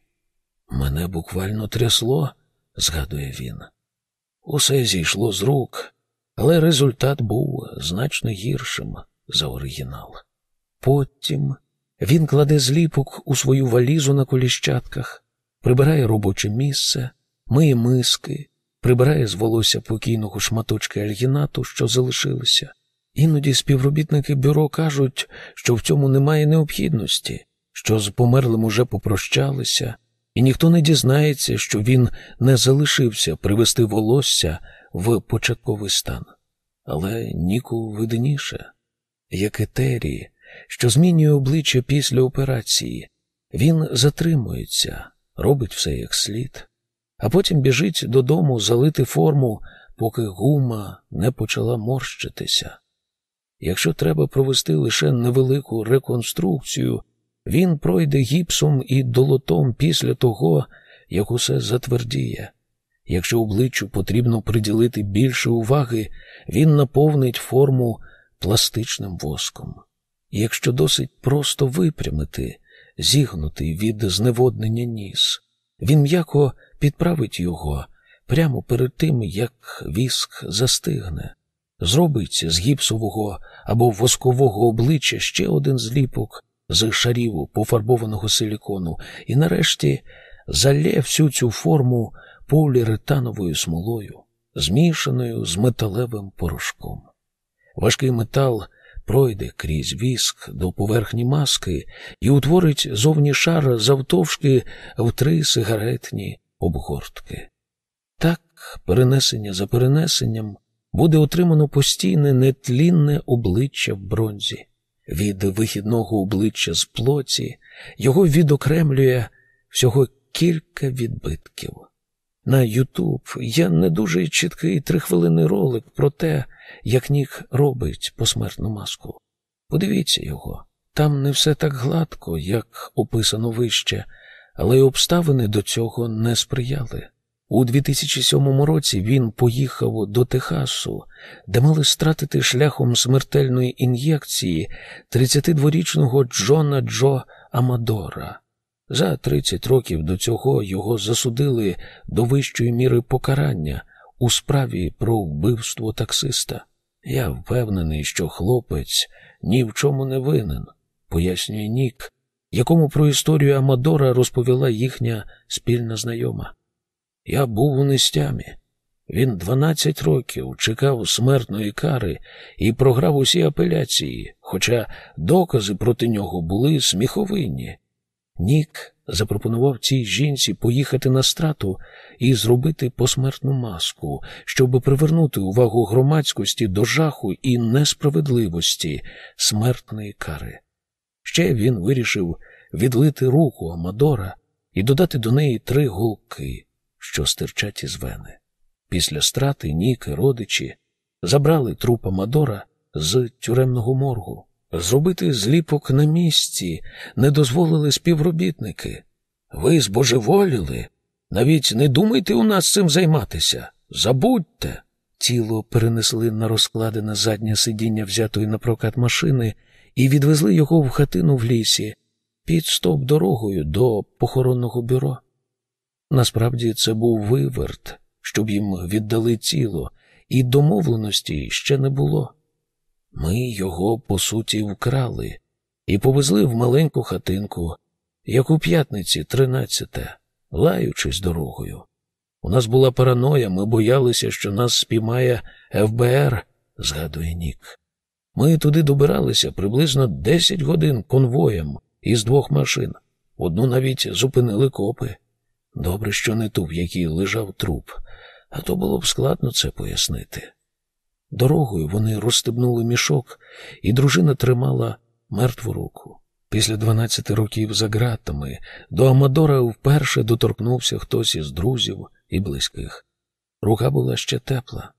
Мене буквально трясло, згадує він. Усе зійшло з рук, але результат був значно гіршим за оригінал. Потім він кладе зліпок у свою валізу на коліщатках, прибирає робоче місце, миє миски, прибирає з волосся покійного шматочки альгінату, що залишилися. Іноді співробітники бюро кажуть, що в цьому немає необхідності, що з померлим уже попрощалися, і ніхто не дізнається, що він не залишився привести волосся в початковий стан. Але Ніку видніше, як етері, що змінює обличчя після операції, він затримується, робить все як слід, а потім біжить додому залити форму, поки гума не почала морщитися. Якщо треба провести лише невелику реконструкцію, він пройде гіпсом і долотом після того, як усе затвердіє. Якщо обличчю потрібно приділити більше уваги, він наповнить форму пластичним воском. Якщо досить просто випрямити, зігнутий від зневоднення ніс, він м'яко підправить його прямо перед тим, як віск застигне, зробить з гіпсового або воскового обличчя ще один зліпок з шарів пофарбованого силікону, і нарешті залє всю цю форму поліретановою смолою, змішаною з металевим порошком. Важкий метал пройде крізь віск до поверхні маски і утворить зовні шар завтовшки в три сигаретні обгортки. Так, перенесення за перенесенням буде отримано постійне нетлінне обличчя в бронзі. Від вихідного обличчя з плоті його відокремлює всього кілька відбитків. На Ютуб є не дуже чіткий трихвилинний ролик про те, як Нік робить посмертну маску. Подивіться його. Там не все так гладко, як описано вище, але й обставини до цього не сприяли. У 2007 році він поїхав до Техасу, де мали стратити шляхом смертельної ін'єкції 32-річного Джона Джо Амадора. За 30 років до цього його засудили до вищої міри покарання у справі про вбивство таксиста. Я впевнений, що хлопець ні в чому не винен, пояснює Нік, якому про історію Амадора розповіла їхня спільна знайома. Я був у нестямі. Він 12 років чекав смертної кари і програв усі апеляції, хоча докази проти нього були сміховинні. Нік запропонував цій жінці поїхати на страту і зробити посмертну маску, щоб привернути увагу громадськості до жаху і несправедливості смертної кари. Ще він вирішив відлити руку Амадора і додати до неї три голки, що стирчать із вени. Після страти Нік і родичі забрали труп Амадора з тюремного моргу. Зробити зліпок на місці не дозволили співробітники. Ви збожеволіли. Навіть не думайте у нас цим займатися. Забудьте. Тіло перенесли на розкладене заднє сидіння взятої на прокат машини і відвезли його в хатину в лісі під стоп дорогою до похоронного бюро. Насправді це був виверт, щоб їм віддали тіло, і домовленості ще не було. Ми його, по суті, вкрали і повезли в маленьку хатинку, як у п'ятниці, тринадцяте, лаючись дорогою. У нас була параноя, ми боялися, що нас спіймає ФБР, згадує Нік. Ми туди добиралися приблизно десять годин конвоєм із двох машин. Одну навіть зупинили копи. Добре, що не ту, в якій лежав труп, а то було б складно це пояснити. Дорогою вони розстебнули мішок, і дружина тримала мертву руку. Після дванадцяти років за ґратами до Амадора вперше доторкнувся хтось із друзів і близьких. Рука була ще тепла.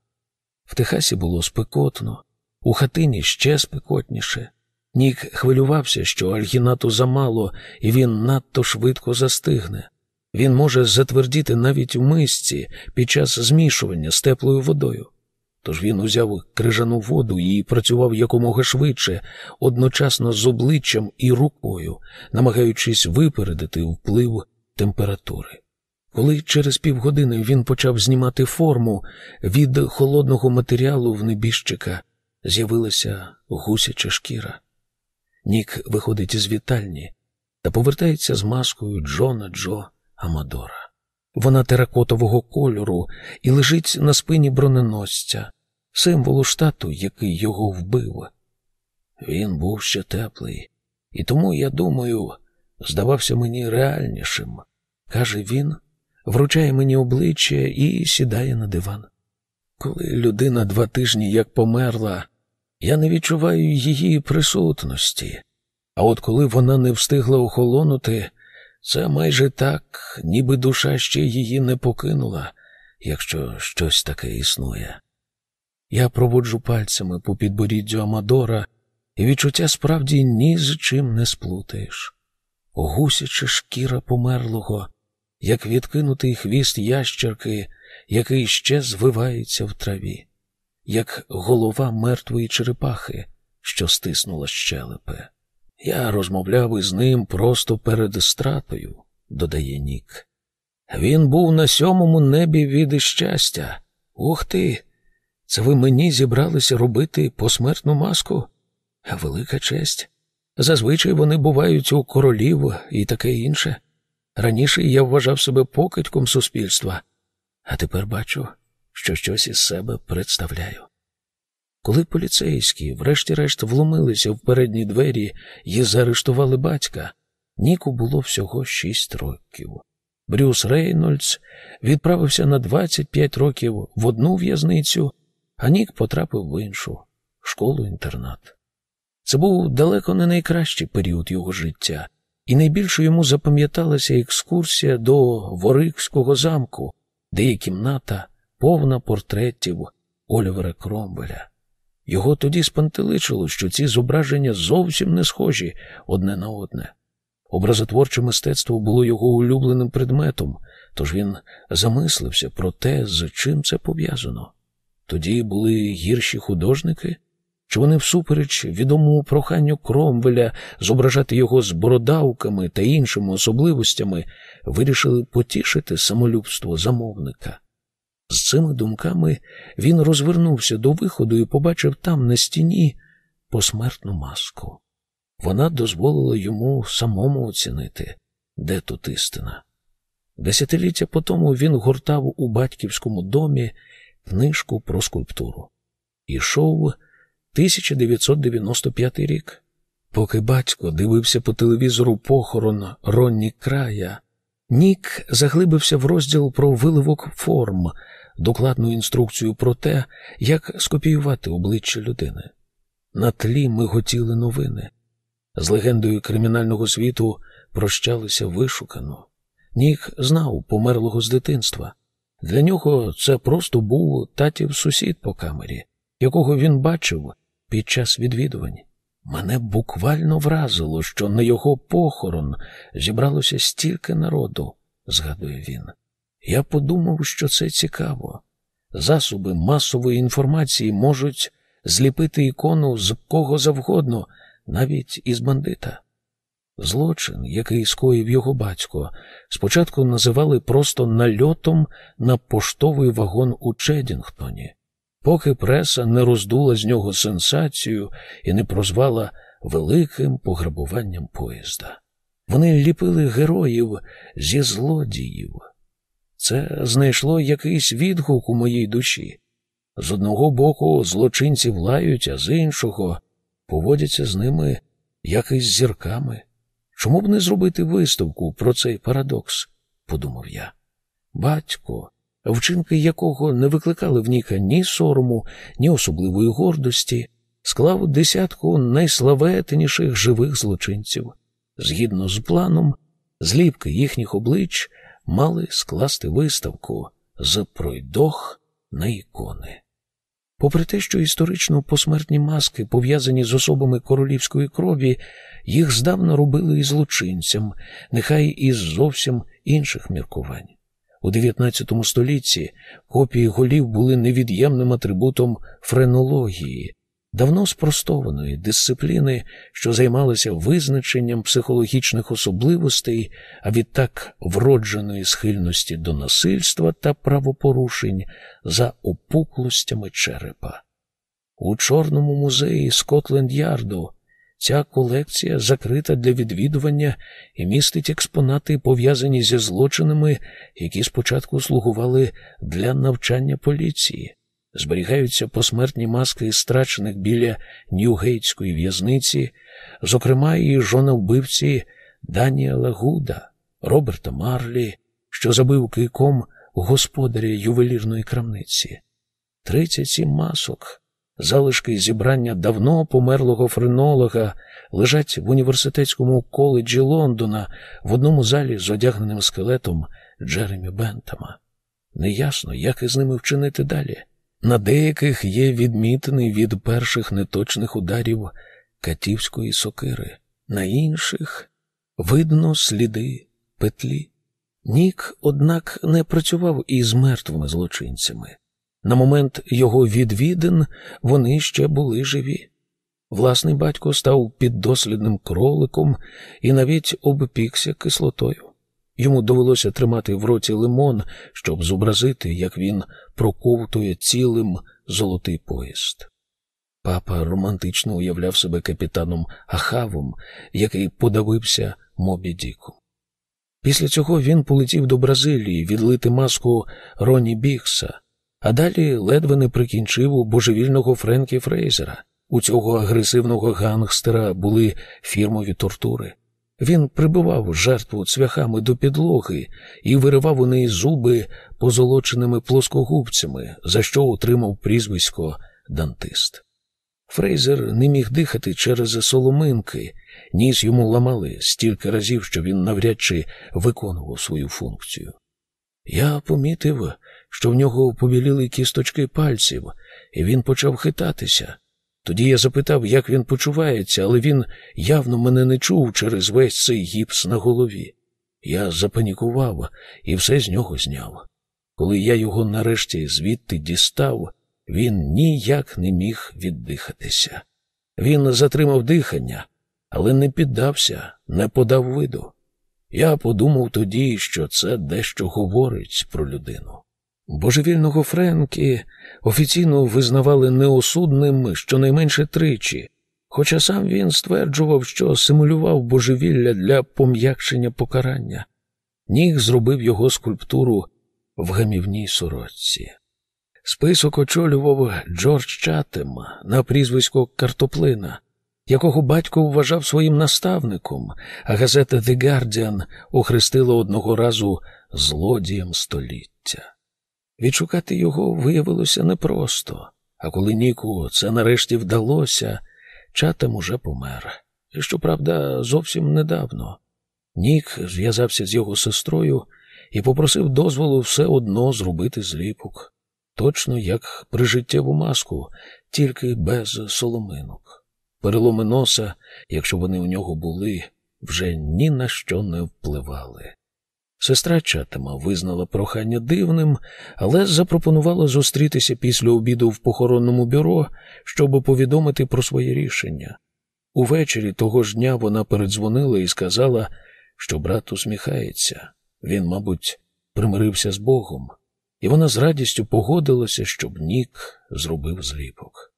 В Техасі було спекотно, у хатині ще спекотніше. Нік хвилювався, що альгінату замало, і він надто швидко застигне. Він може затвердіти навіть у мисці під час змішування з теплою водою. Тож він узяв крижану воду і працював якомога швидше, одночасно з обличчям і рукою, намагаючись випередити вплив температури. Коли через півгодини він почав знімати форму, від холодного матеріалу в небіжчика з'явилася гусяча шкіра. Нік виходить із вітальні та повертається з маскою Джона Джо Амадора. Вона теракотового кольору і лежить на спині броненосця, символу штату, який його вбив. Він був ще теплий, і тому, я думаю, здавався мені реальнішим, каже він, вручає мені обличчя і сідає на диван. Коли людина два тижні як померла, я не відчуваю її присутності, а от коли вона не встигла охолонути, це майже так, ніби душа ще її не покинула, якщо щось таке існує. Я проводжу пальцями по підборіддю Амадора, і відчуття справді ні з чим не сплутаєш. Гусяча шкіра померлого, як відкинутий хвіст ящерки, який ще звивається в траві, як голова мертвої черепахи, що стиснула щелепи. Я розмовляв із ним просто перед стратою, додає Нік. Він був на сьомому небі від щастя. Ух ти! Це ви мені зібралися робити посмертну маску? Велика честь. Зазвичай вони бувають у королів і таке інше. Раніше я вважав себе покидьком суспільства, а тепер бачу, що щось із себе представляю. Коли поліцейські, врешті-решт, вломилися в передні двері і заарештували батька, Ніку було всього шість років. Брюс Рейнольдс відправився на 25 років в одну в'язницю, а Нік потрапив в іншу школу-інтернат. Це був далеко не найкращий період його життя, і найбільше йому запам'яталася екскурсія до Ворикського замку, де є кімната повна портретів Олівера Кромвеля. Його тоді спантеличило, що ці зображення зовсім не схожі одне на одне. Образотворче мистецтво було його улюбленим предметом, тож він замислився про те, з чим це пов'язано. Тоді були гірші художники, чи вони всупереч відомому проханню Кромвеля зображати його з бородавками та іншими особливостями, вирішили потішити самолюбство замовника. З цими думками він розвернувся до виходу і побачив там на стіні посмертну маску. Вона дозволила йому самому оцінити, де тут істина. Десятиліття по тому він гуртав у батьківському домі книжку про скульптуру. Ішов 1995 рік. Поки батько дивився по телевізору похорон Ронні края, Нік заглибився в розділ про виливок форм, докладну інструкцію про те, як скопіювати обличчя людини. На тлі ми готіли новини. З легендою кримінального світу прощалися вишукано. Нік знав померлого з дитинства. Для нього це просто був татів сусід по камері, якого він бачив під час відвідувань. Мене буквально вразило, що на його похорон зібралося стільки народу, згадує він. Я подумав, що це цікаво. Засоби масової інформації можуть зліпити ікону з кого завгодно, навіть із бандита. Злочин, який скоїв його батько, спочатку називали просто нальотом на поштовий вагон у Чедінгтоні, поки преса не роздула з нього сенсацію і не прозвала великим пограбуванням поїзда. Вони ліпили героїв зі злодіїв. Це знайшло якийсь відгук у моїй душі. З одного боку злочинці лають, а з іншого поводяться з ними як із зірками. Чому б не зробити виставку про цей парадокс? подумав я. Батько, вчинки якого не викликали в Ніка ні сорому, ні особливої гордості, склав десятку найславетніших живих злочинців. Згідно з планом, зліпки їхніх облич мали скласти виставку з пройдох на ікони. Попри те, що історично посмертні маски, пов'язані з особами королівської крові, їх здавна робили і злочинцям, нехай із зовсім інших міркувань. У XIX столітті копії голів були невід'ємним атрибутом френології, давно спростованої дисципліни, що займалася визначенням психологічних особливостей, а відтак вродженої схильності до насильства та правопорушень за опуклостями черепа. У Чорному музеї Скотленд Ярду ця колекція закрита для відвідування і містить експонати, пов'язані зі злочинами, які спочатку слугували для навчання поліції зберігаються посмертні маски страчених біля Ньюгейтської в'язниці, зокрема і жона вбивці Даніела Гуда, Роберта Марлі, що забив кийком господаря ювелірної крамниці. Тридцять сім масок, залишки зібрання давно померлого френолога, лежать в університетському коледжі Лондона в одному залі з одягненим скелетом Джеремі Бентама. Неясно, як із ними вчинити далі. На деяких є відмітини від перших неточних ударів катівської сокири, на інших видно сліди петлі. Нік, однак, не працював із мертвими злочинцями. На момент його відвідин вони ще були живі. Власний батько став піддослідним кроликом і навіть обпікся кислотою. Йому довелося тримати в роті лимон, щоб зобразити, як він проковтує цілим золотий поїзд. Папа романтично уявляв себе капітаном Ахавом, який подавився Мобі Діком. Після цього він полетів до Бразилії відлити маску Роні Бікса, а далі ледве не прикінчив у божевільного Френкі Фрейзера. У цього агресивного гангстера були фірмові тортури. Він прибивав жертву цвяхами до підлоги і виривав у неї зуби позолоченими плоскогубцями, за що отримав прізвисько Дантист. Фрейзер не міг дихати через соломинки, ніс йому ламали стільки разів, що він навряд чи виконував свою функцію. Я помітив, що в нього побіліли кісточки пальців, і він почав хитатися. Тоді я запитав, як він почувається, але він явно мене не чув через весь цей гіпс на голові. Я запанікував і все з нього зняв. Коли я його нарешті звідти дістав, він ніяк не міг віддихатися. Він затримав дихання, але не піддався, не подав виду. Я подумав тоді, що це дещо говорить про людину. Божевільного Френкі офіційно визнавали неосудним щонайменше тричі, хоча сам він стверджував, що симулював божевілля для пом'якшення покарання. Ніг зробив його скульптуру в гамівній сорочці. Список очолював Джордж Чатем на прізвисько Картоплина, якого батько вважав своїм наставником, а газета The Guardian охрестила одного разу злодієм століття. Відшукати його виявилося непросто, а коли Ніку це нарешті вдалося, чатам уже помер. Щоправда, зовсім недавно. Нік зв'язався з його сестрою і попросив дозволу все одно зробити зліпок, точно як прижиттєву маску, тільки без соломинок. Переломи носа, якщо вони у нього були, вже ні на що не впливали. Сестра Чатема визнала прохання дивним, але запропонувала зустрітися після обіду в похоронному бюро, щоб повідомити про своє рішення. Увечері того ж дня вона передзвонила і сказала, що брат усміхається. Він, мабуть, примирився з Богом, і вона з радістю погодилася, щоб Нік зробив зліпок.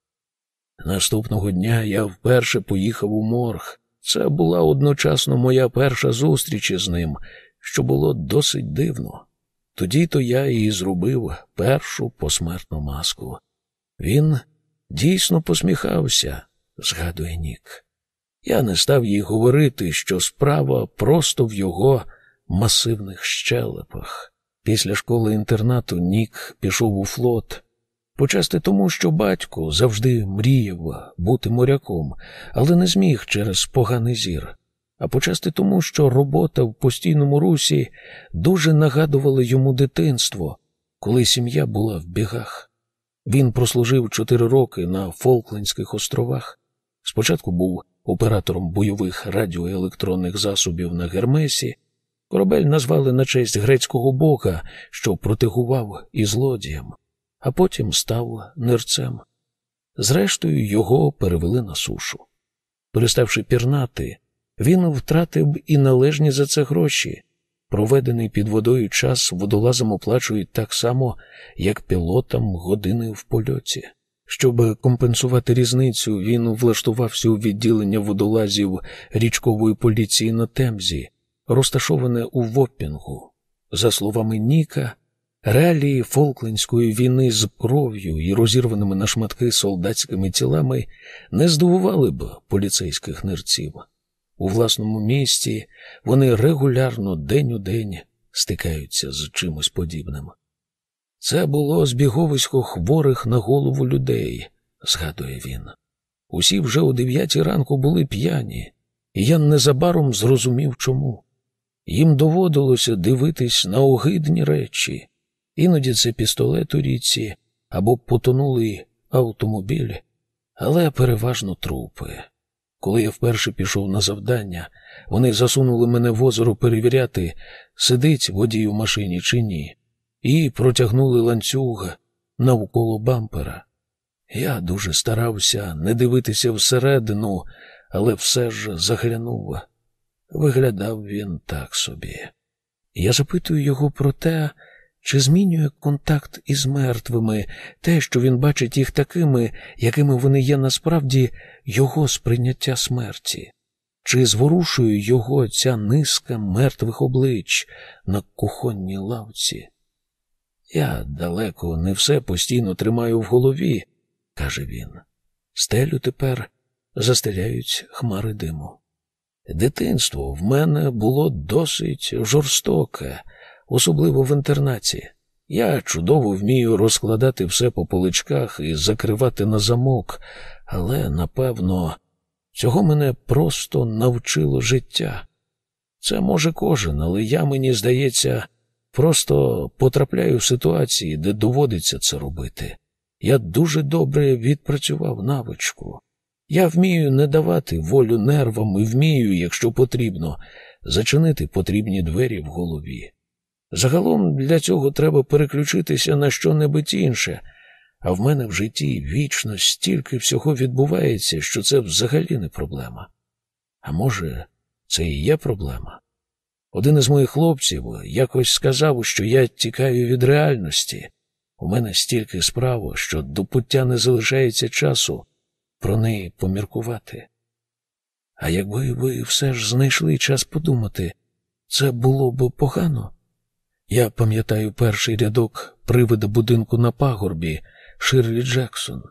Наступного дня я вперше поїхав у морг. Це була одночасно моя перша зустріч із ним, що було досить дивно. Тоді то я і зробив першу посмертну маску. Він дійсно посміхався, згадує Нік. Я не став їй говорити, що справа просто в його масивних щелепах. Після школи інтернату Нік пішов у флот, почасти тому, що батько завжди мріяв бути моряком, але не зміг через поганий зір, а почасти тому, що робота в постійному русі дуже нагадувала йому дитинство, коли сім'я була в бігах. Він прослужив чотири роки на Фолклендських островах. Спочатку був оператором бойових радіоелектронних засобів на Гермесі. Корабель назвали на честь грецького бога, що протигував і злодіям, а потім став нирцем. Зрештою, його перевели на сушу. Переставши пірнати, він втратив і належні за це гроші. Проведений під водою час водолазам оплачують так само, як пілотам години в польоті. Щоб компенсувати різницю, він влаштувався у відділення водолазів річкової поліції на Темзі, розташоване у Воппінгу. За словами Ніка, реалії Фолклендської війни з кров'ю і розірваними на шматки солдатськими тілами не здивували б поліцейських нирців. У власному місті вони регулярно день у день стикаються з чимось подібним. Це було збіговисько хворих на голову людей, згадує він. Усі вже о дев'ятій ранку були п'яні, і я незабаром зрозумів чому. Їм доводилося дивитись на огидні речі, іноді це пістолет у річці або потонулий автомобіль, але переважно трупи. Коли я вперше пішов на завдання, вони засунули мене в озеро перевіряти, сидить водій у машині чи ні і протягнули ланцюг навколо бампера. Я дуже старався не дивитися всередину, але все ж заглянув. Виглядав він так собі. Я запитую його про те, чи змінює контакт із мертвими, те, що він бачить їх такими, якими вони є насправді його сприйняття смерті, чи зворушує його ця низка мертвих облич на кухонній лавці. Я далеко не все постійно тримаю в голові, каже він. Стелю тепер застеляють хмари диму. Дитинство в мене було досить жорстоке, особливо в інтернаті. Я чудово вмію розкладати все по поличках і закривати на замок, але, напевно, цього мене просто навчило життя. Це може кожен, але я, мені здається, Просто потрапляю в ситуації, де доводиться це робити. Я дуже добре відпрацював навичку. Я вмію не давати волю нервам і вмію, якщо потрібно, зачинити потрібні двері в голові. Загалом для цього треба переключитися на що-небудь інше, а в мене в житті вічно стільки всього відбувається, що це взагалі не проблема. А може, це і є проблема? Один із моїх хлопців якось сказав, що я тікаю від реальності. У мене стільки справ, що до пуття не залишається часу про неї поміркувати. А якби ви все ж знайшли час подумати, це було б погано. Я пам'ятаю перший рядок привида будинку на пагорбі Ширлі Джексон.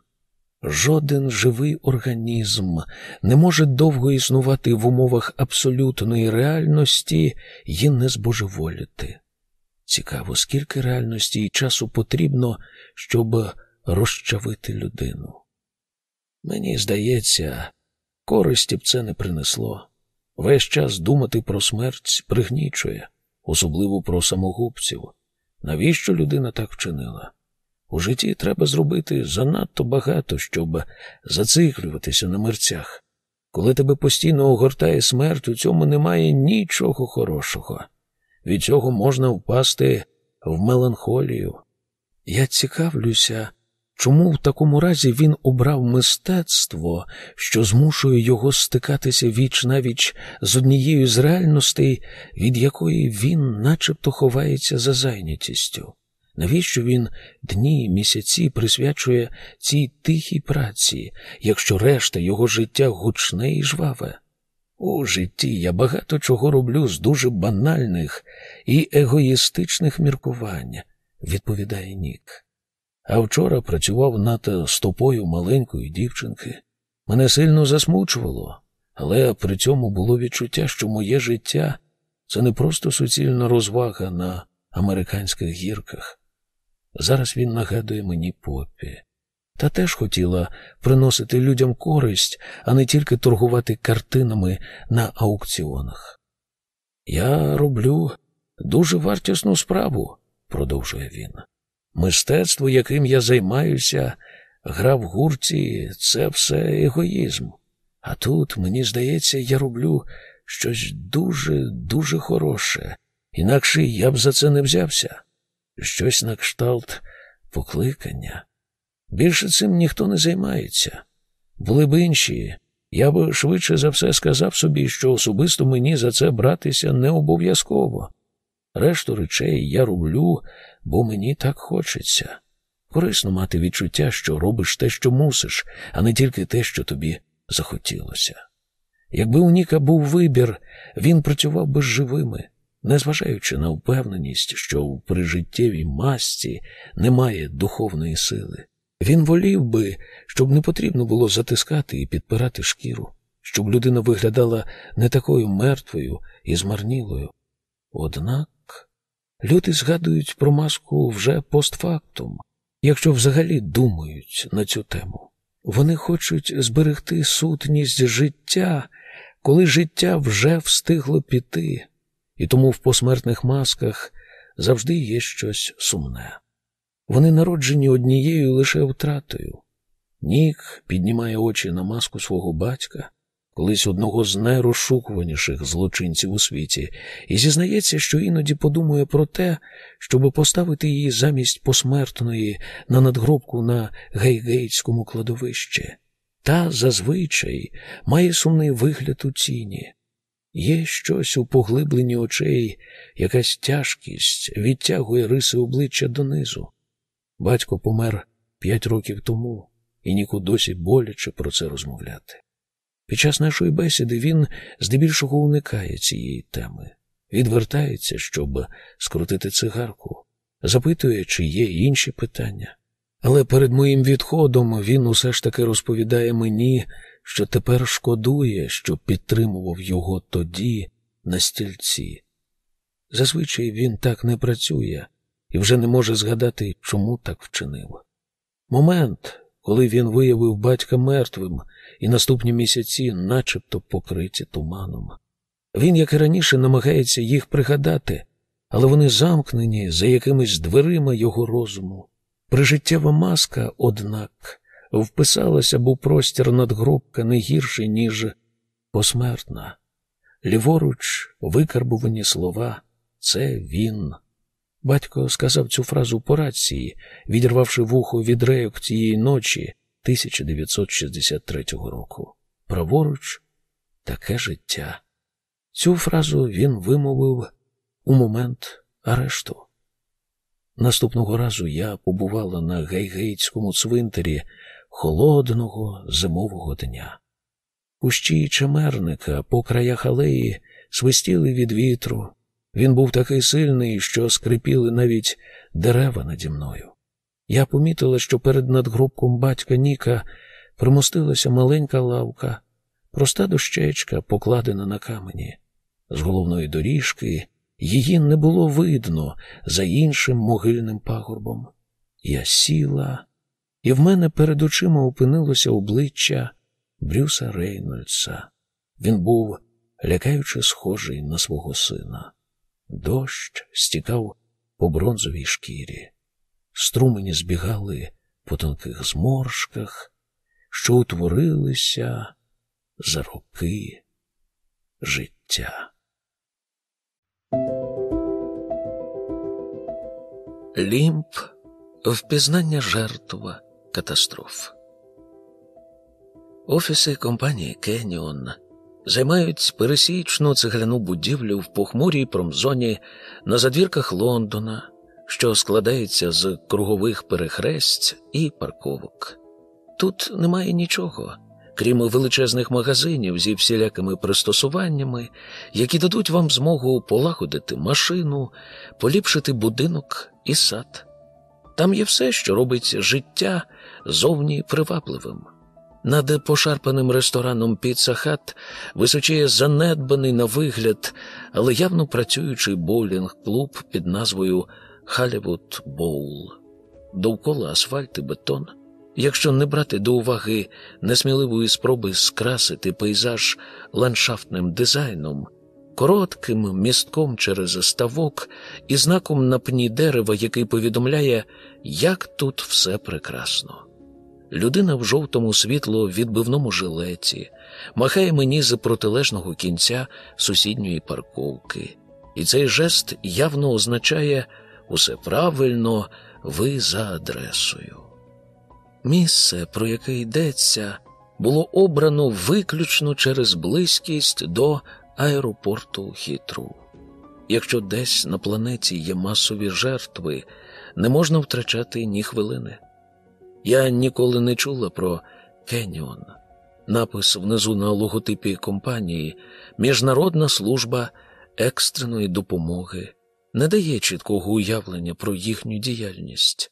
Жоден живий організм не може довго існувати в умовах абсолютної реальності і не збожеволіти. Цікаво, скільки реальності і часу потрібно, щоб розчавити людину. Мені здається, користі б це не принесло. Весь час думати про смерть пригнічує, особливо про самогубців. Навіщо людина так вчинила? У житті треба зробити занадто багато, щоб зациклюватися на мерцях. Коли тебе постійно огортає смерть, у цьому немає нічого хорошого. Від цього можна впасти в меланхолію. Я цікавлюся, чому в такому разі він обрав мистецтво, що змушує його стикатися віч навіч з однією з реальностей, від якої він начебто ховається за зайнятістю. Навіщо він дні місяці присвячує цій тихій праці, якщо решта його життя гучне і жваве? У житті я багато чого роблю з дуже банальних і егоїстичних міркувань, відповідає Нік. А вчора працював над стопою маленької дівчинки. Мене сильно засмучувало, але при цьому було відчуття, що моє життя це не просто суцільна розвага на американських гірках. Зараз він нагадує мені попі. Та теж хотіла приносити людям користь, а не тільки торгувати картинами на аукціонах. Я роблю дуже вартісну справу, продовжує він. Мистецтво, яким я займаюся, гра в гурті це все егоїзм. А тут, мені здається, я роблю щось дуже, дуже хороше, інакше я б за це не взявся. Щось на кшталт покликання. Більше цим ніхто не займається. Були б інші, я б швидше за все сказав собі, що особисто мені за це братися не обов'язково. Решту речей я роблю, бо мені так хочеться. Корисно мати відчуття, що робиш те, що мусиш, а не тільки те, що тобі захотілося. Якби у Ніка був вибір, він працював би живими, незважаючи на впевненість, що в прижиттєвій масці немає духовної сили. Він волів би, щоб не потрібно було затискати і підпирати шкіру, щоб людина виглядала не такою мертвою і змарнілою. Однак люди згадують про маску вже постфактум, якщо взагалі думають на цю тему. Вони хочуть зберегти сутність життя, коли життя вже встигло піти, і тому в посмертних масках завжди є щось сумне. Вони народжені однією лише втратою. Нік піднімає очі на маску свого батька, колись одного з найрозшукуваніших злочинців у світі, і зізнається, що іноді подумує про те, щоб поставити її замість посмертної на надгробку на гейгейтському кладовищі. Та зазвичай має сумний вигляд у тіні. Є щось у поглибленні очей, якась тяжкість відтягує риси обличчя донизу. Батько помер п'ять років тому, і Ніку досі боляче про це розмовляти. Під час нашої бесіди він здебільшого уникає цієї теми, відвертається, щоб скрутити цигарку, запитує, чи є інші питання. Але перед моїм відходом він усе ж таки розповідає мені, що тепер шкодує, що підтримував його тоді на стільці. Зазвичай він так не працює і вже не може згадати, чому так вчинив. Момент, коли він виявив батька мертвим і наступні місяці начебто покриті туманом. Він, як і раніше, намагається їх пригадати, але вони замкнені за якимись дверима його розуму. Прижиттєва маска, однак, вписалася б у простір надгробка не гірше, ніж посмертна. Ліворуч викарбувані слова це він. Батько сказав цю фразу по рації, відірвавши вухо від рейок тієї ночі 1963 року. Праворуч таке життя. Цю фразу він вимовив у момент арешту. Наступного разу я побувала на гейгейтському цвинтарі холодного зимового дня. Кущі чемерника по краях алеї свистіли від вітру, Він був такий сильний, що скрипіли навіть дерева наді мною. Я помітила, що перед надгробком батька Ніка примостилася маленька лавка, проста дощечка, покладена на камені. З головної доріжки її не було видно за іншим могильним пагорбом. Я сіла, і в мене перед очима опинилося обличчя Брюса Рейнольдса. Він був лякаючи схожий на свого сина. Дощ стікав по бронзовій шкірі, струмені збігали по тонких зморшках, що утворилися за роки життя. Лімп впізнання жертва катастроф. Офіси компанії Кеніон займають пересічну цегляну будівлю в похмурій промзоні на задвірках Лондона, що складається з кругових перехресть і парковок. Тут немає нічого, крім величезних магазинів зі всілякими пристосуваннями, які дадуть вам змогу полагодити машину, поліпшити будинок і сад. Там є все, що робить життя зовні привабливим. Над пошарпаним рестораном Піца Хат височіє занедбаний на вигляд, але явно працюючий боулінг-клуб під назвою Халівуд Боул. Довкола асфальт і бетон. Якщо не брати до уваги несміливої спроби скрасити пейзаж ландшафтним дизайном, коротким містком через ставок і знаком на пні дерева, який повідомляє, як тут все прекрасно. Людина в жовтому світло відбивному жилеті махає мені з протилежного кінця сусідньої парковки, і цей жест явно означає усе правильно, ви за адресою. Місце, про яке йдеться, було обрано виключно через близькість до аеропорту Хітру. Якщо десь на планеті є масові жертви, не можна втрачати ні хвилини. Я ніколи не чула про Кеніон. Напис внизу на логотипі компанії Міжнародна служба екстреної допомоги не дає чіткого уявлення про їхню діяльність.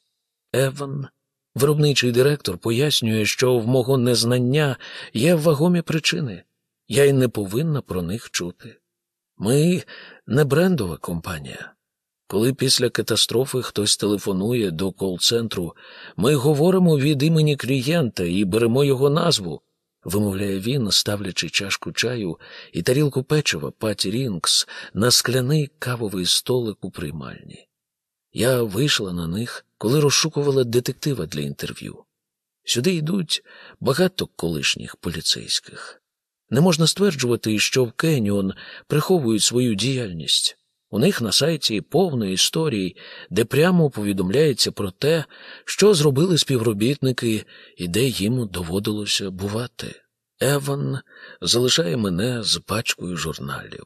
Еван, виробничий директор, пояснює, що в мого незнання є вагомі причини, я й не повинна про них чути. Ми не брендова компанія. Коли після катастрофи хтось телефонує до кол-центру, ми говоримо від імені клієнта і беремо його назву, вимовляє він, ставлячи чашку чаю і тарілку печива Паті Рінкс на скляний кавовий столик у приймальні. Я вийшла на них, коли розшукувала детектива для інтерв'ю. Сюди йдуть багато колишніх поліцейських. Не можна стверджувати, що в Кеніон приховують свою діяльність. У них на сайті повно історій, де прямо повідомляється про те, що зробили співробітники і де їм доводилося бувати. Еван залишає мене з пачкою журналів.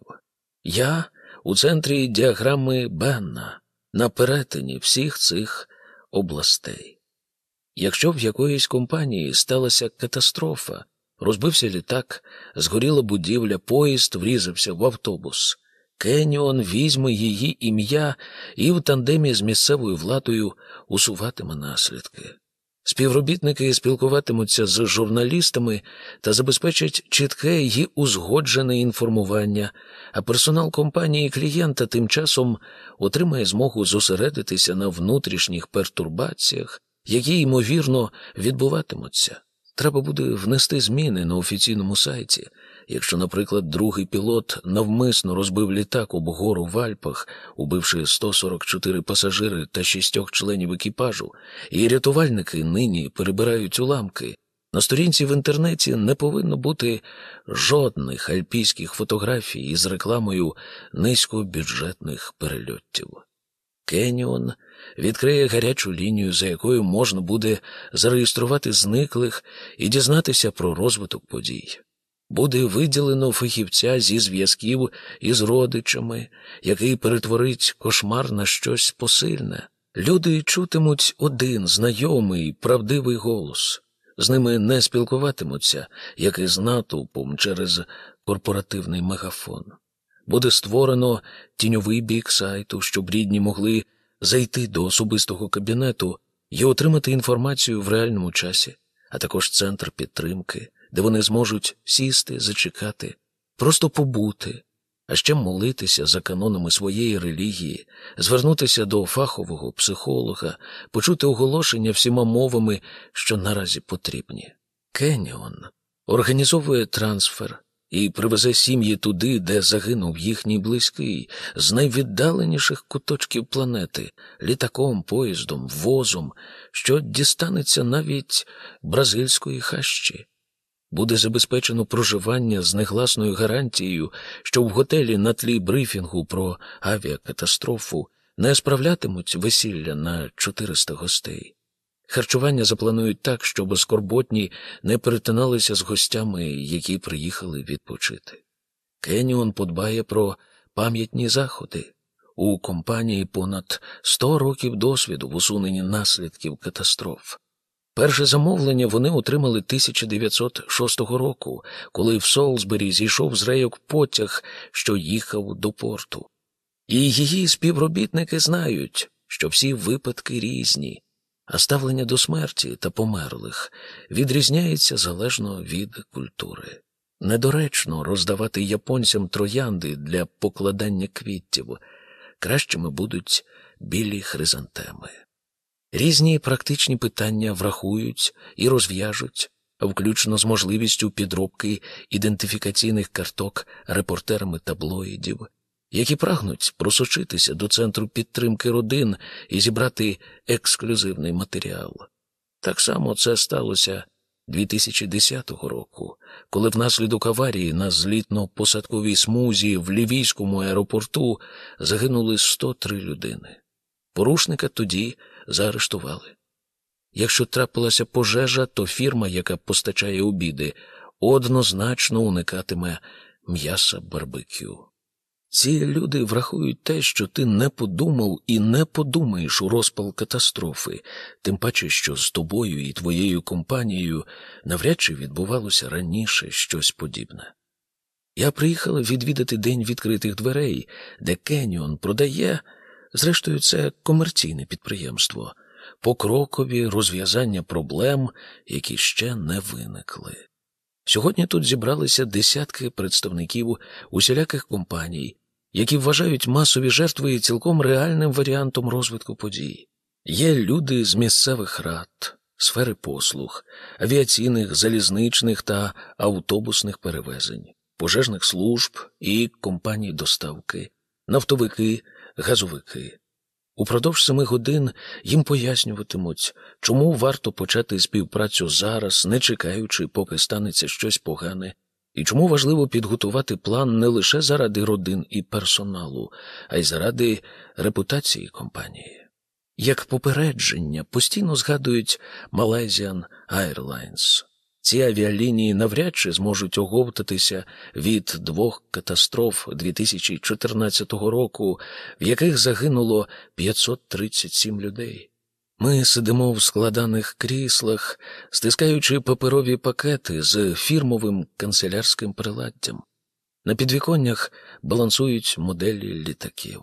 Я у центрі діаграми Бенна на перетині всіх цих областей. Якщо в якоїсь компанії сталася катастрофа, розбився літак, згоріла будівля, поїзд врізався в автобус. Кеніон візьме її ім'я і в тандемі з місцевою владою усуватиме наслідки. Співробітники спілкуватимуться з журналістами та забезпечать чітке і узгоджене інформування, а персонал компанії клієнта тим часом отримає змогу зосередитися на внутрішніх пертурбаціях, які, ймовірно, відбуватимуться. Треба буде внести зміни на офіційному сайті. Якщо, наприклад, другий пілот навмисно розбив літак об гору в Альпах, убивши 144 пасажири та шістьох членів екіпажу, і рятувальники нині перебирають уламки, на сторінці в інтернеті не повинно бути жодних альпійських фотографій із рекламою низькобюджетних перельотів. Кеніон відкриє гарячу лінію, за якою можна буде зареєструвати зниклих і дізнатися про розвиток подій буде виділено фахівця зі зв'язків із родичами, який перетворить кошмар на щось посильне. Люди чутимуть один знайомий, правдивий голос. З ними не спілкуватимуться, як і з натовпом через корпоративний мегафон. Буде створено тіньовий бік сайту, щоб рідні могли зайти до особистого кабінету і отримати інформацію в реальному часі, а також центр підтримки, де вони зможуть сісти, зачекати, просто побути, а ще молитися за канонами своєї релігії, звернутися до фахового психолога, почути оголошення всіма мовами, що наразі потрібні. Кеніон організовує трансфер і привезе сім'ї туди, де загинув їхній близький, з найвіддаленіших куточків планети, літаком, поїздом, возом, що дістанеться навіть бразильської хащі. Буде забезпечено проживання з негласною гарантією, що в готелі на тлі брифінгу про авіакатастрофу не справлятимуть весілля на 400 гостей. Харчування запланують так, щоб скорботні не перетиналися з гостями, які приїхали відпочити. Кеніон подбає про пам'ятні заходи. У компанії понад 100 років досвіду в усуненні наслідків катастроф. Перше замовлення вони отримали 1906 року, коли в Солсбері зійшов з рейок потяг, що їхав до порту. І її співробітники знають, що всі випадки різні, а ставлення до смерті та померлих відрізняється залежно від культури. Недоречно роздавати японцям троянди для покладання квіттів, кращими будуть білі хризантеми. Різні практичні питання врахують і розв'яжуть, включно з можливістю підробки ідентифікаційних карток репортерами таблоїдів, які прагнуть просочитися до центру підтримки родин і зібрати ексклюзивний матеріал. Так само це сталося 2010 року, коли внаслідок аварії на злітно-посадковій смузі в Лівійському аеропорту загинули 103 людини. Порушника тоді заарештували. Якщо трапилася пожежа, то фірма, яка постачає обіди, однозначно уникатиме м'яса барбекю. Ці люди врахують те, що ти не подумав і не подумаєш у розпал катастрофи, тим паче, що з тобою і твоєю компанією навряд чи відбувалося раніше щось подібне. Я приїхала відвідати день відкритих дверей, де Кеніон продає, зрештою, це комерційне підприємство, покрокові розв'язання проблем, які ще не виникли. Сьогодні тут зібралися десятки представників усіляких компаній, які вважають масові жертви цілком реальним варіантом розвитку подій. Є люди з місцевих рад, сфери послуг, авіаційних, залізничних та автобусних перевезень, пожежних служб і компаній доставки, нафтовики, газовики. Упродовж семи годин їм пояснюватимуть, чому варто почати співпрацю зараз, не чекаючи, поки станеться щось погане, і чому важливо підготувати план не лише заради родин і персоналу, а й заради репутації компанії. Як попередження постійно згадують Malaysian Airlines. Ці авіалінії навряд чи зможуть оговтатися від двох катастроф 2014 року, в яких загинуло 537 людей. Ми сидимо в складаних кріслах, стискаючи паперові пакети з фірмовим канцелярським приладдям. На підвіконнях балансують моделі літаків.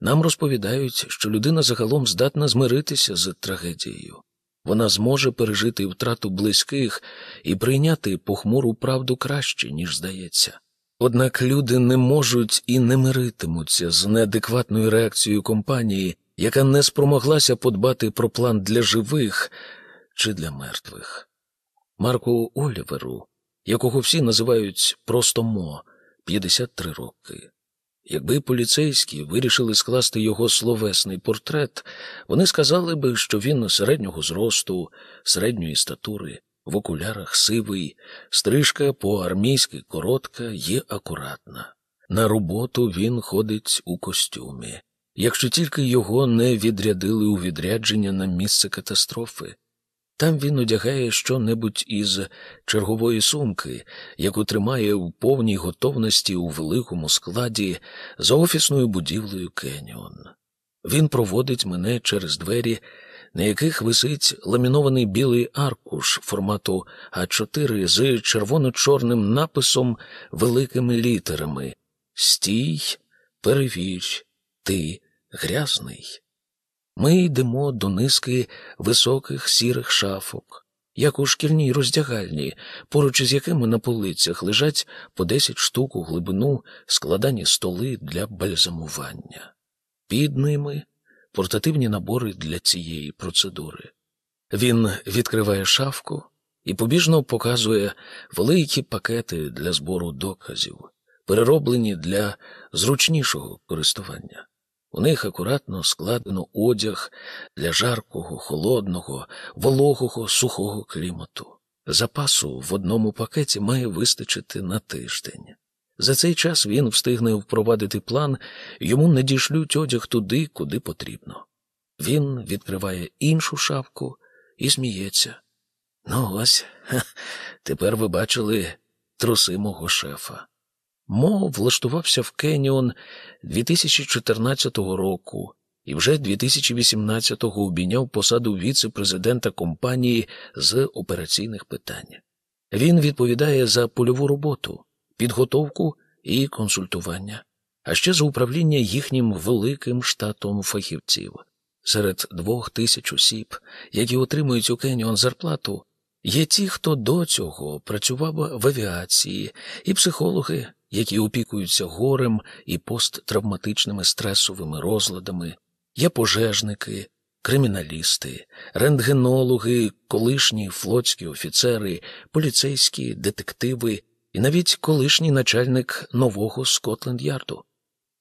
Нам розповідають, що людина загалом здатна змиритися з трагедією. Вона зможе пережити втрату близьких і прийняти похмуру правду краще, ніж здається. Однак люди не можуть і не миритимуться з неадекватною реакцією компанії, яка не спромоглася подбати про план для живих чи для мертвих. Марку Оліверу, якого всі називають просто Мо, 53 роки. Якби поліцейські вирішили скласти його словесний портрет, вони сказали би, що він середнього зросту, середньої статури, в окулярах сивий, стрижка по-армійськи коротка є акуратна. На роботу він ходить у костюмі, якщо тільки його не відрядили у відрядження на місце катастрофи. Там він одягає щонебудь із чергової сумки, яку тримає у повній готовності у великому складі за офісною будівлею Кеніон. Він проводить мене через двері, на яких висить ламінований білий аркуш формату А4 з червоно-чорним написом великими літерами Стій, перевір, ти грязний. Ми йдемо до низки високих сірих шафок, як у шкільній роздягальні, поруч із якими на полицях лежать по десять штук у глибину складані столи для бальзамування. Під ними портативні набори для цієї процедури. Він відкриває шафку і побіжно показує великі пакети для збору доказів, перероблені для зручнішого користування. У них акуратно складено одяг для жаркого, холодного, вологого, сухого клімату. Запасу в одному пакеті має вистачити на тиждень. За цей час він встигне впровадити план, йому надішлють одяг туди, куди потрібно. Він відкриває іншу шапку і сміється. Ну, ось, тепер ви бачили труси мого шефа. Мо влаштувався в Кеніон 2014 року і вже 2018-го обійняв посаду віце-президента компанії з операційних питань. Він відповідає за польову роботу, підготовку і консультування, а ще за управління їхнім великим штатом фахівців. Серед двох тисяч осіб, які отримують у Кеніон зарплату, є ті, хто до цього працював в авіації, і психологи, які опікуються горем і посттравматичними стресовими розладами, є пожежники, криміналісти, рентгенологи, колишні флотські офіцери, поліцейські детективи і навіть колишній начальник нового Скотленд-Ярду.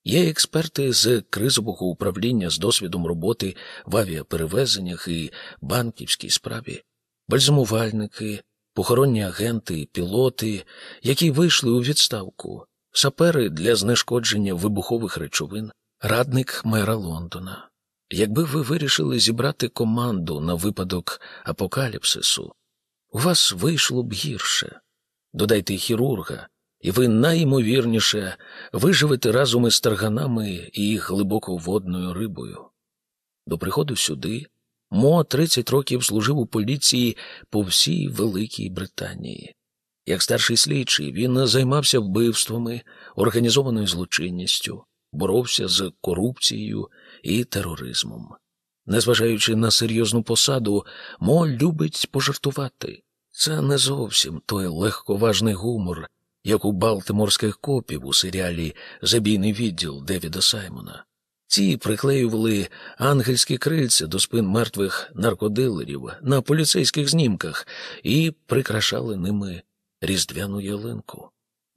Є експерти з кризового управління з досвідом роботи в авіаперевезеннях і банківській справі, бальзамувальники, похоронні агенти, пілоти, які вийшли у відставку, сапери для знешкодження вибухових речовин, радник мера Лондона. Якби ви вирішили зібрати команду на випадок апокаліпсису, у вас вийшло б гірше. Додайте хірурга, і ви найімовірніше виживете разом із тарганами і глибоководною рибою. До приходу сюди Мо 30 років служив у поліції по всій Великій Британії. Як старший слідчий він займався вбивствами, організованою злочинністю, боровся з корупцією і тероризмом. Незважаючи на серйозну посаду, Мо любить пожартувати. Це не зовсім той легковажний гумор, як у балтиморських копів у серіалі Забійний відділ Девіда Саймона. Ці приклеювали ангельські крильця до спин мертвих наркодилерів на поліцейських знімках і прикрашали ними різдвяну ялинку.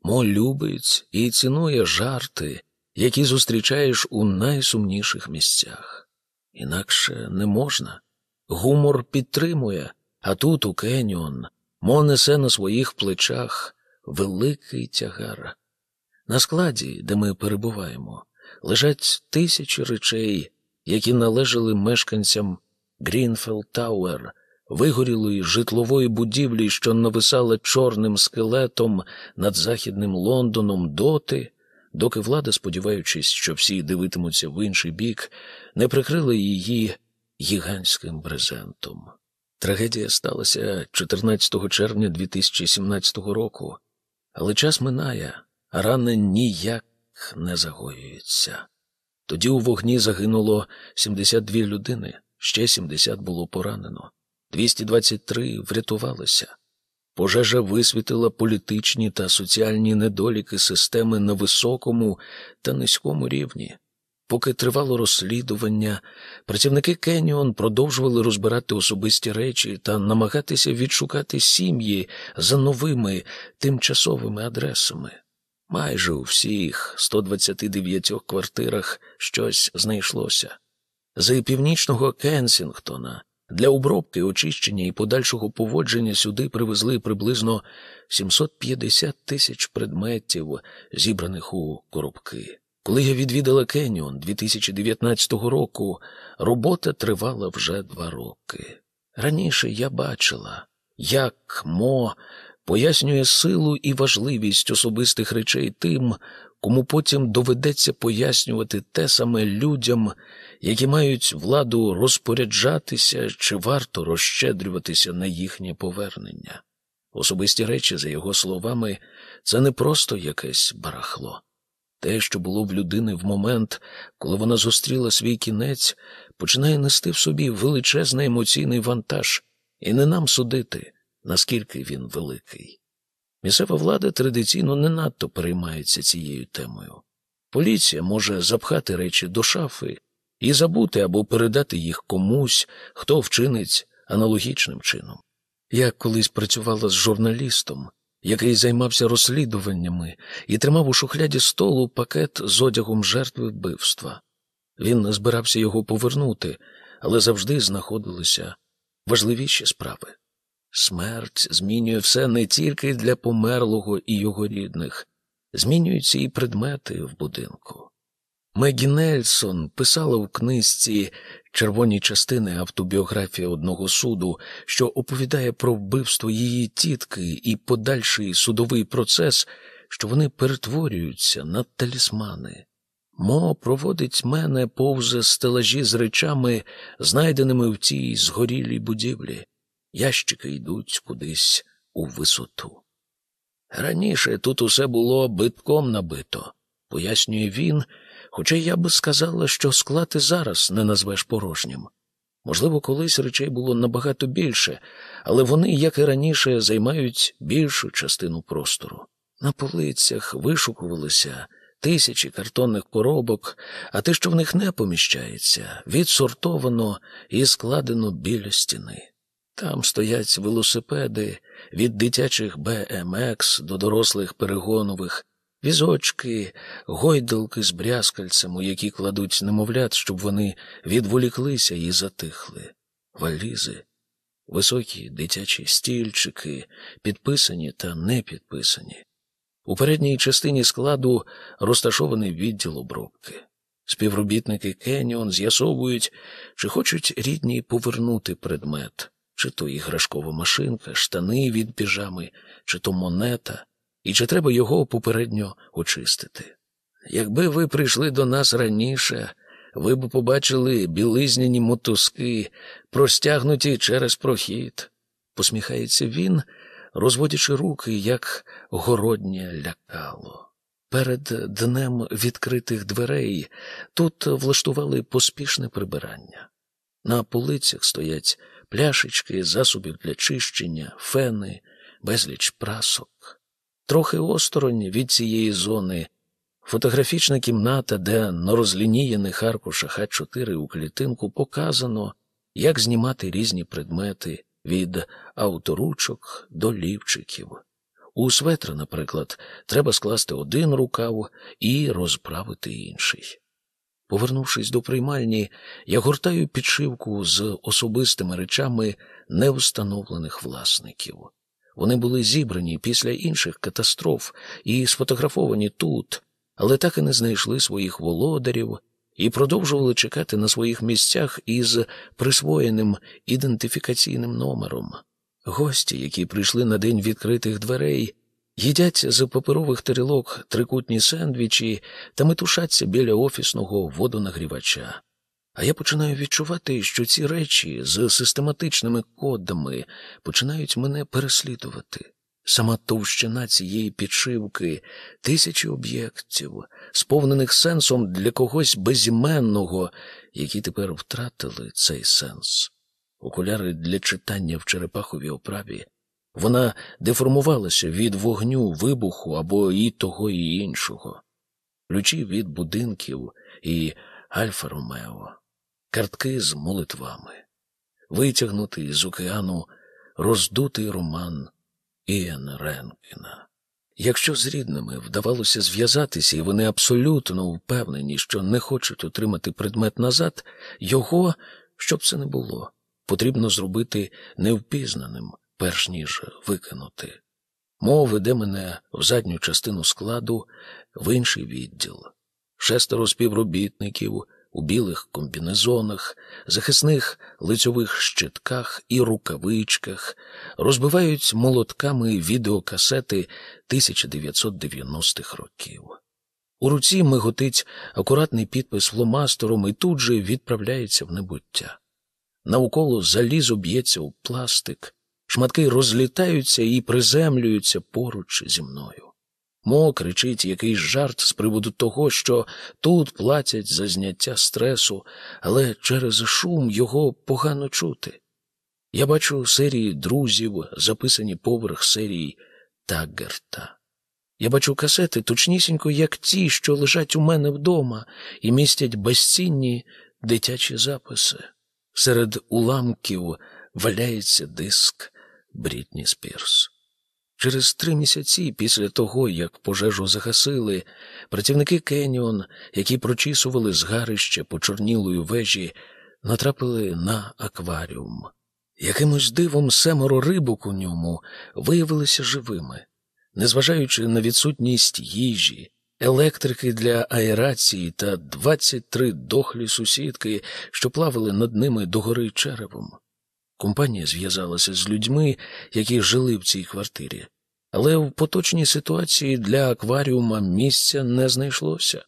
Мо любить і цінує жарти, які зустрічаєш у найсумніших місцях. Інакше не можна. Гумор підтримує, а тут, у Кеніон, Мо несе на своїх плечах великий тягар. На складі, де ми перебуваємо, лежать тисячі речей, які належали мешканцям Грінфелл Тауер, вигорілої житлової будівлі, що нависала чорним скелетом над західним Лондоном доти, доки влада, сподіваючись, що всі дивитимуться в інший бік, не прикрила її гігантським брезентом. Трагедія сталася 14 червня 2017 року, але час минає, а рани ніяк не загоюються. Тоді у вогні загинуло 72 людини, ще 70 було поранено, 223 врятувалися. Пожежа висвітила політичні та соціальні недоліки системи на високому та низькому рівні. Поки тривало розслідування, працівники Кеніон продовжували розбирати особисті речі та намагатися відшукати сім'ї за новими тимчасовими адресами. Майже у всіх 129 квартирах щось знайшлося. З північного Кенсінгтона для обробки, очищення і подальшого поводження сюди привезли приблизно 750 тисяч предметів, зібраних у коробки. Коли я відвідала Кеніон 2019 року, робота тривала вже два роки. Раніше я бачила, як Мо пояснює силу і важливість особистих речей тим, кому потім доведеться пояснювати те саме людям, які мають владу розпоряджатися чи варто розщедрюватися на їхнє повернення. Особисті речі, за його словами, це не просто якесь барахло. Те, що було в людини в момент, коли вона зустріла свій кінець, починає нести в собі величезний емоційний вантаж, і не нам судити, наскільки він великий. Місцева влада традиційно не надто переймається цією темою. Поліція може запхати речі до шафи і забути або передати їх комусь, хто вчинить аналогічним чином. Я колись працювала з журналістом, який займався розслідуваннями і тримав у шухляді столу пакет з одягом жертви вбивства. Він збирався його повернути, але завжди знаходилися важливіші справи. Смерть змінює все не тільки для померлого і його рідних, змінюються і предмети в будинку. Мегі Нельсон писала в книжці червоні частини автобіографія одного суду, що оповідає про вбивство її тітки і подальший судовий процес, що вони перетворюються на талісмани. Мо проводить мене повз стелажі з речами, знайденими в цій згорілій будівлі. Ящики йдуть кудись у висоту. Раніше тут усе було битком набито, пояснює він, хоча я би сказала, що склад і зараз не назвеш порожнім. Можливо, колись речей було набагато більше, але вони, як і раніше, займають більшу частину простору. На полицях вишукувалися тисячі картонних коробок, а те, що в них не поміщається, відсортовано і складено біля стіни. Там стоять велосипеди від дитячих BMX до дорослих перегонових, візочки, гойдалки з брязкальцем, у які кладуть немовлят, щоб вони відволіклися і затихли, валізи, високі дитячі стільчики, підписані та не підписані. У передній частині складу розташований відділ обробки. Співробітники Кеніон з'ясовують, чи хочуть рідні повернути предмет, чи то іграшкова машинка, штани від піжами, чи то монета, і чи треба його попередньо очистити. Якби ви прийшли до нас раніше, ви б побачили білизняні мотузки, простягнуті через прохід, посміхається він, розводячи руки, як городнє лякало. Перед днем відкритих дверей тут влаштували поспішне прибирання. На полицях стоять пляшечки, засобів для чищення, фени, безліч прасок. Трохи осторонь від цієї зони фотографічна кімната, де на розлінієних аркушах А4 у клітинку показано, як знімати різні предмети від авторучок до лівчиків. У светра, наприклад, треба скласти один рукав і розправити інший. Повернувшись до приймальні, я гортаю підшивку з особистими речами невстановлених власників. Вони були зібрані після інших катастроф і сфотографовані тут, але так і не знайшли своїх володарів і продовжували чекати на своїх місцях із присвоєним ідентифікаційним номером. Гості, які прийшли на день відкритих дверей, їдять з паперових тарілок трикутні сендвічі та метушаться біля офісного водонагрівача. А я починаю відчувати, що ці речі з систематичними кодами починають мене переслідувати. Сама товщина цієї підшивки, тисячі об'єктів, сповнених сенсом для когось безіменного, які тепер втратили цей сенс. Окуляри для читання в черепаховій оправі. Вона деформувалася від вогню, вибуху або і того, і іншого, ключі від будинків і Альфа Ромео, картки з молитвами, витягнутий з океану роздутий роман Іена Ренкіна. Якщо з рідними вдавалося зв'язатися, і вони абсолютно впевнені, що не хочуть отримати предмет назад, його, щоб це не було, потрібно зробити невпізнаним, перш ніж викинути. Мова веде мене в задню частину складу, в інший відділ. Шестеро співробітників у білих комбінезонах, захисних лицьових щитках і рукавичках розбивають молотками відеокасети 1990-х років. У руці миготить акуратний підпис фломастером і тут же відправляється в небуття. Навколо залізо б'ється у пластик, шматки розлітаються і приземлюються поруч зі мною. Мо кричить якийсь жарт з приводу того, що тут платять за зняття стресу, але через шум його погано чути. Я бачу серії друзів, записані поверх серії Таггерта. Я бачу касети точнісінько, як ті, що лежать у мене вдома, і містять безцінні дитячі записи. Серед уламків валяється диск Брітні Спірс. Через три місяці після того, як пожежу загасили, працівники Кеніон, які прочісували згарище почорнілої вежі, натрапили на акваріум. Якимось дивом семеро рибок у ньому виявилися живими, незважаючи на відсутність їжі, електрики для аерації та 23 дохлі сусідки, що плавали над ними догори черепом. Компанія зв'язалася з людьми, які жили в цій квартирі, але в поточній ситуації для акваріума місця не знайшлося.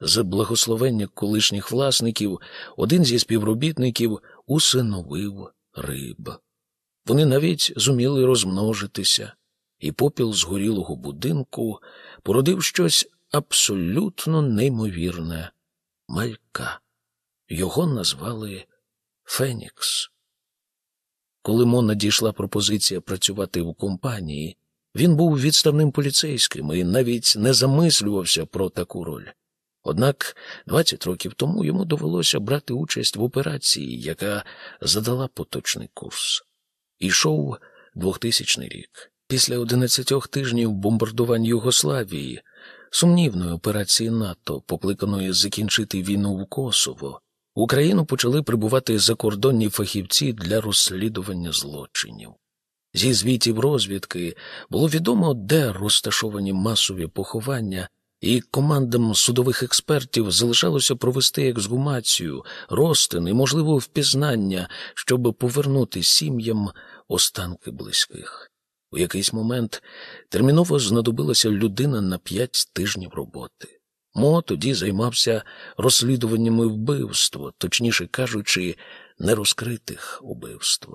З благословення колишніх власників один зі співробітників усиновив риб. Вони навіть зуміли розмножитися, і попіл згорілого будинку породив щось абсолютно неймовірне малька. Його назвали Фенікс. Коли Мо надійшла пропозиція працювати в компанії, він був відставним поліцейським і навіть не замислювався про таку роль. Однак 20 років тому йому довелося брати участь в операції, яка задала поточний курс. Ішов 2000 рік. Після 11 тижнів бомбардувань Югославії, сумнівної операції НАТО, покликаної закінчити війну в Косово, в Україну почали прибувати закордонні фахівці для розслідування злочинів. Зі звітів розвідки було відомо, де розташовані масові поховання, і командам судових експертів залишалося провести ексгумацію, розтин і, можливо, впізнання, щоб повернути сім'ям останки близьких. У якийсь момент терміново знадобилася людина на п'ять тижнів роботи. Мо тоді займався розслідуваннями вбивства, точніше кажучи, нерозкритих убивств.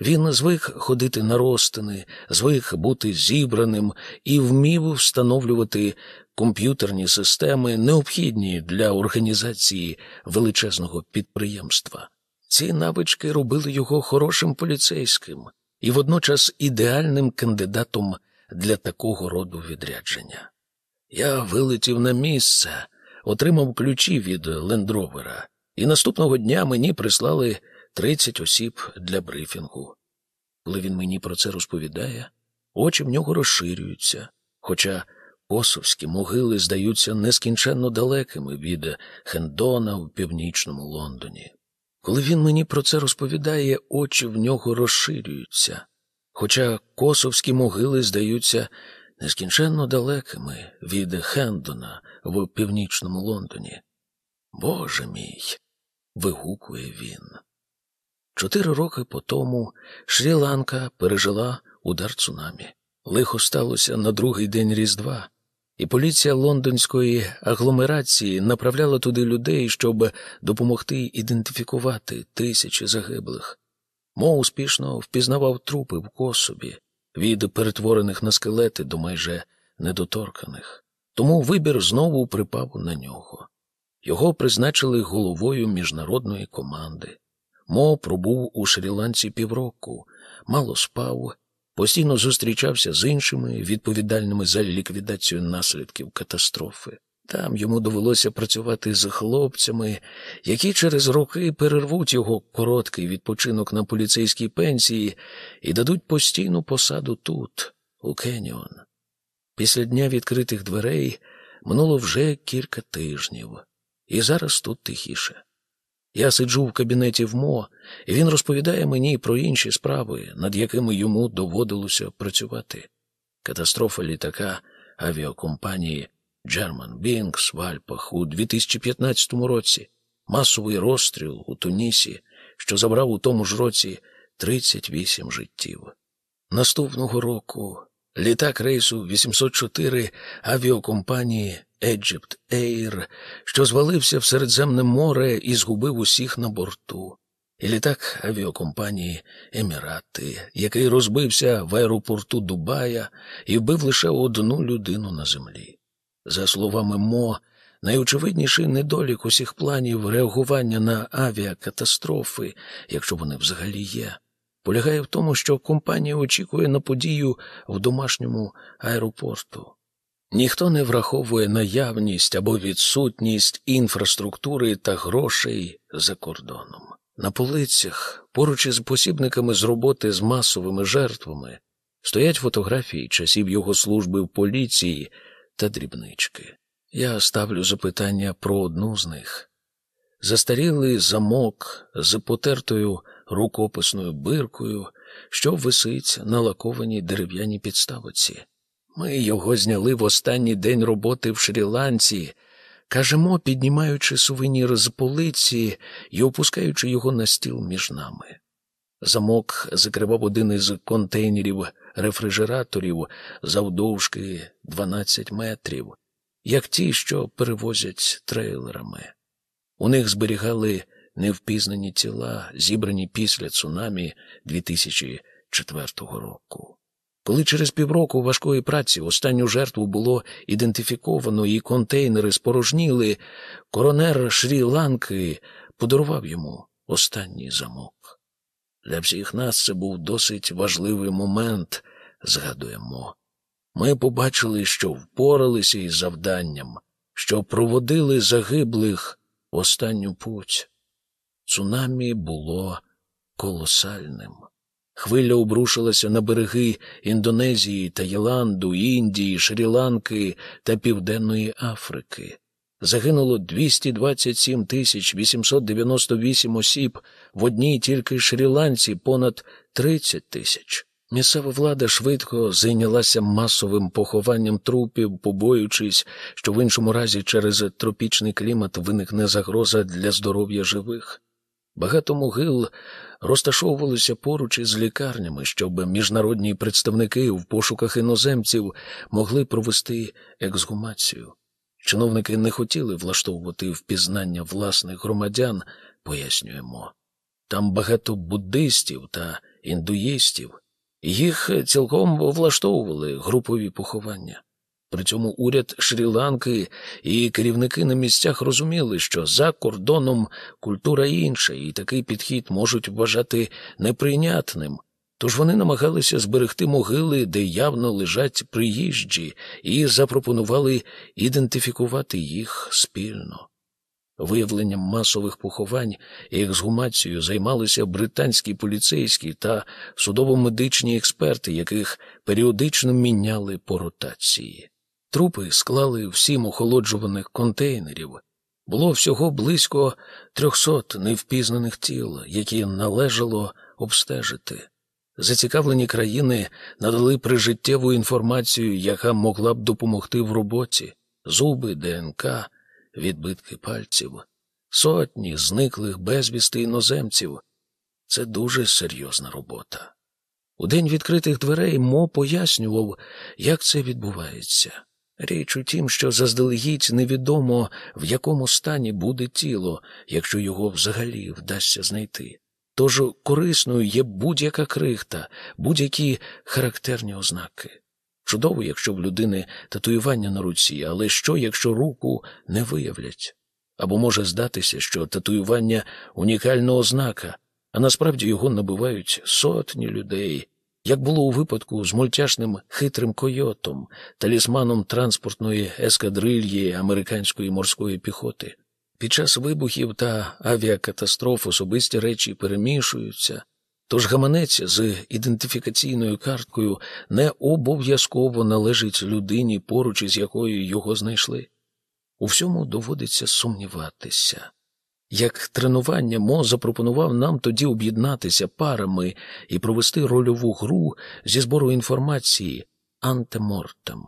Він звик ходити на розтини, звик бути зібраним і вмів встановлювати комп'ютерні системи, необхідні для організації величезного підприємства. Ці навички робили його хорошим поліцейським і водночас ідеальним кандидатом для такого роду відрядження. Я вилетів на місце, отримав ключі від лендровера, і наступного дня мені прислали 30 осіб для брифінгу. Коли він мені про це розповідає, очі в нього розширюються, хоча косовські могили здаються нескінченно далекими від Хендона в північному Лондоні. Коли він мені про це розповідає, очі в нього розширюються, хоча косовські могили здаються нескінченно далекими від Хендона в північному Лондоні. Боже мій, вигукує він. Чотири роки по тому Шрі-Ланка пережила удар цунамі. Лихо сталося на другий день Різдва, і поліція лондонської агломерації направляла туди людей, щоб допомогти ідентифікувати тисячі загиблих. Мо успішно впізнавав трупи в кособі, від перетворених на скелети до майже недоторканих. Тому вибір знову припав на нього. Його призначили головою міжнародної команди. Мо пробув у Шрі-Ланці півроку, мало спав, постійно зустрічався з іншими відповідальними за ліквідацію наслідків катастрофи. Там йому довелося працювати з хлопцями, які через роки перервуть його короткий відпочинок на поліцейській пенсії і дадуть постійну посаду тут, у Кеніон. Після дня відкритих дверей минуло вже кілька тижнів, і зараз тут тихіше. Я сиджу в кабінеті в МО, і він розповідає мені про інші справи, над якими йому доводилося працювати. Катастрофа літака авіакомпанії German Wings в Альпах у 2015 році, масовий розстріл у Тунісі, що забрав у тому ж році 38 життів. Наступного року літак рейсу 804 авіакомпанії Egypt Air, що звалився в Середземне море і згубив усіх на борту. і літак авіакомпанії Емірати, який розбився в аеропорту Дубая і вбив лише одну людину на землі. За словами Мо, найочевидніший недолік усіх планів реагування на авіакатастрофи, якщо вони взагалі є, полягає в тому, що компанія очікує на подію в домашньому аеропорту. Ніхто не враховує наявність або відсутність інфраструктури та грошей за кордоном. На полицях, поруч із посібниками з роботи з масовими жертвами, стоять фотографії часів його служби в поліції та дрібнички. Я ставлю запитання про одну з них. Застарілий замок з потертою рукописною биркою, що висить на лакованій дерев'яній підставиці. Ми його зняли в останній день роботи в Шрі-Ланці, кажемо, піднімаючи сувенір з полиці і опускаючи його на стіл між нами. Замок закривав один із контейнерів рефрижераторів завдовжки 12 метрів, як ті, що перевозять трейлерами. У них зберігали невпізнані тіла, зібрані після цунамі 2004 року. Коли через півроку важкої праці останню жертву було ідентифіковано і контейнери спорожніли, коронер Шрі-Ланки подарував йому останній замок. Для всіх нас це був досить важливий момент, згадуємо. Ми побачили, що впоралися із завданням, що проводили загиблих останню путь. Цунамі було колосальним. Хвиля обрушилася на береги Індонезії, Таїланду, Індії, Шрі-Ланки та Південної Африки. Загинуло 227 тисяч 898 осіб, в одній тільки Шрі-Ланці понад 30 тисяч. Місцева влада швидко зайнялася масовим похованням трупів, побоюючись, що в іншому разі через тропічний клімат виникне загроза для здоров'я живих. Багато могил розташовувалися поруч із лікарнями, щоб міжнародні представники в пошуках іноземців могли провести ексгумацію. Чиновники не хотіли влаштовувати впізнання власних громадян, пояснюємо. Там багато буддистів та індуїстів, їх цілком влаштовували групові поховання. При цьому уряд Шрі-Ланки і керівники на місцях розуміли, що за кордоном культура інша, і такий підхід можуть вважати неприйнятним. Тож вони намагалися зберегти могили, де явно лежать приїжджі, і запропонували ідентифікувати їх спільно. Виявленням масових поховань і ексгумацією займалися британські поліцейські та судово-медичні експерти, яких періодично міняли по ротації. Трупи склали в сім охолоджуваних контейнерів. Було всього близько трьохсот невпізнаних тіл, які належало обстежити. Зацікавлені країни надали прижиттєву інформацію, яка могла б допомогти в роботі, зуби, ДНК, відбитки пальців, сотні зниклих безвісти іноземців. Це дуже серйозна робота. У день відкритих дверей Мо пояснював, як це відбувається. Річ у тім, що заздалегідь невідомо, в якому стані буде тіло, якщо його взагалі вдасться знайти. Тож корисною є будь-яка крихта, будь-які характерні ознаки. Чудово, якщо в людини татуювання на руці, але що, якщо руку не виявлять? Або може здатися, що татуювання унікальна ознака, а насправді його набувають сотні людей, як було у випадку з мультяшним хитрим койотом, талісманом транспортної ескадрильї американської морської піхоти. Під час вибухів та авіакатастроф особисті речі перемішуються, тож гаманець з ідентифікаційною карткою не обов'язково належить людині, поруч із якою його знайшли. У всьому доводиться сумніватися. Як тренування Мо запропонував нам тоді об'єднатися парами і провести рольову гру зі збору інформації антемортем.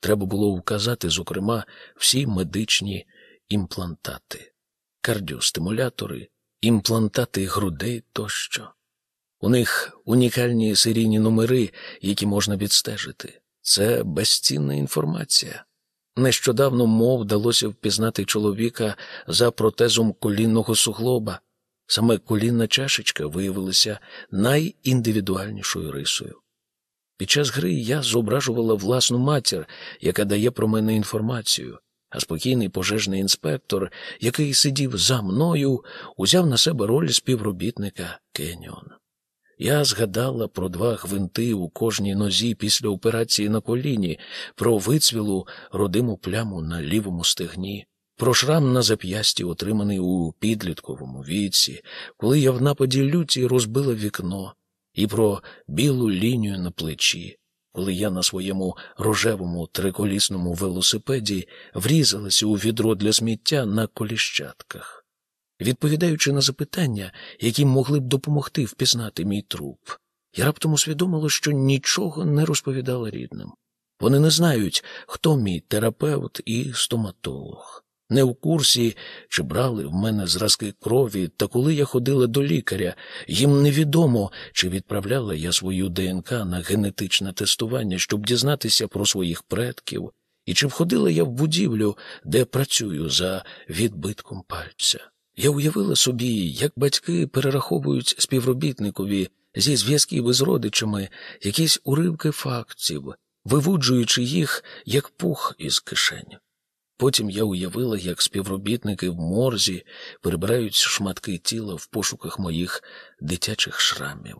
Треба було вказати, зокрема, всі медичні імплантати, кардіостимулятори, імплантати грудей тощо. У них унікальні серійні номери, які можна відстежити. Це безцінна інформація. Нещодавно мов вдалося впізнати чоловіка за протезом колінного суглоба. Саме колінна чашечка виявилася найіндивідуальнішою рисою. Під час гри я зображувала власну матір, яка дає про мене інформацію, а спокійний пожежний інспектор, який сидів за мною, узяв на себе роль співробітника Кеніон. Я згадала про два гвинти у кожній нозі після операції на коліні, про вицвілу родиму пляму на лівому стегні, про шрам на зап'ясті, отриманий у підлітковому віці, коли я в нападі люті розбила вікно, і про білу лінію на плечі, коли я на своєму рожевому триколісному велосипеді врізалася у відро для сміття на коліщатках. Відповідаючи на запитання, які могли б допомогти впізнати мій труп, я раптом усвідомила, що нічого не розповідала рідним. Вони не знають, хто мій терапевт і стоматолог. Не в курсі, чи брали в мене зразки крові, та коли я ходила до лікаря, їм невідомо, чи відправляла я свою ДНК на генетичне тестування, щоб дізнатися про своїх предків, і чи входила я в будівлю, де працюю за відбитком пальця. Я уявила собі, як батьки перераховують співробітникові зі зв'язків із родичами якісь уривки фактів, вивуджуючи їх, як пух із кишень. Потім я уявила, як співробітники в морзі перебирають шматки тіла в пошуках моїх дитячих шрамів.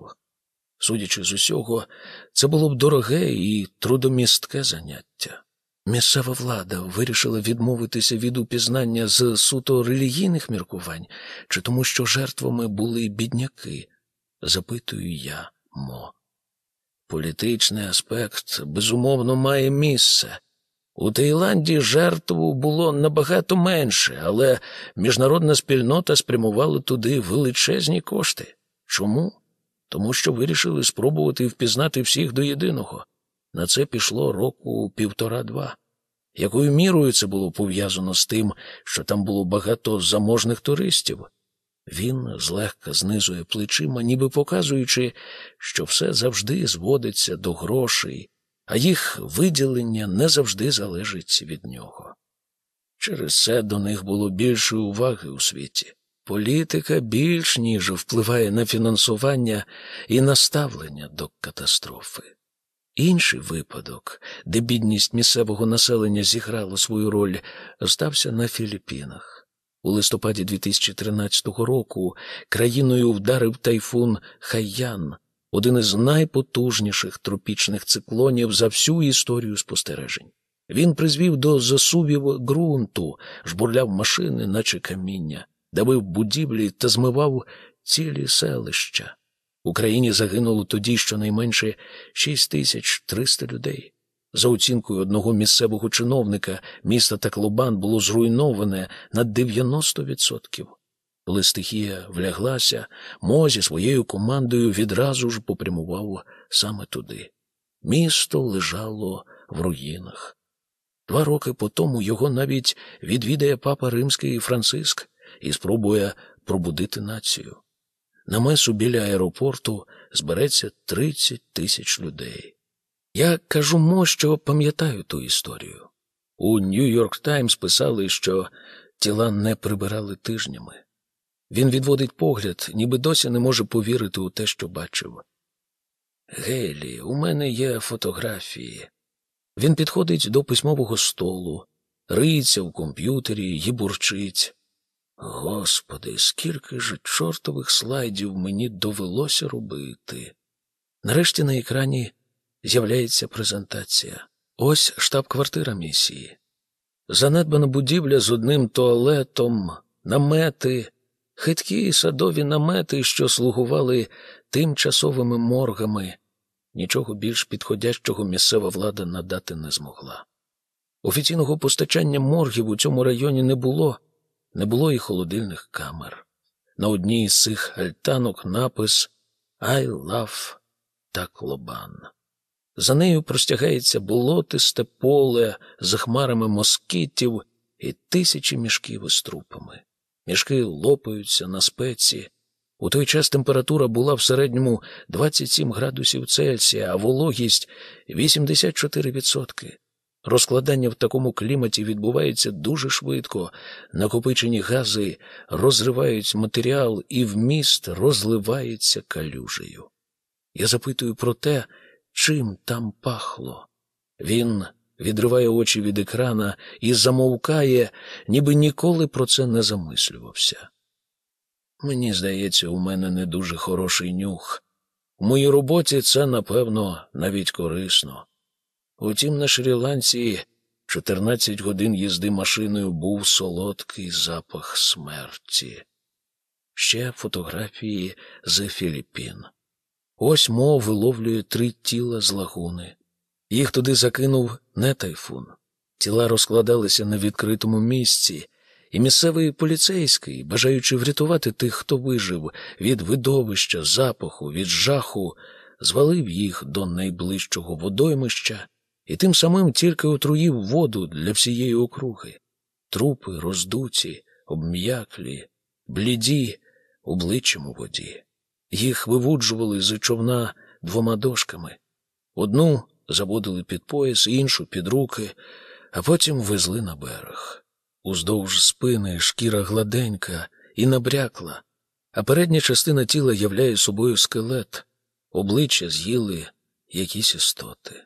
Судячи з усього, це було б дороге і трудомістке заняття. Місцева влада вирішила відмовитися від упізнання з суто релігійних міркувань, чи тому, що жертвами були бідняки, запитую я мо. Політичний аспект безумовно має місце. У Таїланді жертв було набагато менше, але міжнародна спільнота спрямувала туди величезні кошти. Чому? Тому що вирішили спробувати впізнати всіх до єдиного. На це пішло року півтора-два. Якою мірою це було пов'язано з тим, що там було багато заможних туристів? Він злегка знизує плечима, ніби показуючи, що все завжди зводиться до грошей, а їх виділення не завжди залежить від нього. Через це до них було більше уваги у світі. Політика більш ніж впливає на фінансування і наставлення до катастрофи. Інший випадок, де бідність місцевого населення зіграла свою роль, стався на Філіппінах. У листопаді 2013 року країною вдарив тайфун Хайян, один із найпотужніших тропічних циклонів за всю історію спостережень. Він призвів до засувів ґрунту, жбурляв машини, наче каміння, давив будівлі та змивав цілі селища. В Україні загинуло тоді щонайменше 6300 людей. За оцінкою одного місцевого чиновника, місто Таклобан було зруйноване на 90%. Коли стихія вляглася, Мо зі своєю командою відразу ж попрямував саме туди. Місто лежало в руїнах. Два роки по тому його навіть відвідає папа Римський Франциск і спробує пробудити націю. На месу біля аеропорту збереться 30 тисяч людей. Я кажу мо, що пам'ятаю ту історію. У Нью-Йорк Таймс писали, що тіла не прибирали тижнями. Він відводить погляд, ніби досі не може повірити у те, що бачив. Гелі, у мене є фотографії. Він підходить до письмового столу, риється в комп'ютері і бурчить. Господи, скільки ж чортових слайдів мені довелося робити. Нарешті на екрані з'являється презентація. Ось штаб-квартира місії. Занедбана будівля з одним туалетом, намети, хиткі садові намети, що слугували тимчасовими моргами. Нічого більш підходящого місцева влада надати не змогла. Офіційного постачання моргів у цьому районі не було не було і холодильних камер. На одній із цих альтанок напис «I love Таклобан». За нею простягається болотисте поле з хмарами москітів і тисячі мішків із трупами. Мішки лопаються на спеці. У той час температура була в середньому 27 градусів Цельсія, а вологість 84%. Розкладання в такому кліматі відбувається дуже швидко, накопичені гази розривають матеріал і вміст розливається калюжею. Я запитую про те, чим там пахло. Він відриває очі від екрана і замовкає, ніби ніколи про це не замислювався. Мені здається, у мене не дуже хороший нюх. У моїй роботі це, напевно, навіть корисно. Утім, на Шрі-Ланці 14 годин їзди машиною був солодкий запах смерті. Ще фотографії з Філіппін. Ось Мо виловлює три тіла з лагуни. Їх туди закинув не тайфун. Тіла розкладалися на відкритому місці, і місцевий поліцейський, бажаючи врятувати тих, хто вижив від видовища, запаху, від жаху, звалив їх до найближчого водоймища і тим самим тільки отруїв воду для всієї округи. Трупи роздуті, обм'яклі, бліді, обличчям у воді. Їх вивуджували з човна двома дошками. Одну заводили під пояс, іншу під руки, а потім везли на берег. Уздовж спини шкіра гладенька і набрякла, а передня частина тіла являє собою скелет, обличчя з'їли якісь істоти.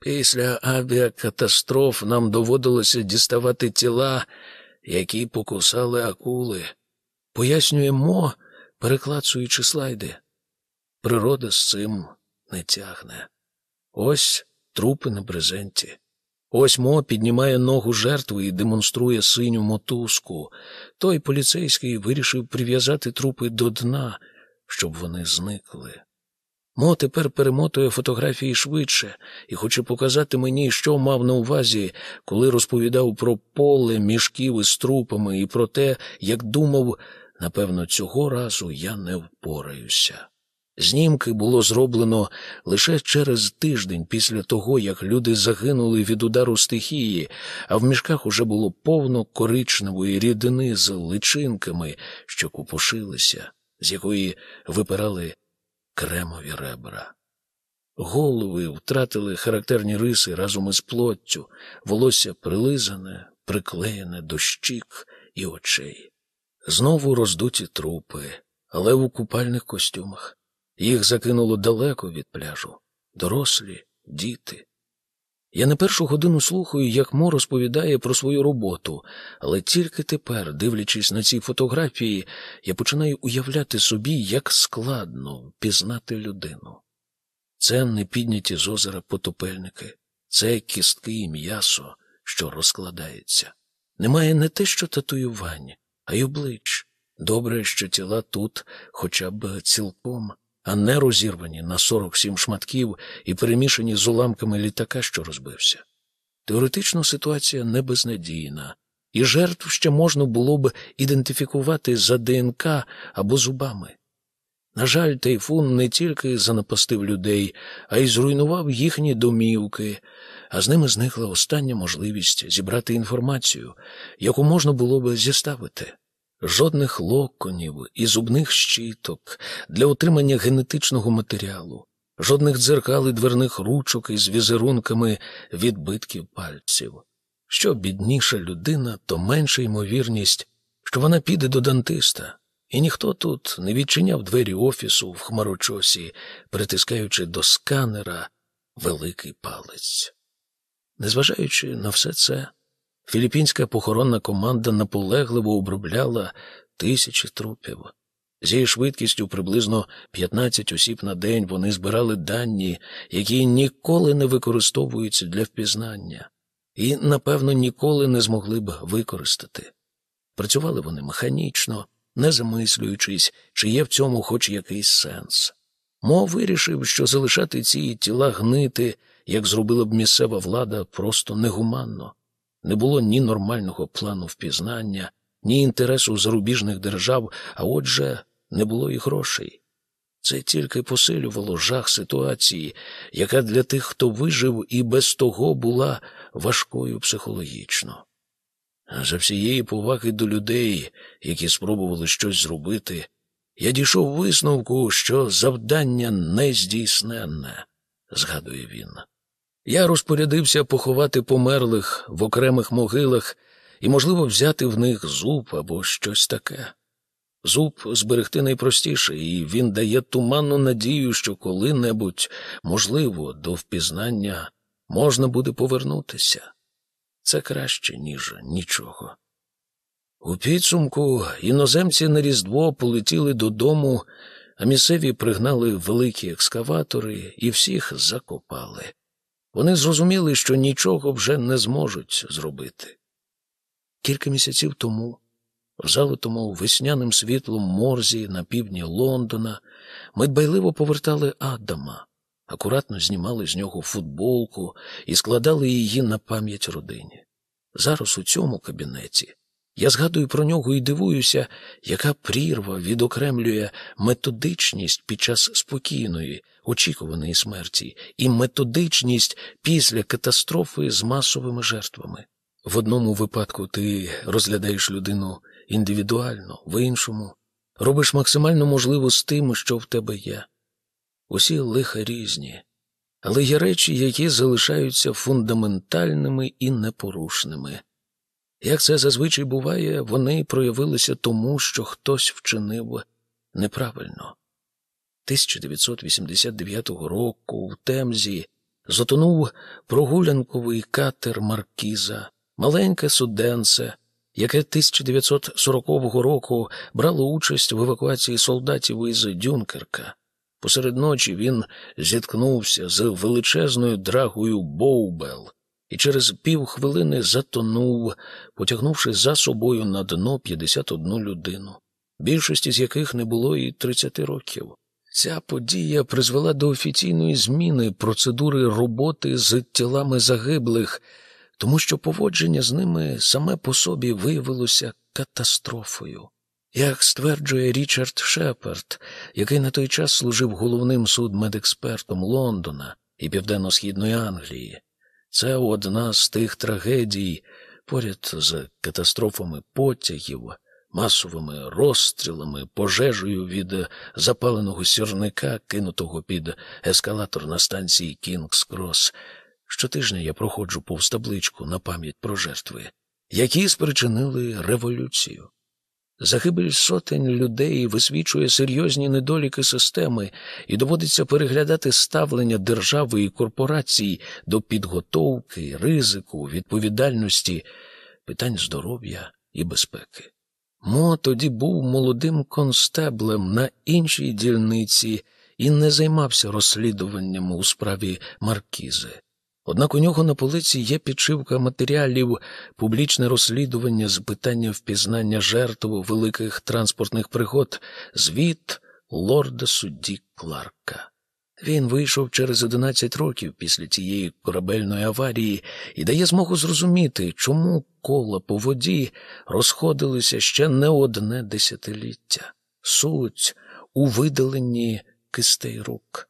Після авіакатастроф нам доводилося діставати тіла, які покусали акули. Пояснює Мо, переклацуючи слайди. Природа з цим не тягне. Ось трупи на брезенті. Ось Мо піднімає ногу жертви і демонструє синю мотузку. Той поліцейський вирішив прив'язати трупи до дна, щоб вони зникли. Мо тепер перемотує фотографії швидше і хоче показати мені, що мав на увазі, коли розповідав про поле мішків із трупами і про те, як думав, напевно, цього разу я не впораюся. Знімки було зроблено лише через тиждень після того, як люди загинули від удару стихії, а в мішках уже було повно коричневої рідини з личинками, що купошилися, з якої випирали кремові ребра. Голови втратили характерні риси разом із плоттю, волосся прилизане, приклеєне до щік і очей. Знову роздуті трупи, але у купальних костюмах. Їх закинуло далеко від пляжу, дорослі, діти. Я не першу годину слухаю, як Мо розповідає про свою роботу, але тільки тепер, дивлячись на ці фотографії, я починаю уявляти собі, як складно впізнати людину. Це не підняті з озера потопельники, це кістки і м'ясо, що розкладається. Немає не те, що татуювань, а й облич. Добре, що тіла тут хоча б цілком а не розірвані на 47 шматків і перемішані з уламками літака, що розбився. Теоретично ситуація не безнадійна, і жертв ще можна було б ідентифікувати за ДНК або зубами. На жаль, тайфун не тільки занапастив людей, а й зруйнував їхні домівки, а з ними зникла остання можливість зібрати інформацію, яку можна було б зіставити жодних локонів і зубних щиток для отримання генетичного матеріалу, жодних дзеркал і дверних ручок із візерунками відбитків пальців. Що бідніша людина, то менша ймовірність, що вона піде до дантиста, і ніхто тут не відчиняв двері офісу в хмарочосі, притискаючи до сканера великий палець. Незважаючи на все це, Філіппінська похоронна команда наполегливо обробляла тисячі трупів. З її швидкістю приблизно 15 осіб на день вони збирали дані, які ніколи не використовуються для впізнання, і, напевно, ніколи не змогли б використати. Працювали вони механічно, не замислюючись, чи є в цьому хоч якийсь сенс. Мо вирішив, що залишати ці тіла гнити, як зробила б місцева влада, просто негуманно. Не було ні нормального плану впізнання, ні інтересу зарубіжних держав, а отже, не було і грошей. Це тільки посилювало жах ситуації, яка для тих, хто вижив, і без того була важкою психологічно. За всієї поваги до людей, які спробували щось зробити, я дійшов висновку, що завдання нездійсненне, згадує він. Я розпорядився поховати померлих в окремих могилах і, можливо, взяти в них зуб або щось таке. Зуб зберегти найпростіше, і він дає туманну надію, що коли-небудь, можливо, до впізнання можна буде повернутися. Це краще, ніж нічого. У підсумку іноземці на Різдво полетіли додому, а місцеві пригнали великі екскаватори і всіх закопали. Вони зрозуміли, що нічого вже не зможуть зробити. Кілька місяців тому, в залитому весняним світлом морзі на півдні Лондона, ми дбайливо повертали Адама, акуратно знімали з нього футболку і складали її на пам'ять родині. Зараз у цьому кабінеті я згадую про нього і дивуюся, яка прірва відокремлює методичність під час спокійної, очікуваної смерті, і методичність після катастрофи з масовими жертвами. В одному випадку ти розглядаєш людину індивідуально, в іншому робиш максимально можливо з тим, що в тебе є. Усі лиха різні, але є речі, які залишаються фундаментальними і непорушними. Як це зазвичай буває, вони проявилися тому, що хтось вчинив неправильно. 1989 року в Темзі затонув прогулянковий катер Маркіза, маленьке суденце, яке 1940 року брало участь в евакуації солдатів із Дюнкерка. Посеред ночі він зіткнувся з величезною драгою Боубел і через півхвилини затонув, потягнувши за собою на дно 51 людину, більшості з яких не було і 30 років. Ця подія призвела до офіційної зміни процедури роботи з тілами загиблих, тому що поводження з ними саме по собі виявилося катастрофою. Як стверджує Річард Шепард, який на той час служив головним судмедекспертом Лондона і Південно-Східної Англії, це одна з тих трагедій, поряд з катастрофами потягів, масовими розстрілами, пожежею від запаленого сірника, кинутого під ескалатор на станції Кінгс Крос. Щотижня я проходжу повз табличку на пам'ять про жертви, які спричинили революцію. Загибель сотень людей висвічує серйозні недоліки системи і доводиться переглядати ставлення держави і корпорацій до підготовки, ризику, відповідальності, питань здоров'я і безпеки. Мо тоді був молодим констеблем на іншій дільниці і не займався розслідуванням у справі Маркізи. Однак у нього на полиці є підшивка матеріалів, публічне розслідування з питання впізнання жертв великих транспортних пригод, звіт лорда судді Кларка. Він вийшов через 11 років після цієї корабельної аварії і дає змогу зрозуміти, чому кола по воді розходилися ще не одне десятиліття. Суть у видаленні кистей рук.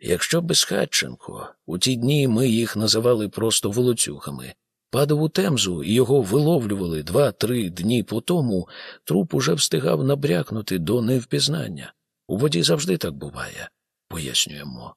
Якщо безхатченко, у ті дні ми їх називали просто волоцюгами, падав у темзу і його виловлювали два-три дні по тому, труп уже встигав набрякнути до невпізнання. У воді завжди так буває, пояснюємо.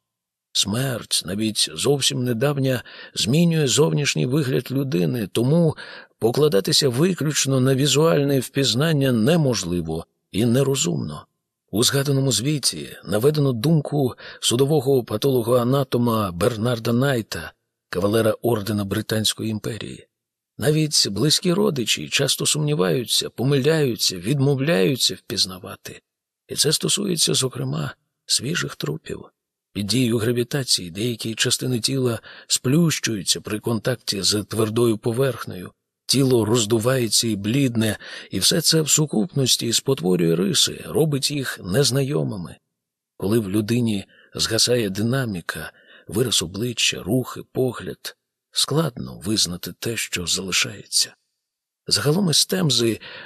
Смерть, навіть зовсім недавня, змінює зовнішній вигляд людини, тому покладатися виключно на візуальне впізнання неможливо і нерозумно. У згаданому звіті наведено думку судового патологоанатома Бернарда Найта, кавалера ордена Британської імперії. Навіть близькі родичі часто сумніваються, помиляються, відмовляються впізнавати. І це стосується, зокрема, свіжих трупів. Під дією гравітації деякі частини тіла сплющуються при контакті з твердою поверхнею, тіло роздувається і блідне, і все це в сукупності спотворює риси, робить їх незнайомими. Коли в людині згасає динаміка, вираз обличчя, рухи, погляд, складно визнати те, що залишається. Загалом із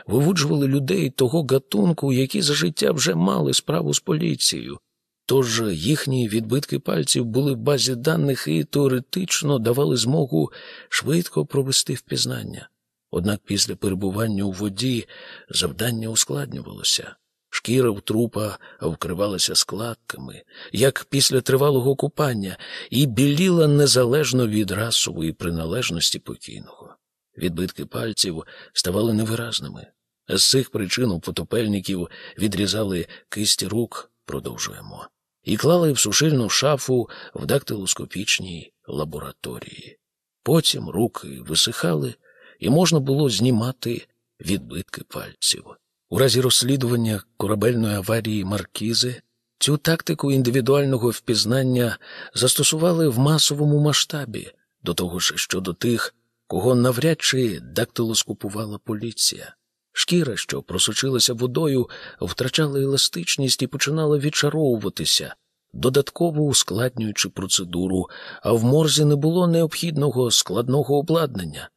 вивуджували людей того гатунку, які за життя вже мали справу з поліцією, тож їхні відбитки пальців були в базі даних і теоретично давали змогу швидко провести впізнання. Однак після перебування у воді завдання ускладнювалося. шкіра в трупа вкривалася складками, як після тривалого купання, і біліла незалежно від расової приналежності покійного. Відбитки пальців ставали невиразними. З цих причин у потопельників відрізали кисті рук, продовжуємо, і клали в сушильну шафу в дактилоскопічній лабораторії. Потім руки висихали, і можна було знімати відбитки пальців. У разі розслідування корабельної аварії Маркізи цю тактику індивідуального впізнання застосували в масовому масштабі, до того ж щодо тих, кого навряд чи дактилоскопувала поліція. Шкіра, що просочилася водою, втрачала еластичність і починала відчаровуватися, додатково ускладнюючи процедуру, а в морзі не було необхідного складного обладнання.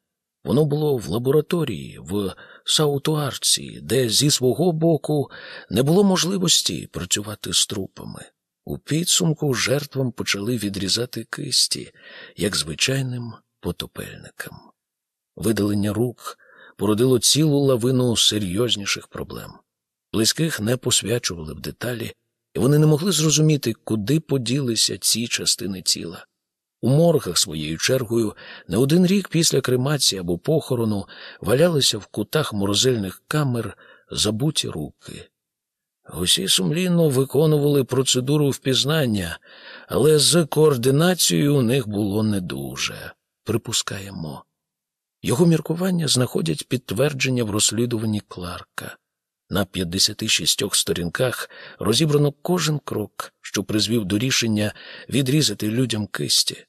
Воно було в лабораторії, в Саутуарці, де зі свого боку не було можливості працювати з трупами. У підсумку жертвам почали відрізати кисті, як звичайним потопельникам. Видалення рук породило цілу лавину серйозніших проблем. Близьких не посвячували в деталі, і вони не могли зрозуміти, куди поділися ці частини тіла. У моргах своєю чергою не один рік після кремації або похорону валялися в кутах морозильних камер забуті руки. Усі сумлінно виконували процедуру впізнання, але з координацією у них було не дуже, припускаємо. Його міркування знаходять підтвердження в розслідуванні Кларка. На 56 сторінках розібрано кожен крок, що призвів до рішення відрізати людям кисті.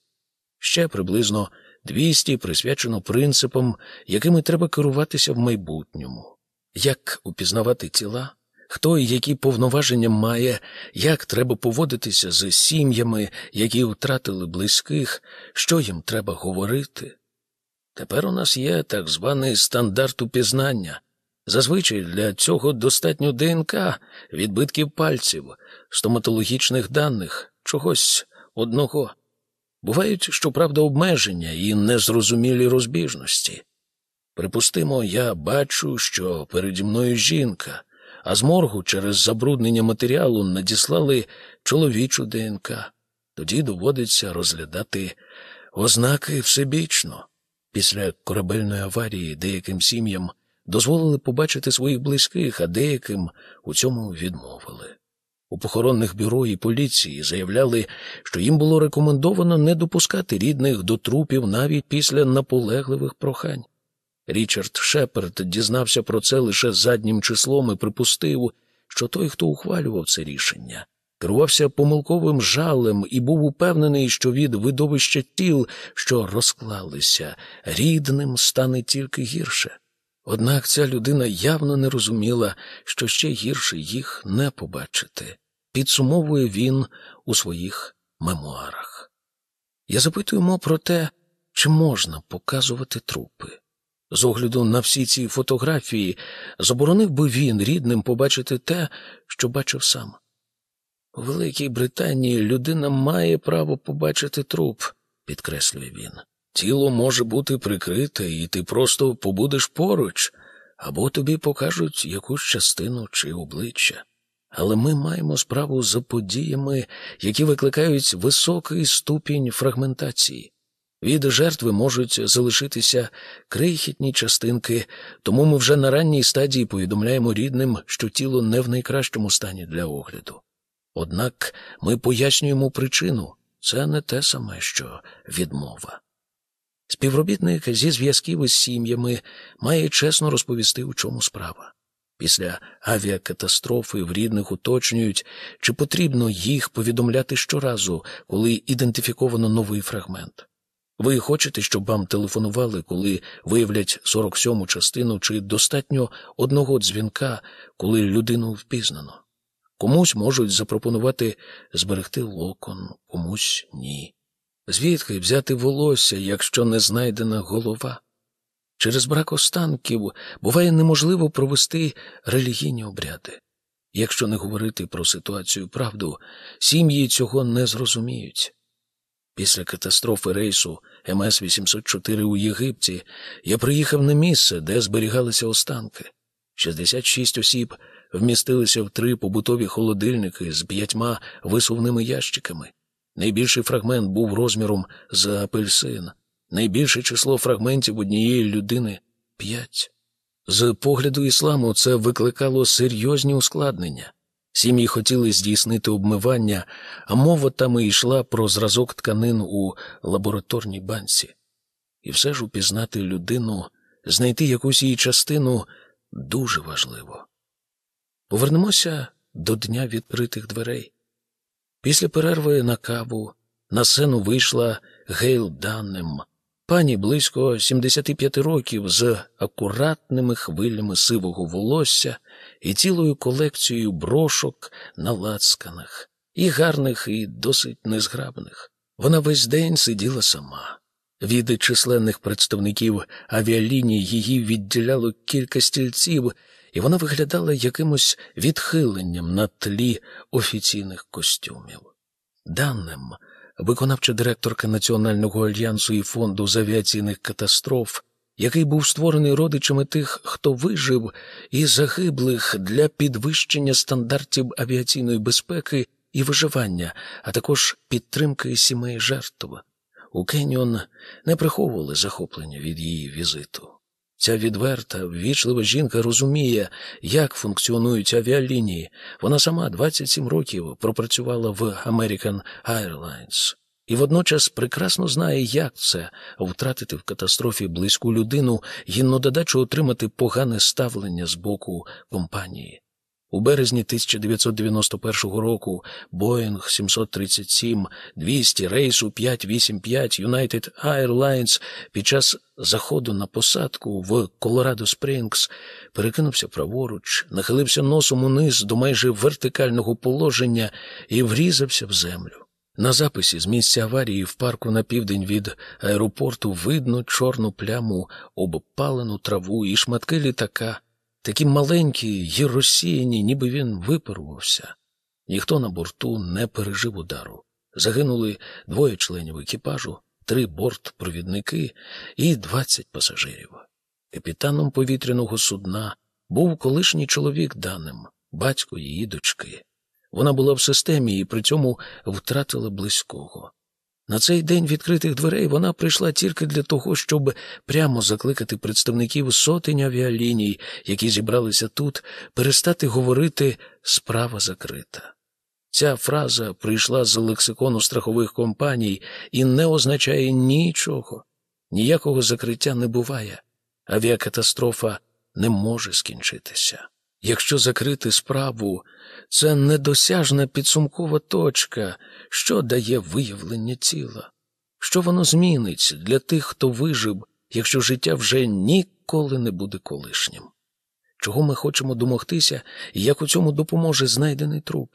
Ще приблизно 200 присвячено принципам, якими треба керуватися в майбутньому. Як упізнавати тіла, хто і які повноваження має, як треба поводитися з сім'ями, які втратили близьких, що їм треба говорити. Тепер у нас є так званий стандарт упізнання. Зазвичай для цього достатньо ДНК, відбитків пальців, стоматологічних даних, чогось одного. Бувають, щоправда, обмеження і незрозумілі розбіжності. Припустимо, я бачу, що переді мною жінка, а з моргу через забруднення матеріалу надіслали чоловічу ДНК. Тоді доводиться розглядати ознаки всебічно. Після корабельної аварії деяким сім'ям дозволили побачити своїх близьких, а деяким у цьому відмовили. У похоронних бюро і поліції заявляли, що їм було рекомендовано не допускати рідних до трупів навіть після наполегливих прохань. Річард Шеперд дізнався про це лише заднім числом і припустив, що той, хто ухвалював це рішення, керувався помилковим жалем і був упевнений, що від видовища тіл, що розклалися, рідним стане тільки гірше. Однак ця людина явно не розуміла, що ще гірше їх не побачити. Підсумовує він у своїх мемуарах. Я запитую про те, чи можна показувати трупи. З огляду на всі ці фотографії, заборонив би він рідним побачити те, що бачив сам. У Великій Британії людина має право побачити труп, підкреслює він. Тіло може бути прикрите, і ти просто побудеш поруч, або тобі покажуть якусь частину чи обличчя. Але ми маємо справу з подіями, які викликають високий ступінь фрагментації. Від жертви можуть залишитися крихітні частинки, тому ми вже на ранній стадії повідомляємо рідним, що тіло не в найкращому стані для огляду. Однак ми пояснюємо причину це не те саме, що відмова. Співробітник зі зв'язків із сім'ями має чесно розповісти, у чому справа. Після авіакатастрофи в рідних уточнюють, чи потрібно їх повідомляти щоразу, коли ідентифіковано новий фрагмент. Ви хочете, щоб вам телефонували, коли виявлять 47-му частину, чи достатньо одного дзвінка, коли людину впізнано? Комусь можуть запропонувати зберегти локон, комусь ні. Звідки взяти волосся, якщо не знайдена голова? Через брак останків буває неможливо провести релігійні обряди. Якщо не говорити про ситуацію правду, сім'ї цього не зрозуміють. Після катастрофи рейсу МС-804 у Єгипті я приїхав на місце, де зберігалися останки. 66 осіб вмістилися в три побутові холодильники з п'ятьма висувними ящиками. Найбільший фрагмент був розміром за апельсин, найбільше число фрагментів однієї людини п'ять. З погляду ісламу це викликало серйозні ускладнення. Сім'ї хотіли здійснити обмивання, а мова там і йшла про зразок тканин у лабораторній банці. І все ж упізнати людину, знайти якусь її частину дуже важливо. Повернемося до дня відкритих дверей. Після перерви на каву на сцену вийшла Гейл Даннем, пані близько 75 років з акуратними хвилями сивого волосся і цілою колекцією брошок на лацканах, і гарних, і досить незграбних. Вона весь день сиділа сама. Від численних представників авіаліній її відділяло кілька стільців, і вона виглядала якимось відхиленням на тлі офіційних костюмів. Даним, виконавча директорка Національного альянсу і фонду з авіаційних катастроф, який був створений родичами тих, хто вижив, і загиблих для підвищення стандартів авіаційної безпеки і виживання, а також підтримки сімей жертв. У Кеніон не приховували захоплення від її візиту. Ця відверта, ввічлива жінка розуміє, як функціонують авіалінії. Вона сама 27 років пропрацювала в American Airlines і водночас прекрасно знає, як це втратити в катастрофі близьку людину і на додачу отримати погане ставлення з боку компанії. У березні 1991 року Boeing 737 200 рейсу 585 United Airlines під час заходу на посадку в Колорадо Спрінгс перекинувся праворуч, нахилився носом униз до майже вертикального положення і врізався в землю. На записі з місця аварії в парку на південь від аеропорту видно чорну пляму, обпалену траву і шматки літака такі маленькі й розсіяні, ніби він випарувався. Ніхто на борту не пережив удару. Загинули двоє членів екіпажу, три бортпровідники і двадцять пасажирів. Капітаном повітряного судна був колишній чоловік даним, батько її дочки. Вона була в системі і при цьому втратила близького. На цей день відкритих дверей вона прийшла тільки для того, щоб прямо закликати представників сотень авіаліній, які зібралися тут, перестати говорити справа закрита. Ця фраза прийшла з лексикону страхових компаній і не означає нічого. Ніякого закриття не буває. Авіакатастрофа не може скінчитися. Якщо закрити справу, це недосяжна підсумкова точка, що дає виявлення тіла. Що воно змінить для тих, хто вижив, якщо життя вже ніколи не буде колишнім? Чого ми хочемо домогтися і як у цьому допоможе знайдений труп?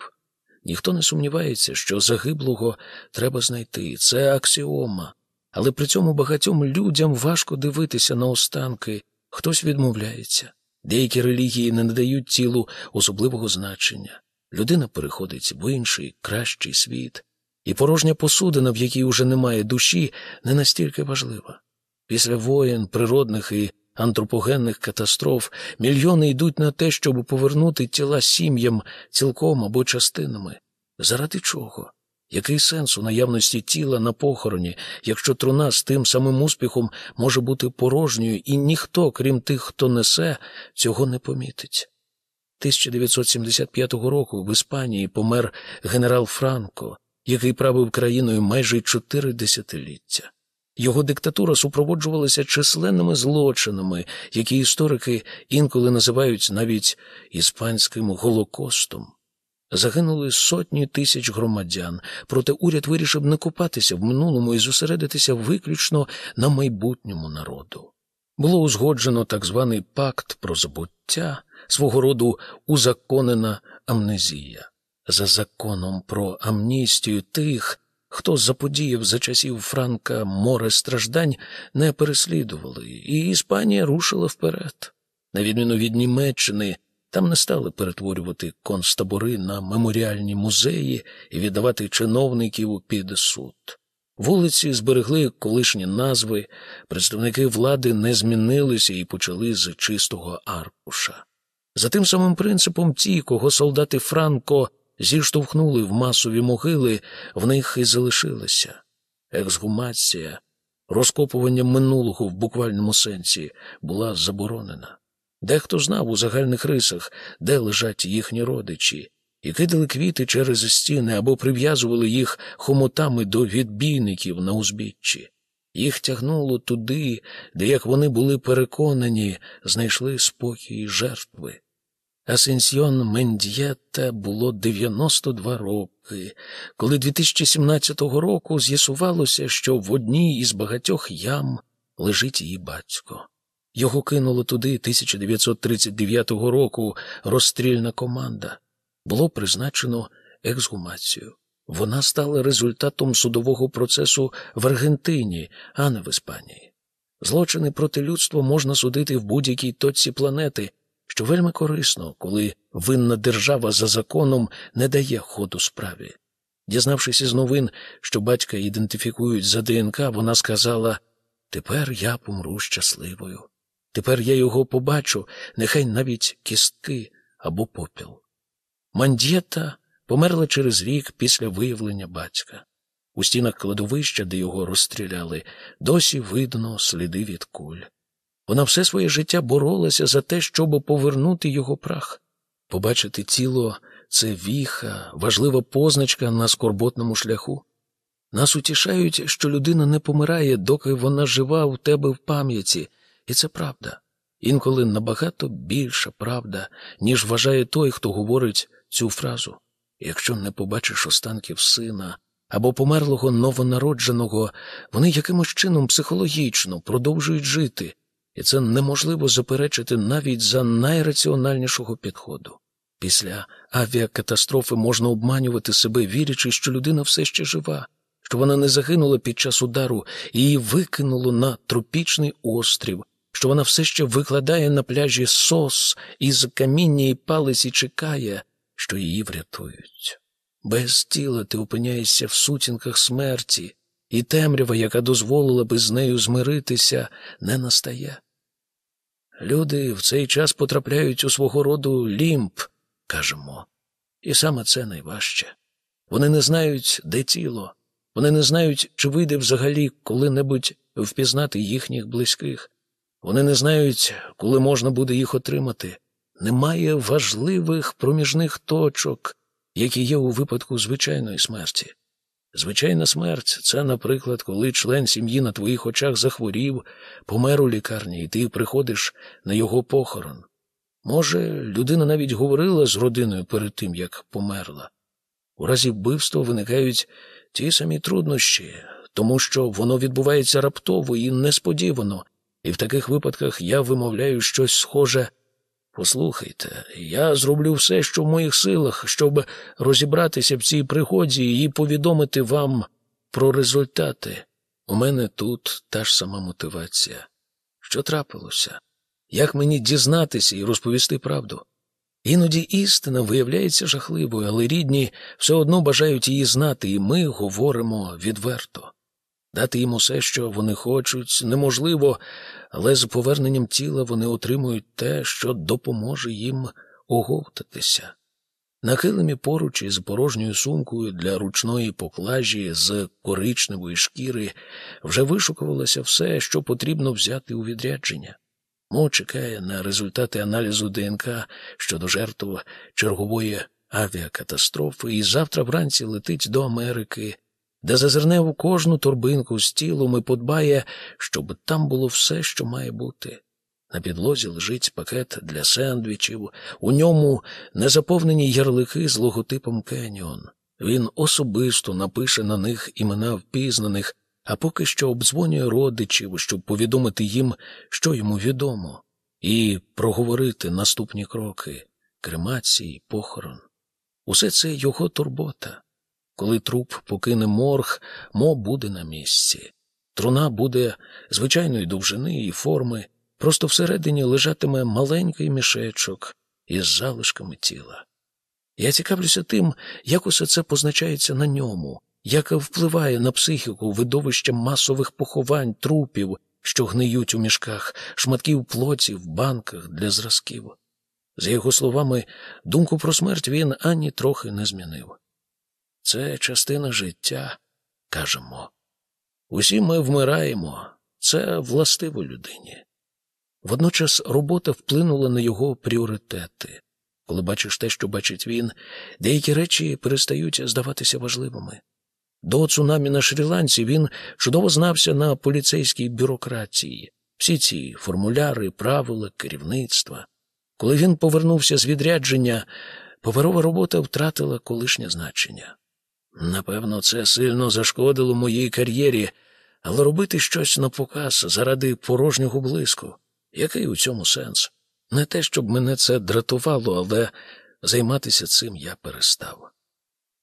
Ніхто не сумнівається, що загиблого треба знайти, це аксіома, але при цьому багатьом людям важко дивитися на останки, хтось відмовляється. Деякі релігії не надають тілу особливого значення. Людина переходить в інший, кращий світ, і порожня посудина, в якій уже немає душі, не настільки важлива. Після воєн, природних і антропогенних катастроф мільйони йдуть на те, щоб повернути тіла сім'ям цілком або частинами. Заради чого? Який сенс у наявності тіла на похороні, якщо труна з тим самим успіхом може бути порожньою, і ніхто, крім тих, хто несе, цього не помітить? 1975 року в Іспанії помер генерал Франко, який правив країною майже чотири десятиліття. Його диктатура супроводжувалася численними злочинами, які історики інколи називають навіть іспанським голокостом. Загинули сотні тисяч громадян, проте уряд вирішив не купатися в минулому і зосередитися виключно на майбутньому народу. Було узгоджено так званий пакт про забуття, свого роду узаконена амнезія. За законом про амністію тих, хто заподіяв за часів Франка море страждань, не переслідували, і Іспанія рушила вперед. На відміну від Німеччини, там не стали перетворювати концтабори на меморіальні музеї і віддавати чиновників під суд. Вулиці зберегли колишні назви, представники влади не змінилися і почали з чистого аркуша. За тим самим принципом ті, кого солдати Франко зіштовхнули в масові могили, в них і залишилися. Ексгумація, розкопування минулого в буквальному сенсі була заборонена. Дехто знав у загальних рисах, де лежать їхні родичі, і кидали квіти через стіни або прив'язували їх хомутами до відбійників на узбіччі. Їх тягнуло туди, де, як вони були переконані, знайшли спокій жертви. Асенсьйон Мендієта було 92 роки, коли 2017 року з'ясувалося, що в одній із багатьох ям лежить її батько. Його кинуло туди 1939 року розстрільна команда. Було призначено ексгумацію. Вона стала результатом судового процесу в Аргентині, а не в Іспанії. Злочини проти людства можна судити в будь-якій точці планети, що вельми корисно, коли винна держава за законом не дає ходу справі. Дізнавшись із новин, що батька ідентифікують за ДНК, вона сказала: Тепер я помру щасливою. Тепер я його побачу, нехай навіть кістки або попіл. Мандєта померла через рік після виявлення батька. У стінах кладовища, де його розстріляли, досі видно сліди від куль. Вона все своє життя боролася за те, щоб повернути його прах. Побачити тіло це віха, важлива позначка на скорботному шляху. Нас утішають, що людина не помирає, доки вона жива у тебе в пам'яті, і це правда. Інколи набагато більша правда, ніж вважає той, хто говорить цю фразу. Якщо не побачиш останків сина або померлого новонародженого, вони якимось чином психологічно продовжують жити, і це неможливо заперечити навіть за найраціональнішого підходу. Після авіакатастрофи можна обманювати себе, вірячи, що людина все ще жива, що вона не загинула під час удару і її викинуло на тропічний острів, що вона все ще викладає на пляжі сос із каміння і палець і чекає, що її врятують. Без тіла ти опиняєшся в сутінках смерті, і темрява, яка дозволила би з нею змиритися, не настає. Люди в цей час потрапляють у свого роду лімб, кажемо, і саме це найважче. Вони не знають, де тіло, вони не знають, чи вийде взагалі коли-небудь впізнати їхніх близьких. Вони не знають, коли можна буде їх отримати. Немає важливих проміжних точок, які є у випадку звичайної смерті. Звичайна смерть це, наприклад, коли член сім'ї на твоїх очах захворів, помер у лікарні, і ти приходиш на його похорон. Може, людина навіть говорила з родиною перед тим, як померла. У разі вбивства виникають ті самі труднощі, тому що воно відбувається раптово і несподівано, і в таких випадках я вимовляю щось схоже. Послухайте, я зроблю все, що в моїх силах, щоб розібратися в цій пригоді і повідомити вам про результати. У мене тут та ж сама мотивація. Що трапилося? Як мені дізнатися і розповісти правду? Іноді істина виявляється жахливою, але рідні все одно бажають її знати, і ми говоримо відверто. Дати їм усе, що вони хочуть, неможливо, але з поверненням тіла вони отримують те, що допоможе їм оговтатися. На килимі поруч із порожньою сумкою для ручної поклажі з коричневої шкіри вже вишукувалося все, що потрібно взяти у відрядження. Мо чекає на результати аналізу ДНК щодо жертв чергової авіакатастрофи, і завтра вранці летить до Америки де зазирне в кожну торбинку з тілом і подбає, щоб там було все, що має бути. На підлозі лежить пакет для сендвічів, у ньому незаповнені ярлики з логотипом Кеніон. Він особисто напише на них імена впізнаних, а поки що обдзвонює родичів, щоб повідомити їм, що йому відомо, і проговорити наступні кроки кремації, похорон. Усе це його турбота. Коли труп покине морг, мо буде на місці. Труна буде звичайної довжини і форми, просто всередині лежатиме маленький мішечок із залишками тіла. Я цікавлюся тим, як усе це позначається на ньому, як впливає на психіку видовище масових поховань, трупів, що гниють у мішках, шматків плоті в банках для зразків. За його словами, думку про смерть він ані трохи не змінив. Це частина життя, кажемо. Усі ми вмираємо, це властиво людині. Водночас робота вплинула на його пріоритети. Коли бачиш те, що бачить він, деякі речі перестають здаватися важливими. До цунамі на Шрі-Ланці він чудово знався на поліцейській бюрократії, всі ці формуляри, правила, керівництва. Коли він повернувся з відрядження, паперова робота втратила колишнє значення. Напевно, це сильно зашкодило моїй кар'єрі, але робити щось на показ заради порожнього блиску. Який у цьому сенс? Не те, щоб мене це дратувало, але займатися цим я перестав.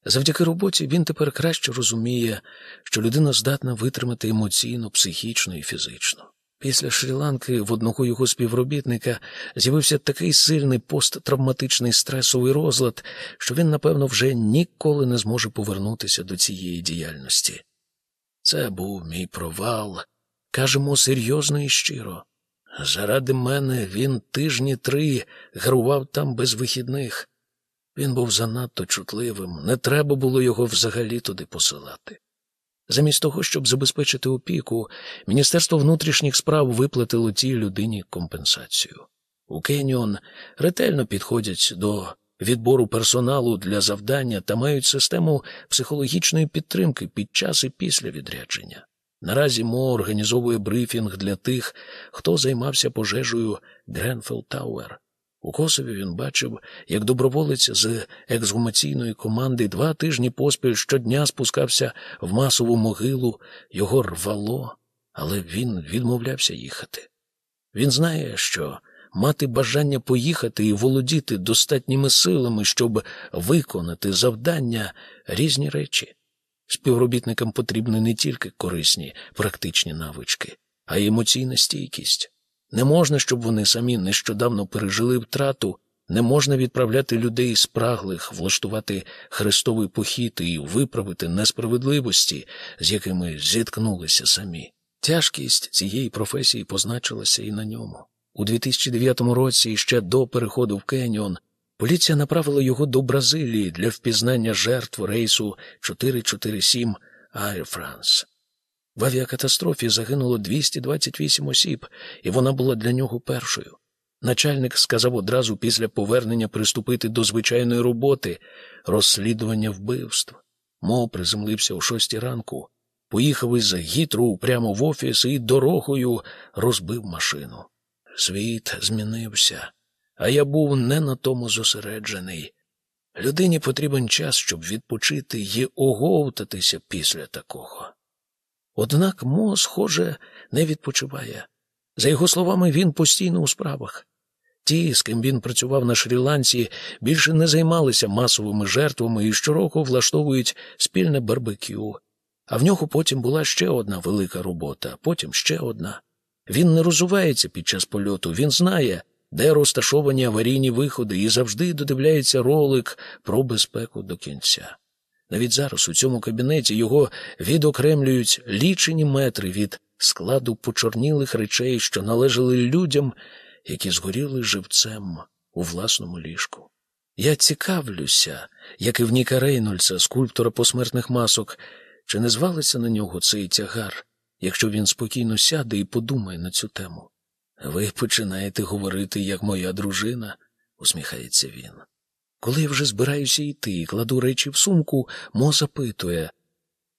Завдяки роботі він тепер краще розуміє, що людина здатна витримати емоційно, психічно і фізично. Після Шрі-Ланки в одного його співробітника з'явився такий сильний посттравматичний стресовий розлад, що він, напевно, вже ніколи не зможе повернутися до цієї діяльності. Це був мій провал, кажемо серйозно і щиро. Заради мене він тижні три гарував там без вихідних. Він був занадто чутливим, не треба було його взагалі туди посилати. Замість того, щоб забезпечити опіку, Міністерство внутрішніх справ виплатило тій людині компенсацію. У Кеніон ретельно підходять до відбору персоналу для завдання та мають систему психологічної підтримки під час і після відрядження. Наразі Мо організовує брифінг для тих, хто займався пожежею Гренфелл Тауер. У Косові він бачив, як доброволець з ексгумаційної команди два тижні поспіль щодня спускався в масову могилу, його рвало, але він відмовлявся їхати. Він знає, що мати бажання поїхати і володіти достатніми силами, щоб виконати завдання різні речі. Співробітникам потрібні не тільки корисні практичні навички, а й емоційна стійкість. Не можна, щоб вони самі нещодавно пережили втрату, не можна відправляти людей спраглих, влаштувати хрестовий похід і виправити несправедливості, з якими зіткнулися самі. Тяжкість цієї професії позначилася і на ньому. У 2009 році, ще до переходу в Кеніон, поліція направила його до Бразилії для впізнання жертв рейсу 447 Air France. В авіакатастрофі загинуло 228 осіб, і вона була для нього першою. Начальник сказав одразу після повернення приступити до звичайної роботи, розслідування вбивств. Мо приземлився о шостій ранку, поїхав із Гітру прямо в офіс і дорогою розбив машину. Світ змінився, а я був не на тому зосереджений. Людині потрібен час, щоб відпочити і оговтатися після такого. Однак Мо, схоже, не відпочиває. За його словами, він постійно у справах. Ті, з ким він працював на Шрі-Ланці, більше не займалися масовими жертвами і щороку влаштовують спільне барбекю. А в нього потім була ще одна велика робота, потім ще одна. Він не розувається під час польоту, він знає, де розташовані аварійні виходи, і завжди додивляється ролик про безпеку до кінця. Навіть зараз у цьому кабінеті його відокремлюють лічені метри від складу почорнілих речей, що належали людям, які згоріли живцем у власному ліжку. Я цікавлюся, як і в Ніка Рейнольдса, скульптора посмертних масок, чи не звалиться на нього цей тягар, якщо він спокійно сяде і подумає на цю тему. Ви починаєте говорити, як моя дружина, усміхається він. Коли я вже збираюся йти і кладу речі в сумку, Мо запитує,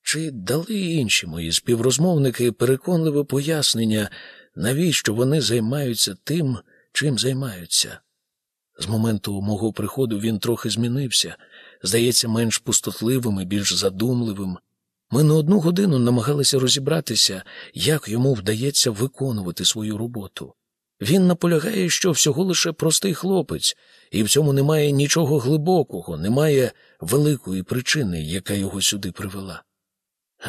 чи дали інші мої співрозмовники переконливе пояснення, навіщо вони займаються тим, чим займаються? З моменту мого приходу він трохи змінився, здається, менш пустотливим і більш задумливим. Ми не одну годину намагалися розібратися, як йому вдається виконувати свою роботу. Він наполягає, що всього лише простий хлопець, і в цьому немає нічого глибокого, немає великої причини, яка його сюди привела.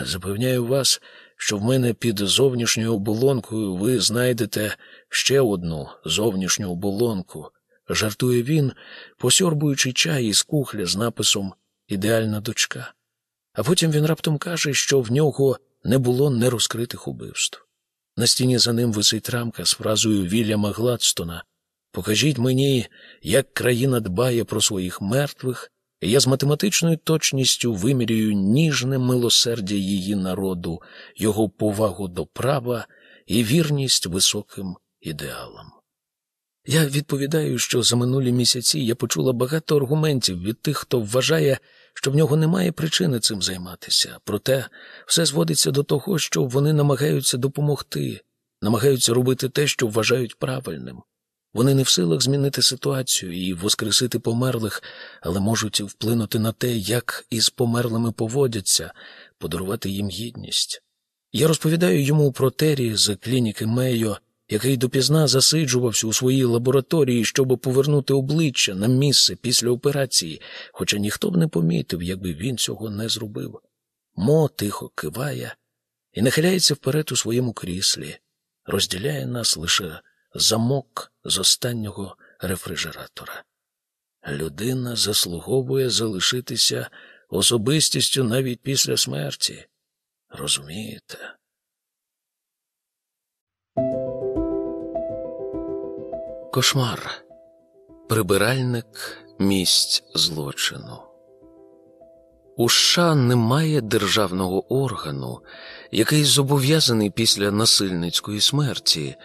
Запевняю вас, що в мене під зовнішньою оболонкою ви знайдете ще одну зовнішню оболонку, жартує він, посьорбуючи чай із кухля з написом Ідеальна дочка. А потім він раптом каже, що в нього не було нерозкритих убивств. На стіні за ним висить рамка з фразою Вільяма Гладстона Покажіть мені, як країна дбає про своїх мертвих, і я з математичною точністю вимірюю ніжне милосердя її народу, його повагу до права і вірність високим ідеалам. Я відповідаю, що за минулі місяці я почула багато аргументів від тих, хто вважає, що в нього немає причини цим займатися. Проте все зводиться до того, що вони намагаються допомогти, намагаються робити те, що вважають правильним. Вони не в силах змінити ситуацію і воскресити померлих, але можуть вплинути на те, як із померлими поводяться, подарувати їм гідність. Я розповідаю йому про Террі з клініки Мейо, який допізна засиджувався у своїй лабораторії, щоб повернути обличчя на місце після операції, хоча ніхто б не помітив, якби він цього не зробив. Мо тихо киває і нахиляється вперед у своєму кріслі, розділяє нас лише замок з останнього рефрижератора. Людина заслуговує залишитися особистістю навіть після смерті. Розумієте? Кошмар. Прибиральник місць злочину. У США немає державного органу, який зобов'язаний після насильницької смерті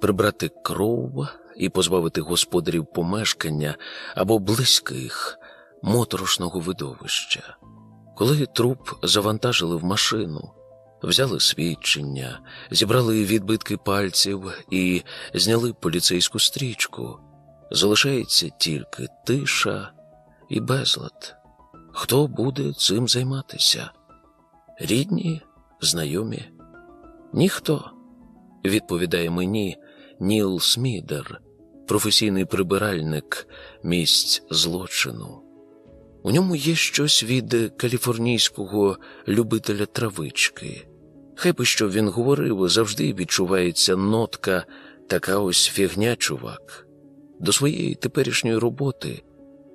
прибрати кров і позбавити господарів помешкання або близьких моторошного видовища. Коли труп завантажили в машину, взяли свідчення, зібрали відбитки пальців і зняли поліцейську стрічку, залишається тільки тиша і безлад. Хто буде цим займатися? Рідні, знайомі? Ніхто, відповідає мені Ніл Смідер, професійний прибиральник місць злочину. У ньому є щось від каліфорнійського любителя травички. Хай би що він говорив, завжди відчувається нотка, така ось фігня, чувак. До своєї теперішньої роботи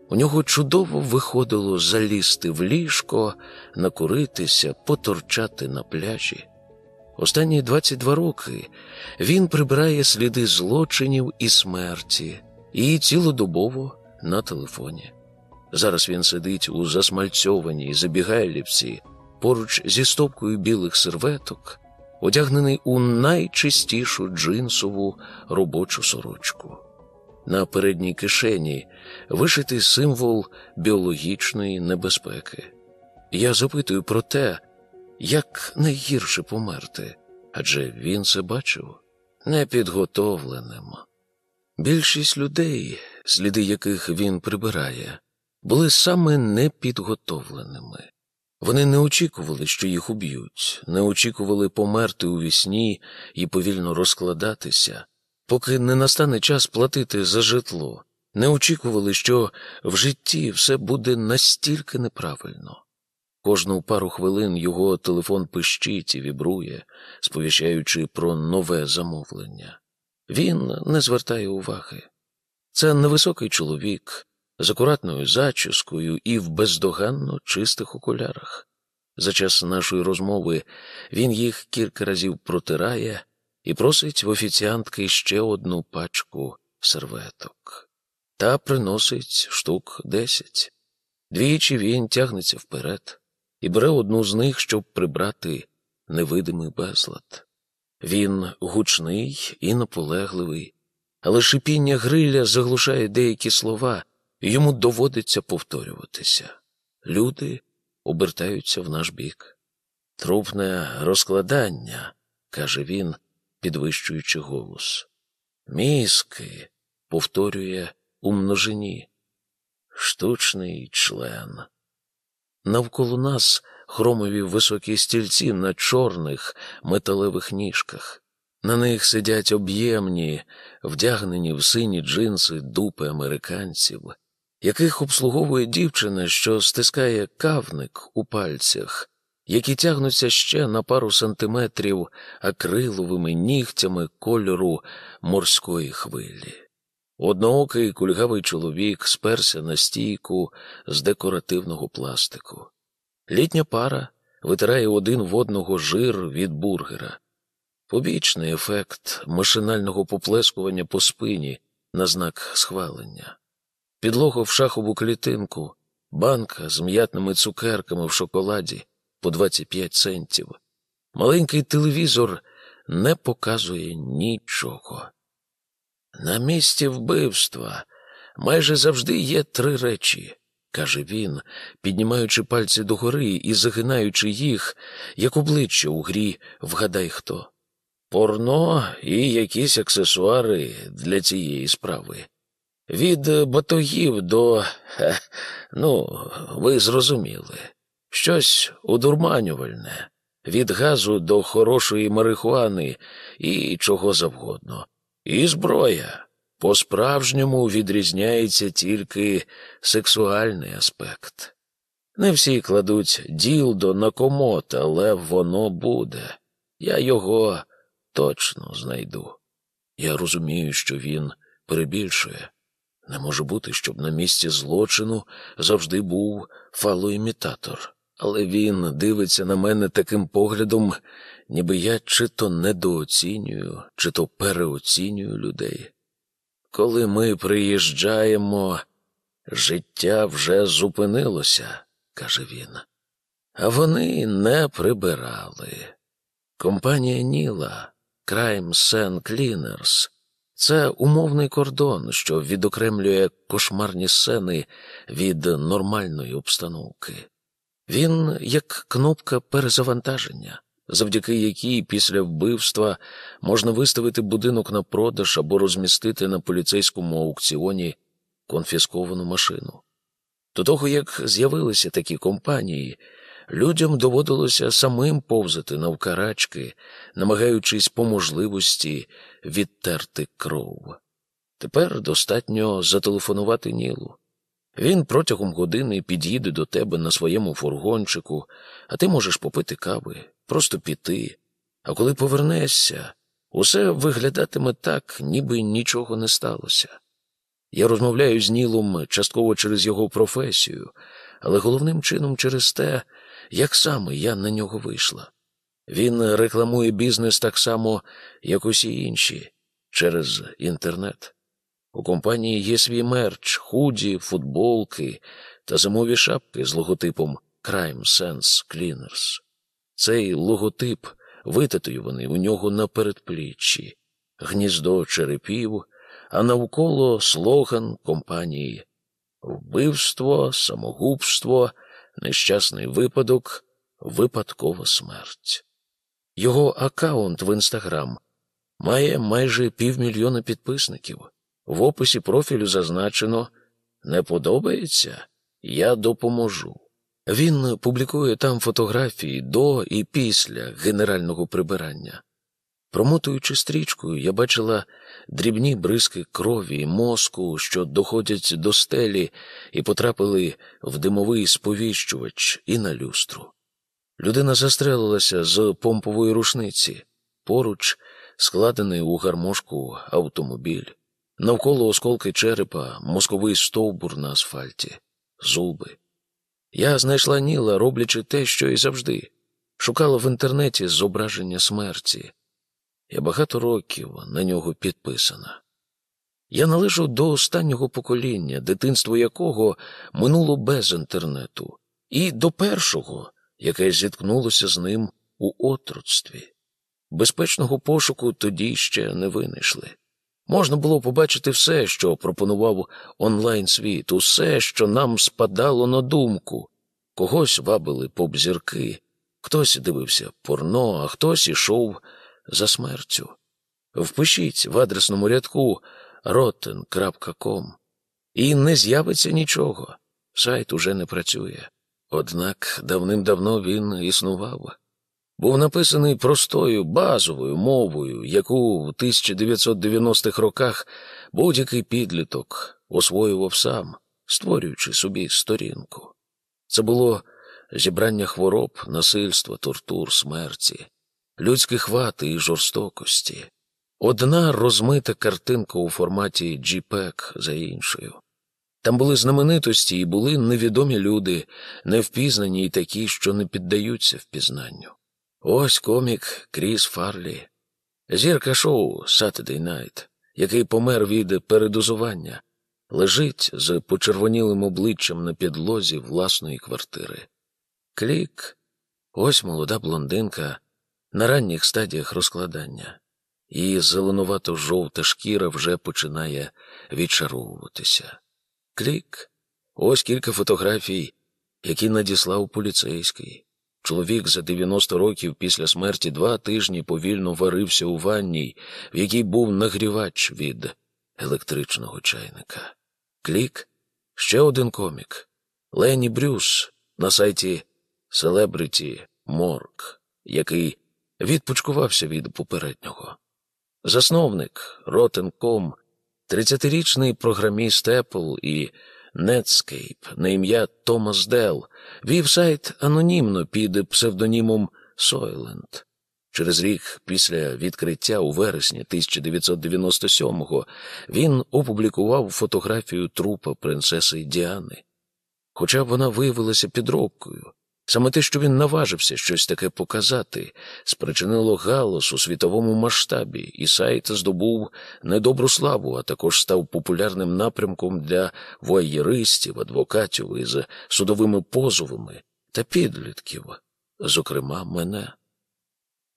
у нього чудово виходило залізти в ліжко, накуритися, поторчати на пляжі. Останні 22 роки він прибирає сліди злочинів і смерті і цілодобово на телефоні. Зараз він сидить у засмальцьованій забігайлівці поруч зі стопкою білих серветок, одягнений у найчистішу джинсову робочу сорочку. На передній кишені вишитий символ біологічної небезпеки. Я запитую про те, як найгірше померти, адже він це бачив непідготовленим. Більшість людей, сліди яких він прибирає, були саме непідготовленими. Вони не очікували, що їх уб'ють, не очікували померти у вісні і повільно розкладатися, поки не настане час платити за житло, не очікували, що в житті все буде настільки неправильно. Кожну пару хвилин його телефон пищить і вібрує, сповіщаючи про нове замовлення. Він не звертає уваги. Це невисокий чоловік з акуратною зачіскою і в бездоганно чистих окулярах. За час нашої розмови він їх кілька разів протирає і просить в офіціантки ще одну пачку серветок. Та приносить штук десять. Двічі він тягнеться вперед і бере одну з них, щоб прибрати невидимий безлад. Він гучний і наполегливий, але шипіння гриля заглушає деякі слова, йому доводиться повторюватися. Люди обертаються в наш бік. Трупне розкладання, каже він, підвищуючи голос. Мізки, повторює у множині. Штучний член. Навколо нас хромові високі стільці на чорних металевих ніжках. На них сидять об'ємні, вдягнені в сині джинси дупи американців, яких обслуговує дівчина, що стискає кавник у пальцях, які тягнуться ще на пару сантиметрів акриловими нігтями кольору морської хвилі. Одноокий кульгавий чоловік сперся на стійку з декоративного пластику. Літня пара витирає один в одного жир від бургера. Побічний ефект машинального поплескування по спині, на знак схвалення, підлогу в шахову клітинку, банка з м'ятними цукерками в шоколаді по 25 центів. Маленький телевізор не показує нічого. На місці вбивства майже завжди є три речі, каже він, піднімаючи пальці догори і загинаючи їх, як обличчя у грі вгадай хто. Порно і якісь аксесуари для цієї справи. Від батогів до. ну, ви зрозуміли, щось удурманювальне, від газу до хорошої марихуани і чого завгодно. І зброя. По-справжньому відрізняється тільки сексуальний аспект. Не всі кладуть ділдо на комод, але воно буде. Я його точно знайду. Я розумію, що він перебільшує. Не може бути, щоб на місці злочину завжди був фалоімітатор, але він дивиться на мене таким поглядом, ніби я чи то недооцінюю, чи то переоцінюю людей. Коли ми приїжджаємо, життя вже зупинилося, каже він, а вони не прибирали. Компанія Ніла, Crime Sen Cleaners – це умовний кордон, що відокремлює кошмарні сцени від нормальної обстановки. Він як кнопка перезавантаження завдяки якій після вбивства можна виставити будинок на продаж або розмістити на поліцейському аукціоні конфісковану машину. До того, як з'явилися такі компанії, людям доводилося самим повзати навкарачки, намагаючись по можливості відтерти кров. Тепер достатньо зателефонувати Нілу. Він протягом години під'їде до тебе на своєму фургончику, а ти можеш попити кави, просто піти. А коли повернешся, усе виглядатиме так, ніби нічого не сталося. Я розмовляю з Нілом частково через його професію, але головним чином через те, як саме я на нього вийшла. Він рекламує бізнес так само, як усі інші, через інтернет. У компанії є свій мерч, худі, футболки та зимові шапки з логотипом Crime Sense Cleaners. Цей логотип витатуюваний у нього на передпліччі, гніздо черепів, а навколо слоган компанії Вбивство, самогубство, нещасний випадок, випадкова смерть. Його аккаунт в інстаграм має майже півмільйона підписників. В описі профілю зазначено не подобається, я допоможу. Він публікує там фотографії до і після генерального прибирання. Промотуючи стрічкою, я бачила дрібні бризки крові і мозку, що доходять до стелі і потрапили в димовий сповіщувач і на люстру. Людина застрелилася з помпової рушниці, поруч складений у гармошку автомобіль. Навколо осколки черепа, мозковий стовбур на асфальті, зуби. Я знайшла Ніла, роблячи те, що і завжди, шукала в інтернеті зображення смерті. Я багато років на нього підписана. Я належу до останнього покоління, дитинство якого минуло без інтернету, і до першого, яке зіткнулося з ним у отруцтві. Безпечного пошуку тоді ще не винайшли. Можна було побачити все, що пропонував онлайн світ, усе, що нам спадало на думку. Когось вабили поп-зірки, хтось дивився порно, а хтось ішов за смертю. Впишіть в адресному рядку rotten.com і не з'явиться нічого. Сайт уже не працює. Однак давним-давно він існував був написаний простою базовою мовою, яку в 1990-х роках будь-який підліток освоював сам, створюючи собі сторінку. Це було зібрання хвороб, насильства, тортур, смерті, людських вати і жорстокості, одна розмита картинка у форматі JPEG за іншою. Там були знаменитості і були невідомі люди, невпізнані і такі, що не піддаються впізнанню. Ось комік Кріс Фарлі, зірка шоу Saturday Night, який помер від передозування, лежить з почервонілим обличчям на підлозі власної квартири. Клік, ось молода блондинка на ранніх стадіях розкладання. Її зеленувато жовта шкіра вже починає відчаровуватися. Клік, ось кілька фотографій, які надіслав поліцейський. Чоловік за 90 років після смерті два тижні повільно варився у ванній, в якій був нагрівач від електричного чайника. Клік, ще один комік. Лені Брюс на сайті Celebrity Morg, який відпочкувався від попереднього. Засновник Rotten.com, 30-річний програміст Apple і Netscape на ім'я Томас Дел вів сайт анонімно під псевдонімом Soylent. Через рік після відкриття у вересні 1997-го він опублікував фотографію трупа принцеси Діани. Хоча вона виявилася підробкою, Саме те, що він наважився щось таке показати, спричинило галас у світовому масштабі, і сайт здобув недобру славу, а також став популярним напрямком для воєристів, адвокатів із судовими позовами та підлітків, зокрема мене.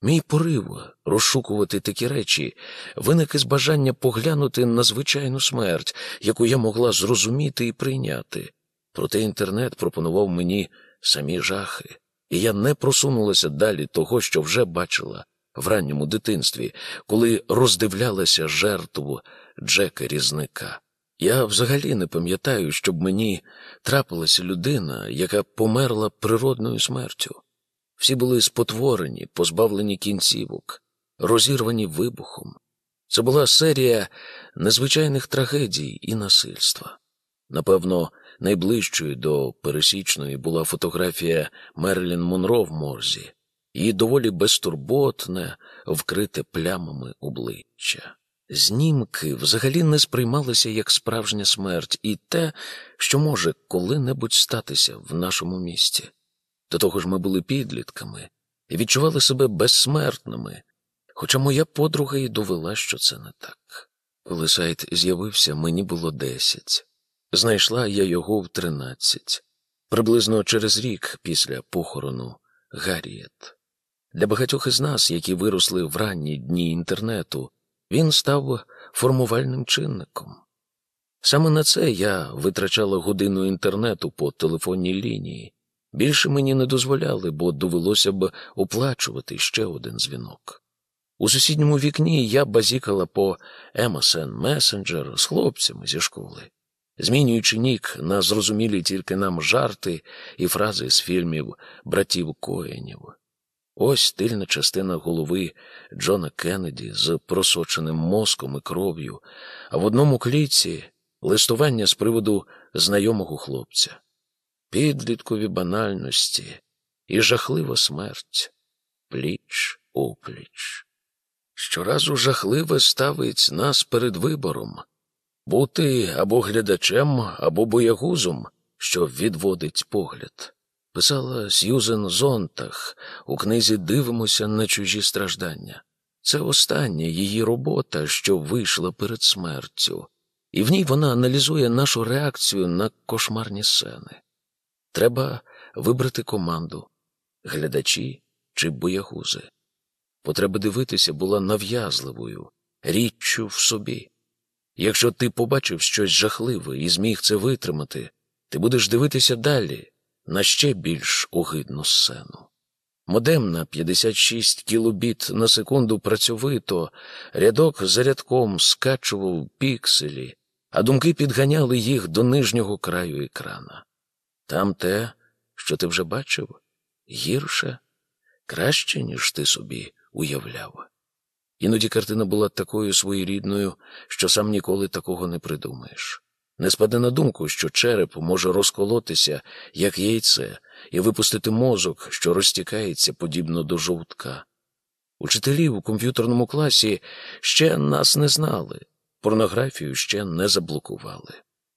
Мій порив розшукувати такі речі виник із бажання поглянути на звичайну смерть, яку я могла зрозуміти і прийняти. Проте інтернет пропонував мені самі жахи, і я не просунулася далі того, що вже бачила в ранньому дитинстві, коли роздивлялася жертву Джека Різника. Я взагалі не пам'ятаю, щоб мені трапилася людина, яка померла природною смертю. Всі були спотворені, позбавлені кінцівок, розірвані вибухом. Це була серія незвичайних трагедій і насильства. Напевно, Найближчою до пересічної була фотографія Мерлін Монро в морзі, її доволі безтурботне, вкрите плямами обличчя. Знімки взагалі не сприймалися як справжня смерть і те, що може коли-небудь статися в нашому місті. До того ж, ми були підлітками і відчували себе безсмертними, хоча моя подруга і довела, що це не так. Коли сайт з'явився, мені було десять. Знайшла я його в тринадцять, приблизно через рік після похорону Гарріет. Для багатьох із нас, які виросли в ранні дні інтернету, він став формувальним чинником. Саме на це я витрачала годину інтернету по телефонній лінії. Більше мені не дозволяли, бо довелося б оплачувати ще один дзвінок. У сусідньому вікні я базікала по MSN Messenger з хлопцями зі школи змінюючи нік на зрозумілі тільки нам жарти і фрази з фільмів братів Коенів. Ось тильна частина голови Джона Кеннеді з просоченим мозком і кров'ю, а в одному кліці листування з приводу знайомого хлопця, підліткові банальності і жахлива смерть, пліч опліч. Щоразу жахливе ставить нас перед вибором бути або глядачем, або боягузом, що відводить погляд. Писала Сьюзен Зонтах у книзі Дивимося на чужі страждання. Це остання її робота, що вийшла перед смертю, і в ній вона аналізує нашу реакцію на кошмарні сцени. Треба вибрати команду, глядачі чи боягузи. Потреба дивитися була нав'язливою, річчю в собі. Якщо ти побачив щось жахливе і зміг це витримати, ти будеш дивитися далі на ще більш огидну сцену. Модем на 56 кілобіт на секунду працьовито, рядок за рядком скачував пікселі, а думки підганяли їх до нижнього краю екрана. Там те, що ти вже бачив, гірше, краще, ніж ти собі уявляв. Іноді картина була такою своєрідною, що сам ніколи такого не придумаєш. Не спаде на думку, що череп може розколотися, як яйце, і випустити мозок, що розтікається подібно до жовтка. Учителі у комп'ютерному класі ще нас не знали, порнографію ще не заблокували.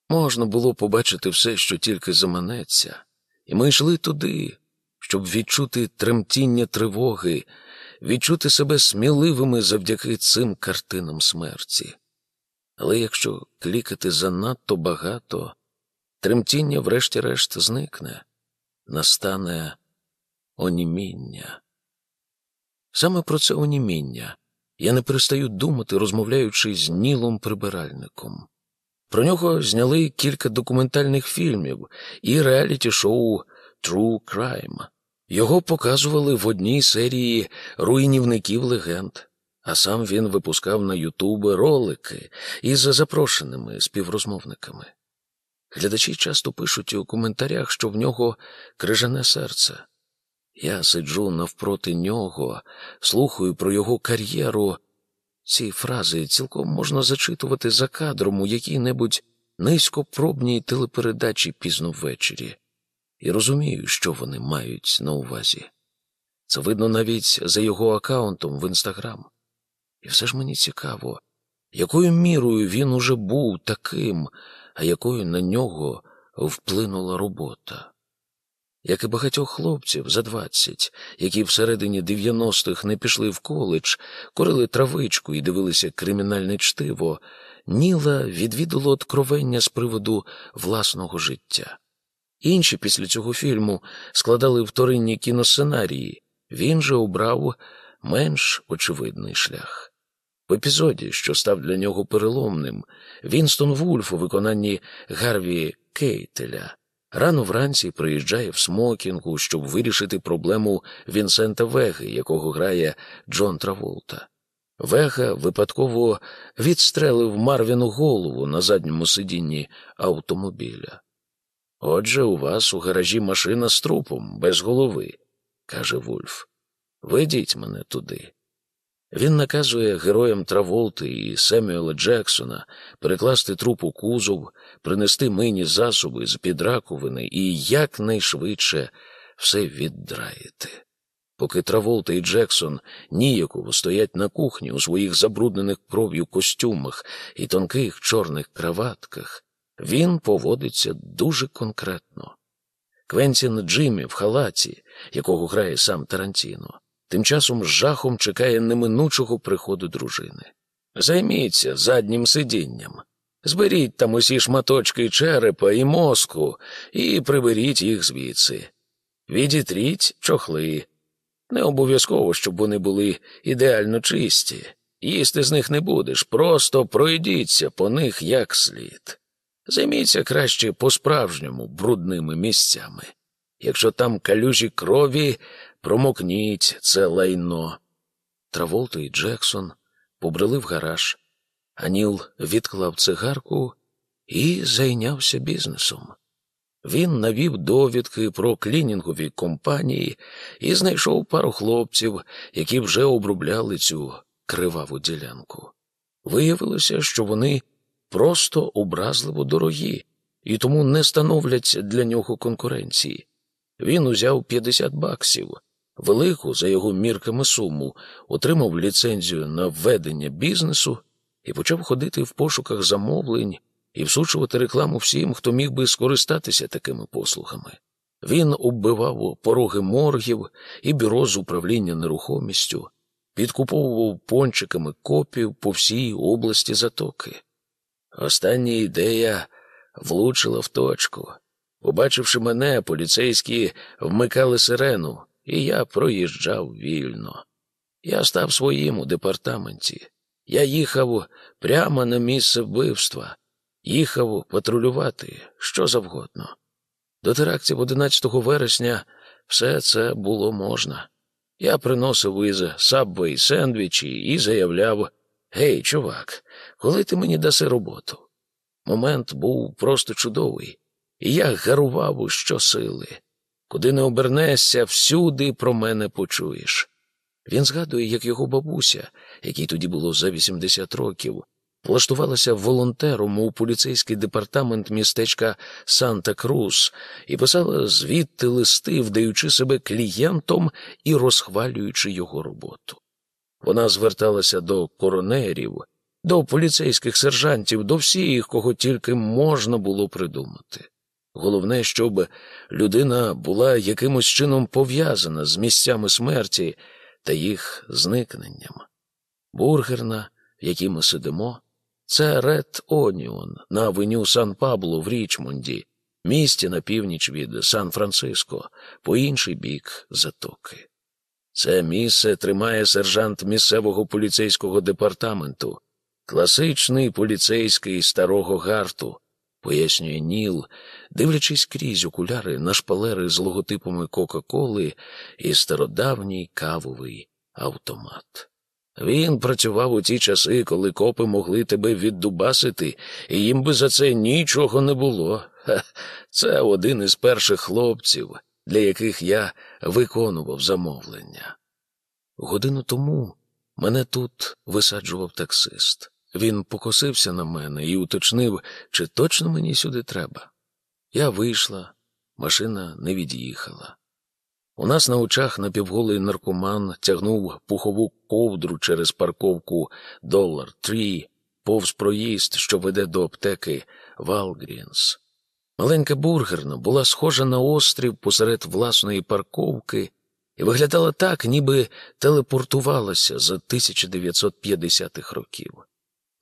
Можна було побачити все, що тільки заманеться, і ми йшли туди, щоб відчути тремтіння тривоги відчути себе сміливими завдяки цим картинам смерті. Але якщо клікати занадто багато, тремтіння, врешті-решт, зникне, настане оніміння. Саме про це оніміння я не перестаю думати, розмовляючи з Нілом прибиральником. Про нього зняли кілька документальних фільмів і реаліті-шоу True Crime. Його показували в одній серії руйнівників легенд, а сам він випускав на Ютубе ролики із запрошеними співрозмовниками. Глядачі часто пишуть у коментарях, що в нього крижане серце. Я сиджу навпроти нього, слухаю про його кар'єру. Ці фрази цілком можна зачитувати за кадром у якій-небудь низькопробній телепередачі пізно ввечері, і розумію, що вони мають на увазі. Це видно навіть за його аккаунтом в інстаграм. І все ж мені цікаво, якою мірою він уже був таким, а якою на нього вплинула робота. Як і багатьох хлопців за двадцять, які всередині 90-х не пішли в коледж, корили травичку і дивилися кримінальне чтиво, Ніла відвідало откровення з приводу власного життя. Інші після цього фільму складали вторинні кіносценарії, він же обрав менш очевидний шлях. В епізоді, що став для нього переломним, Вінстон Вульф у виконанні Гарві Кейтеля рано вранці приїжджає в смокінгу, щоб вирішити проблему Вінсента Веги, якого грає Джон Траволта. Вега випадково відстрелив Марвіну голову на задньому сидінні автомобіля. Отже, у вас у гаражі машина з трупом, без голови, каже Вульф. Ведіть мене туди. Він наказує героям Траволти і Семюела Джексона перекласти труп у кузов, принести мийні засоби з під раковини і якнайшвидше все віддраїти. Поки Траволта і Джексон ніяково стоять на кухні у своїх забруднених кров'ю костюмах і тонких чорних краватках, він поводиться дуже конкретно. Квентін Джиммі в халаті, якого грає сам Тарантіно, тим часом з жахом чекає неминучого приходу дружини. Займіться заднім сидінням. Зберіть там усі шматочки черепа і мозку і приберіть їх звідси. Відітріть чохли. Не обов'язково, щоб вони були ідеально чисті. Їсти з них не будеш, просто пройдіться по них як слід. Займіться краще по-справжньому брудними місцями. Якщо там калюжі крові, промокніть це лайно. Траволта і Джексон побрели в гараж. Аніл відклав цигарку і зайнявся бізнесом. Він навів довідки про клінінгові компанії і знайшов пару хлопців, які вже обробляли цю криваву ділянку. Виявилося, що вони просто образливо дорогі і тому не становлять для нього конкуренції. Він узяв 50 баксів, велику, за його мірками суму, отримав ліцензію на введення бізнесу і почав ходити в пошуках замовлень і всучувати рекламу всім, хто міг би скористатися такими послугами. Він оббивав пороги моргів і бюро з управління нерухомістю, підкуповував пончиками копів по всій області затоки. Остання ідея влучила в точку. Побачивши мене, поліцейські вмикали сирену, і я проїжджав вільно. Я став своїм у департаменті. Я їхав прямо на місце вбивства, їхав патрулювати що завгодно. До терактів 11 вересня все це було можна. Я приносив із Сабвей сендвічі і заявляв Гей, чувак, коли ти мені даси роботу? Момент був просто чудовий, і я гарував у щосили. Куди не обернешся, всюди про мене почуєш. Він згадує, як його бабуся, якій тоді було за 80 років, влаштувалася волонтером у поліцейський департамент містечка Санта Крус і писала звідти листи, вдаючи себе клієнтом і розхвалюючи його роботу. Вона зверталася до коронерів, до поліцейських сержантів, до всіх, кого тільки можна було придумати. Головне, щоб людина була якимось чином пов'язана з місцями смерті та їх зникненням. Бургерна, в якій ми сидимо, Це Ред Оніон на авеню Сан Пабло в Річмонді, місті на північ від Сан-Франциско, по інший бік затоки. Це місце тримає сержант місцевого поліцейського департаменту, класичний поліцейський старого гарту, пояснює Ніл, дивлячись крізь окуляри на шпалери з логотипами Кока-Коли і стародавній кавовий автомат. Він працював у ті часи, коли копи могли тебе віддубасити, і їм би за це нічого не було. Ха, це один із перших хлопців, для яких я виконував замовлення. Годину тому мене тут висаджував таксист. Він покосився на мене і уточнив, чи точно мені сюди треба. Я вийшла, машина не від'їхала. У нас на очах напівголий наркоман тягнув пухову ковдру через парковку Доллар Трі, повз проїзд, що веде до аптеки Валгрінс. Маленька бургерна була схожа на острів посеред власної парковки і виглядала так, ніби телепортувалася з 1950-х років.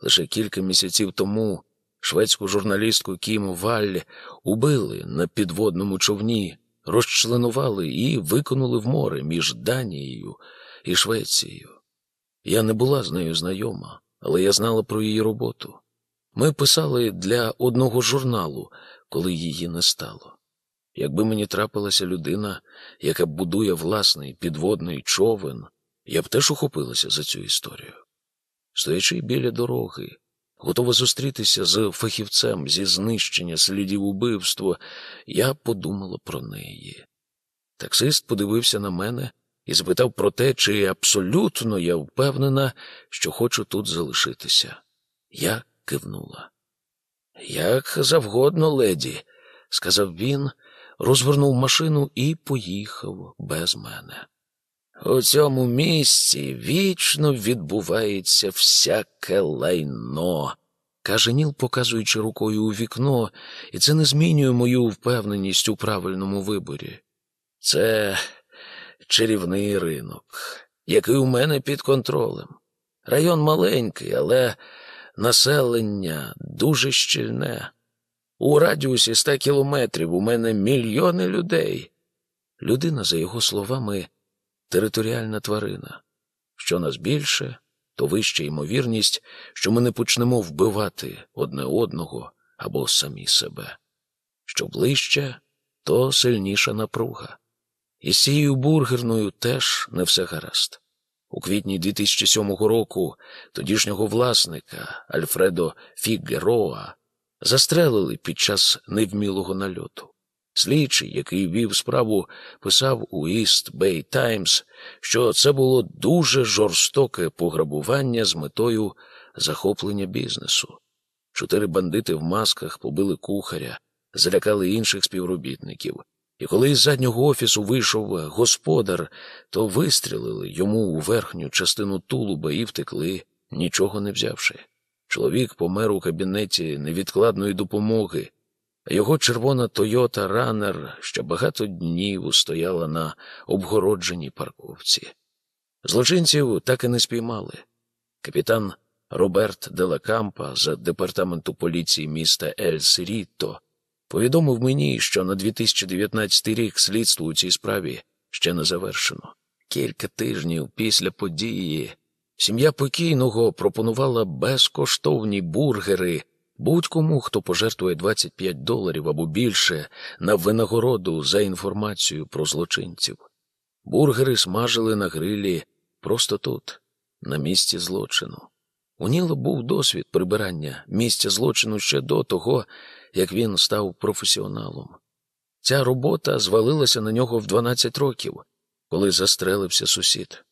Лише кілька місяців тому шведську журналістку Кім Валь убили на підводному човні, розчленували і викинули в море між Данією і Швецією. Я не була з нею знайома, але я знала про її роботу. Ми писали для одного журналу, коли її не стало. Якби мені трапилася людина, яка будує власний підводний човен, я б теж ухопилася за цю історію. Стоячи біля дороги, готова зустрітися з фахівцем зі знищення слідів убивства, я подумала про неї. Таксист подивився на мене і запитав про те, чи абсолютно я впевнена, що хочу тут залишитися. Я кивнула. Як завгодно, леді, сказав він, розвернув машину і поїхав без мене. У цьому місці вічно відбувається всяке лайно, каже Ніл, показуючи рукою у вікно, і це не змінює мою впевненість у правильному виборі. Це чарівний ринок, який у мене під контролем. Район маленький, але населення дуже щільне. У радіусі ста кілометрів у мене мільйони людей. Людина, за його словами, територіальна тварина. Що нас більше, то вища ймовірність, що ми не почнемо вбивати одне одного або самі себе. Що ближче, то сильніша напруга. І з цією бургерною теж не все гаразд. У квітні 2007 року тодішнього власника Альфредо Фіггероа застрелили під час невмілого нальоту. Слідчий, який вів справу, писав у East Bay Times, що це було дуже жорстоке пограбування з метою захоплення бізнесу. Чотири бандити в масках побили кухаря, залякали інших співробітників, і коли із заднього офісу вийшов господар, то вистрілили йому у верхню частину тулуба і втекли, нічого не взявши. Чоловік помер у кабінеті невідкладної допомоги. Його червона Тойота Ранер ще багато днів стояла на обгородженій парковці. Злочинців так і не спіймали. Капітан Роберт Делакампа з департаменту поліції міста Ель Сиріто повідомив мені, що на 2019 рік слідство у цій справі ще не завершено. Кілька тижнів після події сім'я покійного пропонувала безкоштовні бургери будь-кому, хто пожертвує 25 доларів або більше на винагороду за інформацію про злочинців. Бургери смажили на грилі просто тут, на місці злочину. У Ніла був досвід прибирання місця злочину ще до того, як він став професіоналом. Ця робота звалилася на нього в 12 років, коли застрелився сусід.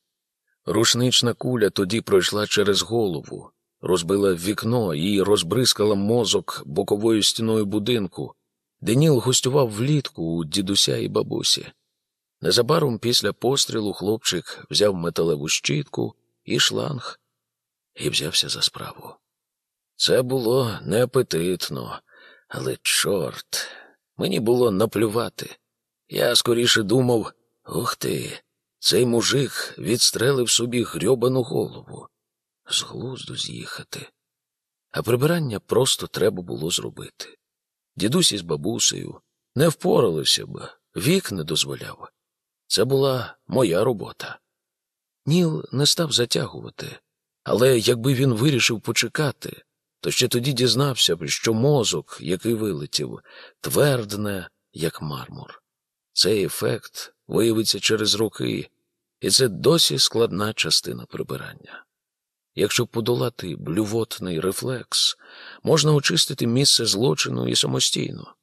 Рушнична куля тоді пройшла через голову, розбила вікно і розбризкала мозок боковою стіною будинку, де Ніл гостював влітку у дідуся і бабусі. Незабаром після пострілу хлопчик взяв металеву щітку і шланг і взявся за справу. Це було неапетитно, але чорт, мені було наплювати. Я скоріше думав, ух ти, цей мужик відстрелив собі грьобану голову з глузду з'їхати. а прибирання просто треба було зробити. Дідусь із бабусею не впоралися б, вік не дозволяв. Це була моя робота. Ніл не став затягувати, але якби він вирішив почекати, то ще тоді дізнався б, що мозок, який вилетів, твердне, як мармур. Цей ефект виявиться через роки, і це досі складна частина прибирання. Якщо подолати блювотний рефлекс, можна очистити місце злочину і самостійно.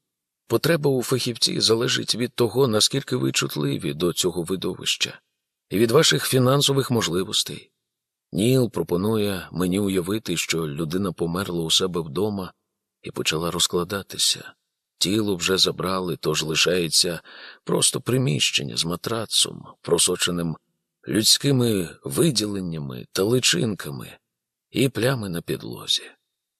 Потреба у фахівці залежить від того, наскільки ви чутливі до цього видовища, і від ваших фінансових можливостей. Ніл пропонує мені уявити, що людина померла у себе вдома і почала розкладатися. Тіло вже забрали, тож лишається просто приміщення з матрацом, просоченим людськими виділеннями та личинками, і плями на підлозі.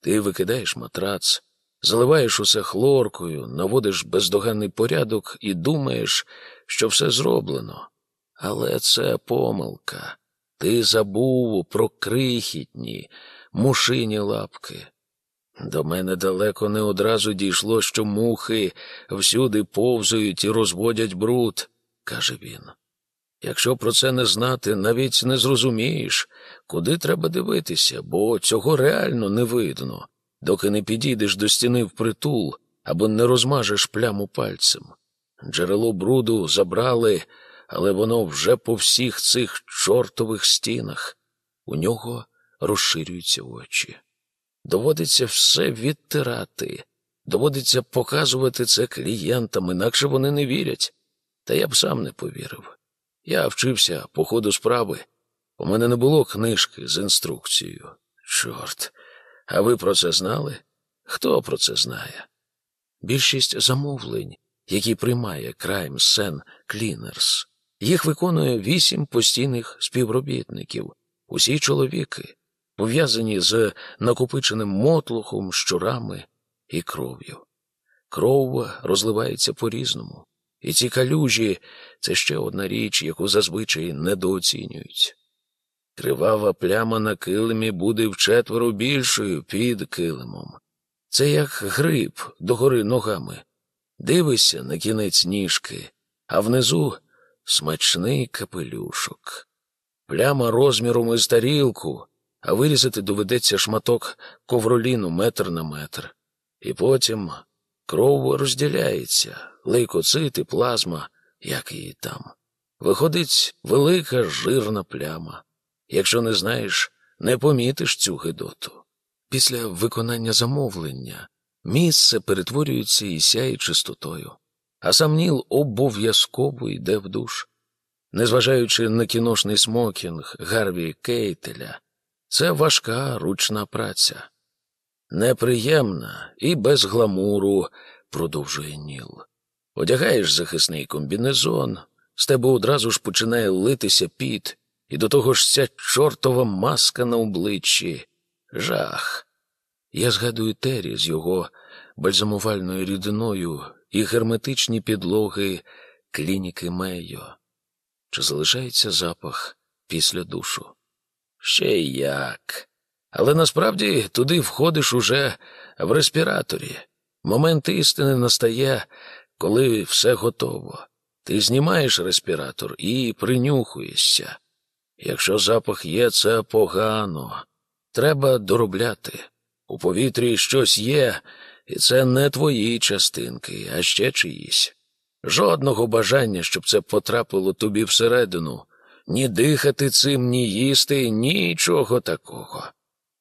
Ти викидаєш матрац, заливаєш усе хлоркою, наводиш бездоганний порядок і думаєш, що все зроблено. Але це помилка. Ти забув про крихітні, мушині лапки. До мене далеко не одразу дійшло, що мухи всюди повзають і розводять бруд, каже він. Якщо про це не знати, навіть не зрозумієш, куди треба дивитися, бо цього реально не видно, доки не підійдеш до стіни впритул або не розмажеш пляму пальцем. Джерело бруду забрали, але воно вже по всіх цих чортових стінах. У нього розширюються очі. Доводиться все відтирати, доводиться показувати це клієнтам, інакше вони не вірять. Та я б сам не повірив. Я вчився по ходу справи. У мене не було книжки з інструкцією. Чорт, а ви про це знали? Хто про це знає? Більшість замовлень, які приймає Crime Sen Cleaners, їх виконує вісім постійних співробітників, усі чоловіки, пов'язані з накопиченим мотлухом, щурами і кров'ю. Кров розливається по-різному. І ці калюжі це ще одна річ, яку зазвичай недооцінюють. Кривава пляма на килимі буде вчетверо більшою під килимом. Це як гриб догори ногами. Дивишся на кінець ніжки, а внизу смачний капелюшок. Пляма розміром із тарілку, а вирізати доведеться шматок ковроліну метр на метр. І потім кров розділяється лейкоцити, плазма, як її там. Виходить велика жирна пляма. Якщо не знаєш, не помітиш цю гидоту. Після виконання замовлення місце перетворюється і сяє чистотою, а сам Ніл обов'язково йде в душ. Незважаючи на кіношний смокінг Гарві Кейтеля, це важка ручна праця. Неприємна і без гламуру, продовжує Ніл. Одягаєш захисний комбінезон, з тебе одразу ж починає литися піт, і до того ж ця чортова маска на обличчі. Жах. Я згадую Тері з його бальзамувальною рідиною і герметичні підлоги клініки Мейо. Чи залишається запах після душу? Ще як. Але насправді туди входиш уже в респіраторі. Момент істини настає, коли все готово. Ти знімаєш респіратор і принюхуєшся. Якщо запах є, це погано. Треба доробляти. У повітрі щось є, і це не твої частинки, а ще чиїсь. Жодного бажання, щоб це потрапило тобі всередину, ні дихати цим, ні їсти, нічого такого.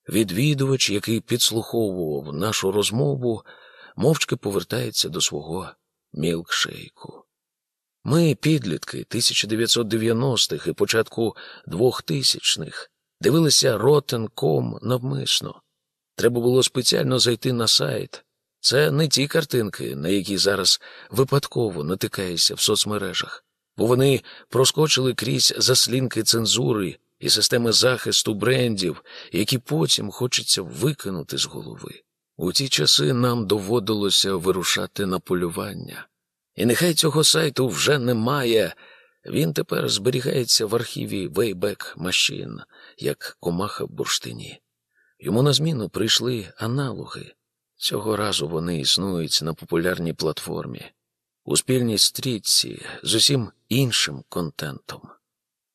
Відвідувач, який підслуховував нашу розмову, мовчки повертається до свого мілкшейку. Ми, підлітки 1990-х і початку 2000-х, дивилися Rotten.com навмисно. Треба було спеціально зайти на сайт. Це не ті картинки, на які зараз випадково натикаєшся в соцмережах, бо вони проскочили крізь заслінки цензури і системи захисту брендів, які потім хочеться викинути з голови. У ті часи нам доводилося вирушати на полювання. І нехай цього сайту вже немає. Він тепер зберігається в архіві Wayback Machine, як комаха в бурштині. Йому на зміну прийшли аналоги. Цього разу вони існують на популярній платформі, у спільній стрітці з усім іншим контентом.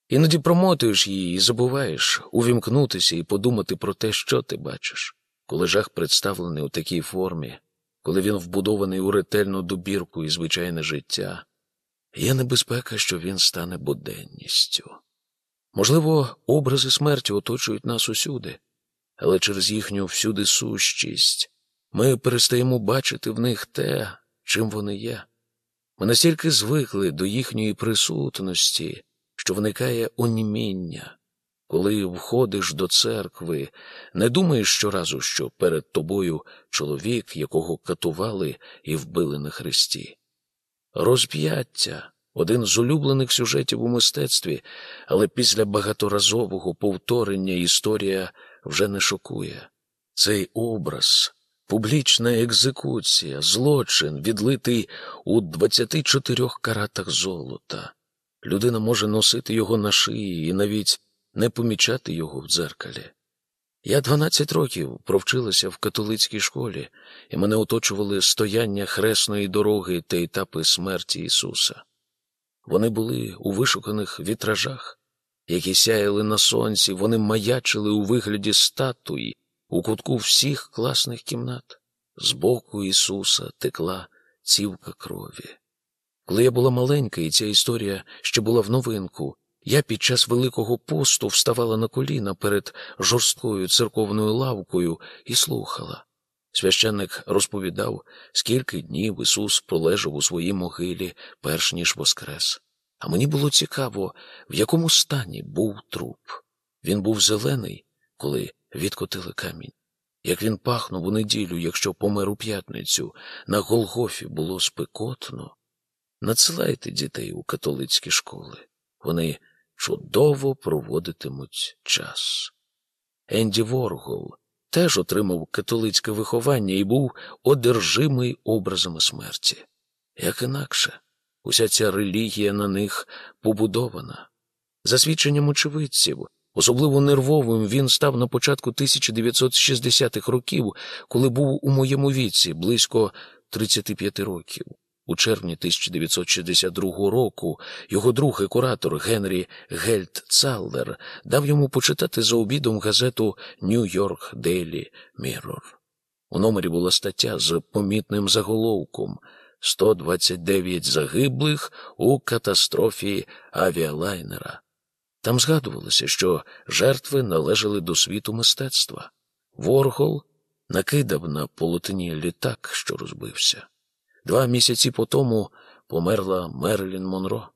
Іноді промотуєш її і забуваєш увімкнутися і подумати про те, що ти бачиш, коли жах представлений у такій формі, коли він вбудований у ретельну добірку і звичайне життя, є небезпека, що він стане буденністю. Можливо, образи смерті оточують нас усюди, але через їхню всюди сущість ми перестаємо бачити в них те, чим вони є. Ми настільки звикли до їхньої присутності, що виникає оніміння. Коли входиш до церкви, не думаєш щоразу, що перед тобою чоловік, якого катували і вбили на хресті. Розп'яття один з улюблених сюжетів у мистецтві, але після багаторазового повторення історія вже не шокує. Цей образ, публічна екзекуція, злочин, відлитий у 24 каратах золота. Людина може носити його на шиї і навіть не помічати його в дзеркалі. Я 12 років провчилася в католицькій школі, і мене оточували стояння хресної дороги та етапи смерті Ісуса. Вони були у вишуканих вітражах, які сяяли на сонці, вони маячили у вигляді статуї у кутку всіх класних кімнат. З боку Ісуса текла цівка крові. Коли я була маленька, і ця історія ще була в новинку, я під час Великого посту вставала на коліна перед жорсткою церковною лавкою і слухала. Священник розповідав, скільки днів Ісус пролежав у своїй могилі, перш ніж воскрес. А мені було цікаво, в якому стані був труп. Він був зелений, коли відкотили камінь. Як він пахнув у неділю, якщо помер у п'ятницю, на Голгофі було спекотно. Надсилайте дітей у католицькі школи. Вони чудово проводитимуть час. Енді Воргол теж отримав католицьке виховання і був одержимий образами смерті. Як інакше, уся ця релігія на них побудована. За свідченням очевидців, особливо нервовим він став на початку 1960-х років, коли був у моєму віці близько 35 років. У червні 1962 року його друг і куратор Генрі Гельт Цаллер дав йому почитати за обідом газету Нью-Йорк Дейлі Міррор. У номері була стаття з помітним заголовком 129 загиблих у катастрофі авіалайнера. Там згадувалося, що жертви належали до світу мистецтва. Воргол накидав на полотні літак, що розбився. Два місяці по тому померла Мерлін Монро.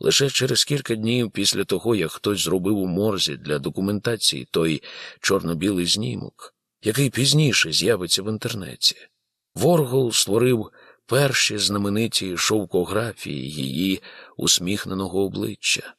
Лише через кілька днів після того, як хтось зробив у морзі для документації той чорно-білий знімок, який пізніше з'явиться в інтернеті. Воргол створив перші знамениті шовкографії її усміхненого обличчя.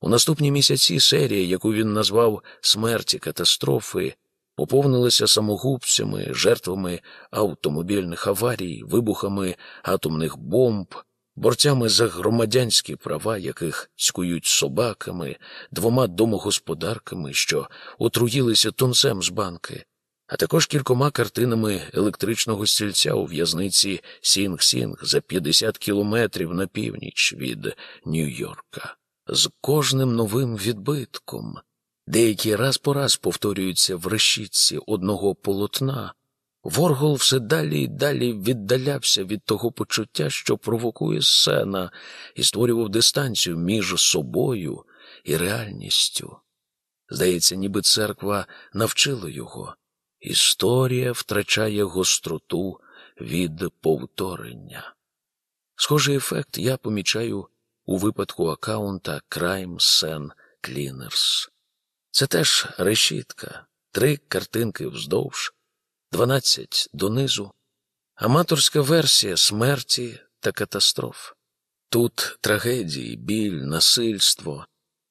У наступні місяці серія, яку він назвав Смерті й катастрофи, поповнилися самогубцями, жертвами автомобільних аварій, вибухами атомних бомб, борцями за громадянські права, яких цькують собаками, двома домогосподарками, що отруїлися тунцем з банки, а також кількома картинами електричного стільця у в'язниці Сінг-Сінг за 50 кілометрів на північ від Нью-Йорка. З кожним новим відбитком деякі раз по раз повторюються в решітці одного полотна. Воргол все далі і далі віддалявся від того почуття, що провокує сцена, і створював дистанцію між собою і реальністю. Здається, ніби церква навчила його. Історія втрачає гостроту від повторення. Схожий ефект я помічаю у випадку аккаунта Crime Scene Cleaners. Це теж решітка, три картинки вздовж, дванадцять донизу, аматорська версія смерті та катастроф. Тут трагедії, біль, насильство,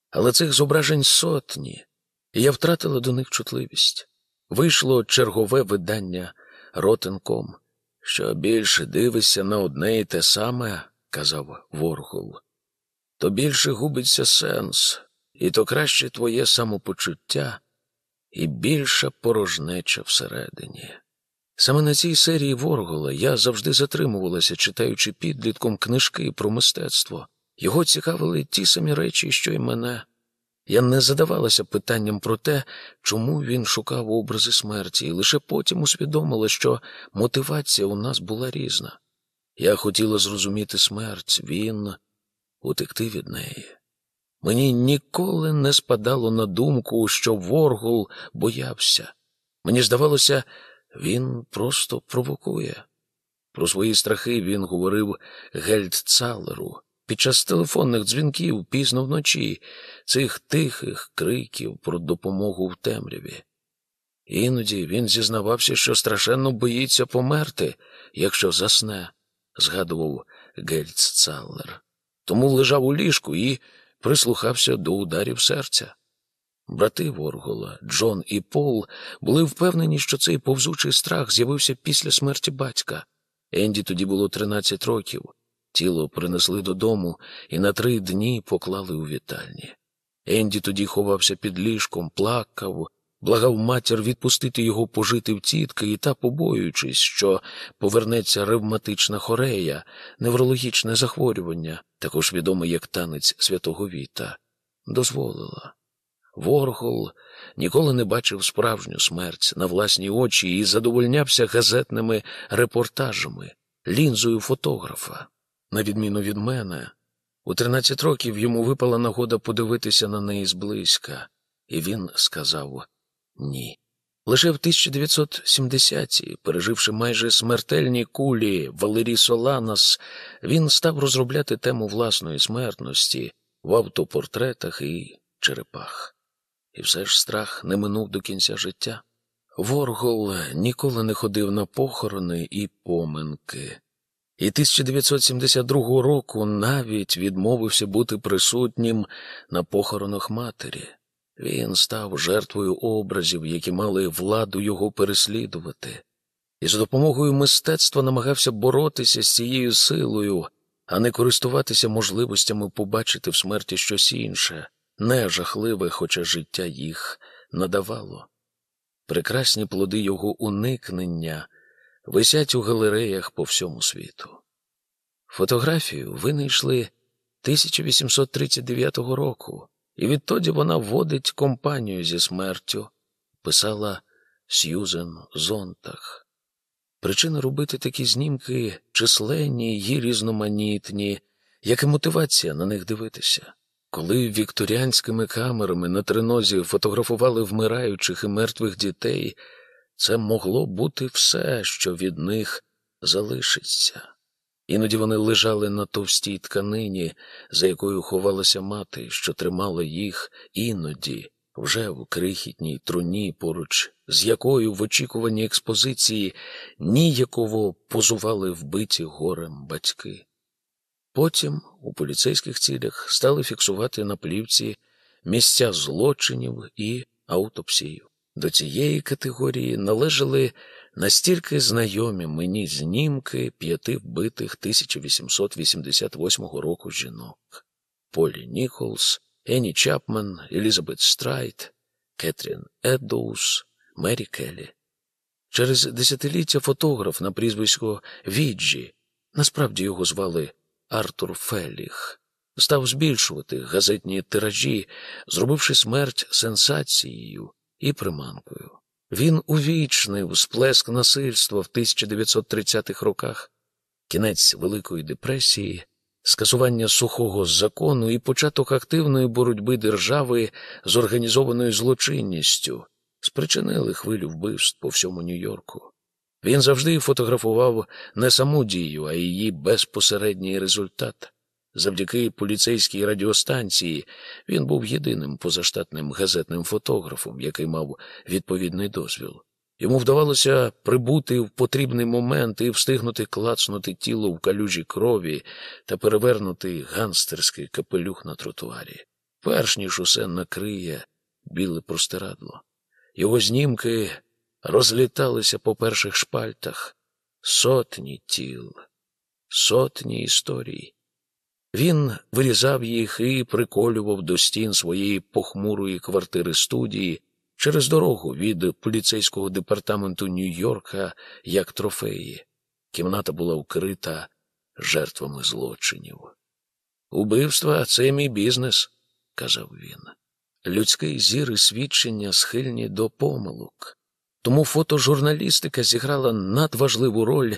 але цих зображень сотні, і я втратила до них чутливість. Вийшло чергове видання Ротенком. Що більше дивишся на одне і те саме, казав Воргул, то більше губиться сенс, і то краще твоє самопочуття, і більша порожнеча всередині. Саме на цій серії Воргола я завжди затримувалася, читаючи підлітком книжки про мистецтво. Його цікавили ті самі речі, що й мене. Я не задавалася питанням про те, чому він шукав образи смерті, і лише потім усвідомила, що мотивація у нас була різна. Я хотіла зрозуміти смерть, він утекти від неї. Мені ніколи не спадало на думку, що Воргул боявся. Мені здавалося, він просто провокує. Про свої страхи він говорив Гельдцалеру під час телефонних дзвінків пізно вночі, цих тихих криків про допомогу в темряві. Іноді він зізнавався, що страшенно боїться померти, якщо засне, згадував Гельдцалер. Тому лежав у ліжку і прислухався до ударів серця. Брати Воргола, Джон і Пол були впевнені, що цей повзучий страх з'явився після смерті батька. Енді тоді було 13 років. Тіло принесли додому і на три дні поклали у вітальні. Енді тоді ховався під ліжком, плакав, благав матір відпустити його пожити в тітки і та, побоюючись, що повернеться ревматична хорея, неврологічне захворювання, також відоме як танець святого Віта, дозволила. Воргол ніколи не бачив справжню смерть на власні очі і задовольнявся газетними репортажами, лінзою фотографа. На відміну від мене, у 13 років йому випала нагода подивитися на неї зблизька, і він сказав ні. Лише в 1970-ті, переживши майже смертельні кулі Валерій Соланас, він став розробляти тему власної смертності в автопортретах і черепах. І все ж страх не минув до кінця життя. Воргол ніколи не ходив на похорони і поминки, і 1972 року навіть відмовився бути присутнім на похоронах матері. Він став жертвою образів, які мали владу його переслідувати, і за допомогою мистецтва намагався боротися з цією силою, а не користуватися можливостями побачити в смерті щось інше, не жахливе, хоча життя їх надавало. Прекрасні плоди його уникнення висять у галереях по всьому світу. Фотографію винайшли 1839 року, і відтоді вона вводить компанію зі смертю, писала Сьюзен Зонтах. Причини робити такі знімки численні й різноманітні, як і мотивація на них дивитися. Коли вікторіанськими камерами на тринозі фотографували вмираючих і мертвих дітей, це могло бути все, що від них залишиться. Іноді вони лежали на товстій тканині, за якою ховалася мати, що тримала їх, іноді, вже в крихітній труні, поруч, з якою в очікуванні експозиції ніяково позували вбиті горем батьки. Потім у поліцейських цілях стали фіксувати на плівці місця злочинів і аутопсію. До цієї категорії належали настільки знайомі мені знімки п'яти вбитих 1888 року жінок Полі Ніколс, Ені Чапмен, Елізабет Страйт, Кетрін Еддоус, Мері Келлі. Через десятиліття фотограф на прізвисько Віджі, насправді його звали Артур Феліх, став збільшувати газетні тиражі, зробивши смерть сенсацією і приманкою. Він увічнив сплеск насильства в 1930-х роках, кінець Великої депресії, скасування сухого закону і початок активної боротьби держави з організованою злочинністю спричинили хвилю вбивств по всьому Нью-Йорку. Він завжди фотографував не саму дію, а її безпосередній результат. Завдяки поліцейській радіостанції він був єдиним позаштатним газетним фотографом, який мав відповідний дозвіл. Йому вдавалося прибути в потрібний момент і встигнути клацнути тіло в калюжі крові та перевернути ганстерський капелюх на тротуарі, перш ніж усе накриє біле простирадло. Його знімки розліталися по перших шпальтах сотні тіл, сотні історій. Він вирізав їх і приколював до стін своєї похмурої квартири студії, через дорогу від поліцейського департаменту Нью-Йорка як трофеї. Кімната була вкрита жертвами злочинів. Убивства це мій бізнес, казав він. Людський зір і свідчення схильні до помилок. Тому фотожурналістика зіграла надважливу роль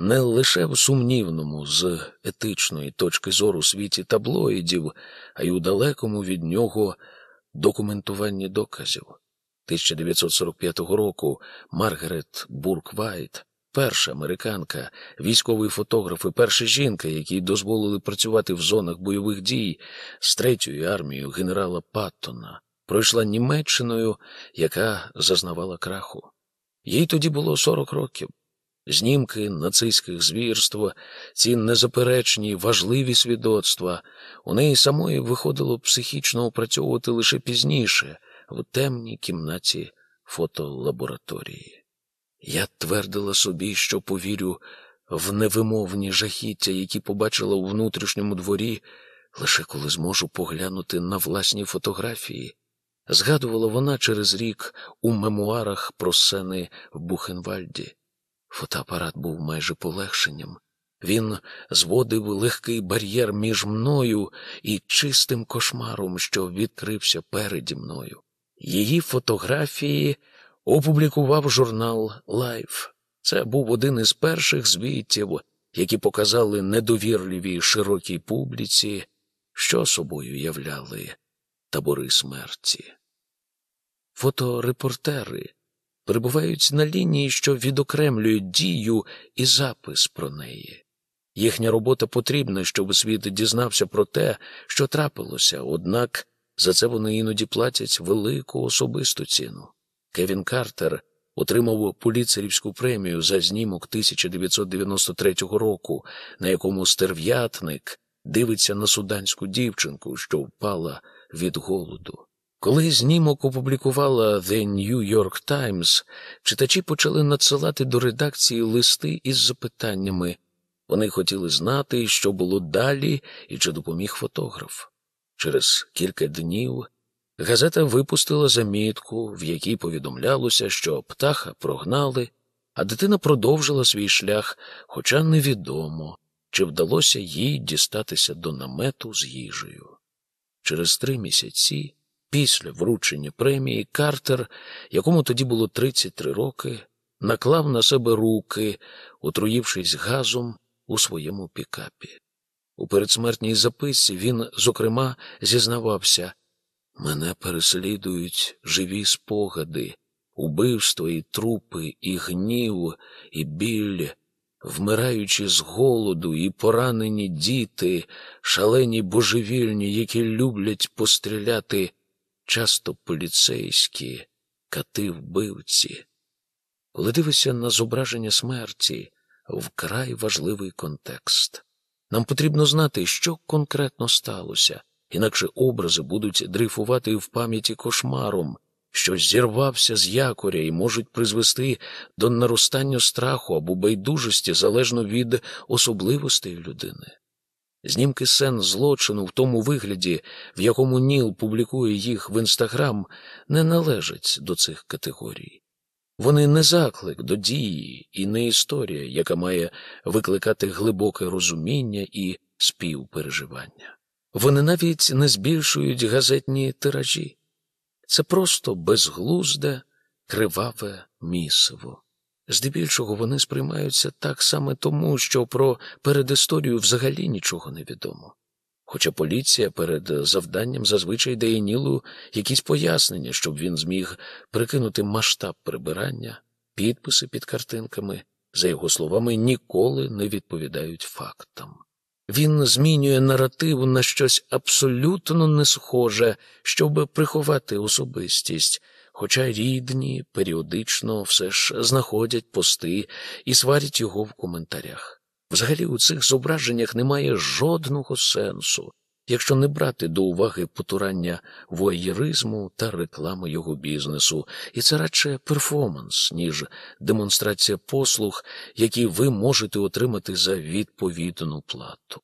не лише в сумнівному з етичної точки зору світі таблоїдів, а й у далекому від нього документуванні доказів. 1945 року Маргарет Бурк-Вайт, перша американка, військовий фотограф і перша жінка, якій дозволили працювати в зонах бойових дій з третьою армією генерала Паттона, пройшла Німеччиною, яка зазнавала краху. Їй тоді було 40 років. Знімки нацистських звірств, ці незаперечні, важливі свідоцтва, у неї самої вийшло психічно опрацювати лише пізніше, в темній кімнаті фотолабораторії. Я твердила собі, що повірю в невимовні жахіття, які побачила у внутрішньому дворі, лише коли зможу поглянути на власні фотографії. Згадувала вона через рік у мемуарах про сцени в Бухенвальді. Фотоапарат був майже полегшенням. Він зводив легкий бар'єр між мною і чистим кошмаром, що відкрився переді мною. Її фотографії опублікував журнал Life. Це був один із перших звітів, які показали недовірливій широкій публіці, що собою являли табори смерті. Фоторепортери перебувають на лінії, що відокремлюють дію і запис про неї. Їхня робота потрібна, щоб світ дізнався про те, що трапилося, однак за це вони іноді платять велику особисту ціну. Кевін Картер отримав поліцерівську премію за знімок 1993 року, на якому стерв'ятник дивиться на суданську дівчинку, що впала від голоду. Коли знімок опублікувала The New York Times, читачі почали надсилати до редакції листи із запитаннями. Вони хотіли знати, що було далі і чи допоміг фотограф. Через кілька днів газета випустила замітку, в якій повідомлялося, що птаха прогнали, а дитина продовжила свій шлях, хоча невідомо, чи вдалося їй дістатися до намету з їжею. Через три місяці. Після вручення премії Картер, якому тоді було 33 роки, наклав на себе руки, отруївшись газом у своєму пікапі. У передсмертній записці він, зокрема, зізнавався мене переслідують живі спогади, убивство і трупи, і гнів, і біль, вмираючи з голоду, і поранені діти, шалені божевільні, які люблять постріляти часто поліцейські, кати вбивці. Коли дивишся на зображення смерті, вкрай важливий контекст. Нам потрібно знати, що конкретно сталося, інакше образи будуть дрейфувати в пам'яті кошмаром, що зірвався з якоря і можуть призвести до наростання страху або байдужості залежно від особливостей людини. Знімки сцен злочину в тому вигляді, в якому Ніл публікує їх в інстаграм, не належать до цих категорій. Вони не заклик до дії і не історія, яка має викликати глибоке розуміння і співпереживання. Вони навіть не збільшують газетні тиражі. Це просто безглузде, криваве місиво. Здебільшого вони сприймаються так саме тому, що про передісторію взагалі нічого не відомо. Хоча поліція перед завданням зазвичай дає Нілу якісь пояснення, щоб він зміг прикинути масштаб прибирання, підписи під картинками, за його словами, ніколи не відповідають фактам. Він змінює наратив на щось абсолютно не схоже, щоб приховати особистість хоча рідні періодично все ж знаходять пости і сварять його в коментарях. Взагалі у цих зображеннях немає жодного сенсу, якщо не брати до уваги потурання воєризму та реклами його бізнесу, і це радше перформанс, ніж демонстрація послуг, які ви можете отримати за відповідну плату.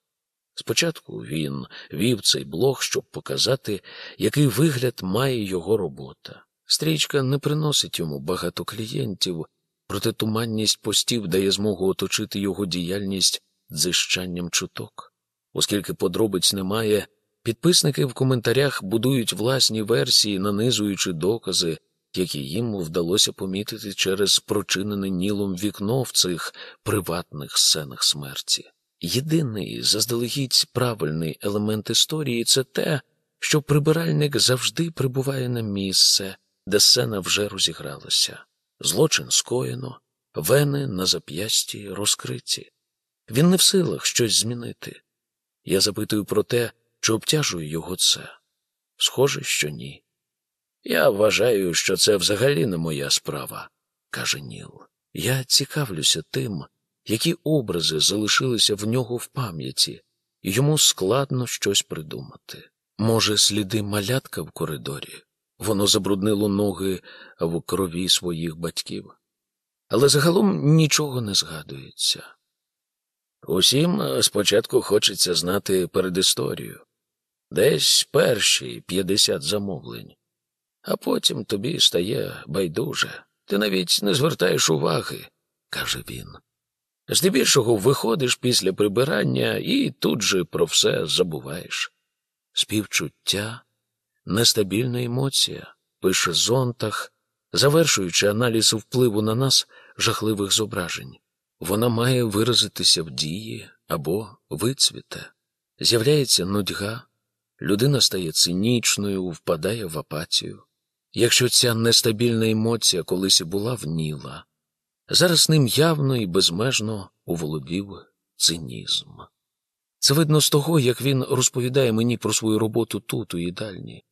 Спочатку він вів цей блог, щоб показати, який вигляд має його робота. Стрічка не приносить йому багато клієнтів, проте туманність постів дає змогу оточити його діяльність дзищанням чуток. Оскільки подробиць немає, підписники в коментарях будують власні версії, нанизуючи докази, які їм вдалося помітити через прочинене нілом вікно в цих приватних сценах смерті. Єдиний заздалегідь правильний елемент історії це те, що прибиральник завжди прибуває на місце, де сцена вже розігралася. Злочин скоєно, вени на зап'ясті розкриті. Він не в силах щось змінити. Я запитую про те, чи обтяжує його це. Схоже, що ні. Я вважаю, що це взагалі не моя справа, каже Ніл. Я цікавлюся тим, які образи залишилися в нього в пам'яті, і йому складно щось придумати. Може, сліди малятка в коридорі, воно забруднило ноги в крові своїх батьків, але загалом нічого не згадується. Усім спочатку хочеться знати передісторію, десь перші п'ятдесят замовлень, а потім тобі стає байдуже. Ти навіть не звертаєш уваги, каже він. Здебільшого виходиш після прибирання і тут же про все забуваєш. Співчуття, нестабільна емоція, пише зонтах, завершуючи аналіз впливу на нас жахливих зображень. Вона має виразитися в дії або вицвіте. З'являється нудьга, людина стає цинічною, впадає в апатію. Якщо ця нестабільна емоція колись і була вніла, зараз ним явно і безмежно уволодів цинізм. Це видно з того, як він розповідає мені про свою роботу тут, у їдальні.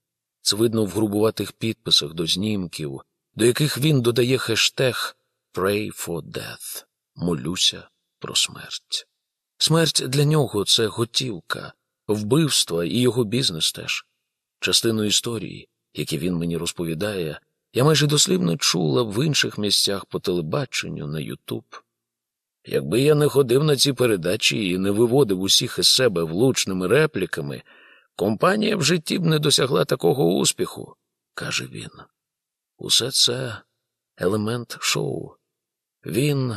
Це видно в грубуватих підписах до знімків, до яких він додає хештег «Pray for death» молюся про смерть. Смерть для нього це готівка, вбивство і його бізнес теж. Частину історії, які він мені розповідає, я майже дослівно чула в інших місцях по телебаченню на Ютуб. Якби я не ходив на ці передачі і не виводив усіх із себе влучними репліками, компанія в житті б не досягла такого успіху, каже він. Усе це елемент шоу. Він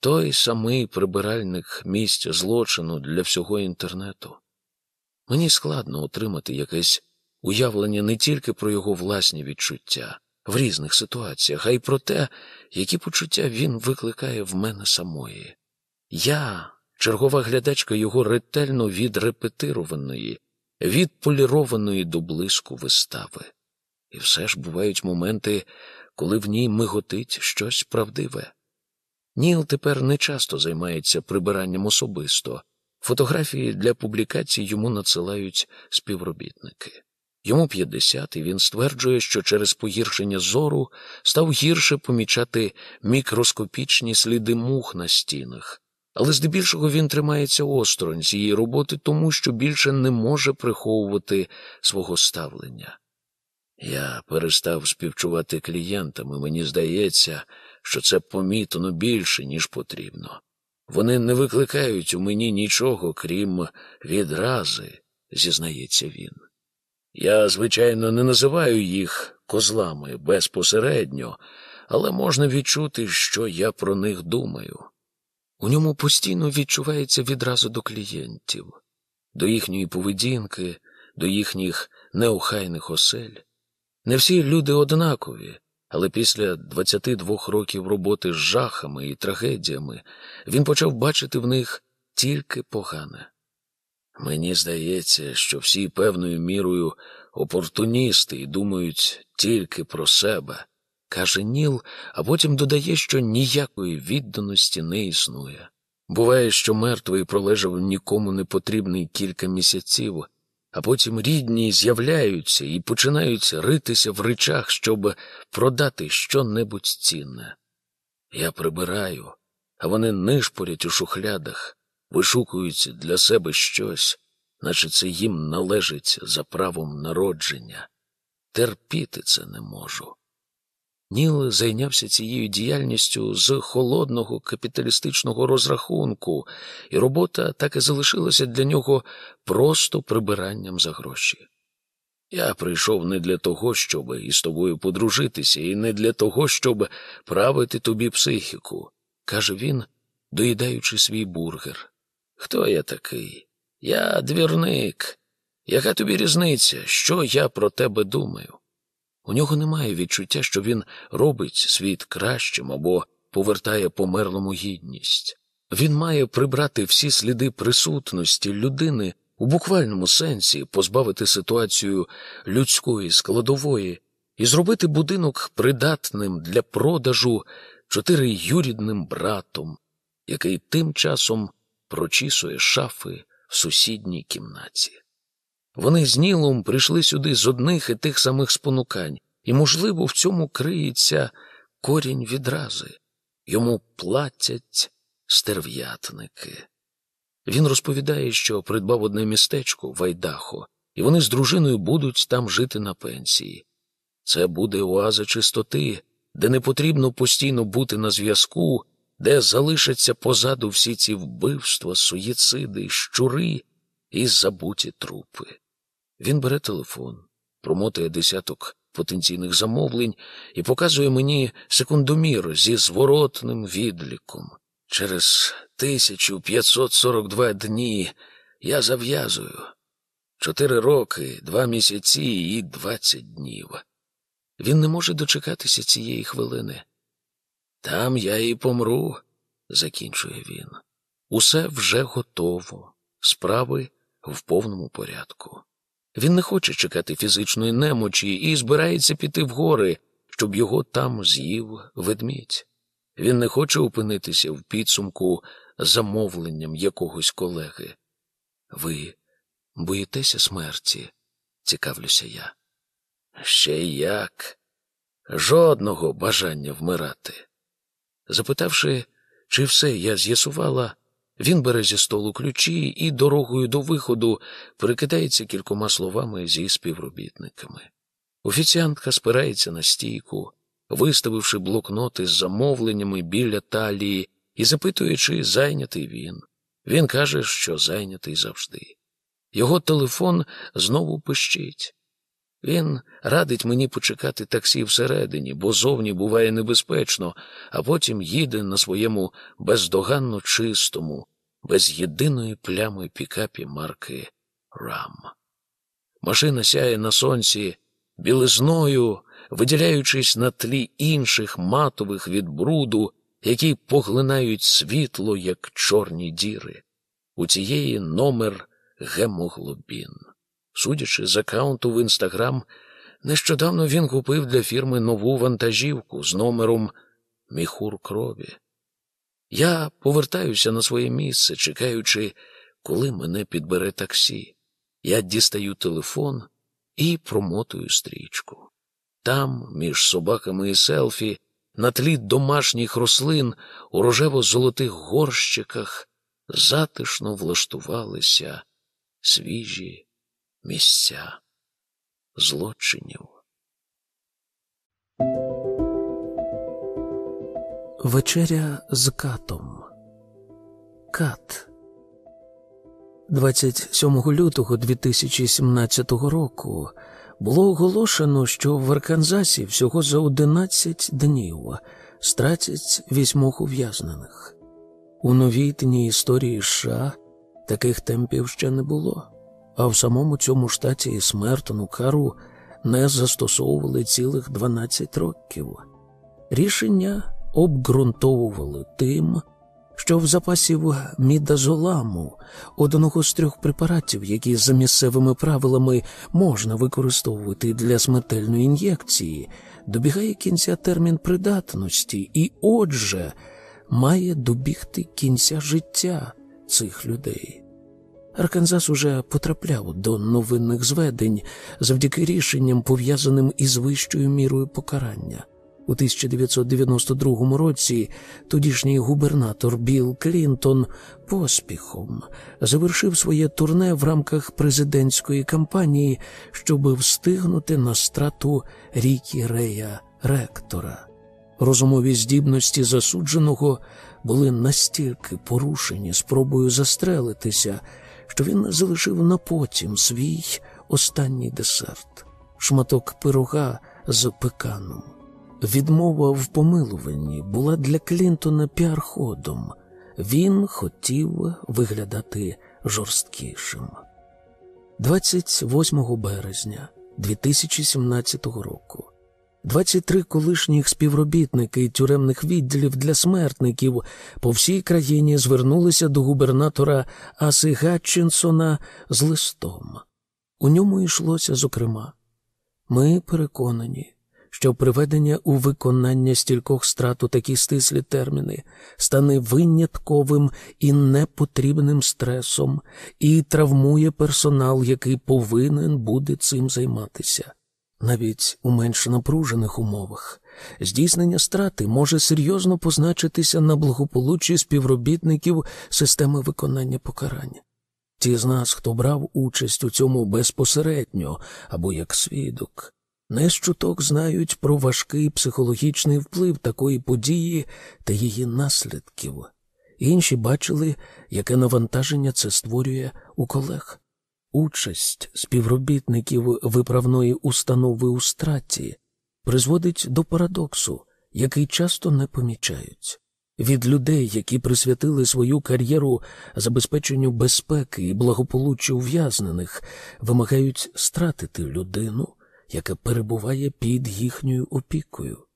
той самий прибиральник місця злочину для всього інтернету. Мені складно отримати якесь уявлення не тільки про його власні відчуття в різних ситуаціях, а й про те, які почуття він викликає в мене самої. Я, чергова глядачка його ретельно відрепетированої, відполірованої до блиску вистави. І все ж бувають моменти, коли в ній миготить щось правдиве. Ніл тепер не часто займається прибиранням особисто. Фотографії для публікацій йому надсилають співробітники. Йому 50, і він стверджує, що через погіршення зору став гірше помічати мікроскопічні сліди мух на стінах, але здебільшого він тримається осторонь цієї роботи, тому що більше не може приховувати свого ставлення. Я перестав співчувати клієнтам, і мені здається, що це помітно більше, ніж потрібно. Вони не викликають у мені нічого, крім відрази, зізнається він. Я, звичайно, не називаю їх козлами безпосередньо, але можна відчути, що я про них думаю. У ньому постійно відчувається відразу до клієнтів, до їхньої поведінки, до їхніх неохайних осель. Не всі люди однакові, але після 22 років роботи з жахами і трагедіями він почав бачити в них тільки погане. Мені здається, що всі певною мірою опортуністи і думають тільки про себе, каже Ніл, а потім додає, що ніякої відданості не існує. Буває, що мертвий пролежав нікому не потрібний кілька місяців, а потім рідні з'являються і починають ритися в речах, щоб продати що-небудь цінне. Я прибираю, а вони нишпорять у шухлядах, вишукують для себе щось, наче це їм належить за правом народження. Терпіти це не можу. Ніл зайнявся цією діяльністю з холодного капіталістичного розрахунку, і робота так і залишилася для нього просто прибиранням за гроші. Я прийшов не для того, щоб із тобою подружитися, і не для того, щоб правити тобі психіку, каже він, доїдаючи свій бургер. Хто я такий? Я двірник. Яка тобі різниця, що я про тебе думаю? У нього немає відчуття, що він робить світ кращим або повертає померлому гідність. Він має прибрати всі сліди присутності людини у буквальному сенсі, позбавити ситуацію людської складової і зробити будинок придатним для продажу чотириюрідним братом, який тим часом прочісує шафи в сусідній кімнаті. Вони з Нілом прийшли сюди з одних і тих самих спонукань, і, можливо, в цьому криється корінь відрази. Йому платять стерв'ятники. Він розповідає, що придбав одне містечко Вайдахо, і вони з дружиною будуть там жити на пенсії. Це буде оаза чистоти, де не потрібно постійно бути на зв'язку, де залишаться позаду всі ці вбивства, суїциди, щури і забуті трупи. Він бере телефон, промотує десяток потенційних замовлень і показує мені секундомір зі зворотним відліком. Через 1542 дні я зав'язую. Чотири роки, два місяці і двадцять днів. Він не може дочекатися цієї хвилини. Там я і помру, закінчує він. Усе вже готово, справи в повному порядку. Він не хоче чекати фізичної немочі і збирається піти в гори, щоб його там з'їв ведмідь. Він не хоче опинитися в підсумку замовленням якогось колеги. Ви боїтеся смерті? цікавлюся я. Ще як? Жодного бажання вмирати. Запитавши, чи все я з'ясувала, він бере зі столу ключі і дорогою до виходу перекидається кількома словами зі співробітниками. Офіціантка спирається на стійку, виставивши блокноти з замовленнями біля талії і запитує, чи зайнятий він. Він каже, що зайнятий завжди. Його телефон знову пищить. Він радить мені почекати таксі всередині, бо зовні буває небезпечно, а потім їде на своєму бездоганно чистому, без єдиної плями пікапі марки Рам. Машина сяє на сонці білизною, виділяючись на тлі інших матових від бруду, які поглинають світло, як чорні діри. У цієї номер гемоглобін. Судячи з аккаунту в інстаграм, нещодавно він купив для фірми нову вантажівку з номером Міхур крові. Я повертаюся на своє місце, чекаючи, коли мене підбере таксі. Я дістаю телефон і промотую стрічку. Там, між собаками і селфі, на тлі домашніх рослин у рожево-золотих горщиках затишно влаштувалися свіжі місця злочинів. Вечеря з катом. Кат. 27 лютого 2017 року було оголошено, що в Арканзасі всього за 11 днів стратять вісьмох ув'язнених. У новітній історії США таких темпів ще не було а в самому цьому штаті смертну кару не застосовували цілих 12 років. Рішення обґрунтовували тим, що в запасів мідазоламу, одного з трьох препаратів, які за місцевими правилами можна використовувати для смертельної ін'єкції, добігає кінця термін придатності, і, отже, має добігти кінця життя цих людей. Арканзас уже потрапляв до новинних зведень завдяки рішенням, пов'язаним із вищою мірою покарання. У 1992 році тодішній губернатор Білл Клінтон поспіхом завершив своє турне в рамках президентської кампанії, щоб встигнути на страту Рікі Рея Ректора. Розумові здібності засудженого були настільки порушені спробою застрелитися що він залишив на потім свій останній десерт, шматок пирога з пеканом. Відмова в помилуванні була для Клінтона піар-ходом. Він хотів виглядати жорсткішим. 28 березня 2017 року 23 колишніх співробітники тюремних відділів для смертників по всій країні звернулися до губернатора Аси Гатчинсона з листом. У ньому йшлося, зокрема, ми переконані, що приведення у виконання стількох страт у такі стислі терміни стане винятковим і непотрібним стресом і травмує персонал, який повинен буде цим займатися. Навіть у менш напружених умовах здійснення страти може серйозно позначитися на благополуччі співробітників системи виконання покарання. Ті з нас, хто брав участь у цьому безпосередньо або як свідок, не з чуток знають про важкий психологічний вплив такої події та її наслідків. Інші бачили, яке навантаження це створює у колег. Участь співробітників виправної установи у страті призводить до парадоксу, який часто не помічають. Від людей, які присвятили свою кар'єру забезпеченню безпеки і благополуччя ув'язнених, вимагають стратити людину, яка перебуває під їхньою опікою.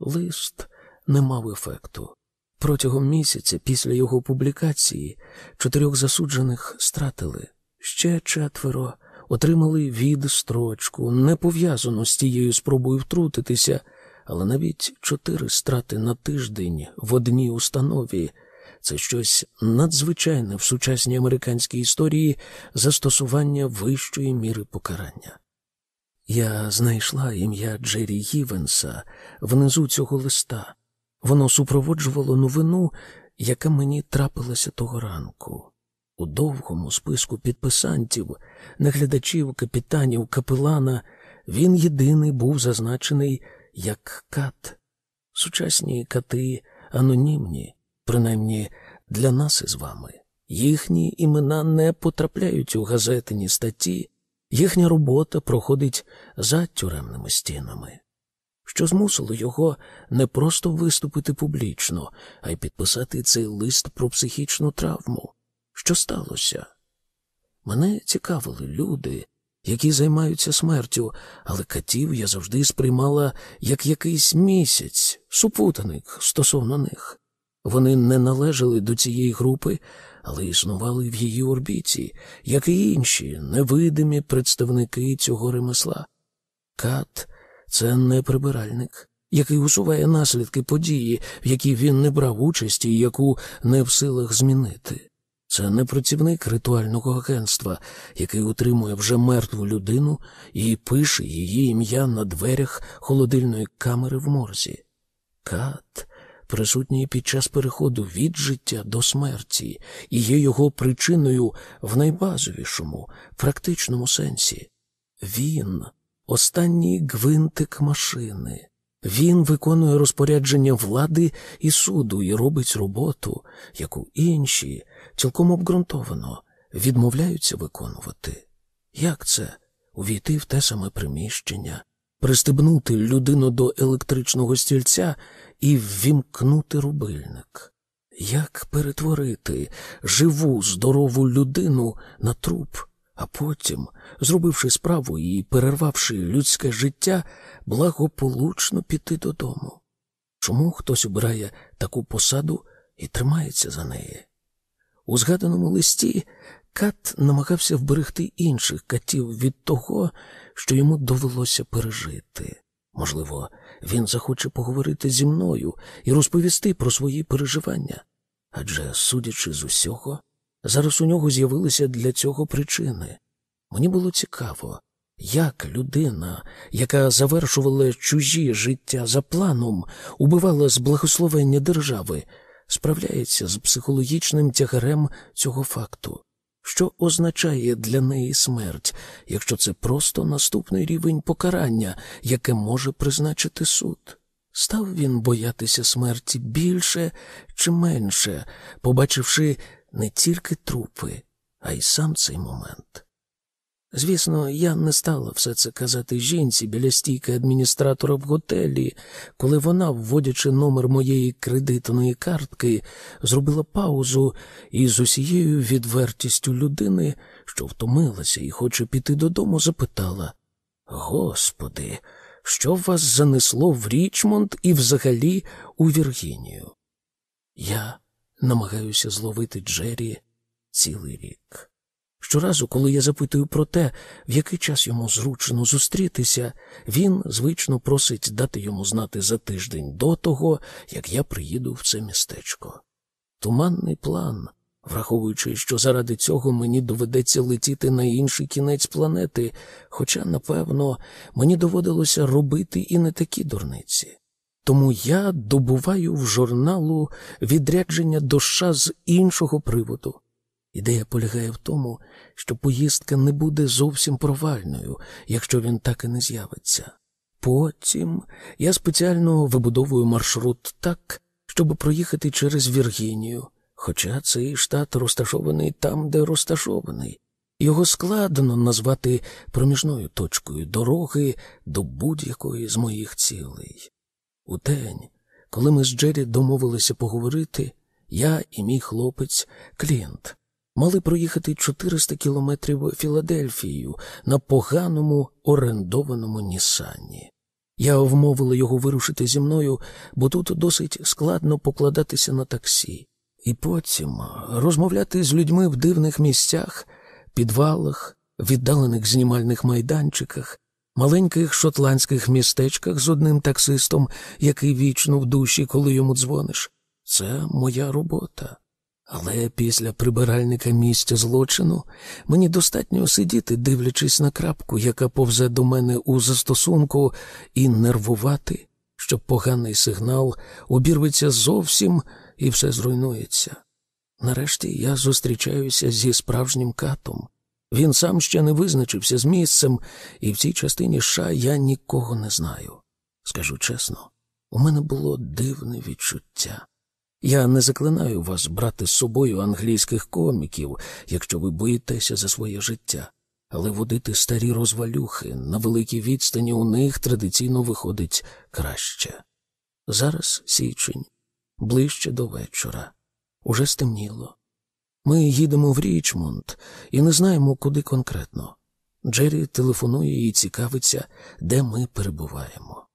Лист не мав ефекту. Протягом місяця після його публікації чотирьох засуджених стратили. Ще четверо отримали відстрочку, не пов'язану з тією спробою втрутитися, але навіть чотири страти на тиждень в одній установі це щось надзвичайне в сучасній американській історії застосування вищої міри покарання. Я знайшла ім'я Джері Гівенса внизу цього листа. Воно супроводжувало новину, яка мені трапилася того ранку. У довгому списку підписантів, наглядачів, капітанів, капелана, він єдиний був зазначений як кат. Сучасні кати анонімні, принаймні для нас із вами. Їхні імена не потрапляють у газетині статті, їхня робота проходить за тюремними стінами, що змусило його не просто виступити публічно, а й підписати цей лист про психічну травму. Що сталося? Мене цікавили люди, які займаються смертю, але катів я завжди сприймала як якийсь місяць, супутаник стосовно них. Вони не належали до цієї групи, але існували в її орбіті, як і інші невидимі представники цього ремесла. Кат це не прибиральник, який усуває наслідки події, в якій він не брав участі і яку не в силах змінити. Це не працівник ритуального агентства, який утримує вже мертву людину і пише її ім'я на дверях холодильної камери в морзі. Кат присутній під час переходу від життя до смерті і є його причиною в найбазовішому, практичному сенсі. Він останній гвинтик машини. Він виконує розпорядження влади і суду і робить роботу, яку інші цілком обґрунтовано відмовляються виконувати. Як це увійти в те саме приміщення, пристебнути людину до електричного стільця і ввімкнути рубильник? Як перетворити живу, здорову людину на труп, а потім, зробивши справу і перервавши людське життя, благополучно піти додому? Чому хтось обирає таку посаду і тримається за неї? У згаданому листі кат намагався вберегти інших катів від того, що йому довелося пережити. Можливо, він захоче поговорити зі мною і розповісти про свої переживання. Адже, судячи з усього, зараз у нього з'явилися для цього причини. Мені було цікаво, як людина, яка завершувала чужі життя за планом, убивала з благословення держави, справляється з психологічним тягарем цього факту. Що означає для неї смерть, якщо це просто наступний рівень покарання, яке може призначити суд? Став він боятися смерті більше чи менше, побачивши не тільки трупи, а й сам цей момент. Звісно, я не стала все це казати жінці біля стійки адміністратора в готелі, коли вона, вводячи номер моєї кредитної картки, зробила паузу і з усією відвертістю людини, що втомилася і хоче піти додому, запитала: Господи, що вас занесло в Річмонд і взагалі у Віргінію? Я намагаюся зловити Джері цілий рік. Щоразу, коли я запитую про те, в який час йому зручно зустрітися, він звично просить дати йому знати за тиждень до того, як я приїду в це містечко. Туманний план, враховуючи, що заради цього мені доведеться летіти на інший кінець планети, хоча, напевно, мені доводилося робити і не такі дурниці. Тому я добуваю в журналу відрядження до з іншого приводу. Ідея полягає в тому, що поїздка не буде зовсім провальною, якщо він так і не з'явиться. Потім я спеціально вибудовую маршрут так, щоб проїхати через Віргінію, хоча цей штат розташований там, де розташований. Його складно назвати проміжною точкою дороги до будь-якої з моїх цілей. У день, коли ми з Джері домовилися поговорити, я і мій хлопець Клінт мали проїхати 400 кілометрів Філадельфією на поганому орендованому Нісані. Я вмовила його вирушити зі мною, бо тут досить складно покладатися на таксі, і потім розмовляти з людьми в дивних місцях, підвалах, віддалених знімальних майданчиках, маленьких шотландських містечках з одним таксистом, який вічно в душі, коли йому дзвониш. Це моя робота. Але після прибиральника місця злочину мені достатньо сидіти, дивлячись на крапку, яка повзе до мене у застосунку, і нервувати, щоб поганий сигнал обірветься зовсім і все зруйнується. Нарешті я зустрічаюся зі справжнім катом. Він сам ще не визначився з місцем, і в цій частині США я нікого не знаю. Скажу чесно, у мене було дивне відчуття. Я не заклинаю вас брати з собою англійських коміків, якщо ви боїтеся за своє життя, але водити старі розвалюхи на великій відстані у них традиційно виходить краще. Зараз січень, ближче до вечора, уже стемніло. Ми їдемо в Річмонд і не знаємо, куди конкретно. Джері телефонує і цікавиться, де ми перебуваємо.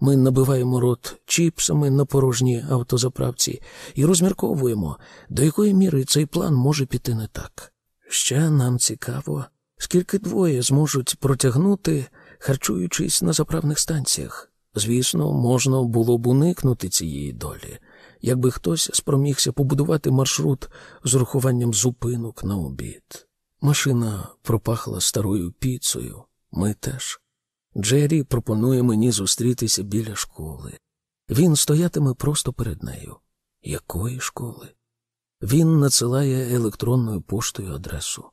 Ми набиваємо рот чіпсами на порожній автозаправці і розмірковуємо, до якої міри цей план може піти не так. Ще нам цікаво, скільки двоє зможуть протягнути, харчуючись на заправних станціях. Звісно, можна було б уникнути цієї долі, якби хтось спромігся побудувати маршрут з урахуванням зупинок на обід. Машина пропахла старою піцею, ми теж. Джері пропонує мені зустрітися біля школи. Він стоятиме просто перед нею. Якої школи? Він надсилає електронною поштою адресу.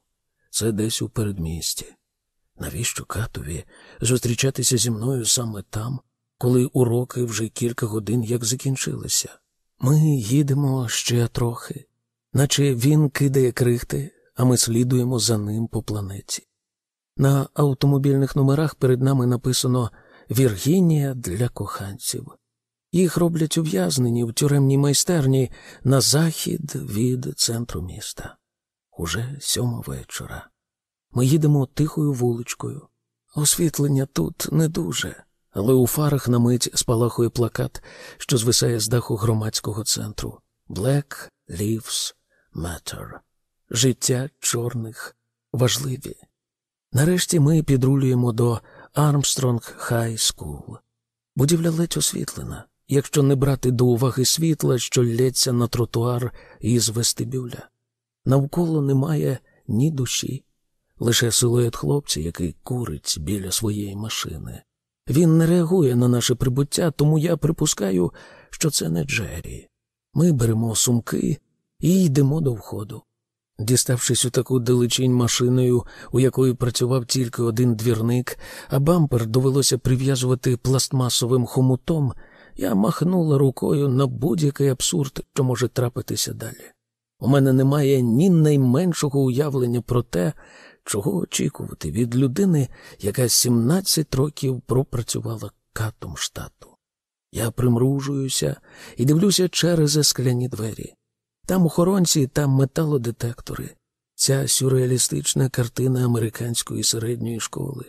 Це десь у передмісті. Навіщо катові зустрічатися зі мною саме там, коли уроки вже кілька годин як закінчилися? Ми їдемо ще трохи, наче він кидає крихти, а ми слідуємо за ним по планеті. На автомобільних номерах перед нами написано Віргінія для коханців. Їх роблять ув'язнені в тюремній майстерні на захід від центру міста. Уже сьома вечора. Ми їдемо тихою вуличкою. Освітлення тут не дуже, але у фарах на мить спалахує плакат, що звисає з даху громадського центру Black Lives Matter. Життя чорних важливі. Нарешті ми підрулюємо до Армстронг Хай Скул. Будівля ледь освітлена, якщо не брати до уваги світла, що ллється на тротуар із вестибюля. Навколо немає ні душі, лише силует хлопця, який курить біля своєї машини. Він не реагує на наше прибуття, тому я припускаю, що це не Джері. Ми беремо сумки і йдемо до входу. Діставшись у таку далечінь машиною, у якої працював тільки один двірник, а бампер довелося прив'язувати пластмасовим хомутом, я махнула рукою на будь-який абсурд, що може трапитися далі. У мене немає ні найменшого уявлення про те, Чого очікувати від людини, яка 17 років пропрацювала катом штату? Я примружуюся і дивлюся через скляні двері. Там охоронці, там металодетектори. Ця сюрреалістична картина американської середньої школи.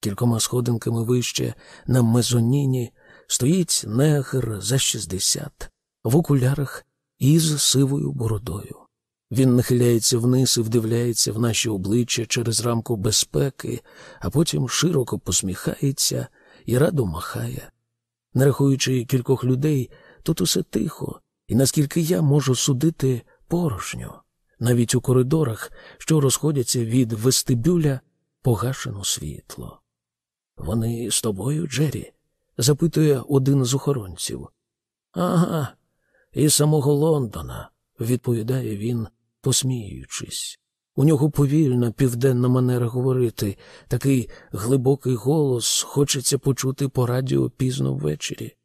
Кількома сходинками вище на мезоніні стоїть негр за 60, в окулярах із сивою бородою. Він нахиляється вниз і вдивляється в наші обличчя через рамку безпеки, а потім широко посміхається і радо махає. Не рахуючи кількох людей, тут усе тихо, і наскільки я можу судити порожньо, навіть у коридорах, що розходяться від вестибюля, погашено світло. Вони з тобою, Джері? запитує один з охоронців. Ага, із самого Лондона, відповідає він, посміюючись. У нього повільна південна манера говорити, такий глибокий голос хочеться почути по радіо пізно ввечері.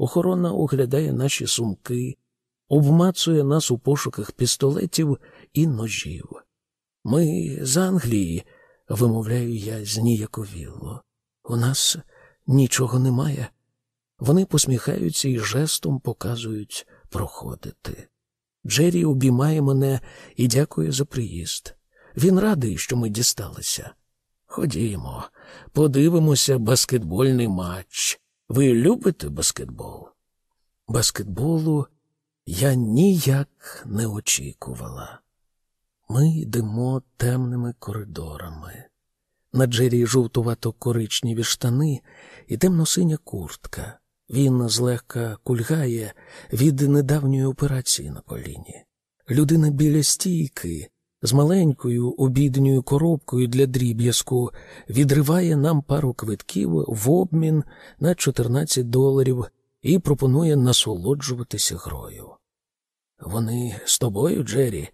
Охорона оглядає наші сумки, обмацує нас у пошуках пістолетів і ножів. Ми з Англії, вимовляю я зніяковіло. У нас нічого немає. Вони посміхаються і жестом показують проходити. Джері обіймає мене і дякує за приїзд. Він радий, що ми дісталися. Ходімо, подивимося баскетбольний матч. Ви любите баскетбол? Баскетболу я ніяк не очікувала. Ми йдемо темними коридорами. На Джері жовтувато коричневі штани і темно-синя куртка. Він злегка кульгає від недавньої операції на коліні. Людина біля стійки з маленькою обідньою коробкою для дріб'язку відриває нам пару квитків в обмін на 14 доларів і пропонує насолоджуватися грою. Вони з тобою, Джері?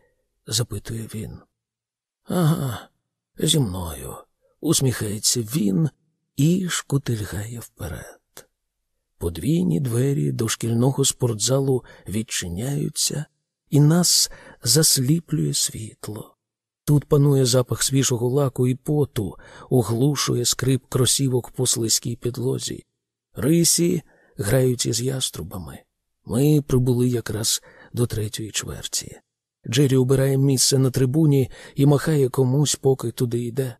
запитує він. Ага, зі мною, усміхається він і шкутильгає вперед. Подвійні двері до шкільного спортзалу відчиняються, і нас засліплює світло. Тут панує запах свіжого лаку і поту, оглушує скрип кросівок по слизькій підлозі. Рисі грають із яструбами. Ми прибули якраз до третьої чверті. Джері обирає місце на трибуні і махає комусь, поки туди йде.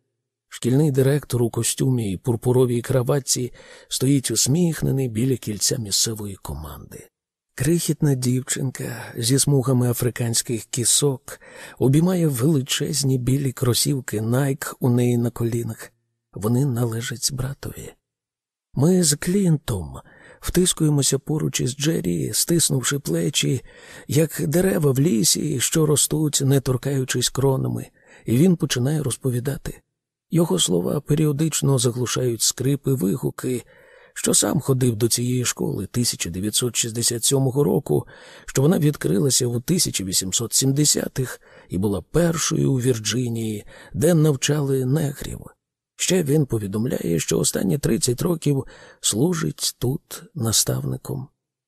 Шкільний директор у костюмі і пурпуровій краватці стоїть усміхнений біля кільця місцевої команди. Крихітна дівчинка зі смугами африканських кісок обіймає величезні білі кросівки Найк у неї на колінах. Вони належать братові. Ми з Клінтом втискуємося поруч із Джері, стиснувши плечі, як дерева в лісі, що ростуть, не торкаючись кронами, і він починає розповідати. Його слова періодично заглушають скрипи, вигуки, що сам ходив до цієї школи 1967 року, що вона відкрилася в 1870-х і була першою у Вірджинії, де навчали негрів. Ще він повідомляє, що останні 30 років служить тут наставником.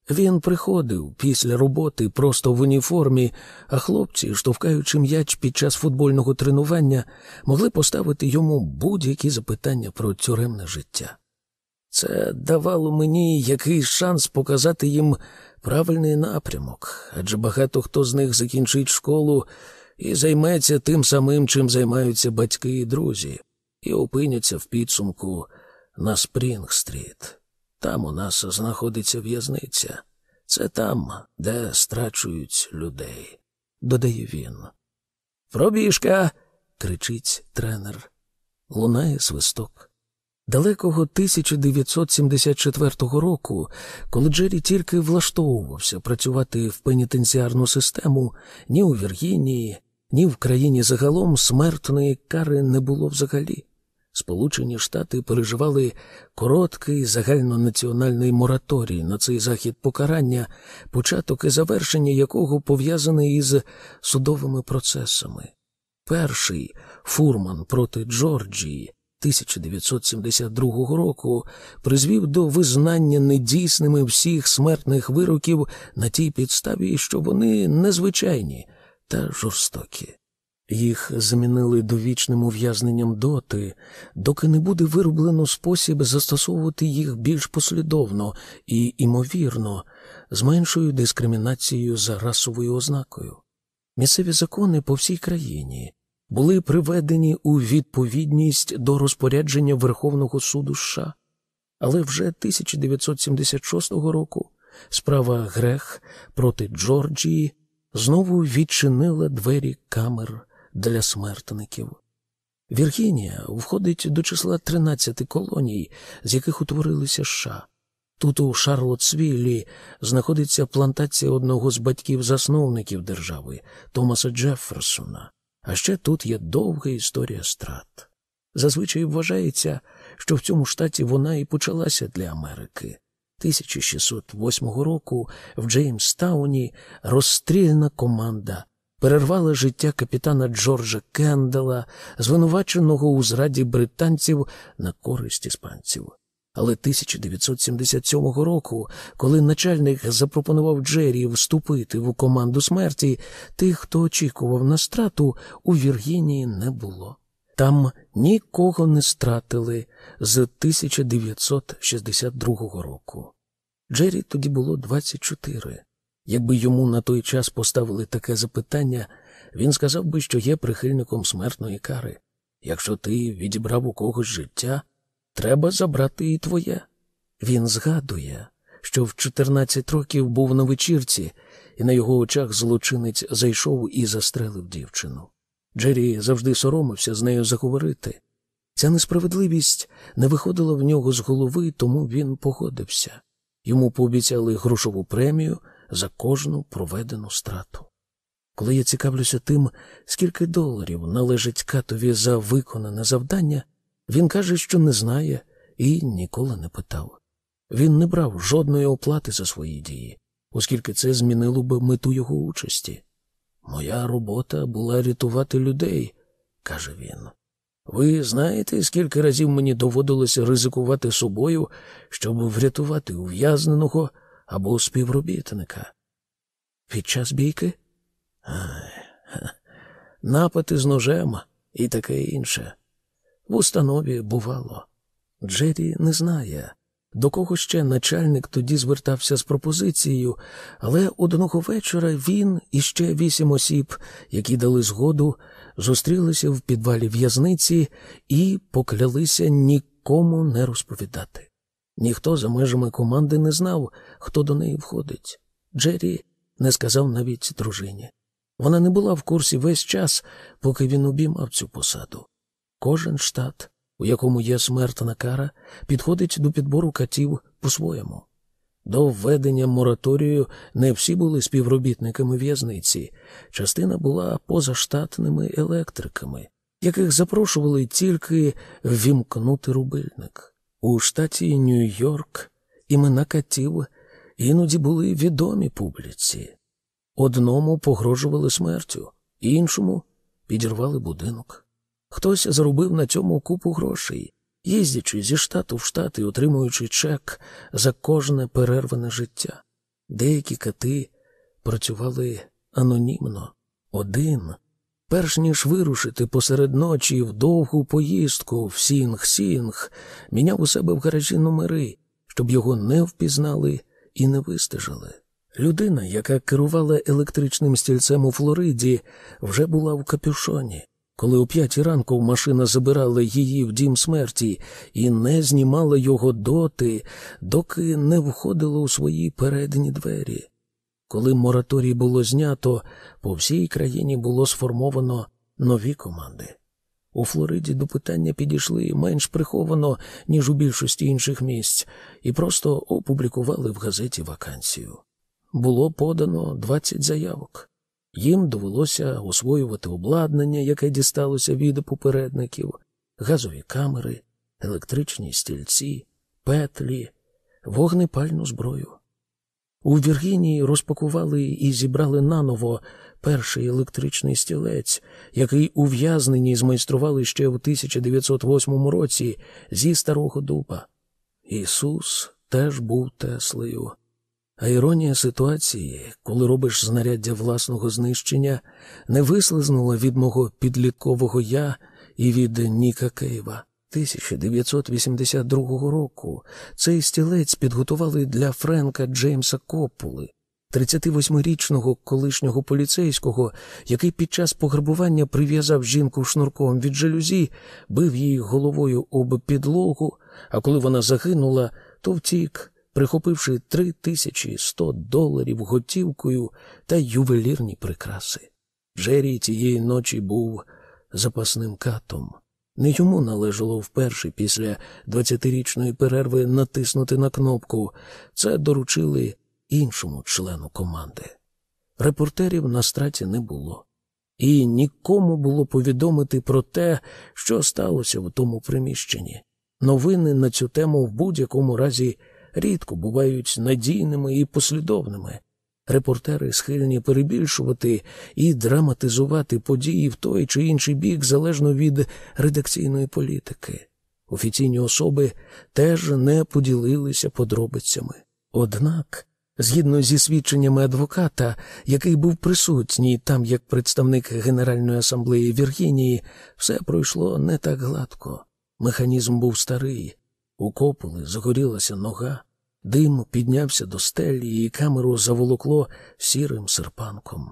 Він приходив після роботи просто в уніформі, а хлопці, штовхаючи м'яч під час футбольного тренування, могли поставити йому будь-які запитання про тюремне життя. Це давало мені якийсь шанс показати їм правильний напрямок, адже багато хто з них закінчить школу і займеться тим самим, чим займаються батьки і друзі, і опиняться в підсумку на Спрінг-стріт. Там у нас знаходиться в'язниця. Це там, де страчують людей, додає він. Пробіжка. кричить тренер. Лунає свисток. Далекого 1974 року, коли Джері тільки влаштовувався працювати в пенітенціарну систему, ні у Віргінії, ні в країні загалом смертної кари не було взагалі. Сполучені Штати переживали короткий загальнонаціональний мораторій на цей захід покарання, початок і завершення якого пов'язаний із судовими процесами. Перший фурман проти Джорджії 1972 року призвів до визнання недійсними всіх смертних вироків на тій підставі, що вони незвичайні та жорстокі. Їх замінили довічним ув'язненням доти, доки не буде вироблено спосіб застосовувати їх більш послідовно і імовірно, з меншою дискримінацією за расовою ознакою. Місцеві закони по всій країні були приведені у відповідність до розпорядження Верховного суду США, але вже 1976 року справа Грех проти Джорджії знову відчинила двері камер для смертників. Віргінія входить до числа 13 колоній, з яких утворилися США. Тут у Шарлотсвіллі знаходиться плантація одного з батьків-засновників держави Томаса Джефферсона. А ще тут є довга історія страт. Зазвичай вважається, що в цьому штаті вона і почалася для Америки. 1608 року в Джеймстауні розстрільна команда перервала життя капітана Джорджа Кендала, звинуваченого у зраді британців на користь іспанців. Але 1977 року, коли начальник запропонував Джері вступити в команду смерті, тих, хто очікував на страту, у Віргінії не було. Там нікого не стратили з 1962 року. Джері тоді було 24. Якби йому на той час поставили таке запитання, він сказав би, що є прихильником смертної кари. Якщо ти відібрав у когось життя, треба забрати і твоє. Він згадує, що в 14 років був на вечірці, і на його очах злочинець зайшов і застрелив дівчину. Джері завжди соромився з нею заговорити. Ця несправедливість не виходила в нього з голови, тому він погодився. Йому пообіцяли грошову премію за кожну проведену страту. Коли я цікавлюся тим, скільки доларів належить катові за виконане завдання, він каже, що не знає і ніколи не питав. Він не брав жодної оплати за свої дії, оскільки це змінило би мету його участі. Моя робота була рятувати людей, каже він. Ви знаєте, скільки разів мені доводилося ризикувати собою, щоб врятувати ув'язненого або співробітника? Під час бійки? Ай, напити з ножем і таке інше. В установі бувало. Джері не знає, до кого ще начальник тоді звертався з пропозицією, але одного вечора він і ще вісім осіб, які дали згоду, зустрілися в підвалі в'язниці і поклялися нікому не розповідати. Ніхто за межами команди не знав, хто до неї входить. Джері не сказав навіть дружині. Вона не була в курсі весь час, поки він обіймав цю посаду. Кожен штат у якому є смертна кара, підходить до підбору катів по-своєму. До введення мораторію не всі були співробітниками в'язниці, частина була позаштатними електриками, яких запрошували тільки ввімкнути рубильник. У штаті Нью-Йорк імена катів іноді були відомі публіці. Одному погрожували смертю, іншому підірвали будинок. Хтось заробив на цьому купу грошей, їздячи зі штату в штат і отримуючи чек за кожне перерване життя. Деякі кати працювали анонімно, один, перш ніж вирушити посеред ночі в довгу поїздку в Сінг-Сінг, міняв у себе в гаражі номери, щоб його не впізнали і не вистежили. Людина, яка керувала електричним стільцем у Флориді, вже була в капюшоні коли о п'ятій ранку машина забирала її в дім смерті і не знімала його доти, доки не входила у свої передні двері. Коли мораторій було знято, по всій країні було сформовано нові команди. У Флориді до питання підійшли менш приховано, ніж у більшості інших місць, і просто опублікували в газеті вакансію. Було подано 20 заявок. Їм довелося освоювати обладнання, яке дісталося від попередників, газові камери, електричні стільці, петлі, вогнепальну зброю. У Віргінії розпакували і зібрали наново перший електричний стілець, який ув'язнені змайстрували ще в 1908 році зі старого дуба. Ісус теж був Теслею. А іронія ситуації, коли робиш знаряддя власного знищення, не вислизнула від мого підліткового я і від Ніка Кейва. 1982 року цей стілець підготували для Френка Джеймса Коппули, 38-річного колишнього поліцейського, який під час пограбування прив'язав жінку шнурком від жалюзі, бив її головою об підлогу, а коли вона загинула, то втік, прихопивши 3100 доларів готівкою та ювелірні прикраси. Джері тієї ночі був запасним катом. Не йому належало вперше після 20-річної перерви натиснути на кнопку. Це доручили іншому члену команди. Репортерів на страті не було, і нікому було повідомити про те, що сталося в тому приміщенні. Новини на цю тему в будь-якому разі рідко бувають надійними і послідовними. Репортери схильні перебільшувати і драматизувати події в той чи інший бік залежно від редакційної політики. Офіційні особи теж не поділилися подробицями. Однак, згідно зі свідченнями адвоката, який був присутній там як представник Генеральної асамблеї Віргінії, все пройшло не так гладко. Механізм був старий, у кополи загорілася нога. Дим піднявся до стелі, і камеру заволокло сірим серпанком.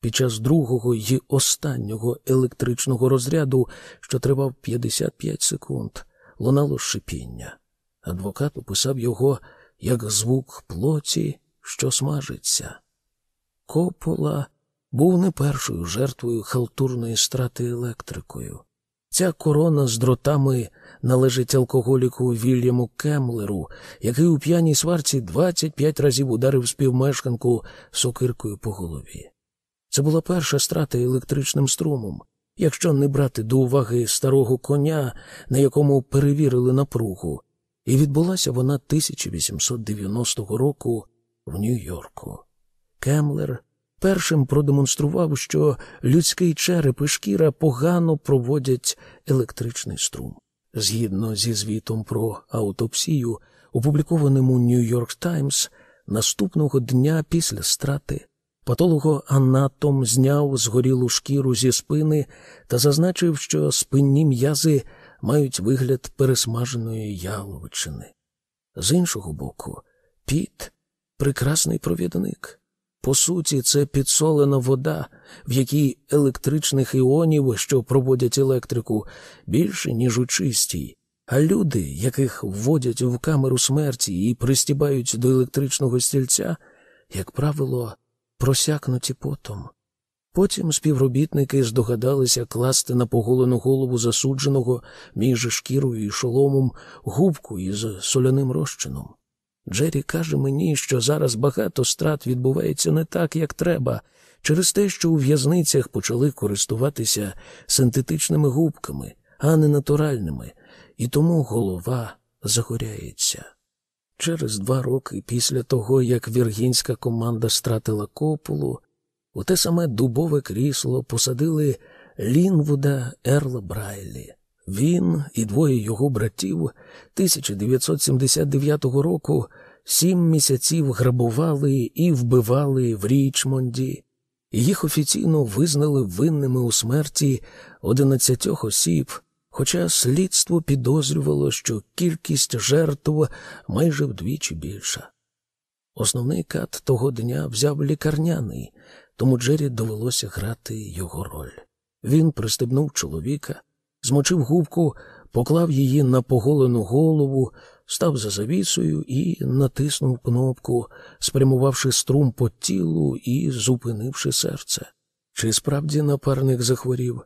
Під час другого і останнього електричного розряду, що тривав 55 секунд, лунало шипіння. Адвокат описав його як звук плоті, що смажиться. Копола був не першою жертвою халтурної страти електрикою. Ця корона з дротами належить алкоголіку Вільяму Кемлеру, який у п'яній сварці 25 разів ударив співмешканку сокиркою по голові. Це була перша страта електричним струмом, якщо не брати до уваги старого коня, на якому перевірили напругу, і відбулася вона 1890 року в Нью-Йорку. Кемлер першим продемонстрував, що людський череп і шкіра погано проводять електричний струм. Згідно зі звітом про аутопсію, опублікованим у Нью-Йорк Таймс, наступного дня після страти патологоанатом зняв згорілу шкіру зі спини та зазначив, що спинні м'язи мають вигляд пересмаженої яловичини. З іншого боку, піт прекрасний провідник. По суті, це підсолена вода, в якій електричних іонів, що проводять електрику, більше, ніж у чистій, а люди, яких вводять в камеру смерті і пристібають до електричного стільця, як правило, просякнуті потом. Потім співробітники здогадалися класти на поголену голову засудженого між шкірою і шоломом губку із соляним розчином. Джері каже мені, що зараз багато страт відбувається не так, як треба, через те, що у в'язницях почали користуватися синтетичними губками, а не натуральними, і тому голова загоряється. Через два роки після того, як віргінська команда стратила кополу, у те саме дубове крісло посадили Лінвуда Ерла Брайлі. Він і двоє його братів 1979 року сім місяців грабували і вбивали в Річмонді. Їх офіційно визнали винними у смерті 11 осіб, хоча слідство підозрювало, що кількість жертв майже вдвічі більша. Основний кат того дня взяв лікарняний, тому Джері довелося грати його роль. Він пристебнув чоловіка, змочив губку, поклав її на поголену голову, став за завісою і натиснув кнопку, спрямувавши струм по тілу і зупинивши серце. Чи справді напарник захворів?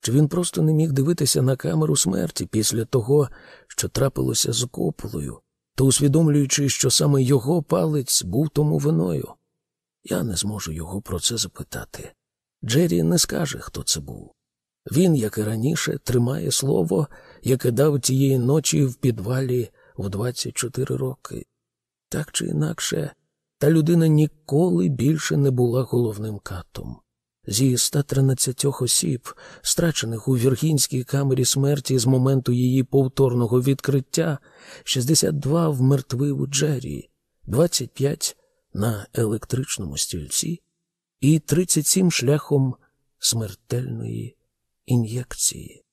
Чи він просто не міг дивитися на камеру смерті після того, що трапилося з кополою, то усвідомлюючи, що саме його палець був тому виною? Я не зможу його про це запитати. Джері не скаже, хто це був. Він, як і раніше, тримає слово, яке дав тієї ночі в підвалі в 24 роки. Так чи інакше, та людина ніколи більше не була головним катом. Зі 113 осіб, страчених у Віргінській камері смерті з моменту її повторного відкриття, 62 вмертвив у Джері, 25 на електричному стільці і 37 шляхом смертельної ін'єкції.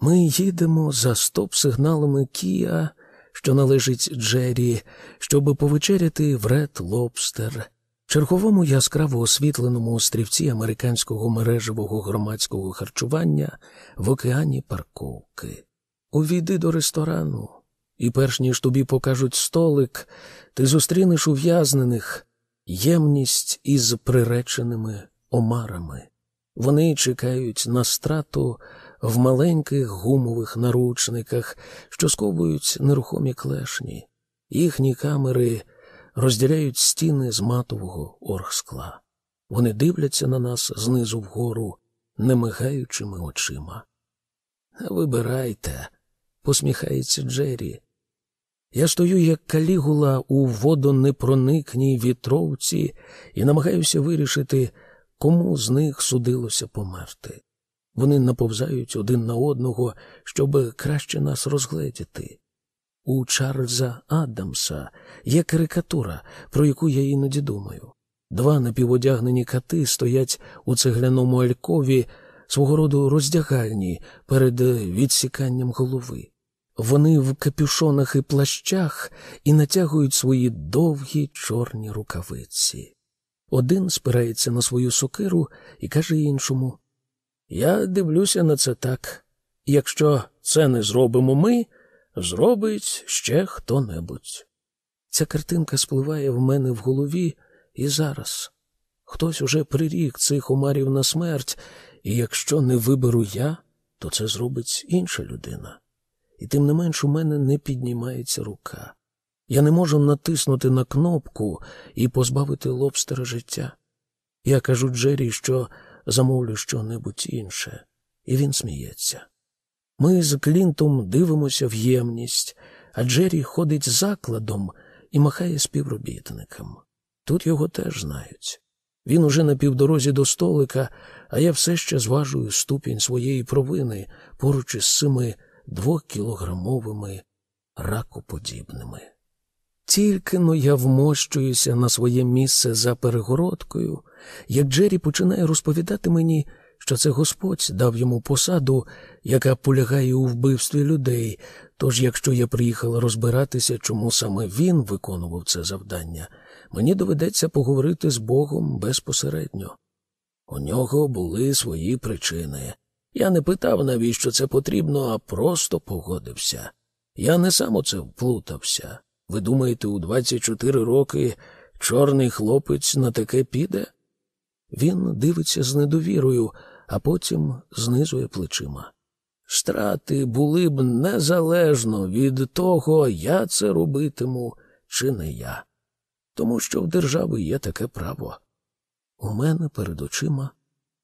Ми їдемо за стоп-сигналами Кія, що належить Джері, щоб повечеряти в Ред Лобстер, черговому яскраво освітленому острівці американського мережевого громадського харчування в океані парковки. Увійди до ресторану, і перш ніж тобі покажуть столик, ти зустрінеш ув'язнених ємність із приреченими омарами. Вони чекають на страту в маленьких гумових наручниках, що сковують нерухомі клешні. Їхні камери розділяють стіни з матового оргскла. Вони дивляться на нас знизу вгору, немигаючими очима. Вибирайте, посміхається Джері. Я стою, як калігула у водонепроникній вітровці, і намагаюся вирішити, кому з них судилося померти. Вони наповзають один на одного, щоб краще нас розгледіти. У Чарльза Адамса є карикатура, про яку я іноді думаю. Два напіводягнені кати стоять у цегляному алькові свого роду роздягальні перед відсіканням голови. Вони в капюшонах і плащах і натягують свої довгі чорні рукавиці. Один спирається на свою сокиру і каже іншому Я дивлюся на це так. Якщо це не зробимо ми, зробить ще хто небудь. Ця картинка спливає в мене в голові і зараз. Хтось уже прирік цих омарів на смерть, і якщо не виберу я, то це зробить інша людина. І тим не менш у мене не піднімається рука. Я не можу натиснути на кнопку і позбавити лобстера життя. Я кажу Джері, що замовлю що-небудь інше, і він сміється. Ми з Клінтом дивимося в ємність, а Джері ходить закладом і махає співробітникам. Тут його теж знають. Він уже на півдорозі до столика, а я все ще зважую ступінь своєї провини поруч із цими двокілограмовими ракоподібними. Тільки но я вмощуюся на своє місце за перегородкою, як Джері починає розповідати мені, що це Господь дав йому посаду, яка полягає у вбивстві людей. Тож, якщо я приїхала розбиратися, чому саме він виконував це завдання, мені доведеться поговорити з Богом безпосередньо. У нього були свої причини. Я не питав, навіщо це потрібно, а просто погодився. Я не сам у це вплутався. Ви думаєте, у 24 роки чорний хлопець на таке піде? Він дивиться з недовірою, а потім знизує плечима. Страти були б незалежно від того, я це робитиму чи не я, тому що в держави є таке право. У мене перед очима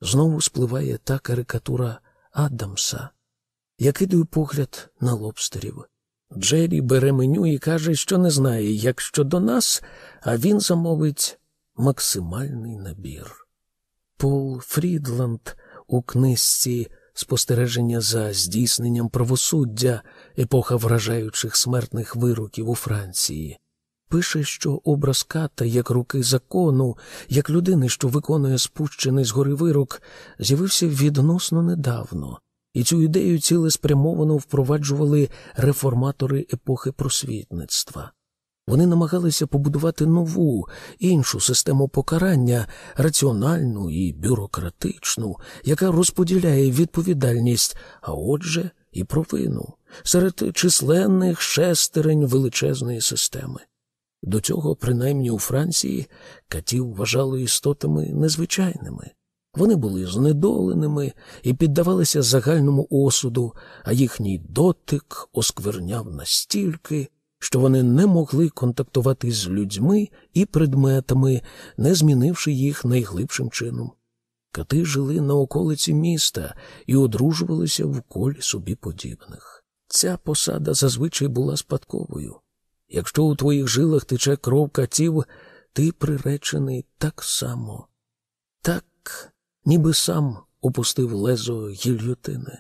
знову спливає та карикатура Адамса. Я кидаю погляд на лобстерів. Джері бере меню і каже, що не знає, як щодо нас, а він замовить максимальний набір. Пол Фрідланд у книжці спостереження за здійсненням правосуддя, епоха вражаючих смертних вироків у Франції. Пише, що образ ката, як руки закону, як людини, що виконує спущений згори вирок, з'явився відносно недавно, і цю ідею цілеспрямовано впроваджували реформатори епохи просвітництва. Вони намагалися побудувати нову, іншу систему покарання, раціональну і бюрократичну, яка розподіляє відповідальність, а отже, і провину серед численних шестерень величезної системи. До цього, принаймні у Франції, катів вважали істотами незвичайними. Вони були знедоленими і піддавалися загальному осуду, а їхній дотик оскверняв настільки, що вони не могли контактувати з людьми і предметами, не змінивши їх найглибшим чином. Кати жили на околиці міста і одружувалися в колі собі подібних. Ця посада зазвичай була спадковою. Якщо у твоїх жилах тече кров катів, ти приречений так само, так, ніби сам опустив лезо гільютини.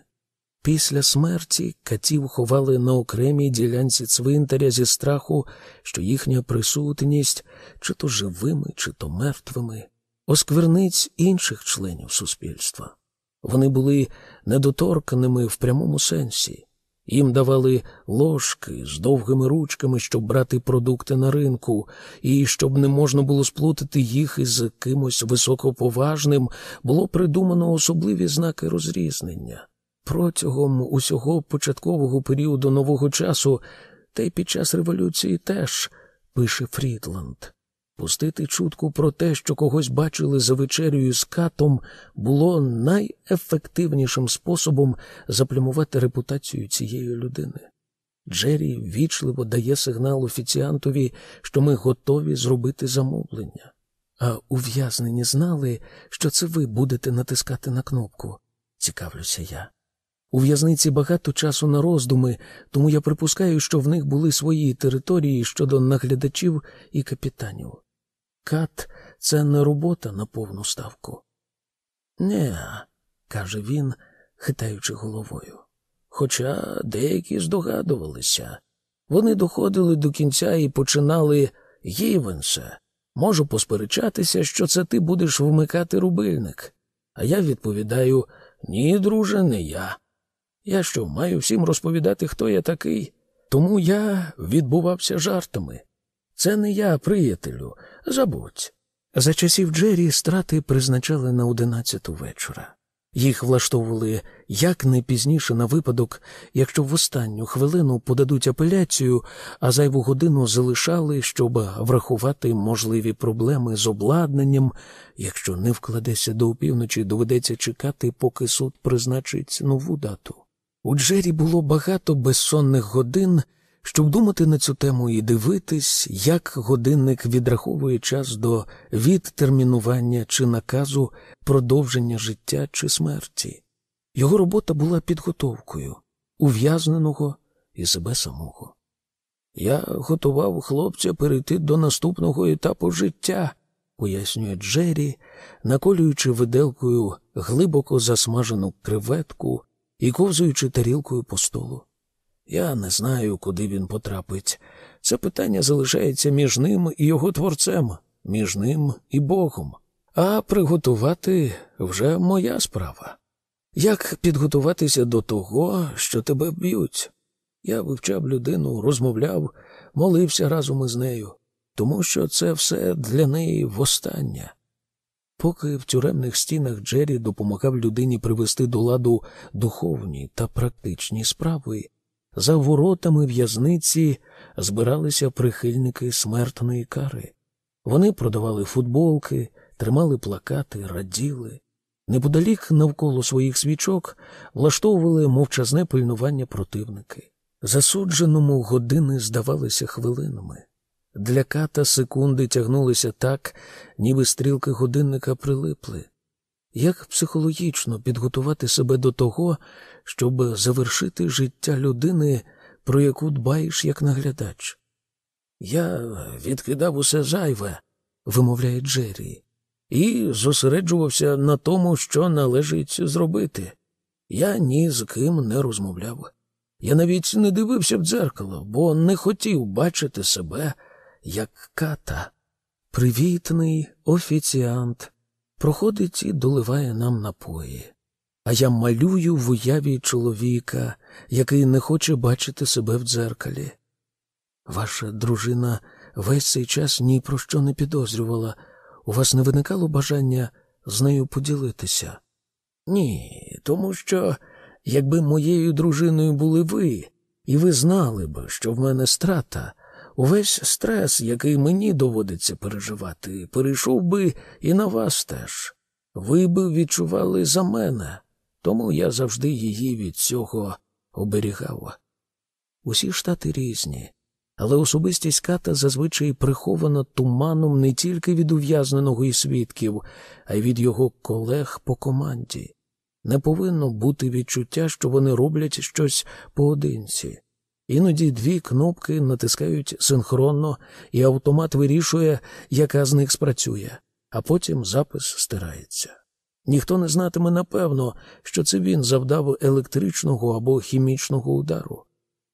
Після смерті катів ховали на окремій ділянці цвинтаря зі страху, що їхня присутність, чи то живими, чи то мертвими, оскверниць інших членів суспільства. Вони були недоторканими в прямому сенсі. Їм давали ложки з довгими ручками, щоб брати продукти на ринку, і щоб не можна було сплутати їх із кимось високоповажним, було придумано особливі знаки розрізнення. Протягом усього початкового періоду нового часу, та й під час революції теж, пише Фрідланд. Пустити чутку про те, що когось бачили за вечерею з катом, було найефективнішим способом заплямувати репутацію цієї людини. Джері вічливо дає сигнал офіціантові, що ми готові зробити замовлення. А ув'язнені знали, що це ви будете натискати на кнопку. Цікавлюся я. У в'язниці багато часу на роздуми, тому я припускаю, що в них були свої території щодо наглядачів і капітанів. Кат це не робота на повну ставку. Не, каже він, хитаючи головою. Хоча деякі здогадувалися. Вони доходили до кінця і починали Гівенсе. Можу посперечатися, що це ти будеш вмикати рубильник. А я відповідаю ні, друже, не я. Я що, маю всім розповідати, хто я такий? Тому я відбувався жартами. Це не я, приятелю, забудь. За часів Джері страти призначали на одинадцяту вечора. Їх влаштовували як не пізніше на випадок, якщо в останню хвилину подадуть апеляцію, а зайву годину залишали, щоб врахувати можливі проблеми з обладнанням. Якщо не вкладеться до опівночі, доведеться чекати, поки суд призначить нову дату. У Джері було багато безсонних годин, щоб думати на цю тему і дивитись, як годинник відраховує час до відтермінування чи наказу продовження життя чи смерті. Його робота була підготовкою ув'язненого і себе самого. Я готував хлопця перейти до наступного етапу життя, пояснює Джері, наколюючи виделкою глибоко засмажену креветку і ковзуючи тарілкою по столу. Я не знаю, куди він потрапить. Це питання залишається між ним і його творцем, між ним і Богом. А приготувати вже моя справа. Як підготуватися до того, що тебе б'ють? Я вивчав людину, розмовляв, молився разом із нею, тому що це все для неї востаннє. Поки в тюремних стінах Джері допомагав людині привести до ладу духовні та практичні справи, за воротами в'язниці збиралися прихильники смертної кари. Вони продавали футболки, тримали плакати, раділи. Неподалік навколо своїх свічок влаштовували мовчазне пильнування противники. Засудженому години здавалися хвилинами. Для ката секунди тягнулися так, ніби стрілки годинника прилипли. Як психологічно підготувати себе до того, щоб завершити життя людини, про яку дбаєш як наглядач? Я відкидав усе зайве, вимовляє Джері, і зосереджувався на тому, що належить зробити. Я ні з ким не розмовляв. Я навіть не дивився в дзеркало, бо не хотів бачити себе як ката. Привітний офіціант проходить і доливає нам напої. А я малюю в уяві чоловіка, який не хоче бачити себе в дзеркалі. Ваша дружина весь цей час ні про що не підозрювала. У вас не виникало бажання з нею поділитися? Ні, тому що, якби моєю дружиною були ви, і ви знали б, що в мене страта, увесь стрес, який мені доводиться переживати, перейшов би і на вас теж. Ви би відчували за мене, тому я завжди її від цього оберігав. Усі штати різні, але особистість ката зазвичай прихована туманом не тільки від ув'язненого і свідків, а й від його колег по команді. Не повинно бути відчуття, що вони роблять щось поодинці. Іноді дві кнопки натискають синхронно, і автомат вирішує, яка з них спрацює, а потім запис стирається. Ніхто не знатиме напевно, що це він завдав електричного або хімічного удару.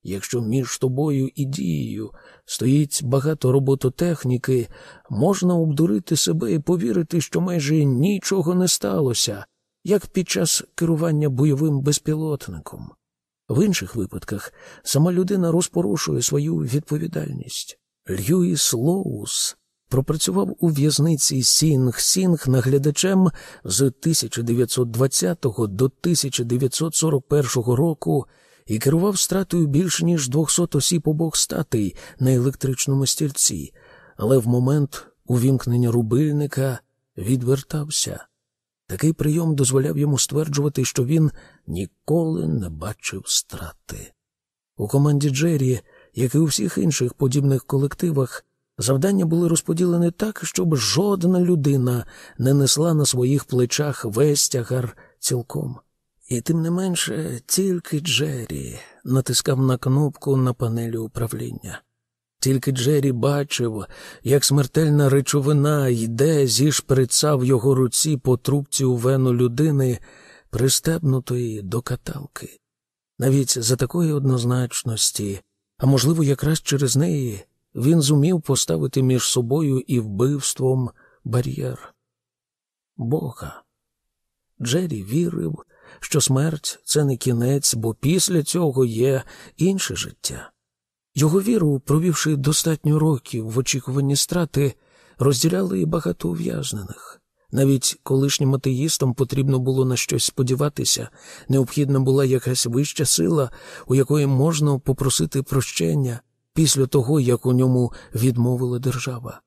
Якщо між тобою і дією стоїть багато робототехніки, можна обдурити себе і повірити, що майже нічого не сталося, як під час керування бойовим безпілотником. В інших випадках сама людина розпорошує свою відповідальність. Льюіс Лоус пропрацював у в'язниці Сінг-Сінг наглядачем з 1920 до 1941 року і керував стратою більш ніж 200 осіб обох статей на електричному стільці, але в момент увімкнення рубильника відвертався. Такий прийом дозволяв йому стверджувати, що він ніколи не бачив страти. У команді Джері, як і у всіх інших подібних колективах, завдання були розподілені так, щоб жодна людина не несла на своїх плечах весь тягар цілком. І тим не менше, тільки Джері натискав на кнопку на панелі управління. Тільки Джері бачив, як смертельна речовина йде зі шприца в його руці по трубці у вену людини, пристебнутої до каталки. Навіть за такої однозначності, а можливо, якраз через неї, він зумів поставити між собою і вбивством бар'єр. Бога. Джері вірив, що смерть це не кінець, бо після цього є інше життя. Його віру, провівши достатньо років в очікуванні страти, розділяли і багато ув'язнених. Навіть колишнім атеїстам потрібно було на щось сподіватися, необхідна була якась вища сила, у якої можна попросити прощення після того, як у ньому відмовила держава.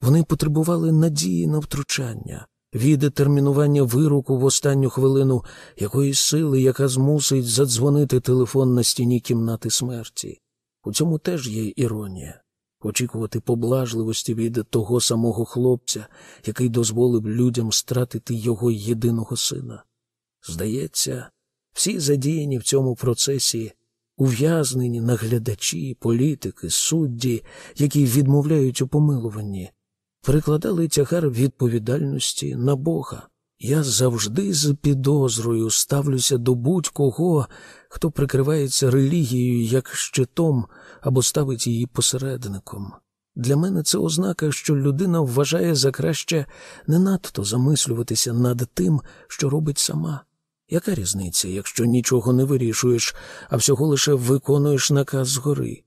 Вони потребували надії на втручання, відетермінування вироку в останню хвилину якоїсь сили, яка змусить задзвонити телефон на стіні кімнати смерті. У цьому теж є іронія очікувати поблажливості від того самого хлопця, який дозволив людям стратити його єдиного сина. Здається, всі задіяні в цьому процесі ув'язнені наглядачі, політики, судді, які відмовляють у помилуванні, перекладали тягар відповідальності на Бога. Я завжди з підозрою ставлюся до будь-кого, хто прикривається релігією як щитом або ставить її посередником. Для мене це ознака, що людина вважає за краще не надто замислюватися над тим, що робить сама. Яка різниця, якщо нічого не вирішуєш, а всього лише виконуєш наказ згори?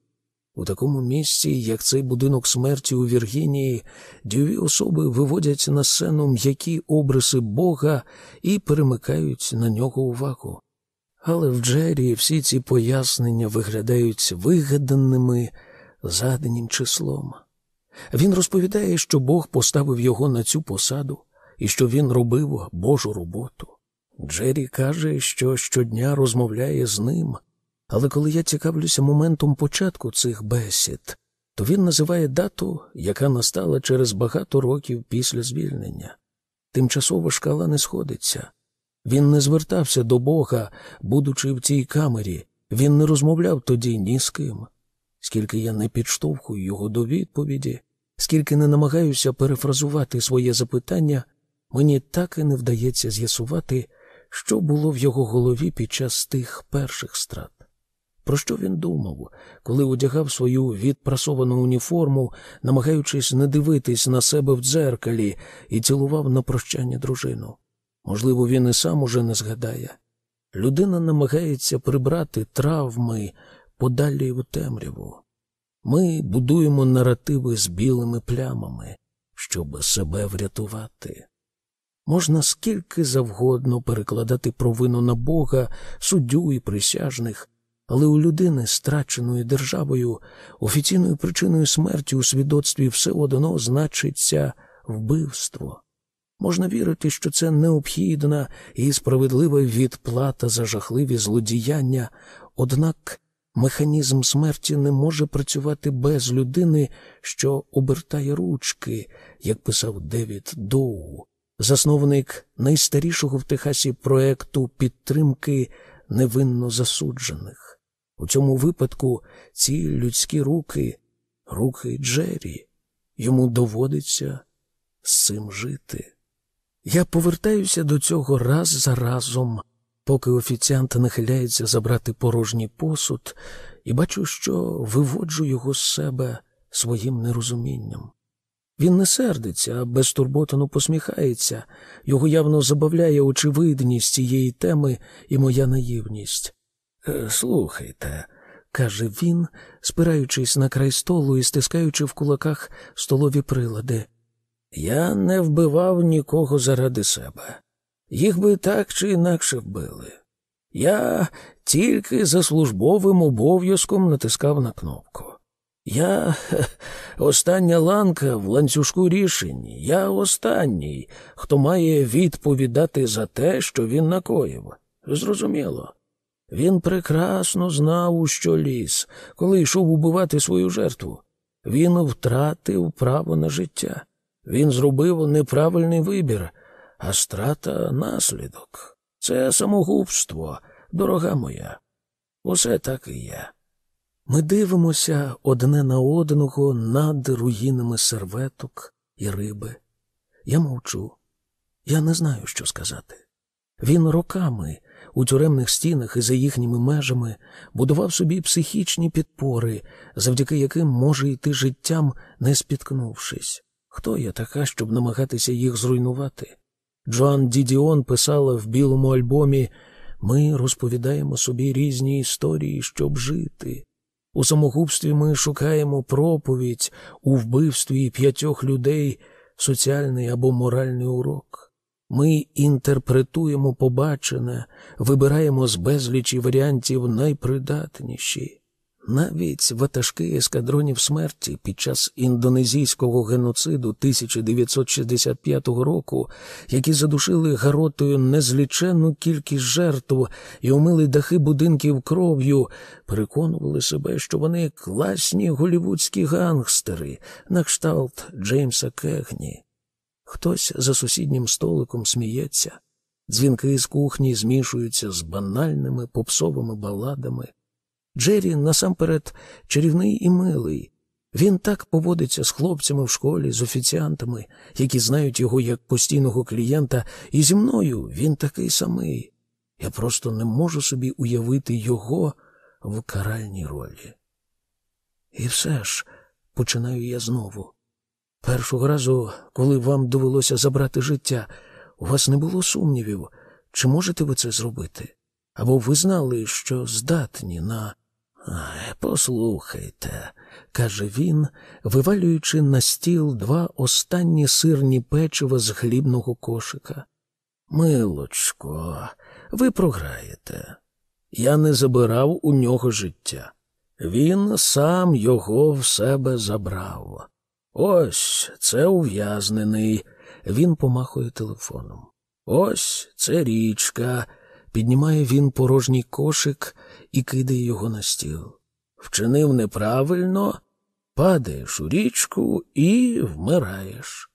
У такому місці, як цей будинок смерті у Віргінії, дієві особи виводять на сцену м'які обриси Бога і перемикають на нього увагу. Але в Джері всі ці пояснення виглядають вигаданими заднім числом. Він розповідає, що Бог поставив його на цю посаду і що він робив Божу роботу. Джері каже, що щодня розмовляє з ним, але коли я цікавлюся моментом початку цих бесід, то він називає дату, яка настала через багато років після звільнення. Тимчасова шкала не сходиться. Він не звертався до Бога, будучи в цій камері, він не розмовляв тоді ні з ким. Скільки я не підштовхую його до відповіді, скільки не намагаюся перефразувати своє запитання, мені так і не вдається з'ясувати, що було в його голові під час тих перших страт. Про що він думав, коли одягав свою відпрасовану уніформу, намагаючись не дивитись на себе в дзеркалі, і цілував на прощання дружину? Можливо, він і сам уже не згадає. Людина намагається прибрати травми подалі у темряву. Ми будуємо наративи з білими плямами, щоб себе врятувати. Можна скільки завгодно перекладати провину на Бога, суддю і присяжних. Але у людини, страченої державою, офіційною причиною смерті у свідоцтві все одно значиться вбивство. Можна вірити, що це необхідна і справедлива відплата за жахливі злодіяння, однак механізм смерті не може працювати без людини, що обертає ручки, як писав Девід Доу, засновник найстарішого в Техасі проекту підтримки невинно засуджених. У цьому випадку ці людські руки, руки Джері, йому доводиться з цим жити. Я повертаюся до цього раз за разом, поки офіціант нахиляється забрати порожній посуд, і бачу, що виводжу його з себе своїм нерозумінням. Він не сердиться, а безтурботано посміхається, його явно забавляє очевидність цієї теми і моя наївність. «Е, слухайте, каже він, спираючись на край столу і стискаючи в кулаках столові прилади. Я не вбивав нікого заради себе. Їх би так чи інакше вбили. Я тільки за службовим обов'язком натискав на кнопку. Я остання ланка в ланцюжку рішень. Я останній, хто має відповідати за те, що він накоїв. Зрозуміло. Він прекрасно знав, у що ліс, коли йшов убивати свою жертву. Він втратив право на життя. Він зробив неправильний вибір, а страта наслідок. Це самогубство, дорога моя. Усе так і є. Ми дивимося одне на одного над руїнами серветок і риби. Я мовчу. Я не знаю, що сказати. Він роками у тюремних стінах і за їхніми межами будував собі психічні підпори, завдяки яким може йти життям, не спіткнувшись. Хто я така, щоб намагатися їх зруйнувати? Джоан Дідіон писала в білому альбомі Ми розповідаємо собі різні історії, щоб жити. У самогубстві ми шукаємо проповідь у вбивстві п'ятьох людей, соціальний або моральний урок. Ми інтерпретуємо побачене, вибираємо з безлічі варіантів найпридатніші. Навіть ватажки ескадронів смерті під час індонезійського геноциду 1965 року, які задушили гаротою незліченну кількість жертв і умили дахи будинків кров'ю, переконували себе, що вони класні голівудські гангстери на кшталт Джеймса Кегні. Хтось за сусіднім столиком сміється, дзвінки з кухні змішуються з банальними попсовими баладами. Джері насамперед чарівний і милий. Він так поводиться з хлопцями в школі, з офіціантами, які знають його як постійного клієнта, і зі мною він такий самий. Я просто не можу собі уявити його в каральній ролі. І все ж починаю я знову. Першого разу, коли вам довелося забрати життя, у вас не було сумнівів, чи можете ви це зробити? Або ви знали, що здатні на. Послухайте, каже він, вивалюючи на стіл два останні сирні печива з хлібного кошика. Милочко, ви програєте. Я не забирав у нього життя. Він сам його в себе забрав. Ось це ув'язнений. Він помахує телефоном. Ось це річка. Піднімає він порожній кошик і кидає його на стіл. Вчинив неправильно, падаєш у річку і вмираєш.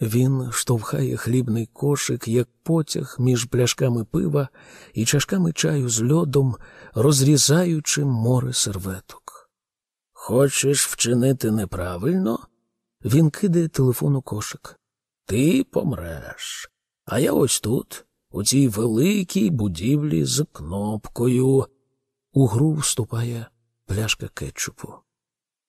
Він штовхає хлібний кошик, як потяг між пляшками пива і чашками чаю з льодом, розрізаючи море серветок. Хочеш вчинити неправильно? Він кидає телефон у кошик. Ти помреш. А я ось тут, у цій великій будівлі з кнопкою. У гру вступає пляшка кетчупу.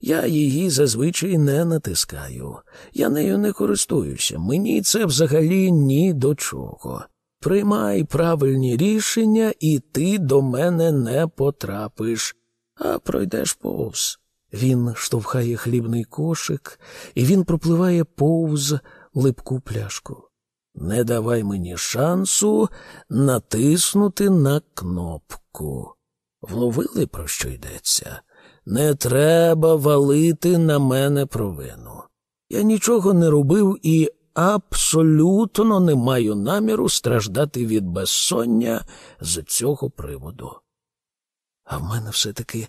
Я її зазвичай не натискаю. Я нею не користуюся. Мені це взагалі ні до чого. Приймай правильні рішення, і ти до мене не потрапиш, а пройдеш повз. Він штовхає хлібний кошик, і він пропливає повз липку пляшку. Не давай мені шансу натиснути на кнопку. Вловили, про що йдеться? Не треба валити на мене провину. Я нічого не робив і абсолютно не маю наміру страждати від безсоння з цього приводу. А в мене все-таки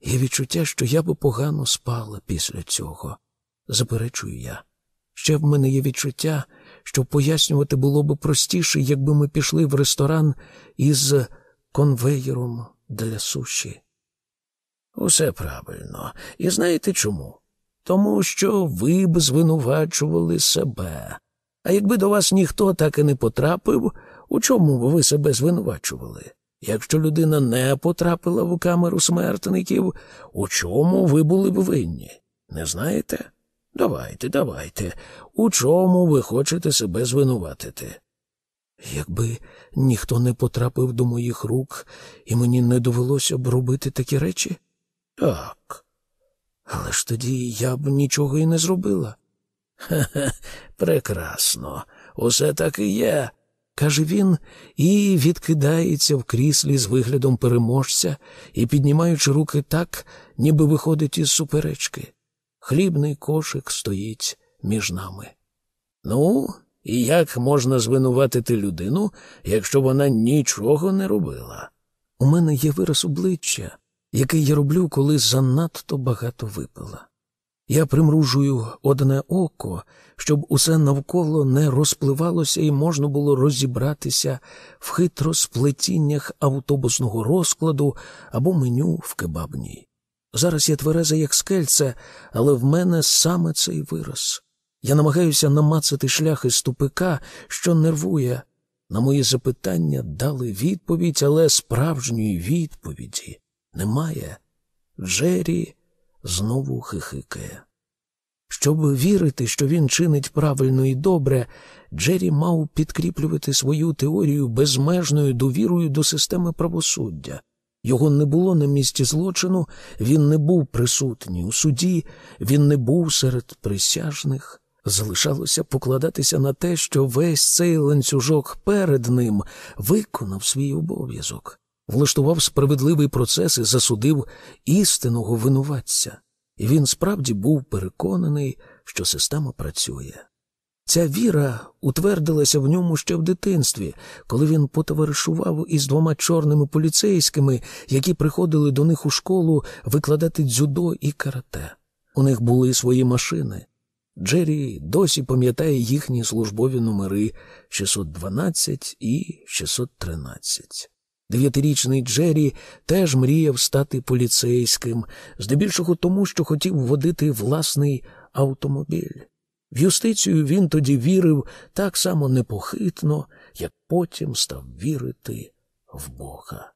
є відчуття, що я би погано спала після цього. Заперечую я. Ще в мене є відчуття, що пояснювати було б простіше, якби ми пішли в ресторан із конвеєром для суші. Усе правильно. І знаєте чому? Тому що ви б звинувачували себе. А якби до вас ніхто так і не потрапив, у чому б ви себе звинувачували? Якщо людина не потрапила в камеру смертників, у чому ви були б винні? Не знаєте? Давайте, давайте. У чому ви хочете себе звинуватити? Якби ніхто не потрапив до моїх рук, і мені не довелося б робити такі речі? Так. Але ж тоді я б нічого і не зробила. Хе-хе, прекрасно. Усе так і є, каже він і відкидається в кріслі з виглядом переможця і піднімаючи руки так, ніби виходить із суперечки. Хлібний кошик стоїть між нами. Ну, і як можна звинуватити людину, якщо вона нічого не робила? У мене є вираз обличчя, який я роблю, коли занадто багато випила. Я примружую одне око, щоб усе навколо не розпливалося і можна було розібратися в хитросплетіннях автобусного розкладу або меню в кебабній. Зараз я твереза, як скельце, але в мене саме цей вираз. Я намагаюся намацати шлях із тупика, що нервує. На мої запитання дали відповідь, але справжньої відповіді немає. Джері знову хихикає. Щоб вірити, що він чинить правильно і добре, Джері мав підкріплювати свою теорію безмежною довірою до системи правосуддя. Його не було на місці злочину, він не був присутній у суді, він не був серед присяжних. Залишалося покладатися на те, що весь цей ланцюжок перед ним виконав свій обов'язок, влаштував справедливий процес і засудив істинного винуватця. І він справді був переконаний, що система працює. Ця віра утвердилася в ньому ще в дитинстві, коли він потоваришував із двома чорними поліцейськими, які приходили до них у школу викладати дзюдо і карате. У них були свої машини. Джері досі пам'ятає їхні службові номери 612 і 613. Дев'ятирічний Джері теж мріяв стати поліцейським, здебільшого тому, що хотів водити власний автомобіль. В юстицію він тоді вірив так само непохитно, як потім став вірити в Бога.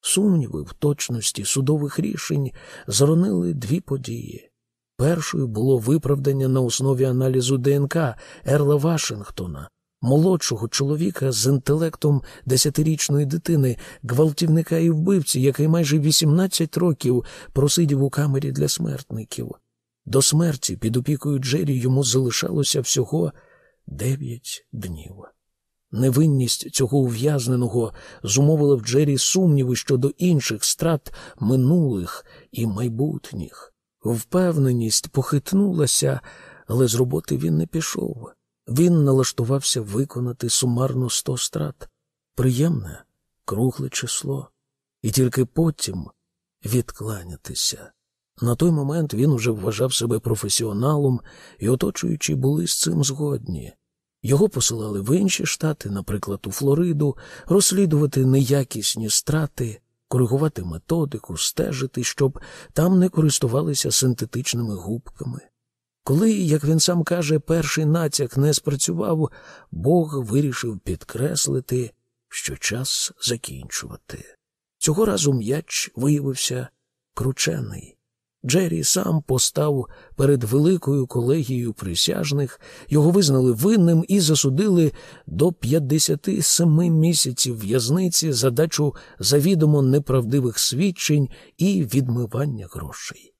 Сумніви в точності судових рішень зронили дві події. Першою було виправдання на основі аналізу ДНК Ерла Вашингтона, молодшого чоловіка з інтелектом десятирічної дитини, гвалтівника і вбивці, який майже 18 років просидів у камері для смертників. До смерті під опікою Джері йому залишалося всього дев'ять днів. Невинність цього ув'язненого зумовила в Джері сумніви щодо інших страт минулих і майбутніх. Впевненість похитнулася, але з роботи він не пішов. Він налаштувався виконати сумарно сто страт. Приємне, кругле число, і тільки потім відкланятися. На той момент він уже вважав себе професіоналом, і оточуючі були з цим згодні. Його посилали в інші штати, наприклад, у Флориду, розслідувати неякісні страти, коригувати методику, стежити, щоб там не користувалися синтетичними губками. Коли, як він сам каже, перший натяк не спрацював, Бог вирішив підкреслити, що час закінчувати. Цього разу м'яч виявився кручений. Джері сам постав перед великою колегією присяжних, його визнали винним і засудили до 57 місяців в'язниці за дачу завідомо неправдивих свідчень і відмивання грошей.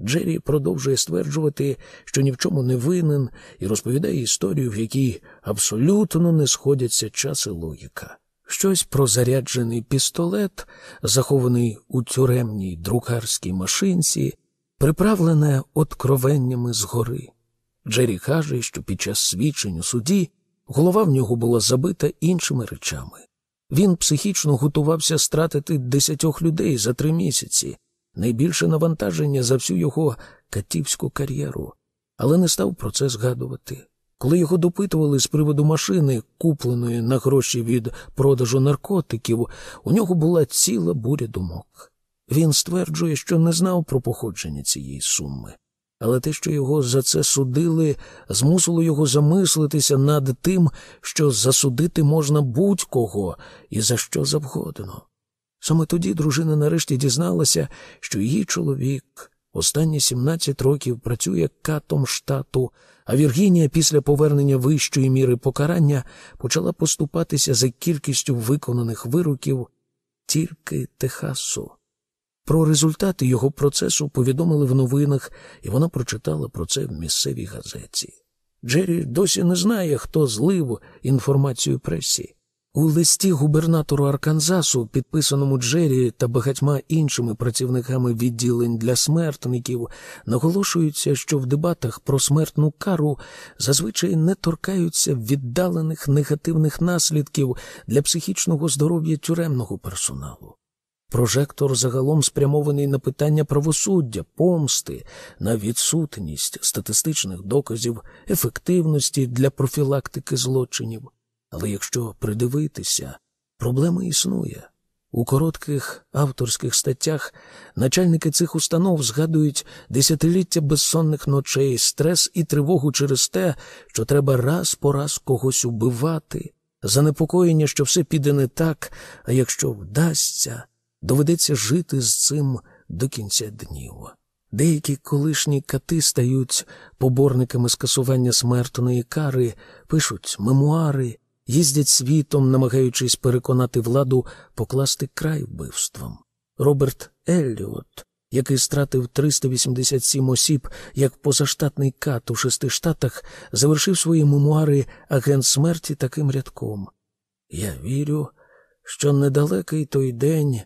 Джері продовжує стверджувати, що ні в чому не винен, і розповідає історію, в якій абсолютно не сходяться час і логіка. Щось про заряджений пістолет, захований у тюремній друкарській машинці, приправлене откровеннями згори. Джері каже, що під час свідчень у суді голова в нього була забита іншими речами. Він психічно готувався стратити десятьох людей за три місяці, найбільше навантаження за всю його катівську кар'єру, але не став про це згадувати. Коли його допитували з приводу машини, купленої на гроші від продажу наркотиків, у нього була ціла буря думок. Він стверджує, що не знав про походження цієї суми. але те, що його за це судили, змусило його замислитися над тим, що засудити можна будь-кого і за що завгодно. Саме тоді дружина нарешті дізналася, що її чоловік останні 17 років працює катом штату, а Віргінія після повернення вищої міри покарання почала поступатися за кількістю виконаних вироків тільки Техасу. Про результати його процесу повідомили в новинах, і вона прочитала про це в місцевій газеті. Джері досі не знає, хто злив інформацію пресі. У листі губернатору Арканзасу, підписаному Джері та багатьма іншими працівниками відділень для смертників, наголошується, що в дебатах про смертну кару зазвичай не торкаються віддалених негативних наслідків для психічного здоров'я тюремного персоналу. Прожектор загалом спрямований на питання правосуддя, помсти, на відсутність статистичних доказів, ефективності для профілактики злочинів. Але якщо придивитися, проблема існує. У коротких авторських статтях начальники цих установ згадують десятиліття безсонних ночей, стрес і тривогу через те, що треба раз по раз когось убивати, занепокоєння, що все піде не так, а якщо вдасться, доведеться жити з цим до кінця днів. Деякі колишні кати стають поборниками скасування смертної кари, пишуть мемуари їздять світом, намагаючись переконати владу покласти край вбивствам. Роберт Елліот, який стратив 387 осіб як позаштатний кат у шести штатах, завершив свої мемуари Агент смерті таким рядком. Я вірю, що недалекий той день,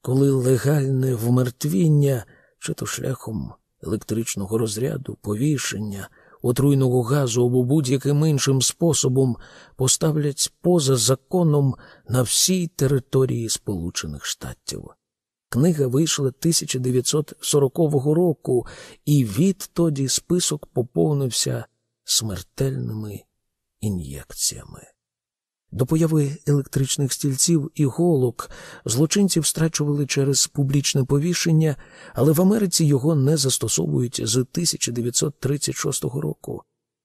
коли легальне вмертвіння, чи то шляхом електричного розряду, повішення отруйного газу або будь-яким іншим способом поставлять поза законом на всій території Сполучених Штатів. Книга вийшла 1940 року, і відтоді список поповнився смертельними ін'єкціями. До появи електричних стільців і голок злочинців страчували через публічне повішення, але в Америці його не застосовують з 1936 року.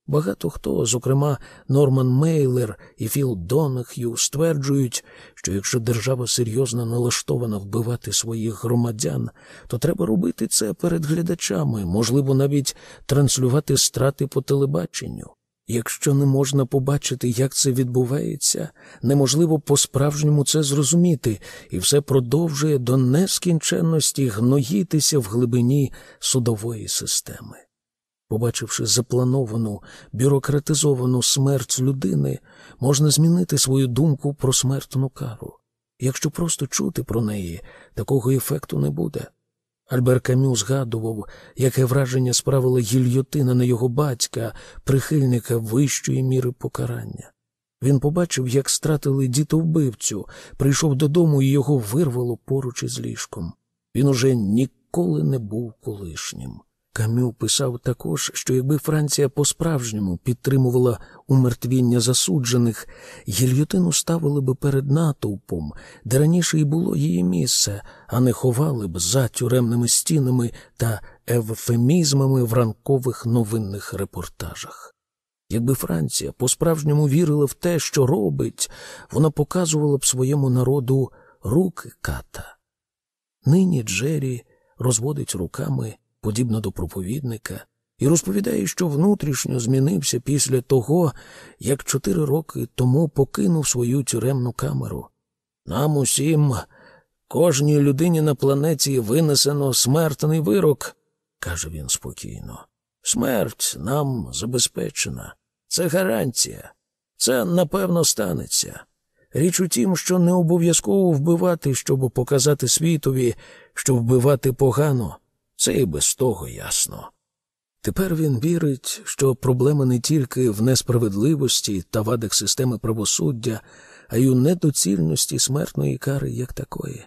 Багато хто, зокрема Норман Мейлер і Філ Донах'ю, стверджують, що якщо держава серйозно налаштована вбивати своїх громадян, то треба робити це перед глядачами, можливо, навіть транслювати страти по телебаченню. Якщо не можна побачити, як це відбувається, неможливо по-справжньому це зрозуміти, і все продовжує до нескінченності гноїтися в глибині судової системи. Побачивши заплановану бюрократизовану смерть людини, можна змінити свою думку про смертну кару. Якщо просто чути про неї, такого ефекту не буде. Альбер Камю згадував, яке враження справила гільйотина на його батька, прихильника вищої міри покарання. Він побачив, як стратили дітовбивцю, прийшов додому і його вирвало поруч із ліжком. Він уже ніколи не був колишнім. Камю писав також, що якби Франція по-справжньому підтримувала умертвіння засуджених, гільйотину ставили би перед натовпом, де раніше й було її місце, а не ховали б за тюремними стінами та евфемізмами в ранкових новинних репортажах. Якби Франція по-справжньому вірила в те, що робить, вона показувала б своєму народу руки ката. Нині Джері розводить руками подібно до проповідника, і розповідає, що внутрішньо змінився після того, як чотири роки тому покинув свою тюремну камеру. Нам усім, кожній людині на планеті винесено смертний вирок, каже він спокійно. Смерть нам забезпечена. Це гарантія. Це напевно станеться. Річ у тім, що не обов'язково вбивати, щоб показати світові, що вбивати погано. Це і без того ясно. Тепер він вірить, що проблема не тільки в несправедливості та вадах системи правосуддя, а й у недоцільності смертної кари як такої.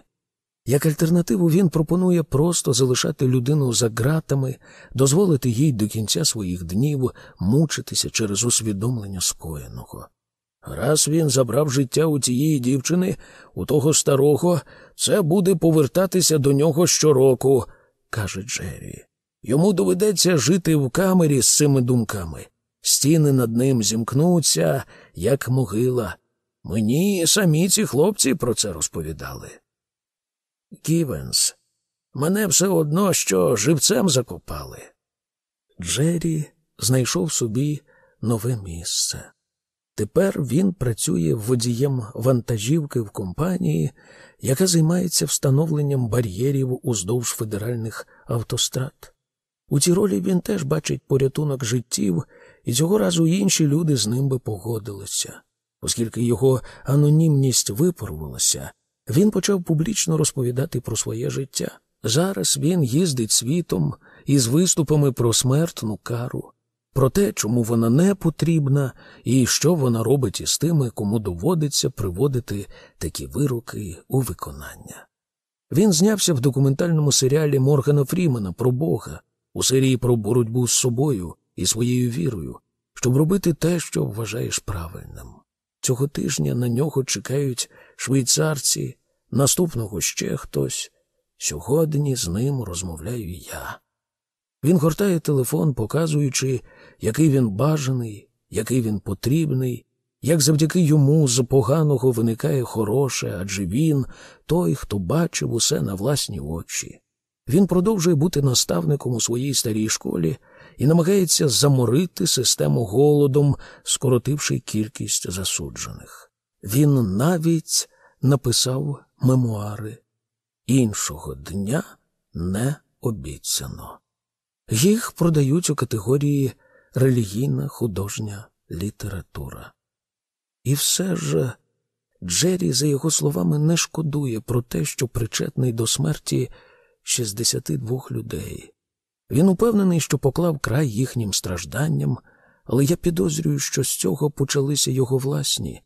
Як альтернативу він пропонує просто залишати людину за ґратами, дозволити їй до кінця своїх днів мучитися через усвідомлення скоєного. Раз він забрав життя у тієї дівчини, у того старого, це буде повертатися до нього щороку, каже Джері. Йому доведеться жити в камері з цими думками. Стіни над ним зімкнуться, як могила. Мені самі ці хлопці про це розповідали. Гівенс, мене все одно що живцем закопали. Джері знайшов собі нове місце. Тепер він працює водієм вантажівки в компанії, яка займається встановленням бар'єрів уздовж федеральних автострад. У цій ролі він теж бачить порятунок життів, і цього разу інші люди з ним би погодилися. Оскільки його анонімність випарувалася, він почав публічно розповідати про своє життя. Зараз він їздить світом із виступами про смертну кару, про те, чому вона не потрібна, і що вона робить із тими, кому доводиться приводити такі вироки у виконання. Він знявся в документальному серіалі Моргана Фрімена про Бога, у серії про боротьбу з собою і своєю вірою, щоб робити те, що вважаєш правильним. Цього тижня на нього чекають швейцарці, наступного ще хтось. Сьогодні з ним розмовляю я. Він гортає телефон, показуючи, який він бажаний, який він потрібний, як завдяки йому з поганого виникає хороше, адже він той, хто бачив усе на власні очі. Він продовжує бути наставником у своїй старій школі і намагається заморити систему голодом, скоротивши кількість засуджених. Він навіть написав мемуари. Іншого дня не обіцяно. Їх продають у категорії релігійна художня література. І все ж Джері, за його словами, не шкодує про те, що причетний до смерті 62 людей. Він упевнений, що поклав край їхнім стражданням, але я підозрюю, що з цього почалися його власні.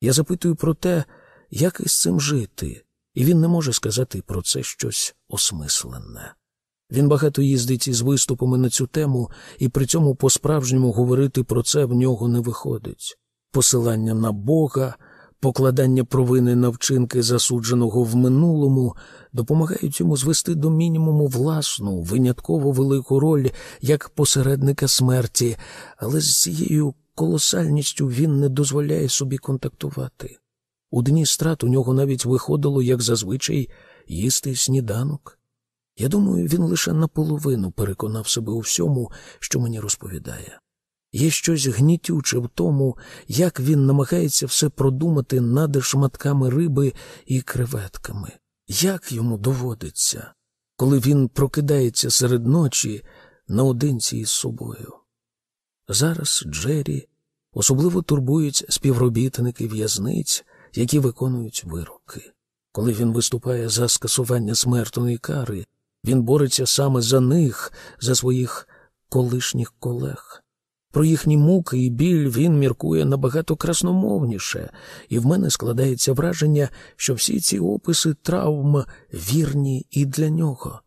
Я запитую про те, як із цим жити, і він не може сказати про це щось осмисленне. Він багато їздить із виступами на цю тему, і при цьому по-справжньому говорити про це в нього не виходить. Посилання на Бога, покладання провини на вчинки засудженого в минулому допомагають йому звести до мінімуму власну, винятково велику роль як посередника смерті, але з цією колосальністю він не дозволяє собі контактувати. У дні страт у нього навіть виходило, як зазвичай, їсти сніданок. Я думаю, він лише наполовину переконав себе у всьому, що мені розповідає. Є щось гнітюче в тому, як він намагається все продумати над шматками риби і креветками, як йому доводиться, коли він прокидається серед ночі наодинці із собою. Зараз Джері особливо турбують співробітники в'язниць, які виконують вироки. Коли він виступає за скасування смертної кари, він бореться саме за них, за своїх колишніх колег. Про їхні муки і біль він міркує набагато красномовніше, і в мене складається враження, що всі ці описи травм вірні і для нього.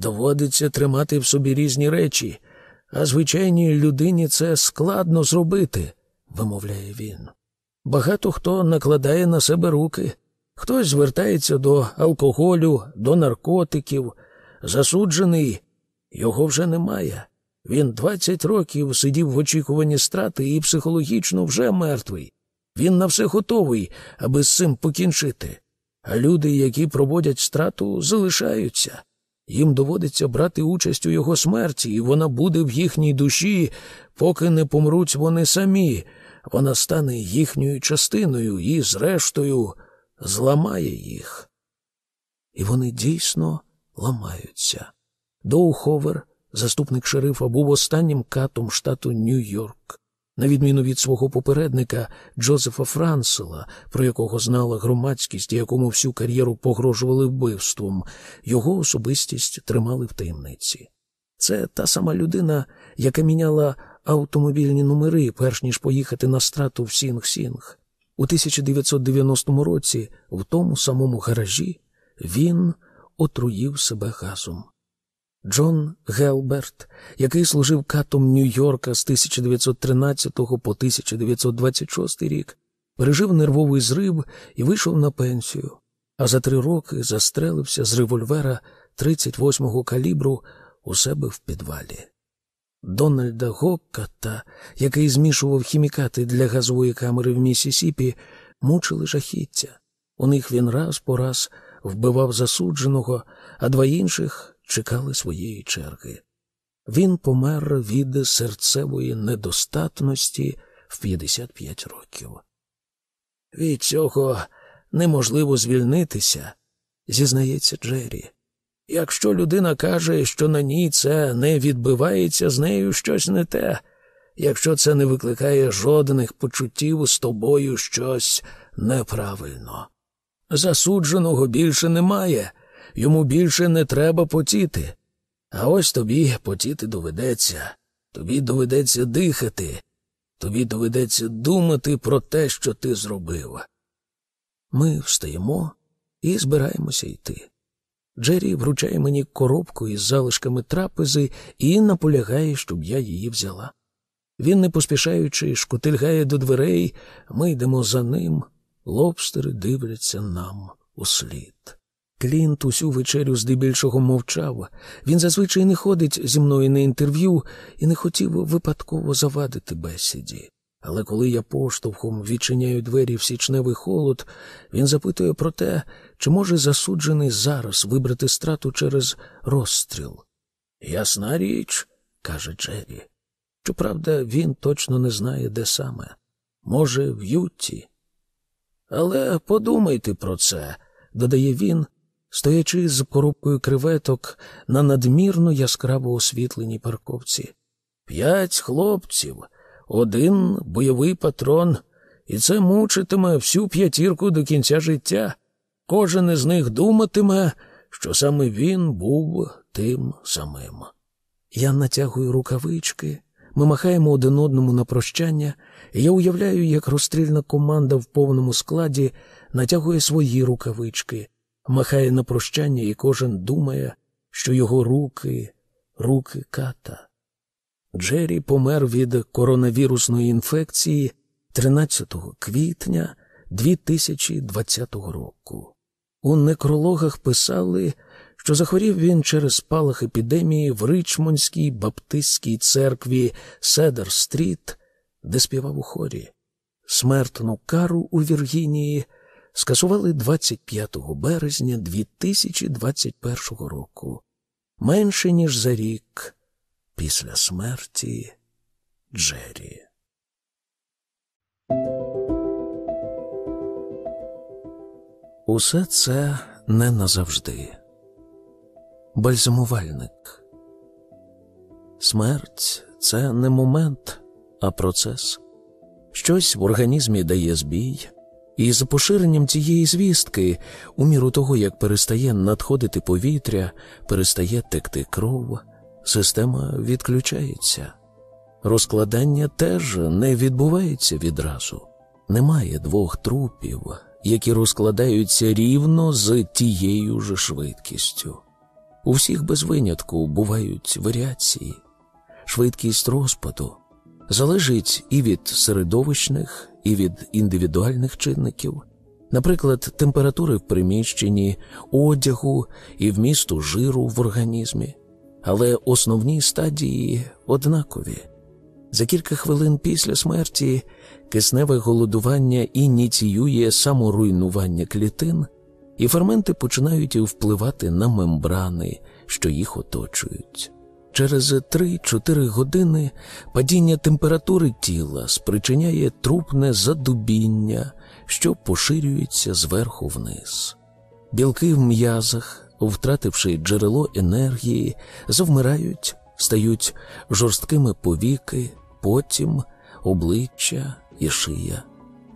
Доводиться тримати в собі різні речі, а звичайній людині це складно зробити, вимовляє він. Багато хто накладає на себе руки, хтось звертається до алкоголю, до наркотиків. Засуджений його вже немає. Він двадцять років сидів в очікуванні страти і психологічно вже мертвий. Він на все готовий, аби з цим покінчити. А люди, які проводять страту, залишаються. Їм доводиться брати участь у його смерті, і вона буде в їхній душі, поки не помруть вони самі. Вона стане їхньою частиною і, зрештою, зламає їх. І вони дійсно ламаються. Доу Ховер, заступник шерифа, був останнім катом штату Нью-Йорк. На відміну від свого попередника Джозефа Франсела, про якого знала громадськість і якому всю кар'єру погрожували вбивством, його особистість тримали в таємниці. Це та сама людина, яка міняла автомобільні номери, перш ніж поїхати на страту в Сінг-Сінг. У 1990 році, в тому самому гаражі, він отруїв себе газом. Джон Гелберт, який служив катом Нью-Йорка з 1913 по 1926 рік, пережив нервовий зрив і вийшов на пенсію, а за три роки застрелився з револьвера 38-го калібру у себе в підвалі. Дональда Гокката, який змішував хімікати для газової камери в Місісіпі, мучили жахіття. У них він раз по раз вбивав засудженого, а два інших чекали своєї черги. Він помер від серцевої недостатності в 55 років. Від цього неможливо звільнитися, зізнається Джері. Якщо людина каже, що на ній це не відбивається, з нею щось не те, якщо це не викликає жодних почуттів з тобою щось неправильно. Засудженого більше немає, йому більше не треба потіти. А ось тобі потіти доведеться, тобі доведеться дихати, тобі доведеться думати про те, що ти зробив. Ми встаємо і збираємося йти. Джері вручає мені коробку із залишками трапези і наполягає, щоб я її взяла. Він, не поспішаючи, шкутильгає до дверей, ми йдемо за ним, лобстери дивляться нам услід. Клінт усю вечерю здебільшого мовчав. Він зазвичай не ходить зі мною на інтерв'ю і не хотів випадково завадити бесіді. Але коли я поштовхом відчиняю двері в січневий холод, він запитує про те, чи може засуджений зараз вибрати страту через розстріл. Ясна річ, каже Джері. Щоправда, він точно не знає, де саме. Може, в Ютті. Але подумайте про це, додає він, стоячи з коробкою креветок на надмірно яскраво освітленій парковці. П'ять хлопців, один бойовий патрон, і це мучитиме всю п'ятірку до кінця життя. Кожен із них думатиме, що саме він був тим самим. Я натягую рукавички, ми махаємо один одному на прощання, я уявляю, як розстрільна команда в повному складі натягує свої рукавички, махає на прощання, і кожен думає, що його руки руки ката. Джері помер від коронавірусної інфекції 13 квітня 2020 року. У некрологах писали, що захворів він через спалах епідемії в Ричмондській баптистській церкві Седер Стріт, де співав у хорі. Смертну кару у Віргінії скасували 25 березня 2021 року, менше ніж за рік після смерті Джері. Усе це не назавжди. Бальзамувальник. Смерть це не момент, а процес. Щось в організмі дає збій, і за поширенням цієї звістки, у міру того, як перестає надходити повітря, перестає текти кров, система відключається. Розкладання теж не відбувається відразу. Немає двох трупів, які розкладаються рівно з тією ж швидкістю. У всіх без винятку бувають варіації. Швидкість розпаду залежить і від середовищних, і від індивідуальних чинників, наприклад, температури в приміщенні, одягу і вмісту жиру в організмі, але основні стадії однакові. За кілька хвилин після смерті кисневе голодування ініціює саморуйнування клітин, і ферменти починають впливати на мембрани, що їх оточують. Через 3-4 години падіння температури тіла спричиняє трупне задубіння, що поширюється зверху вниз. Білки в м'язах, втративши джерело енергії, завмирають, стають жорсткими повіки, потім обличчя і шия.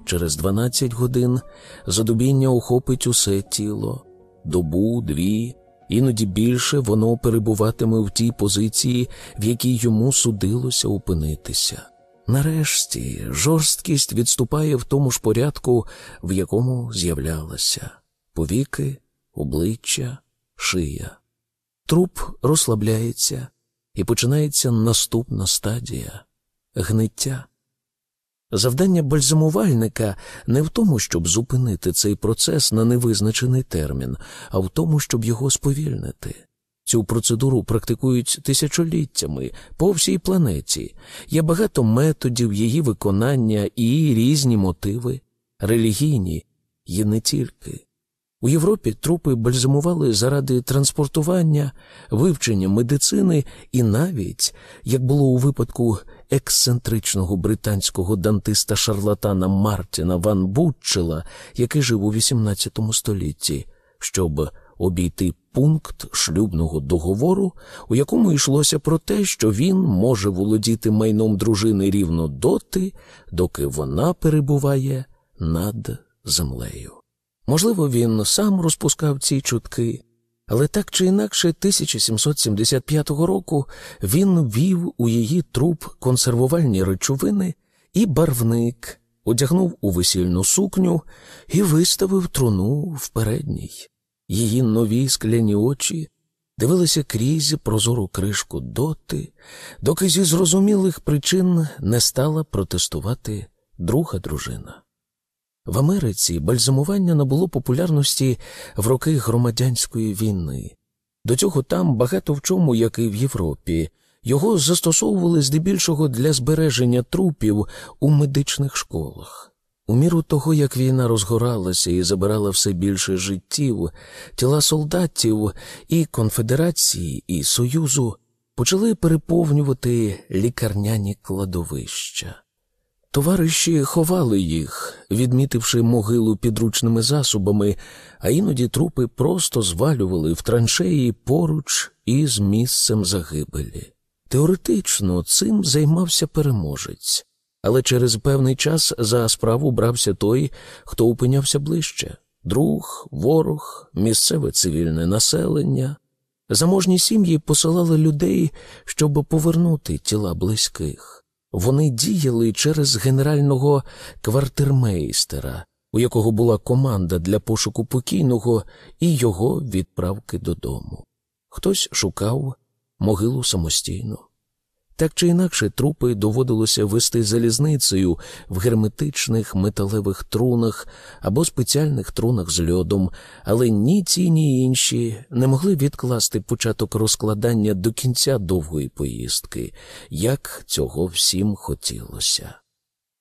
Через 12 годин задубіння охопить усе тіло, добу, дві, іноді більше воно перебуватиме в тій позиції, в якій йому судилося опинитися. Нарешті жорсткість відступає в тому ж порядку, в якому з'являлася повіки, обличчя, шия. Труп розслабляється, і починається наступна стадія гниття. Завдання бальзамувальника не в тому, щоб зупинити цей процес на невизначений термін, а в тому, щоб його сповільнити. Цю процедуру практикують тисячоліттями по всій планеті. Є багато методів її виконання і різні мотиви, релігійні і не тільки. У Європі трупи бальзамували заради транспортування, вивчення медицини і навіть, як було у випадку ексцентричного британського дантиста шарлатана Мартіна Ван Бутчела, який жив у XVIII столітті, щоб обійти пункт шлюбного договору, у якому йшлося про те, що він може володіти майном дружини рівно доти, доки вона перебуває над землею. Можливо, він сам розпускав ці чутки, але так чи інакше, 1775 року він ввів у її труп консервувальні речовини і барвник, одягнув у весільну сукню і виставив труну в передній. Її нові скляні очі дивилися крізь прозору кришку доти, доки зі зрозумілих причин не стала протестувати друга дружина. В Америці бальзамування набуло популярності в роки громадянської війни. До цього там багато в чому, як і в Європі, його застосовували здебільшого для збереження трупів у медичних школах. У міру того, як війна розгоралася і забирала все більше життів, тіла солдатів і конфедерації, і Союзу почали переповнювати лікарняні кладовища. Товариші ховали їх, відмітивши могилу підручними засобами, а іноді трупи просто звалювали в траншеї поруч із місцем загибелі. Теоретично цим займався переможець, але через певний час за справу брався той, хто опинявся ближче друг, ворог, місцеве цивільне населення. Заможні сім'ї посилали людей, щоб повернути тіла близьких. Вони діяли через генерального квартирмейстера, у якого була команда для пошуку покійного і його відправки додому. Хтось шукав могилу самостійно. Так чи інакше, трупи доводилося вести залізницею в герметичних металевих трунах або спеціальних трунах з льодом, але ні ті, ні інші не могли відкласти початок розкладання до кінця довгої поїздки, як цього всім хотілося.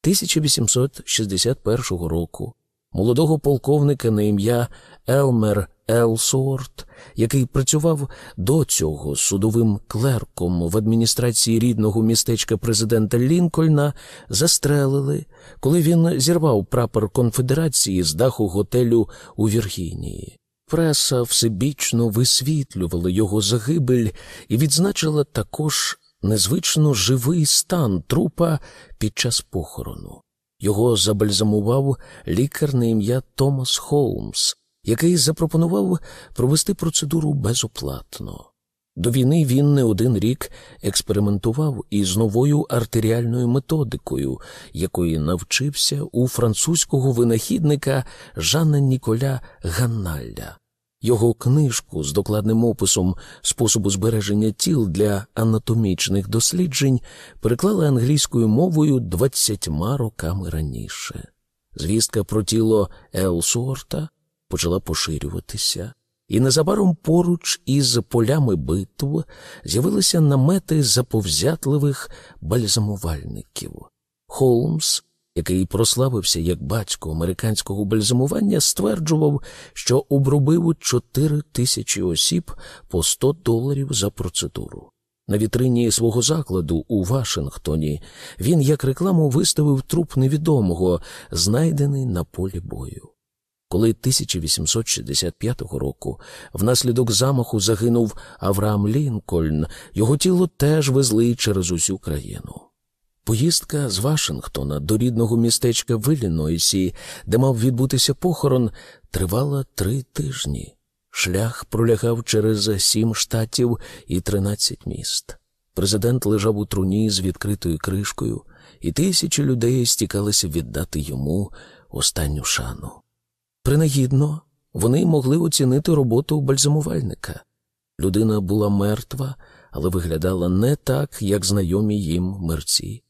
1861 року молодого полковника на ім'я Елмер Елсорт, який працював до цього судовим клерком в адміністрації рідного містечка президента Лінкольна, застрелили, коли він зірвав прапор конфедерації з даху готелю у Віргінії. Преса всебічно висвітлювала його загибель і відзначила також незвично живий стан трупа під час похорону. Його забальзамував лікар на ім'я Томас Холмс, який запропонував провести процедуру безоплатно. До війни він не один рік експериментував із новою артеріальною методикою, якої навчився у французького винахідника Жана Ніколя Ганналля. Його книжку з докладним описом способу збереження тіл для анатомічних досліджень переклали англійською мовою двадцятьма роками раніше. Звістка про тіло Елсуорта почала поширюватися, і незабаром поруч із полями битв з'явилися намети заповзятливих бальзамувальників. Холмс який прославився як батько американського бальзамування, стверджував, що обробив чотири тисячі осіб по 100 доларів за процедуру. На вітрині свого закладу у Вашингтоні він як рекламу виставив труп невідомого, знайдений на полі бою. Коли 1865 року внаслідок замаху загинув Авраам Лінкольн, його тіло теж везли через усю країну. Поїздка з Вашингтона до рідного містечка в Іллінойсі, де мав відбутися похорон, тривала три тижні. Шлях пролягав через сім штатів і тринадцять міст. Президент лежав у труні з відкритою кришкою, і тисячі людей стікалися віддати йому останню шану. Принагідно вони могли оцінити роботу бальзамувальника. Людина була мертва, але виглядала не так, як знайомі їм мерці.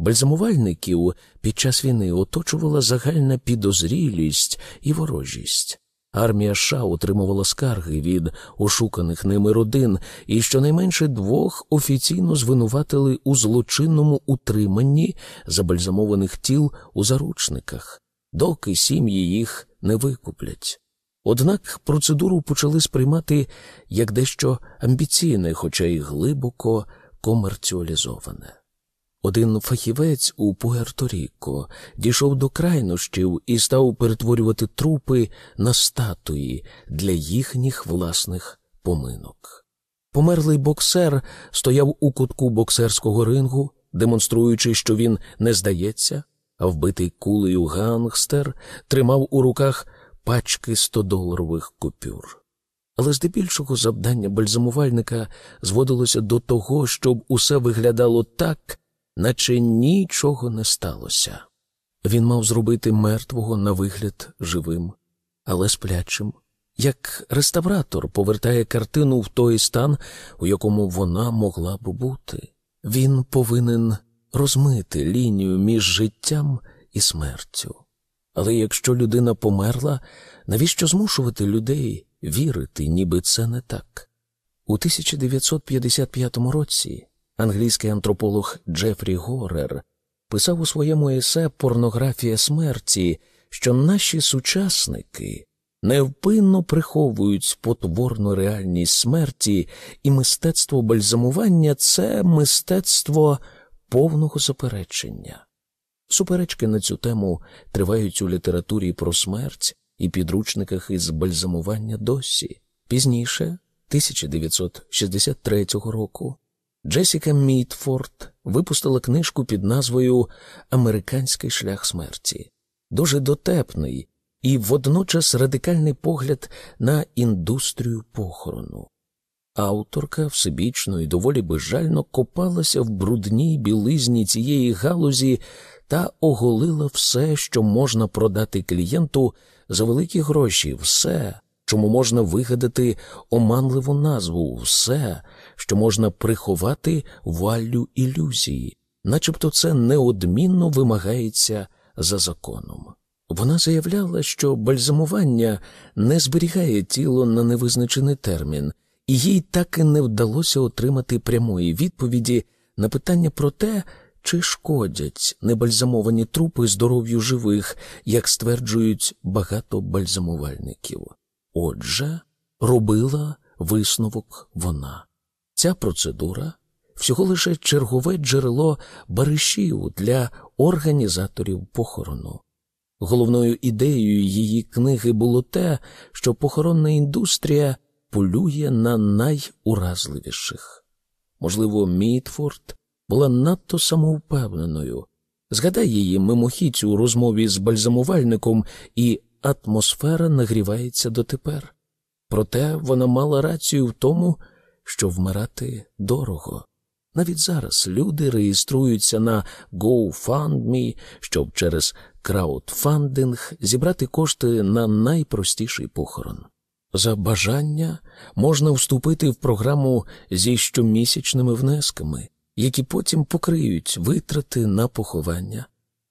Бальзамувальників під час війни оточувала загальна підозрілість і ворожість. Армія США отримувала скарги від ошуканих ними родин, і щонайменше двох офіційно звинуватили у злочинному утриманні забальзамованих тіл у заручниках, доки сім'ї їх не викуплять. Однак процедуру почали сприймати як дещо амбіційне, хоча й глибоко комерціалізоване. Один фахівець у Пуерто-Ріко дійшов до крайнощів і став перетворювати трупи на статуї для їхніх власних поминок. Померлий боксер стояв у кутку боксерського рингу, демонструючи, що він не здається, а вбитий кулею гангстер тримав у руках пачки 100-доларових купюр. Але здебільшого завдання бальзамувальника зводилося до того, щоб усе виглядало так, наче нічого не сталося. Він мав зробити мертвого на вигляд живим, але сплячим, як реставратор повертає картину в той стан, у якому вона могла б бути. Він повинен розмити лінію між життям і смертю. Але якщо людина померла, навіщо змушувати людей вірити, ніби це не так? У 1955 році англійський антрополог Джефрі Горер писав у своєму есе Порнографія смерті, що наші сучасники невпинно приховують спотворну реальність смерті, і мистецтво бальзамування це мистецтво повного заперечення. Суперечки на цю тему тривають у літературі про смерть і підручниках із бальзамування досі. Пізніше, 1963 року, Джесіка Мітфорд випустила книжку під назвою Американський шлях смерті, дуже дотепний і водночас радикальний погляд на індустрію похорону. Авторка всебічно і доволі безжально копалася в брудній білизні цієї галузі та оголила все, що можна продати клієнту за великі гроші, все, чому можна вигадати оманливу назву, все, що можна приховати валлю ілюзії, начебто це неодмінно вимагається за законом. Вона заявляла, що бальзамування не зберігає тіло на невизначений термін, і їй так і не вдалося отримати прямої відповіді на питання про те, чи шкодять небальзамовані трупи здоров'ю живих, як стверджують багато бальзамувальників. Отже, робила висновок вона. Ця процедура всього лише чергове джерело баришів для організаторів похорону. Головною ідеєю її книги було те, що похоронна індустрія полює на найуразливіших. Можливо, Мітфорд була надто самовпевненою. Згадай її мимохідь у розмові з бальзамувальником, і атмосфера нагрівається дотепер. Проте вона мала рацію в тому, що вмирати дорого. Навіть зараз люди реєструються на GoFundMe, щоб через краудфандинг зібрати кошти на найпростіший похорон. За бажання можна вступити в програму зі щомісячними внесками, які потім покриють витрати на поховання.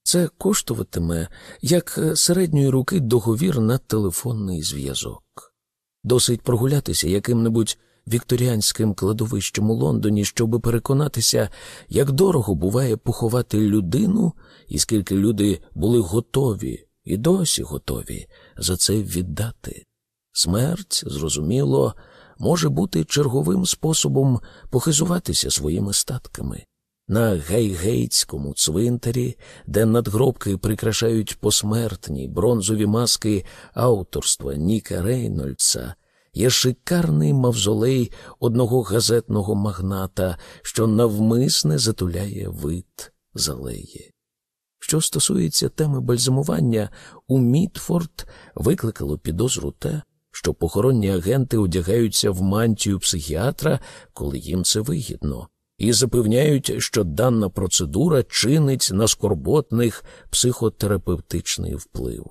Це коштуватиме як середньої руки договір на телефонний зв'язок. Досить прогулятися яким-небудь вікторіанським кладовищем у Лондоні, щоби переконатися, як дорого буває поховати людину, і скільки люди були готові і досі готові за це віддати. Смерть, зрозуміло, може бути черговим способом похизуватися своїми статками. На гейгейтському цвинтарі, де надгробки прикрашають посмертні бронзові маски авторства Ніка Рейнольдса, є шикарний мавзолей одного газетного магната, що навмисне затуляє вид залеї. Що стосується теми бальзамування, у Мітфорд викликало підозру те, що похоронні агенти одягаються в мантію психіатра, коли їм це вигідно, і запевняють, що дана процедура чинить на скорботних психотерапевтичний вплив.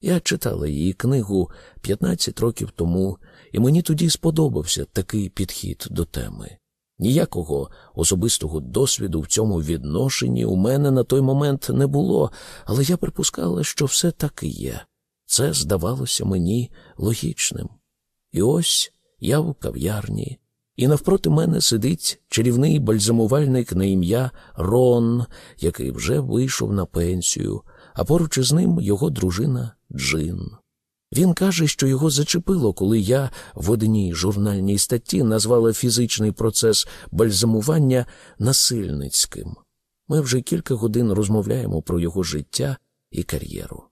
Я читала її книгу 15 років тому, і мені тоді сподобався такий підхід до теми. Ніякого особистого досвіду в цьому відношенні у мене на той момент не було, але я припускала, що все так і є. Це здавалося мені логічним. І ось я в кав'ярні, і навпроти мене сидить чарівний бальзамувальник на ім'я Рон, який вже вийшов на пенсію, а поруч із ним його дружина Джин. Він каже, що його зачепило, коли я в одній журнальній статті назвала фізичний процес бальзамування насильницьким. Ми вже кілька годин розмовляємо про його життя і кар'єру.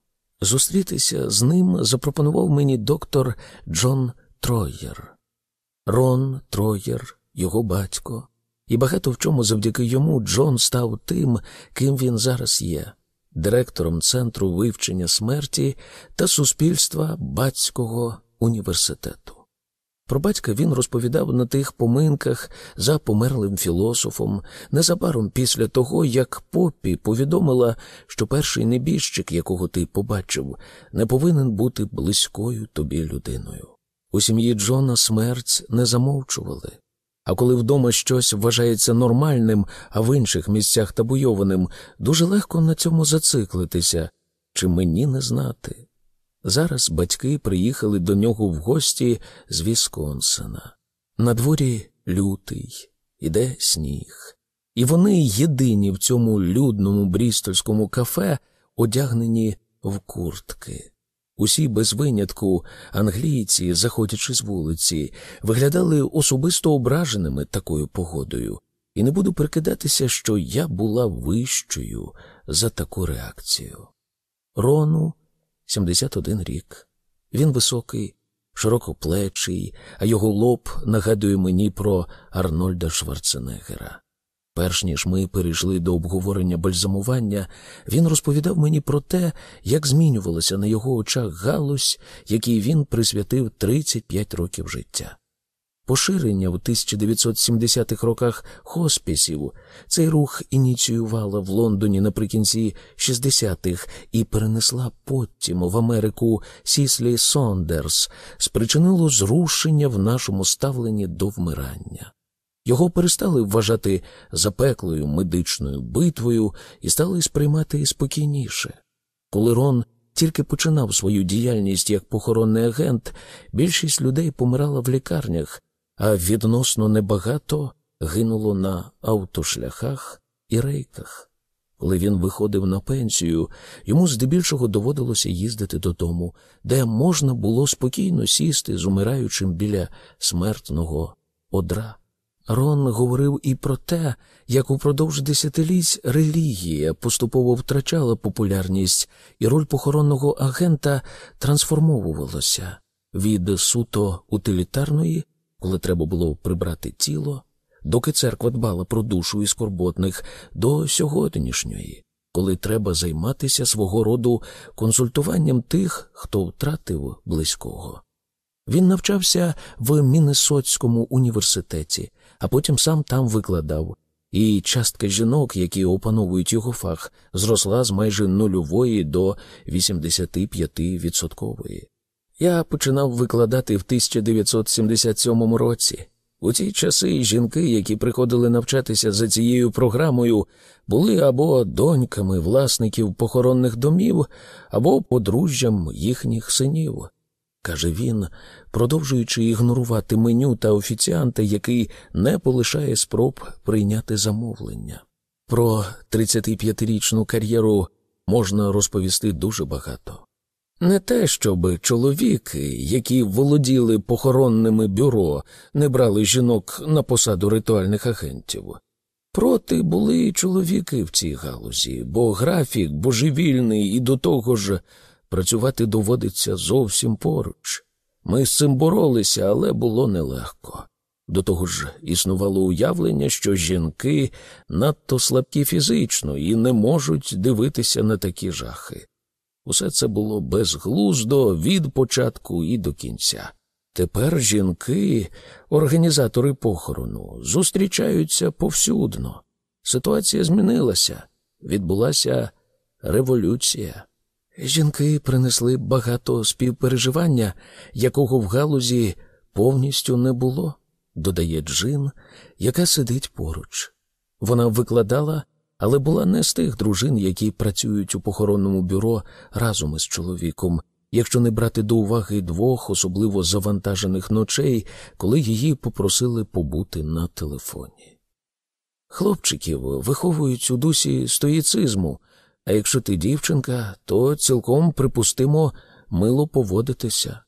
Зустрітися з ним запропонував мені доктор Джон Троєр. Рон Троєр, його батько, і багато в чому завдяки йому Джон став тим, ким він зараз є директором Центру вивчення смерті та суспільства Батського університету. Про батька він розповідав на тих поминках за померлим філософом незабаром після того, як Поппі повідомила, що перший небіжчик, якого ти побачив, не повинен бути близькою тобі людиною. У сім'ї Джона смерть не замовчували. А коли вдома щось вважається нормальним, а в інших місцях табуйованим, дуже легко на цьому зациклитися, чи мені не знати. Зараз батьки приїхали до нього в гості з Вісконсина. На дворі лютий, іде сніг, і вони єдині в цьому людному брістольському кафе, одягнені в куртки. Усі без винятку англійці, заходячи з вулиці, виглядали особисто ображеними такою погодою, і не буду прикидатися, що я була вищою за таку реакцію. Рону 71 рік. Він високий, широкоплечий, а його лоб нагадує мені про Арнольда Шварценеггера. Перш ніж ми перейшли до обговорення бальзамування, він розповідав мені про те, як змінювалася на його очах галузь, якій він присвятив 35 років життя. Поширення в 1970-х роках хоспісів цей рух ініціювала в Лондоні наприкінці 60-х і перенесла потім в Америку Сіслі Сондерс, спричинило зрушення в нашому ставленні до вмирання. Його перестали вважати запеклою медичною битвою і стали сприймати спокійніше. Коли Рон тільки починав свою діяльність як похоронний агент, більшість людей помирала в лікарнях, а відносно небагато гинуло на автошляхах і рейках. Коли він виходив на пенсію, йому здебільшого доводилося їздити додому, де можна було спокійно сісти з умираючим біля смертного одра. Рон говорив і про те, як упродовж десятиліть релігія поступово втрачала популярність, і роль похоронного агента трансформовувалася від суто утилітарної, коли треба було прибрати тіло, доки церква дбала про душу і скорботних, до сьогоднішньої, коли треба займатися свого роду консультуванням тих, хто втратив близького. Він навчався в Міннесотському університеті, а потім сам там викладав, і частка жінок, які опановують його фах, зросла з майже нульової до 85-відсоткової. Я починав викладати в 1977 році. У ті часи жінки, які приходили навчатися за цією програмою, були або доньками власників похоронних домів, або подружжям їхніх синів каже він, продовжуючи ігнорувати меню та офіціанта, який не полишає спроб прийняти замовлення. Про 35-річну кар'єру можна розповісти дуже багато. Не те, щоб чоловіки, які володіли похоронними бюро, не брали жінок на посаду ритуальних агентів. Проти були чоловіки в цій галузі, бо графік божевільний і до того ж Працювати доводиться зовсім поруч. Ми з цим боролися, але було нелегко. До того ж, існувало уявлення, що жінки надто слабкі фізично і не можуть дивитися на такі жахи. Усе це було безглуздо від початку і до кінця. Тепер жінки, організатори похорону, зустрічаються повсюдно. Ситуація змінилася, відбулася революція. Жінки принесли багато співпереживання, якого в галузі повністю не було, додає Джин, яка сидить поруч. Вона викладала, але була не з тих дружин, які працюють у похоронному бюро разом із чоловіком, якщо не брати до уваги двох особливо завантажених ночей, коли її попросили побути на телефоні. Хлопчиків виховують у дусі стоїцизму, а якщо ти дівчинка, то цілком припустимо мило поводитися.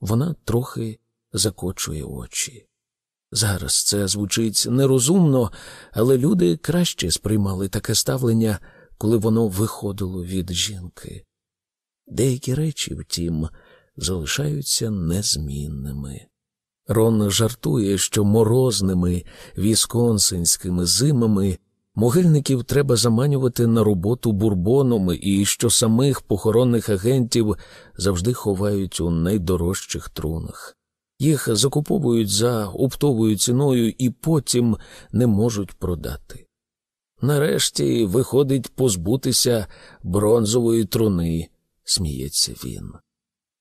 Вона трохи закочує очі. Зараз це звучить нерозумно, але люди краще сприймали таке ставлення, коли воно виходило від жінки. Деякі речі, втім, залишаються незмінними. Рон жартує, що морозними вісконсинськими зимами могильників треба заманювати на роботу бурбоном і що самих похоронних агентів завжди ховають у найдорожчих трунах. Їх закуповують за оптовою ціною і потім не можуть продати. Нарешті виходить позбутися бронзової труни, сміється він.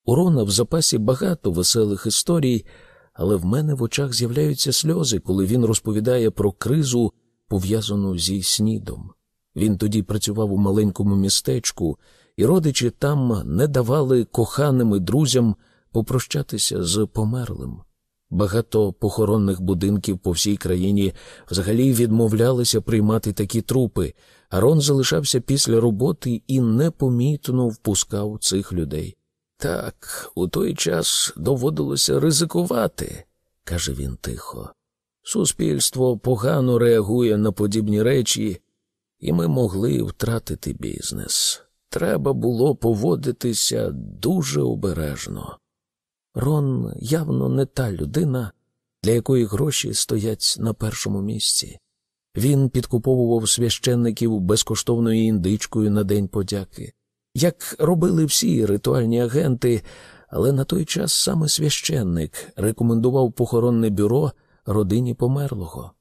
У Рона в запасі багато веселих історій, але в мене в очах з'являються сльози, коли він розповідає про кризу, пов'язану зі снідом. Він тоді працював у маленькому містечку, і родичі там не давали коханим і друзям попрощатися з померлим. Багато похоронних будинків по всій країні взагалі відмовлялися приймати такі трупи, а Рон залишався після роботи і непомітно впускав цих людей. Так, у той час доводилося ризикувати, каже він тихо. Суспільство погано реагує на подібні речі, і ми могли втратити бізнес. Треба було поводитися дуже обережно. Рон явно не та людина, для якої гроші стоять на першому місці. Він підкуповував священників безкоштовною індичкою на День подяки, як робили всі ритуальні агенти, але на той час саме священник рекомендував похоронне бюро родині померлого.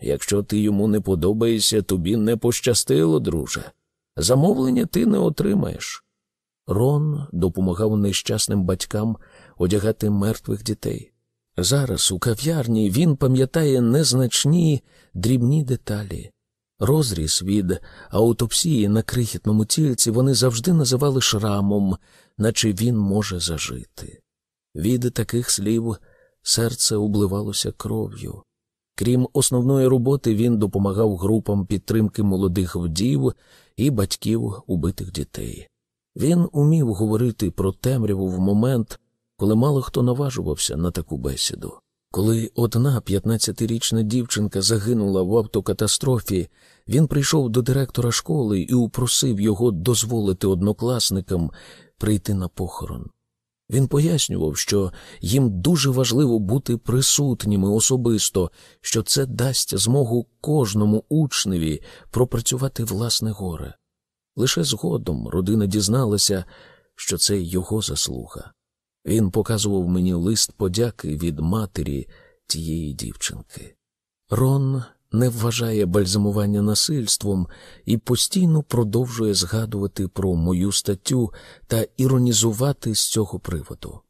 Якщо ти йому не подобаєшся, тобі не пощастило, друже. Замовлення ти не отримаєш. Рон допомагав нещасним батькам одягати мертвих дітей. Зараз у кав'ярні він пам'ятає незначні дрібні деталі. Розріз від аутопсії на крихітному тільці вони завжди називали шрамом, наче він може зажити. Від таких слів серце обливалося кров'ю. Крім основної роботи, він допомагав групам підтримки молодих вдів і батьків убитих дітей. Він умів говорити про темряву в момент, коли мало хто наважувався на таку бесіду. Коли одна 15-річна дівчинка загинула в автокатастрофі, він прийшов до директора школи і упросив його дозволити однокласникам прийти на похорон. Він пояснював, що їм дуже важливо бути присутніми особисто, що це дасть змогу кожному учневі пропрацювати власне горе. Лише згодом родина дізналася, що це його заслуга. Він показував мені лист подяки від матері тієї дівчинки. Рон не вважає бальзамування насильством і постійно продовжує згадувати про мою статтю та іронізувати з цього приводу.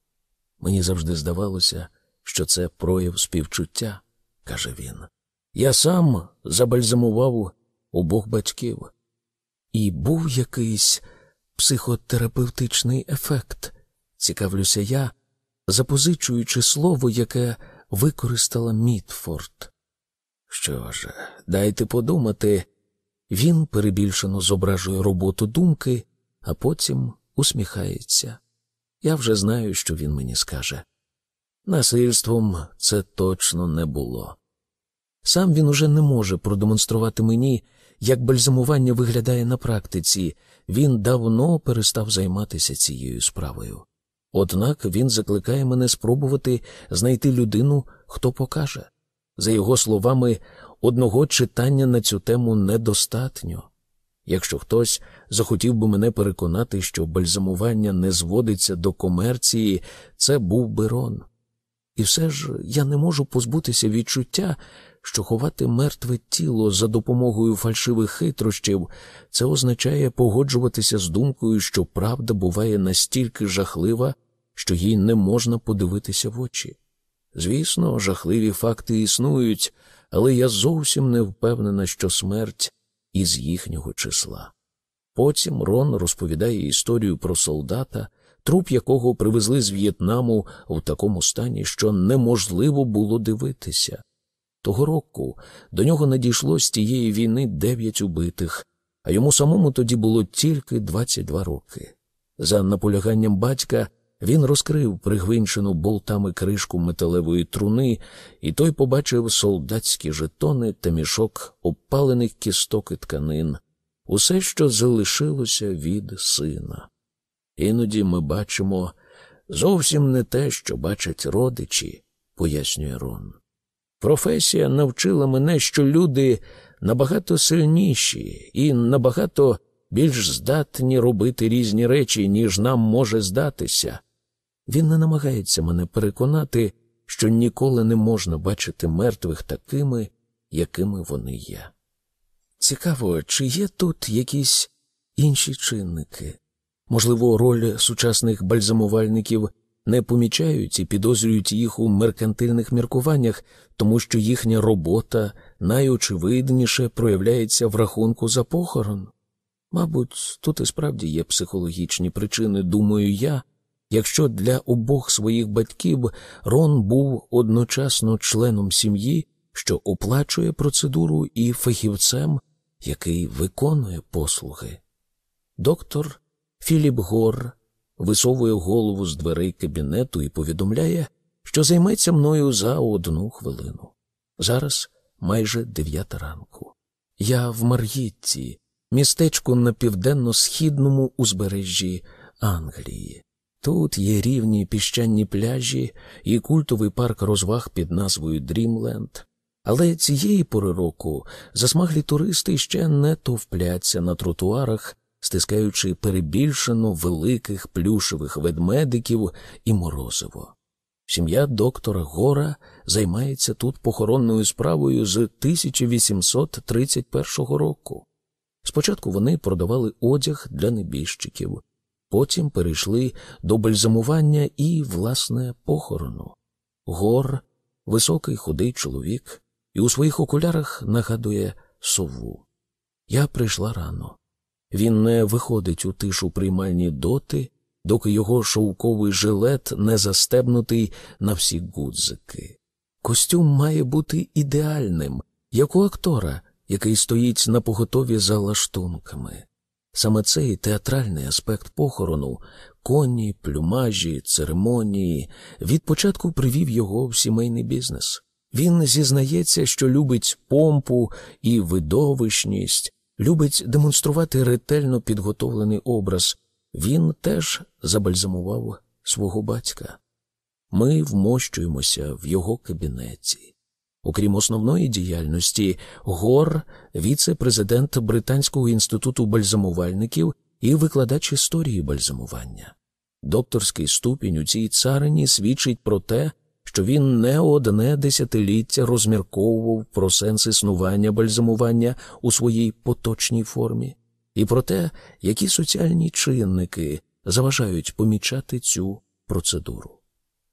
Мені завжди здавалося, що це прояв співчуття, каже він. Я сам забальзамував обох батьків, і був якийсь психотерапевтичний ефект, цікавлюся я, запозичуючи слово, яке використала Мітфорд. Що ж, дайте подумати. Він перебільшено зображує роботу думки, а потім усміхається. Я вже знаю, що він мені скаже. Насильством це точно не було. Сам він уже не може продемонструвати мені, як бальзамування виглядає на практиці, він давно перестав займатися цією справою. Однак він закликає мене спробувати знайти людину, хто покаже. За його словами, одного читання на цю тему недостатньо. Якщо хтось захотів би мене переконати, що бальзамування не зводиться до комерції, це був би Рон. І все ж я не можу позбутися відчуття, що ховати мертве тіло за допомогою фальшивих хитрощів це означає погоджуватися з думкою, що правда буває настільки жахлива, що їй не можна подивитися в очі. Звісно, жахливі факти існують, але я зовсім не впевнена, що смерть із їхнього числа. Потім Рон розповідає історію про солдата, труп якого привезли з В'єтнаму в такому стані, що неможливо було дивитися. Того року до нього надійшло з тієї війни дев'ять убитих, а йому самому тоді було тільки 22 роки. За наполяганням батька він розкрив пригвинчену болтами кришку металевої труни, і той побачив солдатські жетони та мішок обпалених кісток і тканин, усе, що залишилося від сина. Іноді ми бачимо зовсім не те, що бачать родичі, пояснює Рон. Професія навчила мене, що люди набагато сильніші і набагато більш здатні робити різні речі, ніж нам може здатися. Він не намагається мене переконати, що ніколи не можна бачити мертвих такими, якими вони є. Цікаво, чи є тут якісь інші чинники? Можливо, роль сучасних бальзамувальників не помічають і підозрюють їх у меркантильних міркуваннях, тому що їхня робота найочевидніше проявляється в рахунку за похорон. Мабуть, тут і справді є психологічні причини, думаю я, якщо для обох своїх батьків Рон був одночасно членом сім'ї, що оплачує процедуру, і фахівцем, який виконує послуги. Доктор Філіп Гор висовує голову з дверей кабінету і повідомляє, що займеться мною за одну хвилину. Зараз майже дев'ята ранку. Я в Мар'їтті, містечку на південно-східному узбережжі Англії. Тут є рівні піщані пляжі і культовий парк розваг під назвою Дрімленд. Але цієї пори року засмаглі туристи ще не товпляться на тротуарах, стискаючи перебільшено великих плюшевих ведмедиків і морозиво. Сім'я доктора Гора займається тут похоронною справою з 1831 року. Спочатку вони продавали одяг для небіжчиків, потім перейшли до бальзамування і, власне, похорону. Гор високий худий чоловік, і у своїх окулярах нагадує сову. Я прийшла рано. Він не виходить у тишу приймальні доти, доки його шовковий жилет не застебнутий на всі гудзики. Костюм має бути ідеальним, як у актора, який стоїть на поготові за лаштунками. Саме цей театральний аспект похорону, коні, плюмажі, церемонії, від початку привів його в сімейний бізнес. Він зізнається, що любить помпу і видовищність, любить демонструвати ретельно підготовлений образ. Він теж забальзамував свого батька. Ми вмощуємося в його кабінеті. Окрім основної діяльності, Гор, віце-президент Британського інституту бальзамувальників і викладач історії бальзамування. Докторський ступінь у цій царині свідчить про те, що він не одне десятиліття розмірковував про сенс існування бальзамування у своїй поточній формі, і про те, які соціальні чинники заважають помічати цю процедуру.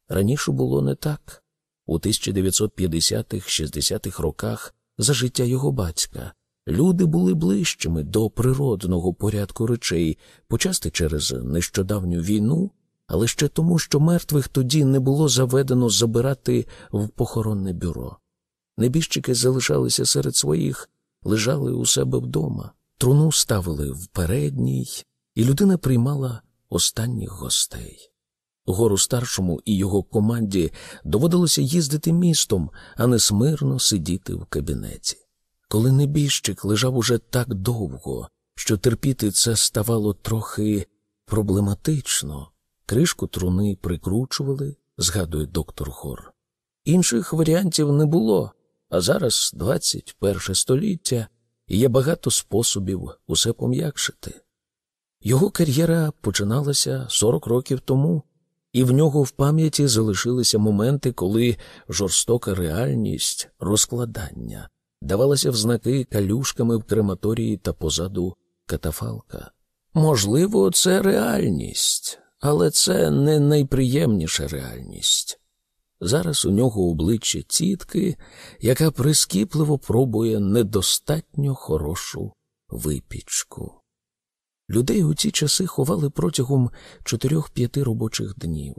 Раніше було не так. У 1950-60-х роках за життя його батька люди були ближчими до природного порядку речей, почасти через нещодавню війну, але ще тому, що мертвих тоді не було заведено забирати в похоронне бюро. Небіжчики залишалися серед своїх, лежали у себе вдома, труну ставили в передній, і людина приймала останніх гостей. Гору старшому і його команді доводилося їздити містом, а не смирно сидіти в кабінеті. Коли небіжчик лежав уже так довго, що терпіти це ставало трохи проблематично, кришку труни прикручували, згадує доктор Гор. Інших варіантів не було, а зараз 21 століття, і є багато способів усе пом'якшити. Його кар'єра починалася 40 років тому і в нього в пам'яті залишилися моменти, коли жорстока реальність розкладання давалася в знаки калюшками в крематорії та позаду катафалка. Можливо, це реальність, але це не найприємніша реальність. Зараз у нього обличчя тітки, яка прискіпливо пробує недостатньо хорошу випічку. Людей у ті часи ховали протягом 4-5 робочих днів,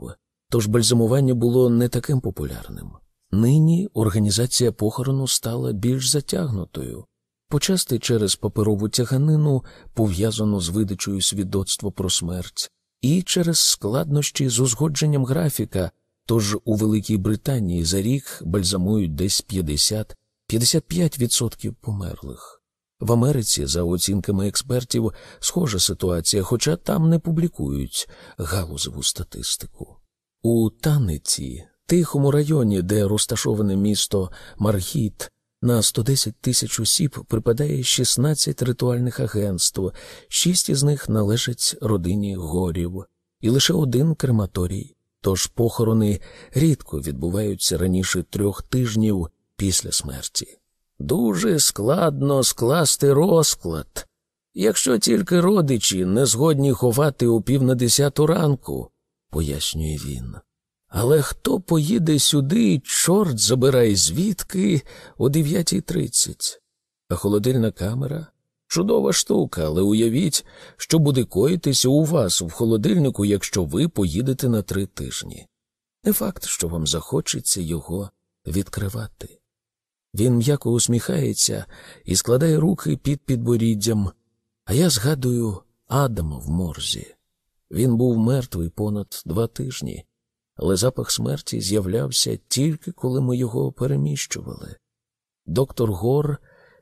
тож бальзамування було не таким популярним. Нині організація похорону стала більш затягнутою, почасти через паперову тяганину, пов'язану з видачею свідоцтва про смерть, і через складнощі з узгодженням графіка, тож у Великій Британії за рік бальзамують десь 50-55% померлих. В Америці, за оцінками експертів, схожа ситуація, хоча там не публікують галузеву статистику. У Таниці, тихому районі, де розташоване місто Маргіт, на 110 тисяч осіб припадає 16 ритуальних агентств, шість із них належать родині горів, і лише один крематорій. Тож похорони рідко відбуваються раніше трьох тижнів після смерті. Дуже складно скласти розклад, якщо тільки родичі не згодні ховати о пів на десяту ранку, пояснює він. Але хто поїде сюди, чорт забирай звідки о 9.30? А холодильна камера чудова штука, але уявіть, що буде коїтися у вас в холодильнику, якщо ви поїдете на три тижні. Не факт, що вам захочеться його відкривати. Він м'яко усміхається і складає руки під підборіддям, а я згадую Адама в морзі. Він був мертвий понад два тижні, але запах смерті з'являвся тільки коли ми його переміщували. Доктор Гор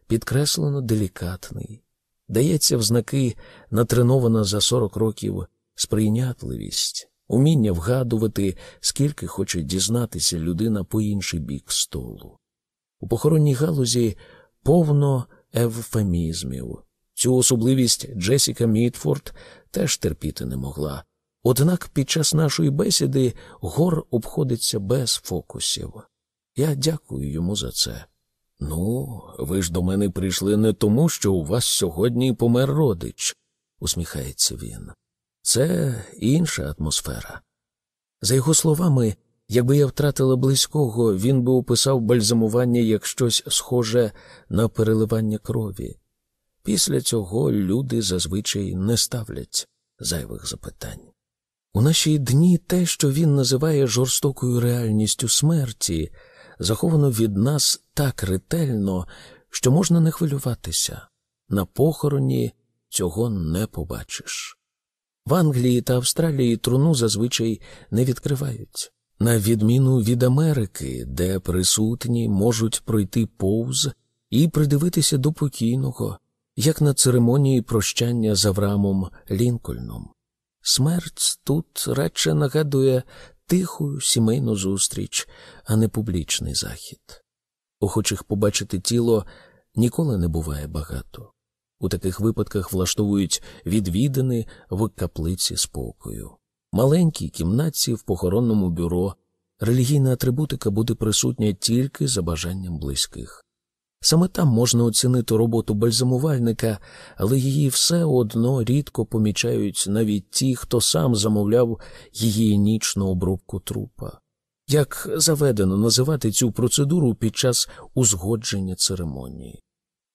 підкреслено делікатний, дається в знаки натренована за сорок років сприйнятливість, уміння вгадувати, скільки хоче дізнатися людина по інший бік столу. У похоронній галузі повно евфемізмів. Цю особливість Джесіка Мітфорд теж терпіти не могла. Однак під час нашої бесіди гор обходиться без фокусів. Я дякую йому за це. Ну, ви ж до мене прийшли не тому, що у вас сьогодні помер родич, усміхається він. Це інша атмосфера. За його словами, Якби я втратила близького, він би описав бальзамування як щось схоже на переливання крові. Після цього люди зазвичай не ставлять зайвих запитань. У наші дні те, що він називає жорстокою реальністю смерті, заховано від нас так ретельно, що можна не хвилюватися. На похороні цього не побачиш. В Англії та Австралії труну зазвичай не відкривають на відміну від Америки, де присутні можуть пройти повз і придивитися до покійного, як на церемонії прощання з Аврамом Лінкольном. Смерть тут радше нагадує тиху сімейну зустріч, а не публічний захід. Охочих побачити тіло ніколи не буває багато. У таких випадках влаштовують відвідини в каплиці спокою маленькій кімнатці в похоронному бюро релігійна атрибутика буде присутня тільки за бажанням близьких. Саме там можна оцінити роботу бальзамувальника, але її все одно рідко помічають навіть ті, хто сам замовляв її обробку трупа. Як заведено називати цю процедуру під час узгодження церемонії.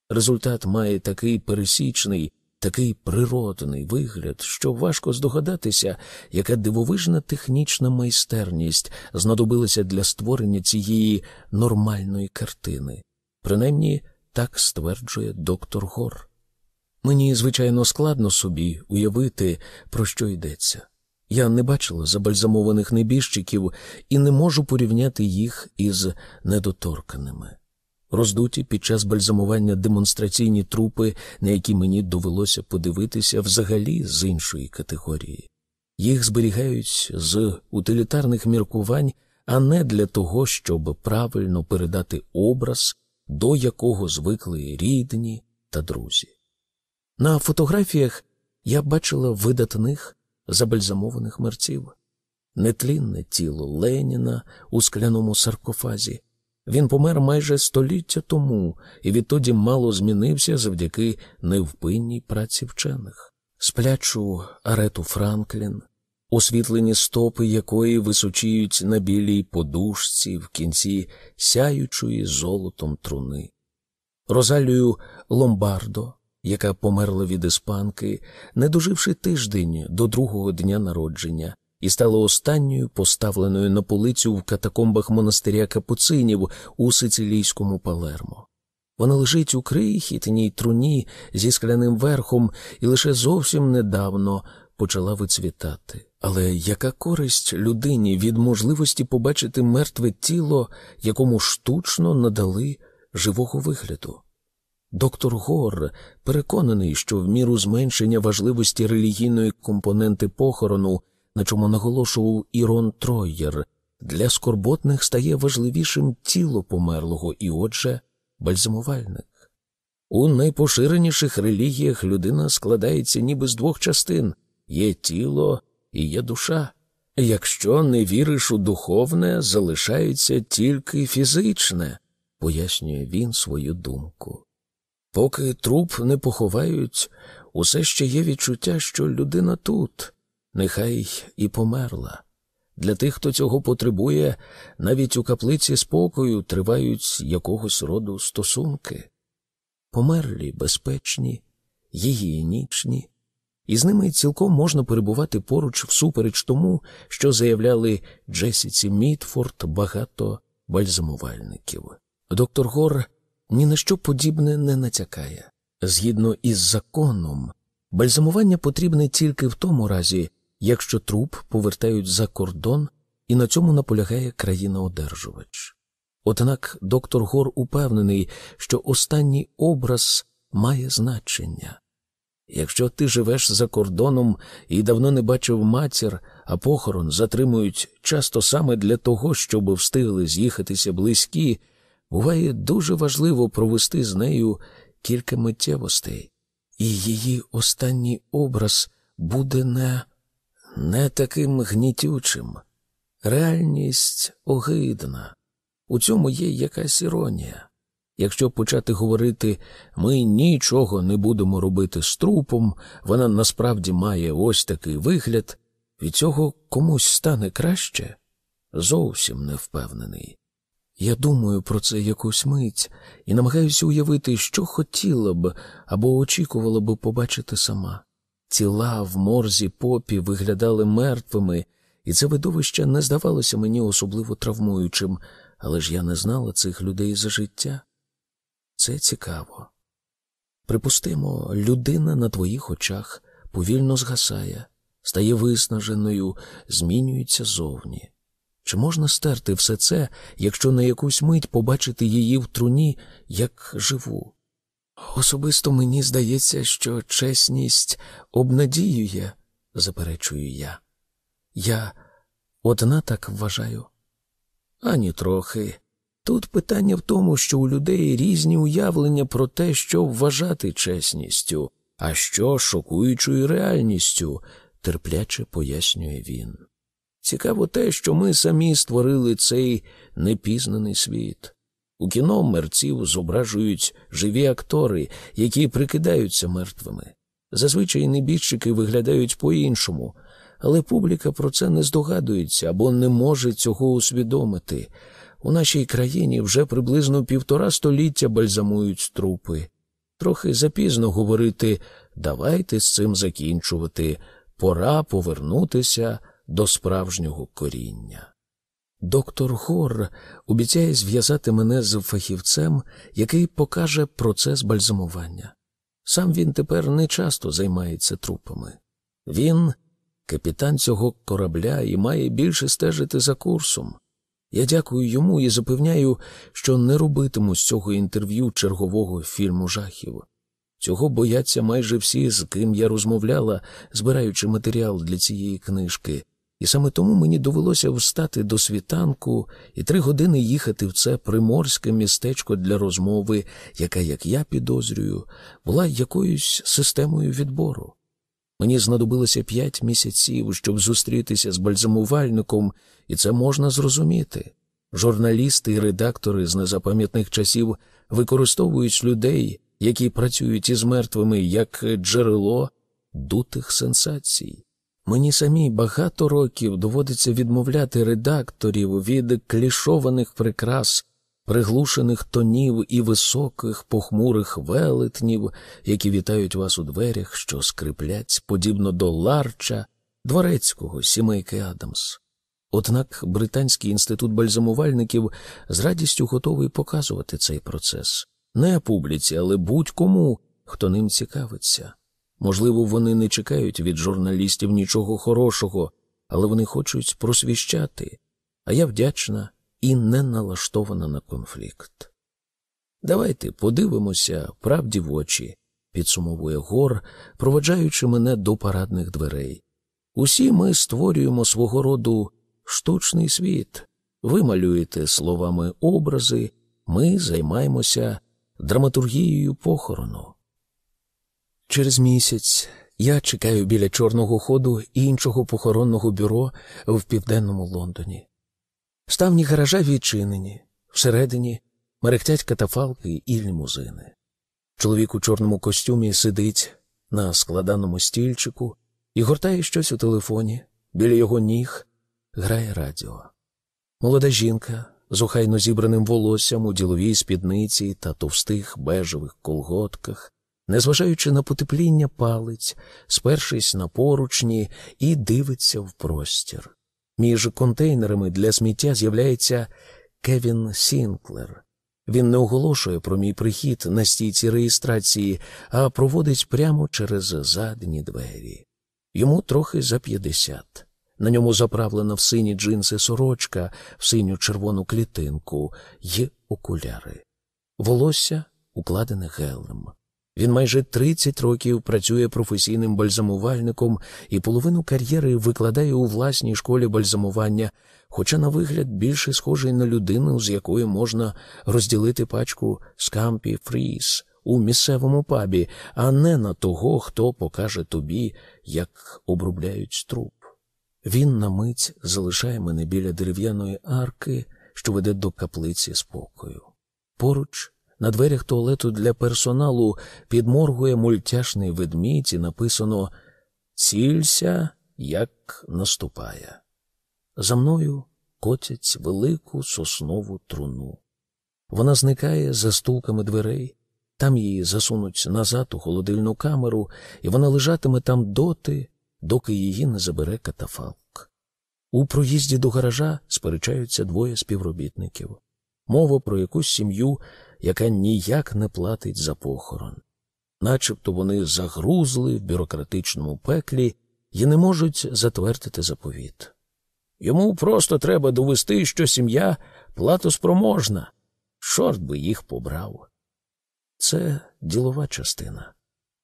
Результат має такий пересічний, такий природний вигляд, що важко здогадатися, яка дивовижна технічна майстерність знадобилася для створення цієї нормальної картини. Принаймні так стверджує доктор Гор. Мені, звичайно, складно собі уявити, про що йдеться. Я не бачила забальзамованих небіжчиків і не можу порівняти їх із недоторканими роздуті під час бальзамування демонстраційні трупи, на які мені довелося подивитися взагалі з іншої категорії. Їх зберігають з утилітарних міркувань, а не для того, щоб правильно передати образ, до якого звикли рідні та друзі. На фотографіях я бачила видатних забальзамованих мерців, нетлінне тіло Леніна у скляному саркофазі, він помер майже століття тому і відтоді мало змінився завдяки невпинній праці вчених. Сплячу Арету Франклін, освітлені стопи якої височіють на білій подушці в кінці сяючої золотом труни, Розалію Ломбардо, яка померла від іспанки, не доживши тиждень до другого дня народження, і стала останньою поставленою на полицю в катакомбах монастиря капуцинів у сицилійському Палермо. Вона лежить у крихітній труні зі скляним верхом і лише зовсім недавно почала вицвітати. Але яка користь людині від можливості побачити мертве тіло, якому штучно надали живого вигляду? Доктор Гор переконаний, що в міру зменшення важливості релігійної компоненти похорону, на чому наголошував Ірон Тройєр, для скорботних стає важливішим тіло померлого і, отже, бальзамувальник. У найпоширеніших релігіях людина складається ніби з двох частин є тіло і є душа. Якщо не віриш у духовне, залишається тільки фізичне, пояснює він свою думку. Поки труп не поховають, усе ще є відчуття, що людина тут, нехай і померла. Для тих, хто цього потребує, навіть у каплиці спокою тривають якогось роду стосунки. Померлі, безпечні, гігієнічні, і з ними цілком можна перебувати поруч всупереч тому, що заявляли Джесіці Мітфорд багато бальзамувальників. Доктор Гор ні на що подібне не натякає. Згідно із законом, бальзамування потрібне тільки в тому разі, якщо труп повертають за кордон і на цьому наполягає країна-одержувач. Однак доктор Гор упевнений, що останній образ має значення. Якщо ти живеш за кордоном і давно не бачив матір, а похорон затримують часто саме для того, щоб встигли з'їхатися близькі, буває дуже важливо провести з нею кілька миттєвостей, і її останній образ буде не, не таким гнітючим. Реальність огидна. У цьому є якась іронія. Якщо почати говорити ми нічого не будемо робити з трупом, вона насправді має ось такий вигляд, від цього комусь стане краще, зовсім не впевнений. Я думаю про це якусь мить і намагаюся уявити, що хотіла б або очікувала б побачити сама. Тіла в морзі попі виглядали мертвими, і це видовище не здавалося мені особливо травмуючим, але ж я не знала цих людей за життя. Це цікаво. Припустимо, людина на твоїх очах повільно згасає, стає виснаженою, змінюється зовні. Чи можна стерти все це, якщо на якусь мить побачити її в труні як живу? Особисто мені здається, що чесність обнадіює, заперечую я. Я одна так вважаю. Ані трохи. Тут питання в тому, що у людей різні уявлення про те, що вважати чесністю, а що шокуючою реальністю, терпляче пояснює він. Цікаво те, що ми самі створили цей непізнаний світ. У кіно мерців зображують живі актори, які прикидаються мертвими. Зазвичай небіжчики виглядають по-іншому, але публіка про це не здогадується або не може цього усвідомити. У нашій країні вже приблизно півтора століття бальзамують трупи. Трохи запізно говорити давайте з цим закінчувати, пора повернутися до справжнього коріння. Доктор Гор обіцяє зв'язати мене з фахівцем, який покаже процес бальзамування. Сам він тепер не часто займається трупами. Він капітан цього корабля і має більше стежити за курсом. Я дякую йому і запевняю, що не робитиму з цього інтерв'ю чергового фільму жахів. Цього бояться майже всі, з ким я розмовляла, збираючи матеріал для цієї книжки, і саме тому мені довелося встати до світанку і три години їхати в це приморське містечко для розмови, яка, як я підозрюю, була якоюсь системою відбору. Мені знадобилося п'ять місяців, щоб зустрітися з бальзамувальником, і це можна зрозуміти. Журналісти і редактори з незапам'ятних часів використовують людей, які працюють із мертвими як джерело дутих сенсацій. Мені самі багато років доводиться відмовляти редакторів від клішованих прикрас приглушених тонів і високих похмурих велетнів, які вітають вас у дверях, що скриплять, подібно до ларча дворецького сімейки Адамс. Однак Британський інститут бальзамувальників з радістю готовий показувати цей процес не публіці, але будь-кому, хто ним цікавиться. Можливо, вони не чекають від журналістів нічого хорошого, але вони хочуть просвіщати, а я вдячна і не налаштована на конфлікт. Давайте подивимося правді в очі, підсумовує гор, проведжаючи мене до парадних дверей. Усі ми створюємо свого роду штучний світ, ви малюєте словами образи, ми займаємося драматургією похорону. Через місяць я чекаю біля чорного ходу іншого похоронного бюро в південному Лондоні. Ставні гаража відчинені, всередині мерехтять катафалки і лімузини. Чоловік у чорному костюмі сидить на складаному стільчику і гортає щось у телефоні. Біля його ніг грає радіо. Молода жінка з охайно зібраним волоссям у діловій спідниці та товстих бежевих колготках, незважаючи на потепління палець, спершись на поручні і дивиться в простір. Між контейнерами для сміття з'являється Кевін Сінклер. Він не оголошує про мій прихід на стійці реєстрації, а проводить прямо через задні двері. Йому трохи за п'ятдесят. На ньому заправлена в сині джинси сорочка, в синю червону клітинку й окуляри. Волосся укладене гелем. Він майже 30 років працює професійним бальзамувальником і половину кар'єри викладає у власній школі бальзамування, хоча на вигляд більше схожий на людину, з якою можна розділити пачку скампі фріз у місцевому пабі, а не на того, хто покаже тобі, як обробляють труп. Він на мить залишає мене біля дерев'яної арки, що веде до каплиці спокою. Поруч на дверях туалету для персоналу підморгує мультяшний ведмідь і написано Цілься, як наступає. За мною котять велику соснову труну. Вона зникає за стулками дверей, там її засунуть назад у холодильну камеру, і вона лежатиме там доти, доки її не забере катафалк. У проїзді до гаража сперечаються двоє співробітників. Мова про якусь сім'ю, яка ніяк не платить за похорон. Начебто вони загрузли в бюрократичному пеклі і не можуть затвердити заповіт. Йому просто треба довести, що сім'я платоспроможна. Чорт би їх побрав. Це ділова частина.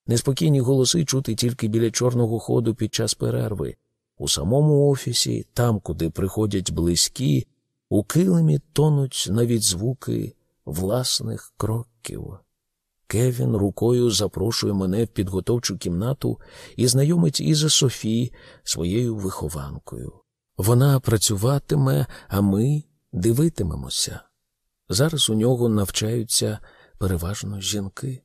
Неспокійні голоси чути тільки біля чорного ходу під час перерви. У самому офісі, там, куди приходять близькі, у килимі тонуть навіть звуки власних кроків. Кевін рукою запрошує мене в підготовчу кімнату і знайомить із Софі своєю вихованкою. Вона працюватиме, а ми дивитимемося. Зараз у нього навчаються переважно жінки.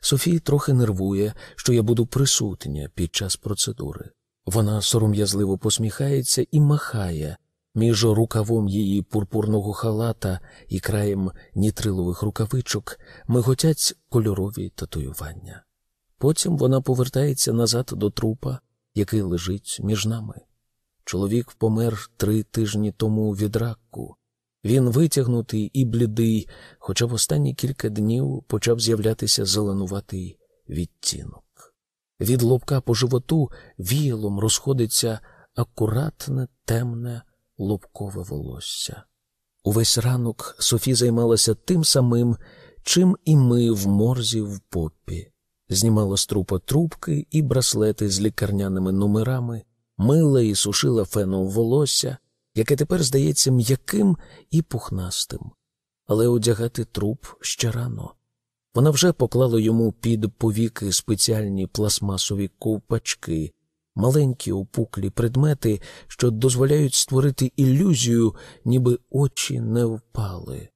Софії трохи нервує, що я буду присутня під час процедури. Вона сором'язливо посміхається і махає між рукавом її пурпурного халата і краєм нітрилових рукавичок миготять кольорові татуювання. Потім вона повертається назад до трупа, який лежить між нами. Чоловік помер три тижні тому від раку. Він витягнутий і блідий, хоча в останні кілька днів почав з'являтися зеленуватий відтінок. Від лобка по животу віялом розходиться акуратне, темне лобкове волосся. Увесь ранок Софі займалася тим самим, чим і ми в морзі в попі, знімала з трупа трубки і браслети з лікарняними номерами, мила і сушила феном волосся яке тепер здається м'яким і пухнастим, але одягати труп ще рано. Вона вже поклала йому під повіки спеціальні пластмасові ковпачки, маленькі опуклі предмети, що дозволяють створити ілюзію, ніби очі не впали.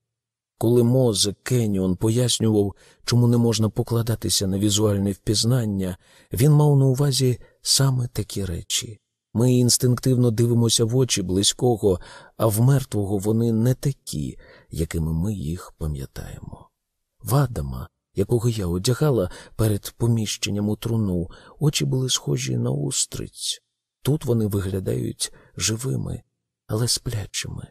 Коли мозик Кеніон пояснював, чому не можна покладатися на візуальне впізнання, він мав на увазі саме такі речі. Ми інстинктивно дивимося в очі близького, а в мертвого вони не такі, якими ми їх пам'ятаємо. В Адама, якого я одягала перед поміщенням у труну, очі були схожі на устриць. Тут вони виглядають живими, але сплячими.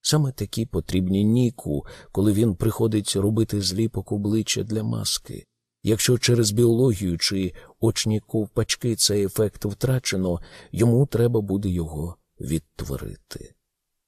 Саме такі потрібні Ніку, коли він приходить робити зліпок обличчя для маски. Якщо через біологію чи очні ковпачки цей ефект втрачено, йому треба буде його відтворити.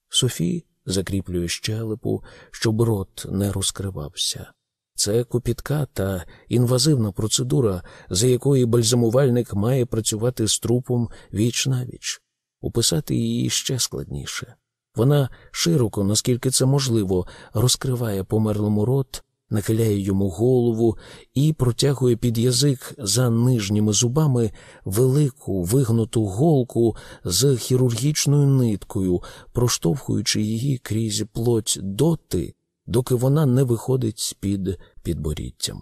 Софі закріплює щелепу, щоб рот не розкривався. Це копітка та інвазивна процедура, за якої бальзамувальник має працювати з трупом віч навіч. Описати її ще складніше. Вона широко, наскільки це можливо, розкриває померлому рот, нахиляє йому голову і протягує під язик за нижніми зубами велику вигнуту голку з хірургічною ниткою, проштовхуючи її крізь плоть доти, доки вона не виходить з під підборіддям.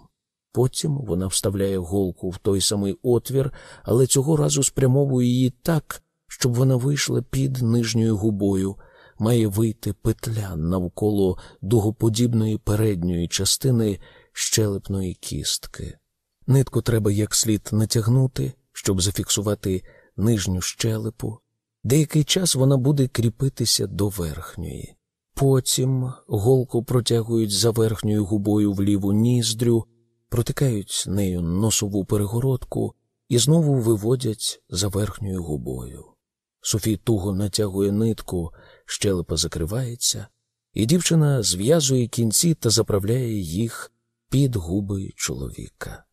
Потім вона вставляє голку в той самий отвір, але цього разу спрямовує її так, щоб вона вийшла під нижньою губою має вийти петля навколо дугоподібної передньої частини щелепної кістки. Нитку треба як слід натягнути, щоб зафіксувати нижню щелепу. Деякий час вона буде кріпитися до верхньої. Потім голку протягують за верхньою губою в ліву ніздрю, протикають нею носову перегородку і знову виводять за верхньою губою. Софій туго натягує нитку, щелепа закривається, і дівчина зв'язує кінці та заправляє їх під губи чоловіка.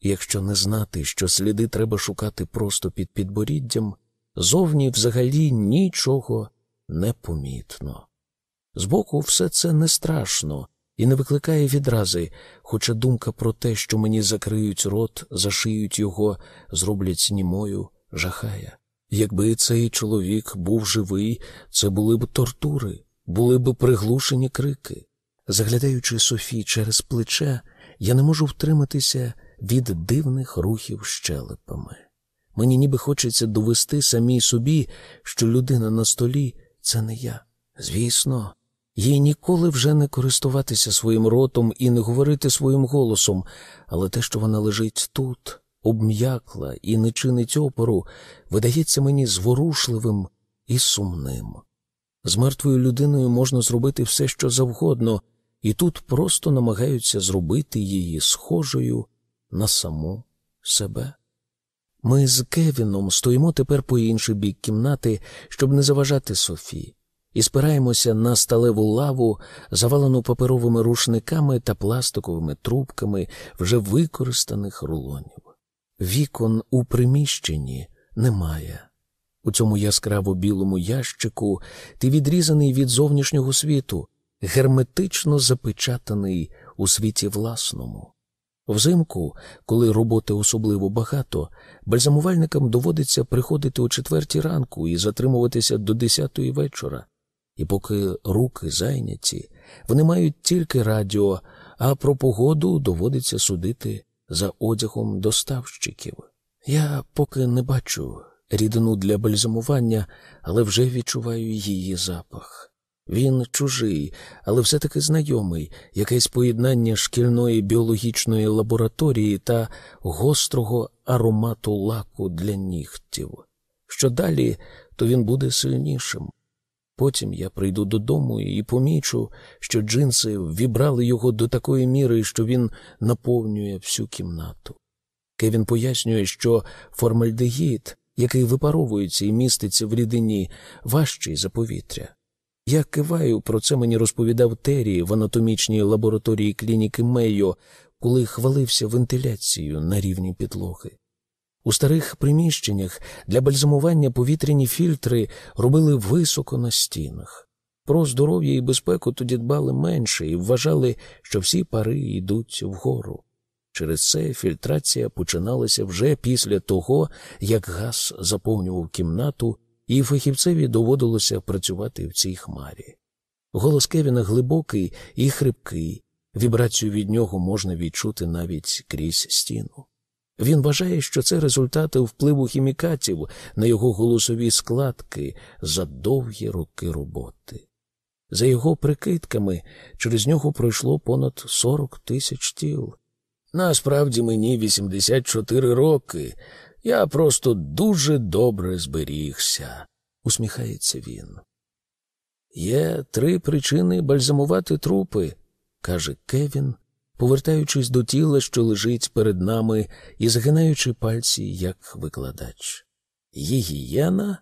Якщо не знати, що сліди треба шукати просто під підборіддям, зовні взагалі нічого не помітно. Збоку все це не страшно і не викликає відрази, хоча думка про те, що мені закриють рот, зашиють його, зроблять німою, жахає. Якби цей чоловік був живий, це були б тортури, були б приглушені крики. Заглядаючи Софі через плече, я не можу втриматися від дивних рухів щелепами. Мені ніби хочеться довести самій собі, що людина на столі це не я. Звісно, їй ніколи вже не користуватися своїм ротом і не говорити своїм голосом, але те, що вона лежить тут, обм'якла і не чинить опору, видається мені зворушливим і сумним. З мертвою людиною можна зробити все, що завгодно, і тут просто намагаються зробити її схожою на саму себе. Ми з Кевіном стоїмо тепер по інший бік кімнати, щоб не заважати Софі, і спираємося на сталеву лаву, завалену паперовими рушниками та пластиковими трубками вже використаних рулонів. Вікон у приміщенні немає. У цьому яскраво білому ящику ти відрізаний від зовнішнього світу, герметично запечатаний у світі власному. Взимку, коли роботи особливо багато, бальзамувальникам доводиться приходити о четвертій ранку і затримуватися до десятої вечора. І поки руки зайняті, вони мають тільки радіо, а про погоду доводиться судити за одягом доставщиків. Я поки не бачу рідину для бальзамування, але вже відчуваю її запах. Він чужий, але все-таки знайомий, якесь поєднання шкільної біологічної лабораторії та гострого аромату лаку для нігтів. Що далі, то він буде сильнішим. Потім я прийду додому і помічу, що джинси вібрали його до такої міри, що він наповнює всю кімнату. Кевін пояснює, що формальдегід, який випаровується і міститься в рідині, важчий за повітря. Я киваю, про це мені розповідав Террі в анатомічній лабораторії клініки Мейо, коли хвалився вентиляцією на рівні підлоги. У старих приміщеннях для бальзамування повітряні фільтри робили високо на стінах. Про здоров'я і безпеку тоді дбали менше і вважали, що всі пари йдуть вгору. Через це фільтрація починалася вже після того, як газ заповнював кімнату, і фахівцеві доводилося працювати в цій хмарі. Голос Кевіна глибокий і хрипкий, вібрацію від нього можна відчути навіть крізь стіну. Він вважає, що це результати впливу хімікатів на його голосові складки за довгі роки роботи. За його прикидками, через нього пройшло понад 40 тисяч тіл. Насправді мені 84 роки. Я просто дуже добре зберігся, усміхається він. Є три причини бальзамувати трупи, каже Кевін, повертаючись до тіла, що лежить перед нами, і згинаючи пальці як викладач. Гігієна,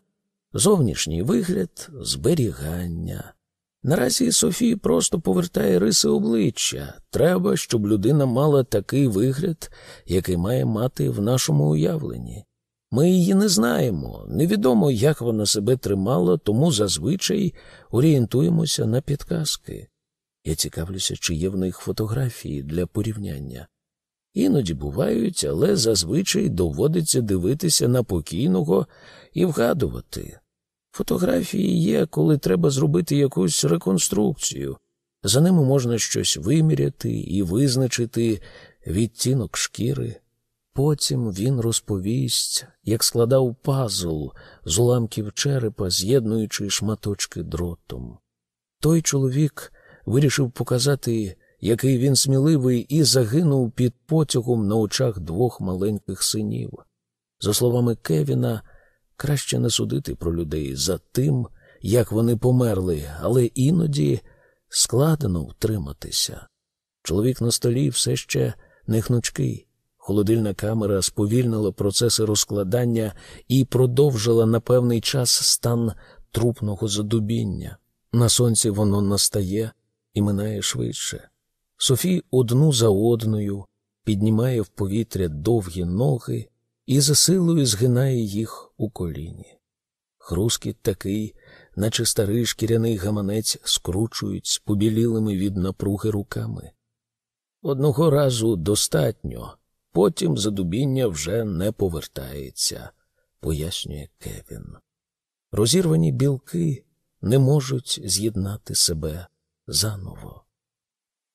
зовнішній вигляд, зберігання. Наразі Софії просто повертає риси обличчя. Треба, щоб людина мала такий вигляд, який має мати в нашому уявленні. Ми її не знаємо, невідомо, як вона себе тримала, тому зазвичай орієнтуємося на підказки. Я цікавлюся, чи є в них фотографії для порівняння. Іноді бувають, але зазвичай доводиться дивитися на покійного і вгадувати. Фотографії є, коли треба зробити якусь реконструкцію. За ними можна щось виміряти і визначити відтінок шкіри. Потім він розповість, як складав пазл з уламків черепа, з'єднуючи шматочки дротом. Той чоловік вирішив показати, який він сміливий, і загинув під потягом на очах двох маленьких синів. За словами Кевіна, краще не судити про людей за тим, як вони померли, але іноді складено втриматися. Чоловік на столі все ще не гнучкий. Холодильна камера сповільнила процеси розкладання і продовжила на певний час стан трупного задубіння. На сонці воно настає і минає швидше. Софі одну за одною піднімає в повітря довгі ноги і за силою згинає їх у коліні. Хрускіт такий, наче старий шкіряний гаманець скручують з побілілими від напруги руками. Одного разу достатньо, потім задубіння вже не повертається, пояснює Кевін. Розірвані білки не можуть з'єднати себе заново.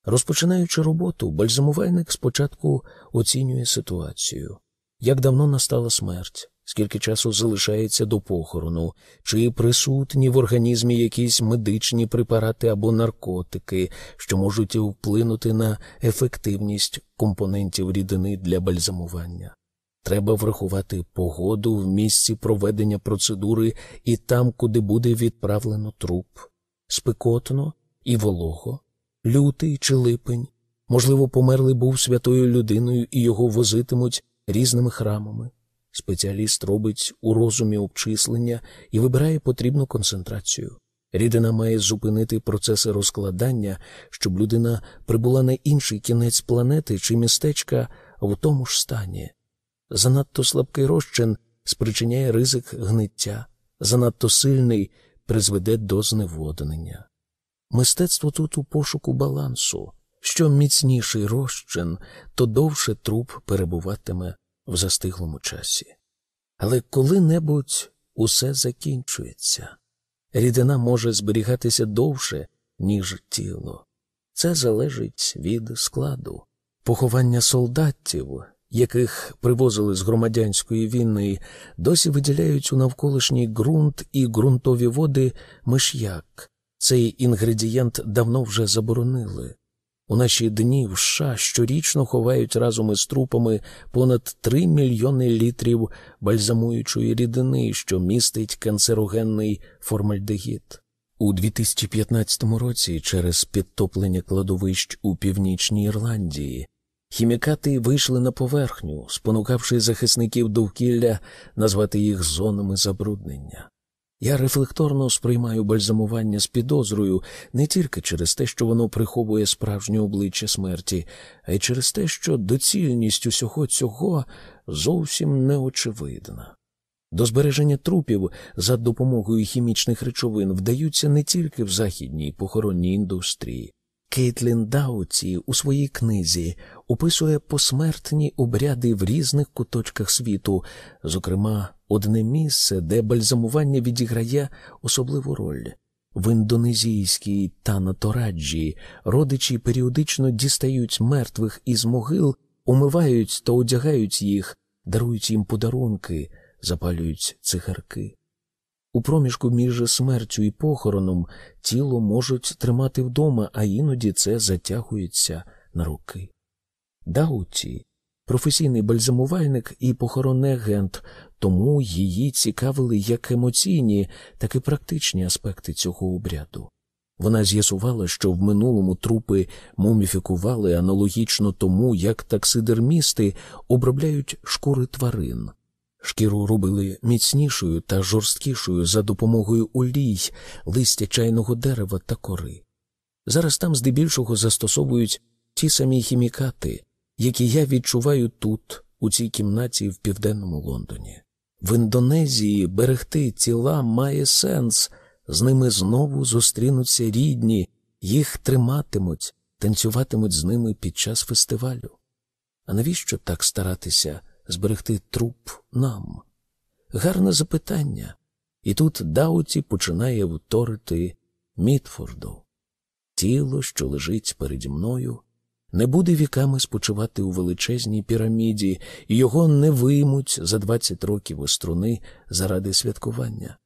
Розпочинаючи роботу, бальзамувальник спочатку оцінює ситуацію, як давно настала смерть, скільки часу залишається до похорону, чи присутні в організмі якісь медичні препарати або наркотики, що можуть вплинути на ефективність компонентів рідини для бальзамування. Треба врахувати погоду в місці проведення процедури і там, куди буде відправлено труп. Спекотно і волого, лютий чи липень, можливо, померлий був святою людиною і його возитимуть різними храмами. Спеціаліст робить у розумі обчислення і вибирає потрібну концентрацію. Рідина має зупинити процеси розкладання, щоб людина прибула на інший кінець планети чи містечка в тому ж стані. Занадто слабкий розчин спричиняє ризик гниття, занадто сильний призведе до зневоднення. Мистецтво тут у пошуку балансу. Що міцніший розчин, то довше труп перебуватиме в застиглому часі. Але коли-небудь усе закінчується. Рідина може зберігатися довше, ніж тіло. Це залежить від складу. Поховання солдатів, яких привозили з громадянської війни, досі виділяють у навколишній ґрунт і ґрунтові води миш'як. Цей інгредієнт давно вже заборонили. У наші дні в США щорічно ховають разом із трупами понад 3 мільйони літрів бальзамуючої рідини, що містить канцерогенний формальдегід. У 2015 році через підтоплення кладовищ у північній Ірландії хімікати вийшли на поверхню, спонукавши захисників довкілля назвати їх зонами забруднення. Я рефлекторно сприймаю бальзамування з підозрою не тільки через те, що воно приховує справжнє обличчя смерті, а й через те, що доцільність усього цього зовсім не очевидна. До збереження трупів за допомогою хімічних речовин вдаються не тільки в західній похоронній індустрії. Кейтлін Дауці у своїй книзі описує посмертні обряди в різних куточках світу, зокрема, одне місце, де бальзамування відіграє особливу роль. В індонезійській Танатораджі родичі періодично дістають мертвих із могил умивають та одягають їх, дарують їм подарунки, запалюють цигарки. У проміжку між смертю і похороном тіло можуть тримати вдома, а іноді це затягується на руки. Дауті професійний бальзамувальник і похоронний агент, тому її цікавили як емоційні, так і практичні аспекти цього обряду. Вона з'ясувала, що в минулому трупи муміфікували аналогічно тому, як таксидермісти обробляють шкури тварин. Шкіру робили міцнішою та жорсткішою за допомогою олій, листя чайного дерева та кори. Зараз там здебільшого застосовують ті самі хімікати, які я відчуваю тут, у цій кімнаті в південному Лондоні. В Індонезії берегти тіла має сенс, з ними знову зустрінуться рідні, їх триматимуть, танцюватимуть з ними під час фестивалю. А навіщо так старатися зберегти труп нам? Гарне запитання. І тут Дауті починає вторити Мітфорду. Тіло, що лежить переді мною, не буде віками спочивати у величезній піраміді, і його не виймуть за 20 років у струни заради святкування.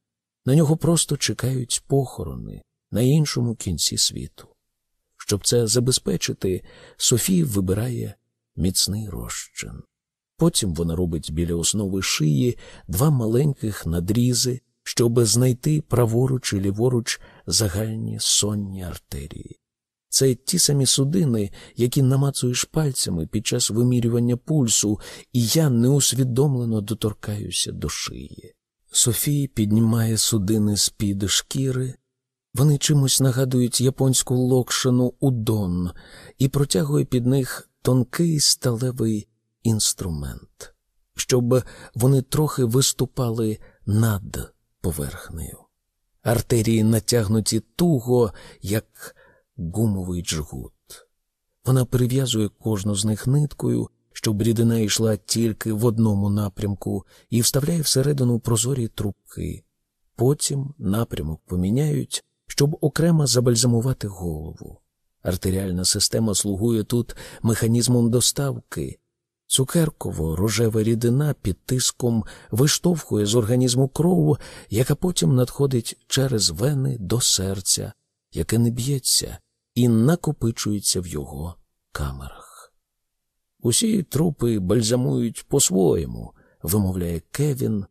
На нього просто чекають похорони на іншому кінці світу. Щоб це забезпечити, Софія вибирає міцний розчин. Потім вона робить біля основи шиї два маленьких надрізи, щоб знайти праворуч і ліворуч загальні сонні артерії. Це ті самі судини, які намацуєш пальцями під час вимірювання пульсу, і я неусвідомлено доторкаюся до шиї. Софія піднімає судини з під шкіри, вони чимось нагадують японську локшину удон і протягує під них тонкий сталевий інструмент, щоб вони трохи виступали над поверхнею. Артерії натягнуті туго, як гумовий джгут. Вона перев'язує кожну з них ниткою, щоб рідина йшла тільки в одному напрямку, і вставляє всередину прозорі трубки. Потім напрямок поміняють, щоб окремо забальзамувати голову. Артеріальна система слугує тут механізмом доставки. Цукерково рожева рідина під тиском виштовхує з організму кров, яка потім надходить через вени до серця, яке не б'ється і накопичується в його камерах. Усі трупи бальзамують по-своєму, вимовляє Кевін,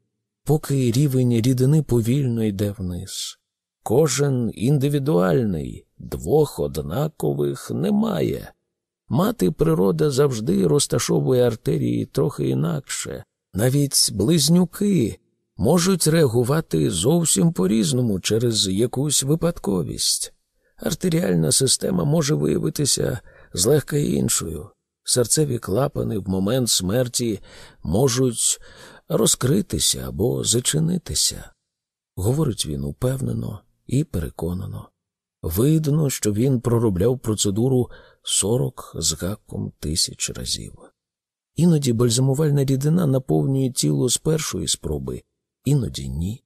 поки рівень рідини повільно йде вниз. Кожен індивідуальний, двох однакових немає. Мати природа завжди розташовує артерії трохи інакше. Навіть близнюки можуть реагувати зовсім по-різному через якусь випадковість. Артеріальна система може виявитися злегка іншою. Серцеві клапани в момент смерті можуть розкритися або зачинитися. Говорить він упевнено і переконано. Видно, що він проробляв процедуру сорок з гаком тисяч разів. Іноді бальзамувальна рідина наповнює тіло з першої спроби, іноді ні.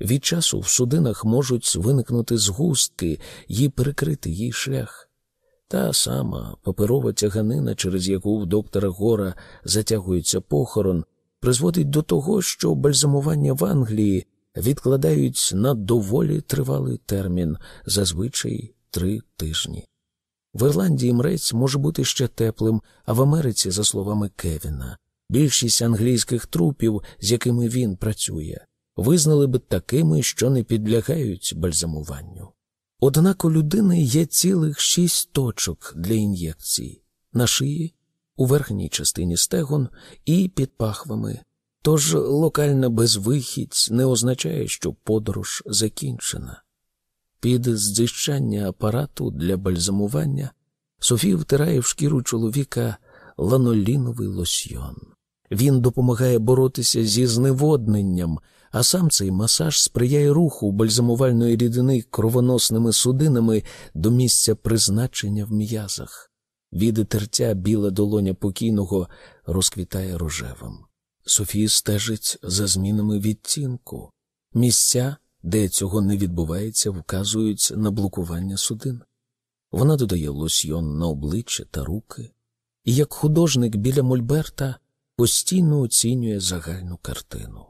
Від часу в судинах можуть виникнути згустки і перекрити їй шлях. Та сама паперова тяганина, через яку в доктора Гора затягується похорон, призводить до того, що бальзамування в Англії відкладають на доволі тривалий термін, зазвичай три тижні. В Ірландії мрець може бути ще теплим, а в Америці, за словами Кевіна, більшість англійських трупів, з якими він працює, визнали б такими, що не підлягають бальзамуванню. Однак у людини є цілих шість точок для ін'єкцій на шиї, у верхній частині стегон і під пахвами. Тож локальна безвихідь не означає, що подорож закінчена. Під здзищання апарату для бальзамування Софія втирає в шкіру чоловіка ланоліновий лосьйон. Він допомагає боротися зі зневодненням, а сам цей масаж сприяє руху бальзамувальної рідини кровоносними судинами до місця призначення в м'язах. Від тертя біла долоня покійного розквітає рожевим. Софія стежить за змінами відтінку. Місця, де цього не відбувається, вказують на блокування судин. Вона додає лосьйон на обличчя та руки. і як художник біля Мольберта постійно оцінює загальну картину.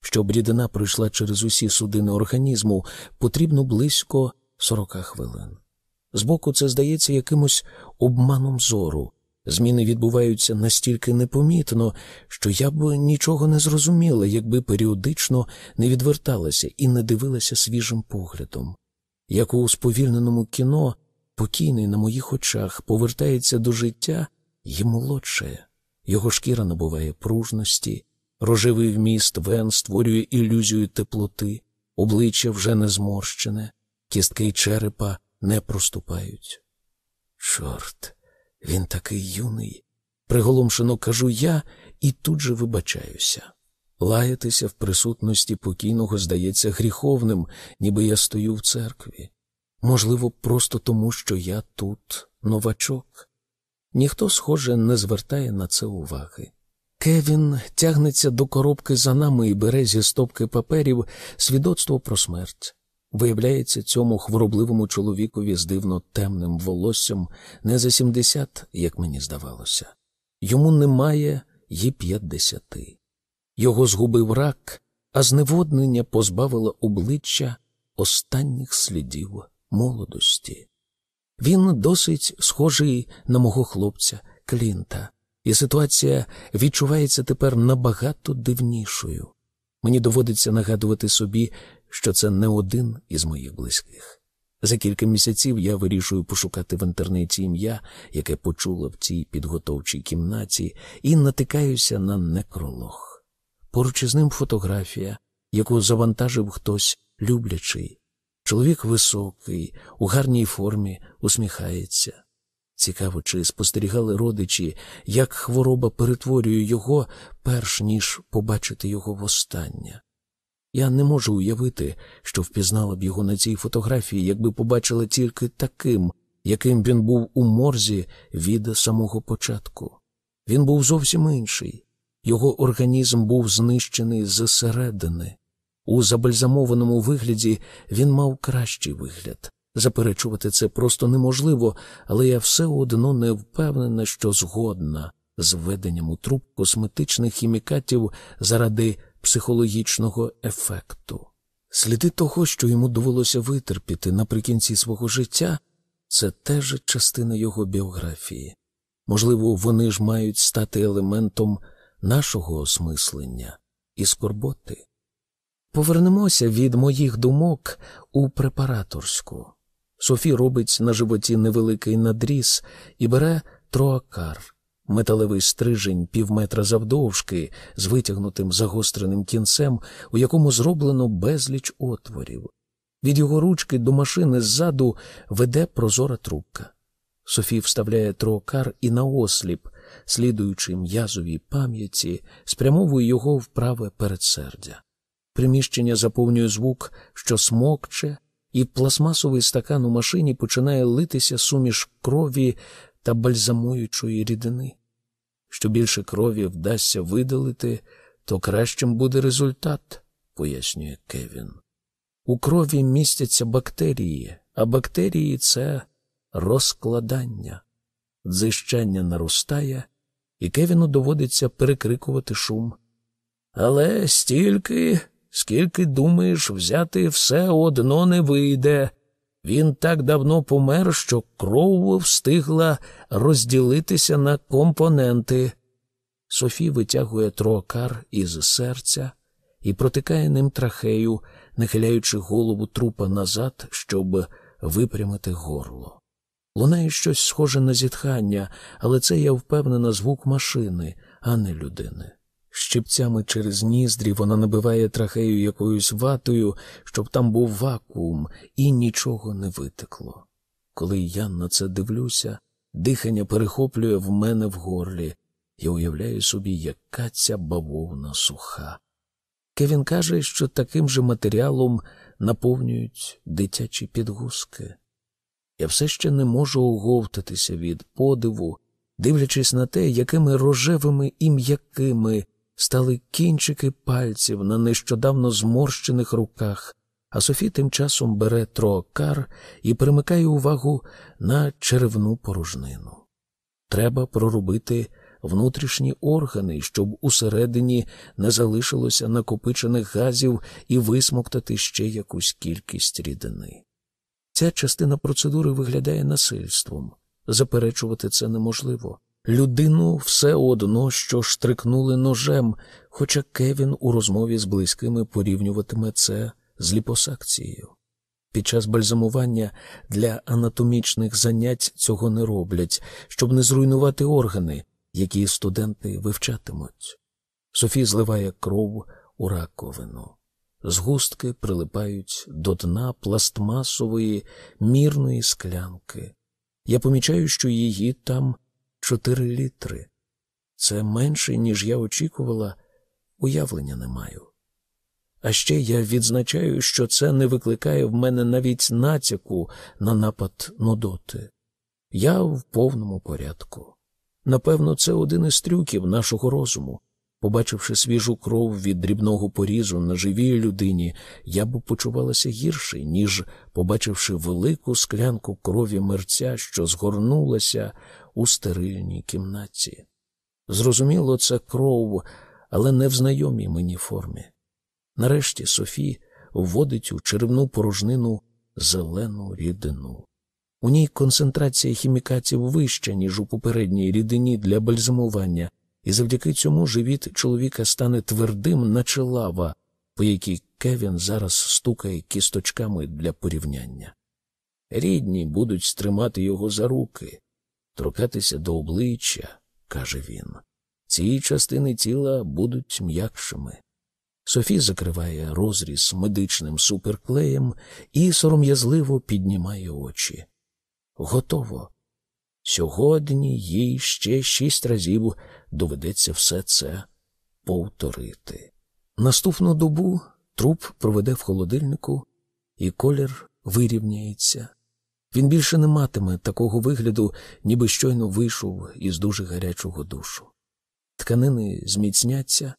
Щоб рідина пройшла через усі судини організму, потрібно близько 40 хвилин. Збоку це здається якимось обманом зору. Зміни відбуваються настільки непомітно, що я б нічого не зрозуміла, якби періодично не відверталася і не дивилася свіжим поглядом. Як у сповільненому кіно, покійний на моїх очах повертається до життя і молодшає. Його шкіра набуває пружності, рожевий вміст вен створює ілюзію теплоти, обличчя вже не зморщене, кістки черепа не проступають. Чорт, він такий юний. Приголомшено кажу я і тут же вибачаюся. Лаятися в присутності покійного здається гріховним, ніби я стою в церкві. Можливо, просто тому, що я тут новачок. Ніхто, схоже, не звертає на це уваги. Кевін тягнеться до коробки за нами і бере зі стопки паперів свідоцтво про смерть. Виявляється, цьому хворобливому чоловікові з дивно темним волоссям не за сімдесят, як мені здавалося. Йому немає й п'ятдесяти. Його згубив рак, а зневоднення позбавило обличчя останніх слідів молодості. Він досить схожий на мого хлопця Клінта, і ситуація відчувається тепер набагато дивнішою. Мені доводиться нагадувати собі, що це не один із моїх близьких. За кілька місяців я вирішую пошукати в інтернеті ім'я, яке почула в цій підготовчій кімнаті, і натикаюся на некролог. Поруч із ним фотографія, яку завантажив хтось люблячий. Чоловік високий, у гарній формі, усміхається. Цікаво, чи спостерігали родичі, як хвороба перетворює його, перш ніж побачити його востаннє. Я не можу уявити, що впізнала б його на цій фотографії, якби побачила тільки таким, яким він був у морзі від самого початку. Він був зовсім інший. Його організм був знищений зсередини. У забальзамованому вигляді він мав кращий вигляд. Заперечувати це просто неможливо, але я все одно не впевнена, що згодна з введенням у труп косметичних хімікатів заради психологічного ефекту. Сліди того, що йому довелося витерпіти наприкінці свого життя, це теж частина його біографії. Можливо, вони ж мають стати елементом нашого осмислення і скорботи. Повернемося від моїх думок у препараторську. Софі робить на животі невеликий надріз і бере троакар, металевий стрижень півметра завдовжки з витягнутим загостреним кінцем, у якому зроблено безліч отворів. Від його ручки до машини ззаду веде прозора трубка. Софі вставляє троакар і наосліп, слідуючи м'язовій пам'яті, спрямовує його в праве передсердя. Приміщення заповнює звук, що смокче, і пластмасовий стакан у машині починає литися суміш крові та бальзамуючої рідини. Що більше крові вдасться видалити, то кращим буде результат, пояснює Кевін. У крові містяться бактерії, а бактерії це розкладання. Дзищання наростає, і Кевіну доводиться перекрикувати шум. Але стільки, скільки думаєш, взяти все одно не вийде. Він так давно помер, що кров встигла розділитися на компоненти. Софі витягує троокар із серця і протикає ним трахею, нахиляючи голову трупа назад, щоб випрямити горло. Лунає щось схоже на зітхання, але це я впевнена звук машини, а не людини. Щипцями через ніздрі вона набиває трахею якоюсь ватою, щоб там був вакуум, і нічого не витекло. Коли я на це дивлюся, дихання перехоплює в мене в горлі. Я уявляю собі, яка ця бавовна суха. Кевін каже, що таким же матеріалом наповнюють дитячі підгузки. Я все ще не можу оговтатися від подиву, дивлячись на те, якими рожевими і м'якими стали кінчики пальців на нещодавно зморщених руках, а Софі тим часом бере троокар і примикає увагу на черевну порожнину. Треба проробити внутрішні органи, щоб усередині не залишилося накопичених газів і висмоктати ще якусь кількість рідини. Ця частина процедури виглядає насильством. Заперечувати це неможливо. Людину все одно, що штрикнули ножем, хоча Кевін у розмові з близькими порівнюватиме це з ліпосакцією. Під час бальзамування для анатомічних занять цього не роблять, щоб не зруйнувати органи, які студенти вивчатимуть. Софі зливає кров у раковину. Згустки прилипають до дна пластмасової мірної склянки. Я помічаю, що її там чотири літри. Це менше, ніж я очікувала, уявлення не маю. А ще я відзначаю, що це не викликає в мене навіть натяку на напад нудоти. Я в повному порядку. Напевно, це один із трюків нашого розуму. Побачивши свіжу кров від дрібного порізу на живій людині, я б почувалася гірше, ніж побачивши велику склянку крові мерця, що згорнулася у стерильній кімнаті. Зрозуміло, це кров, але не в знайомій мені формі. Нарешті Софі вводить у черевну порожнину зелену рідину. У ній концентрація хімікатів вища, ніж у попередній рідині для бальзамування, і завдяки цьому живіт чоловіка стане твердим, наче лава, по якій Кевін зараз стукає кісточками для порівняння. Рідні будуть стримати його за руки, торкатися до обличчя, каже він. Ці частини тіла будуть м'якшими. Софі закриває розріз медичним суперклеєм і сором'язливо піднімає очі. Готово. Сьогодні їй ще шість разів доведеться все це повторити. Наступну добу труп проведе в холодильнику, і колір вирівняється. Він більше не матиме такого вигляду, ніби щойно вийшов із дуже гарячого душу. Тканини зміцняться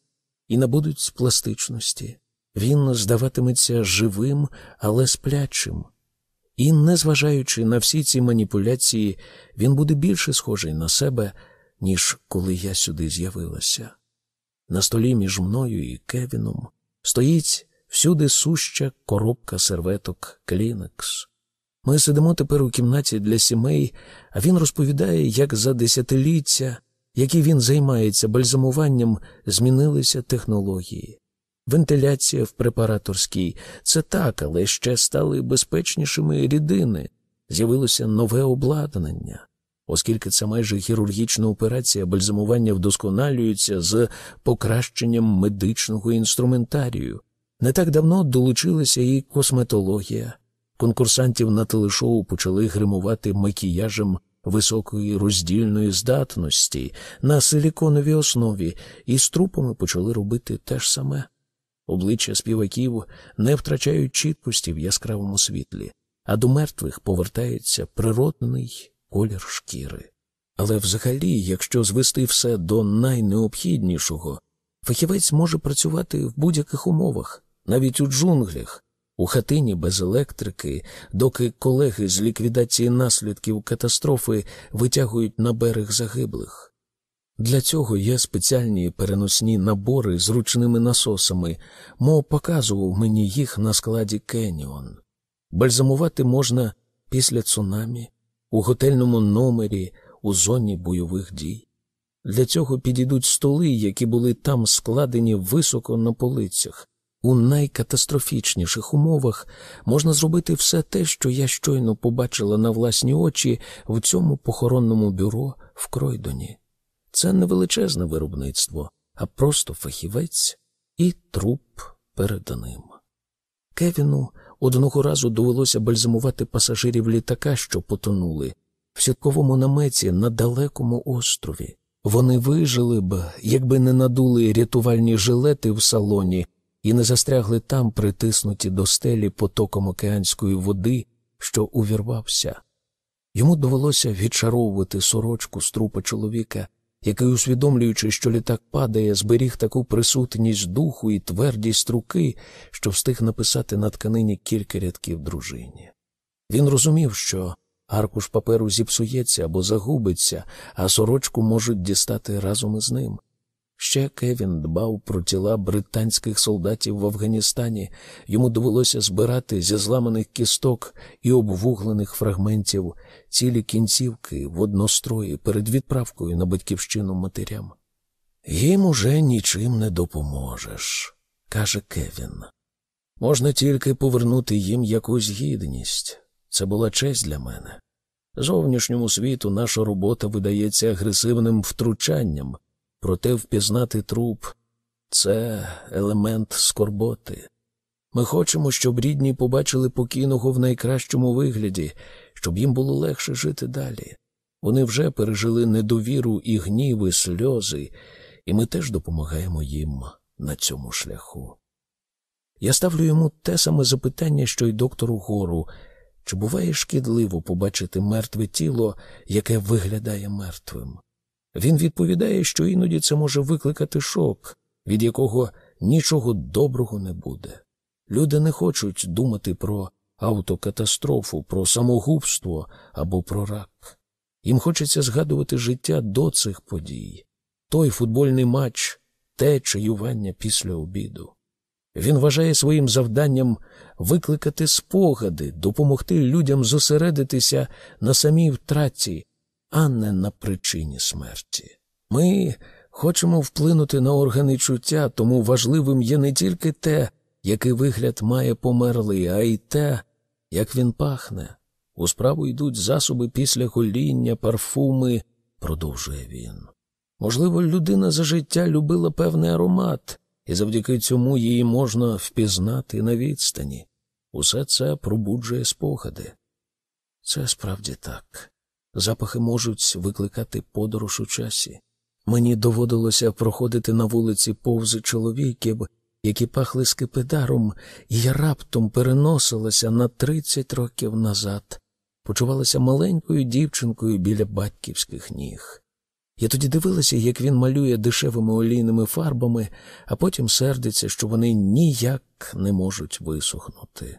і набудуть пластичності. Він здаватиметься живим, але сплячим. І, незважаючи на всі ці маніпуляції, він буде більше схожий на себе, ніж коли я сюди з'явилася. На столі між мною і Кевіном стоїть всюди суща коробка серветок Клінекс. Ми сидимо тепер у кімнаті для сімей, а він розповідає, як за десятиліття, які він займається бальзамуванням, змінилися технології. Вентиляція в препараторській це так, але ще стали безпечнішими рідини, з'явилося нове обладнання. Оскільки це майже хірургічна операція, бальзамування вдосконалюється з покращенням медичного інструментарію. Не так давно долучилася і косметологія. Конкурсантів на телешоу почали гримувати макіяжем високої роздільної здатності на силіконовій основі, і з трупами почали робити те ж саме. Обличчя співаків не втрачають чіткості в яскравому світлі, а до мертвих повертається природний колір шкіри. Але взагалі, якщо звести все до найнеобхіднішого, фахівець може працювати в будь-яких умовах, навіть у джунглях, у хатині без електрики, доки колеги з ліквідації наслідків катастрофи витягують на берег загиблих. Для цього є спеціальні переносні набори з ручними насосами, мов показував мені їх на складі Кеніон. Бальзамувати можна після цунамі, у готельному номері, у зоні бойових дій. Для цього підійдуть столи, які були там складені високо на полицях. У найкатастрофічніших умовах можна зробити все те, що я щойно побачила на власні очі в цьому похоронному бюро в Кройдоні. Це не величезне виробництво, а просто фахівець і труп перед ним. Кевіну одного разу довелося бальзамувати пасажирів літака, що потонули, в сітковому наметі на далекому острові. Вони вижили б, якби не надули рятувальні жилети в салоні і не застрягли там, притиснуті до стелі потоком океанської води, що увірвався. Йому довелося відчаровувати сорочку з трупа чоловіка який, усвідомлюючи, що літак падає, зберіг таку присутність духу і твердість руки, що встиг написати на тканині кілька рядків дружині. Він розумів, що Аркуш паперу зіпсується або загубиться, а сорочку можуть дістати разом із ним. Ще Кевін дбав про тіла британських солдатів в Афганістані. Йому довелося збирати зі зламаних кісток і обвуглених фрагментів цілі кінцівки в однострої перед відправкою на батьківщину матерям. Їм уже нічим не допоможеш, каже Кевін. Можна тільки повернути їм якусь гідність. Це була честь для мене. Зовнішньому світу наша робота видається агресивним втручанням, проте впізнати труп це елемент скорботи. Ми хочемо, щоб рідні побачили покійного в найкращому вигляді, щоб їм було легше жити далі. Вони вже пережили недовіру і гнів, і сльози, і ми теж допомагаємо їм на цьому шляху. Я ставлю йому те саме запитання, що й доктору Гору. Чи буває шкідливо побачити мертве тіло, яке виглядає мертвим? Він відповідає, що іноді це може викликати шок, від якого нічого доброго не буде. Люди не хочуть думати про автокатастрофу, про самогубство або про рак. Їм хочеться згадувати життя до цих подій, той футбольний матч, те чаювання після обіду. Він вважає своїм завданням викликати спогади, допомогти людям зосередитися на самій втраті, а не на причині смерті. Ми хочемо вплинути на органи чуття, тому важливим є не тільки те, який вигляд має померлий, а й те, як він пахне. У справу йдуть засоби після гоління, парфуми, продовжує він. Можливо, людина за життя любила певний аромат, і завдяки цьому її можна впізнати на відстані. Усе це пробуджує спогади. Це справді так. Запахи можуть викликати подорож у часі. Мені доводилося проходити на вулиці повз чоловіків, які пахли скипидаром, і я раптом переносилася на тридцять років назад, почувалася маленькою дівчинкою біля батьківських ніг. Я тоді дивилася, як він малює дешевими олійними фарбами, а потім сердиться, що вони ніяк не можуть висохнути.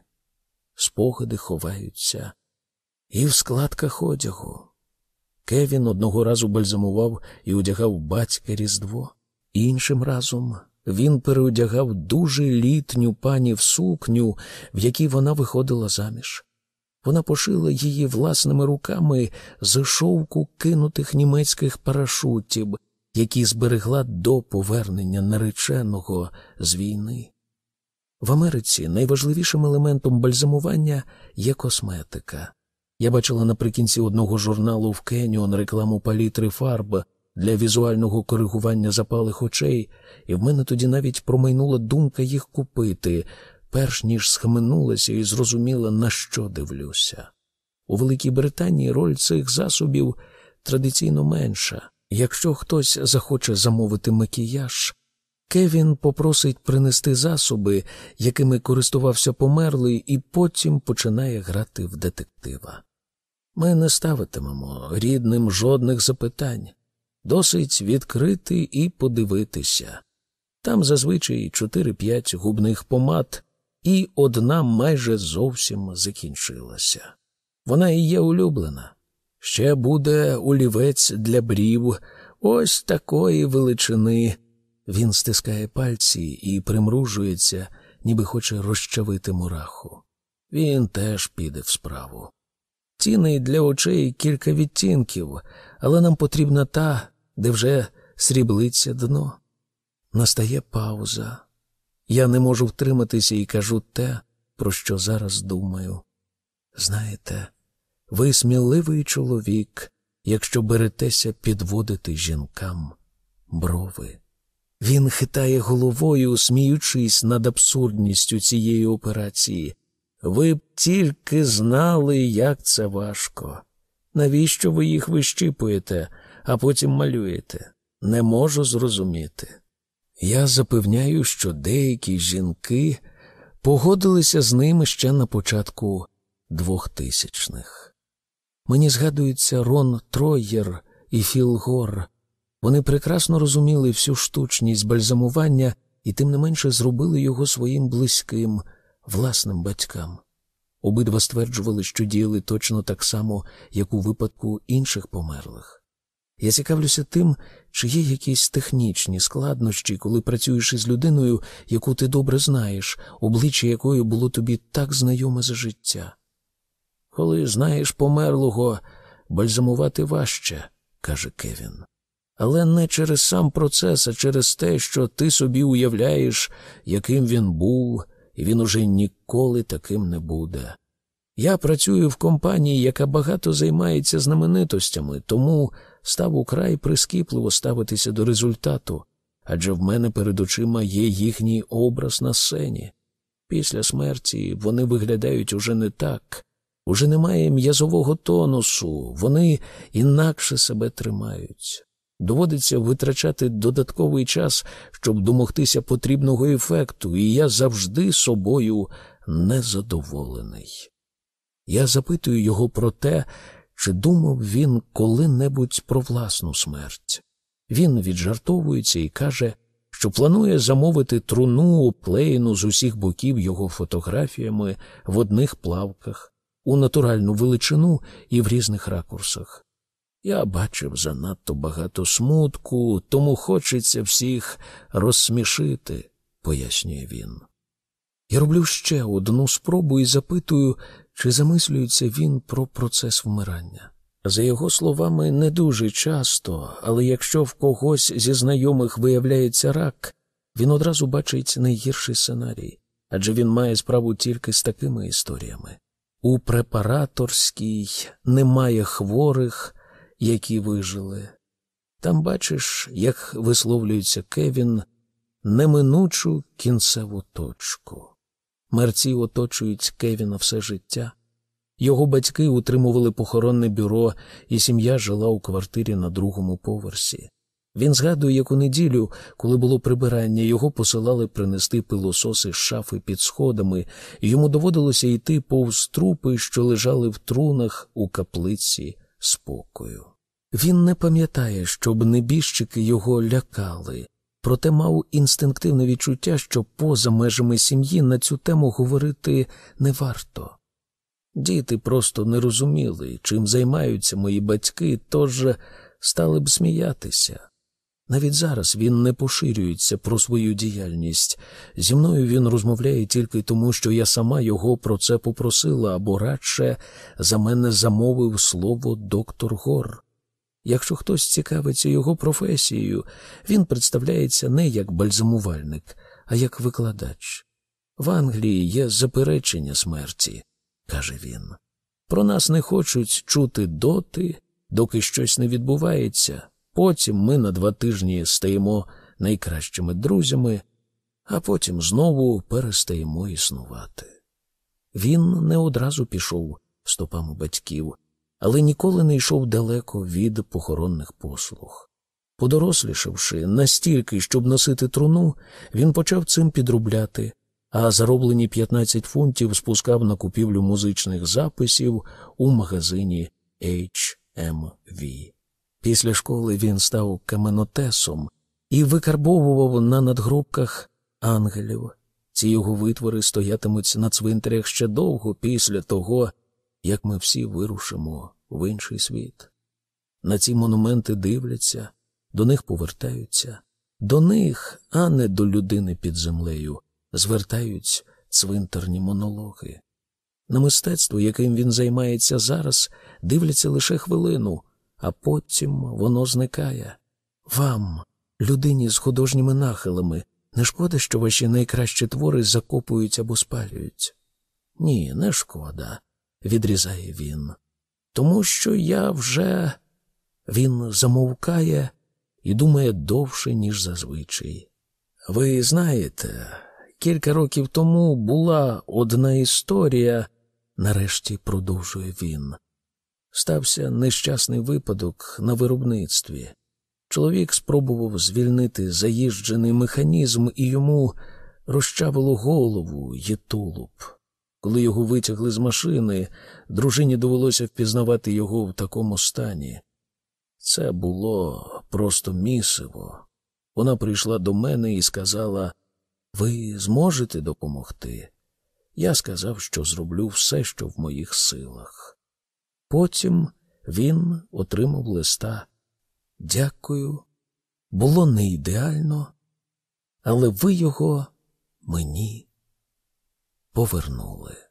Спогади ховаються і в складках одягу. Кевін одного разу бальзамував і одягав батька Різдво, іншим разом він переодягав дуже літню пані в сукню, в якій вона виходила заміж. Вона пошила її власними руками з шовку кинутих німецьких парашутів, які зберегла до повернення нареченого з війни. В Америці найважливішим елементом бальзамування є косметика. Я бачила наприкінці одного журналу в Кеніон рекламу палітри фарб для візуального коригування запалих очей, і в мене тоді навіть промайнула думка їх купити, перш ніж схаменулася і зрозуміла, на що дивлюся. У Великій Британії роль цих засобів традиційно менша. Якщо хтось захоче замовити макіяж, Кевін попросить принести засоби, якими користувався померлий, і потім починає грати в детектива. Ми не ставитимемо рідним жодних запитань. Досить відкрити і подивитися. Там зазвичай чотири-п'ять губних помад, і одна майже зовсім закінчилася. Вона і є улюблена. Ще буде олівець для брів, ось такої величини. Він стискає пальці і примружується, ніби хоче розчавити мураху. Він теж піде в справу. Тіни для очей кілька відтінків, але нам потрібна та, де вже сріблиться дно. Настає пауза. Я не можу втриматися і кажу те, про що зараз думаю. Знаєте, ви сміливий чоловік, якщо беретеся підводити жінкам брови. Він хитає головою, сміючись над абсурдністю цієї операції. Ви б тільки знали, як це важко. Навіщо ви їх вищіпуєте, а потім малюєте? Не можу зрозуміти. Я запевняю, що деякі жінки погодилися з ними ще на початку двохтисячних. Мені згадується Рон Троєр і Філ Гор. Вони прекрасно розуміли всю штучність бальзамування і тим не менше зробили його своїм близьким, власним батькам. Обидва стверджували, що діяли точно так само, як у випадку інших померлих. Я цікавлюся тим, чи є якісь технічні складнощі, коли працюєш із людиною, яку ти добре знаєш, обличчя якої було тобі так знайоме за життя. Коли знаєш померлого, бальзамувати важче, каже Кевін. Але не через сам процес, а через те, що ти собі уявляєш, яким він був, і він уже ніколи таким не буде. Я працюю в компанії, яка багато займається знаменитостями, тому став украй прискіпливо ставитися до результату, адже в мене перед очима є їхній образ на сцені. Після смерті вони виглядають уже не так, уже немає м'язового тонусу, вони інакше себе тримають. Доводиться витрачати додатковий час, щоб домогтися потрібного ефекту, і я завжди собою незадоволений. Я запитую його про те, чи думав він коли-небудь про власну смерть. Він віджартовується і каже, що планує замовити труну, оплеєну з усіх боків його фотографіями в одних плавках, у натуральну величину і в різних ракурсах. Я бачив занадто багато смутку, тому хочеться всіх розсмішити, пояснює він. Я роблю ще одну спробу і запитую, чи замислюється він про процес вмирання. За його словами, не дуже часто, але якщо в когось зі знайомих виявляється рак, він одразу бачить найгірший сценарій, адже він має справу тільки з такими історіями. У препараторській немає хворих, які вижили. Там бачиш, як висловлюється Кевін, неминучу кінцеву точку. Мерці оточують Кевіна все життя. Його батьки утримували похоронне бюро, і сім'я жила у квартирі на другому поверсі. Він згадує, як у неділю, коли було прибирання, його посилали принести пилососи з шафи під сходами, і йому доводилося йти повз трупи, що лежали в трунах у каплиці спокою. Він не пам'ятає, щоб небіжчики його лякали, проте мав інстинктивне відчуття, що поза межами сім'ї на цю тему говорити не варто. Діти просто не розуміли, чим займаються мої батьки, тож стали б сміятися. Навіть зараз він не поширюється про свою діяльність. Зі мною він розмовляє тільки тому, що я сама його про це попросила, або радше за мене замовив слово доктор Гор. Якщо хтось цікавиться його професією, він представляється не як бальзамувальник, а як викладач. В Англії є заперечення смерті, каже він. Про нас не хочуть чути доти, доки щось не відбувається. Потім ми на два тижні стаємо найкращими друзями, а потім знову перестаємо існувати. Він не одразу пішов стопами батьків, але ніколи не йшов далеко від похоронних послуг. Подорослішавши настільки, щоб носити труну, він почав цим підробляти, а зароблені 15 фунтів спускав на купівлю музичних записів у магазині HMV. Після школи він став каменотесом і викарбовував на надгробках ангелів. Ці його витвори стоятимуть на цвинтарях ще довго після того, як ми всі вирушимо в інший світ. На ці монументи дивляться, до них повертаються, до них, а не до людини під землею, звертають цвинтарні монологи. На мистецтво, яким він займається зараз, дивляться лише хвилину, а потім воно зникає. Вам, людині з художніми нахилами, не шкода, що ваші найкращі твори закопують або спалюють? Ні, не шкода відрізає він. Тому що я вже. Він замовкає і думає довше, ніж зазвичай. Ви знаєте, кілька років тому була одна історія, нарешті продовжує він. Стався нещасний випадок на виробництві. Чоловік спробував звільнити заїжджений механізм, і йому розчавило голову й тулуб. Коли його витягли з машини, дружині довелося впізнавати його в такому стані. Це було просто місиво. Вона прийшла до мене і сказала: Ви зможете допомогти? Я сказав, що зроблю все, що в моїх силах. Потім він отримав листа. Дякую. Було не ідеально, але ви його мені повернули.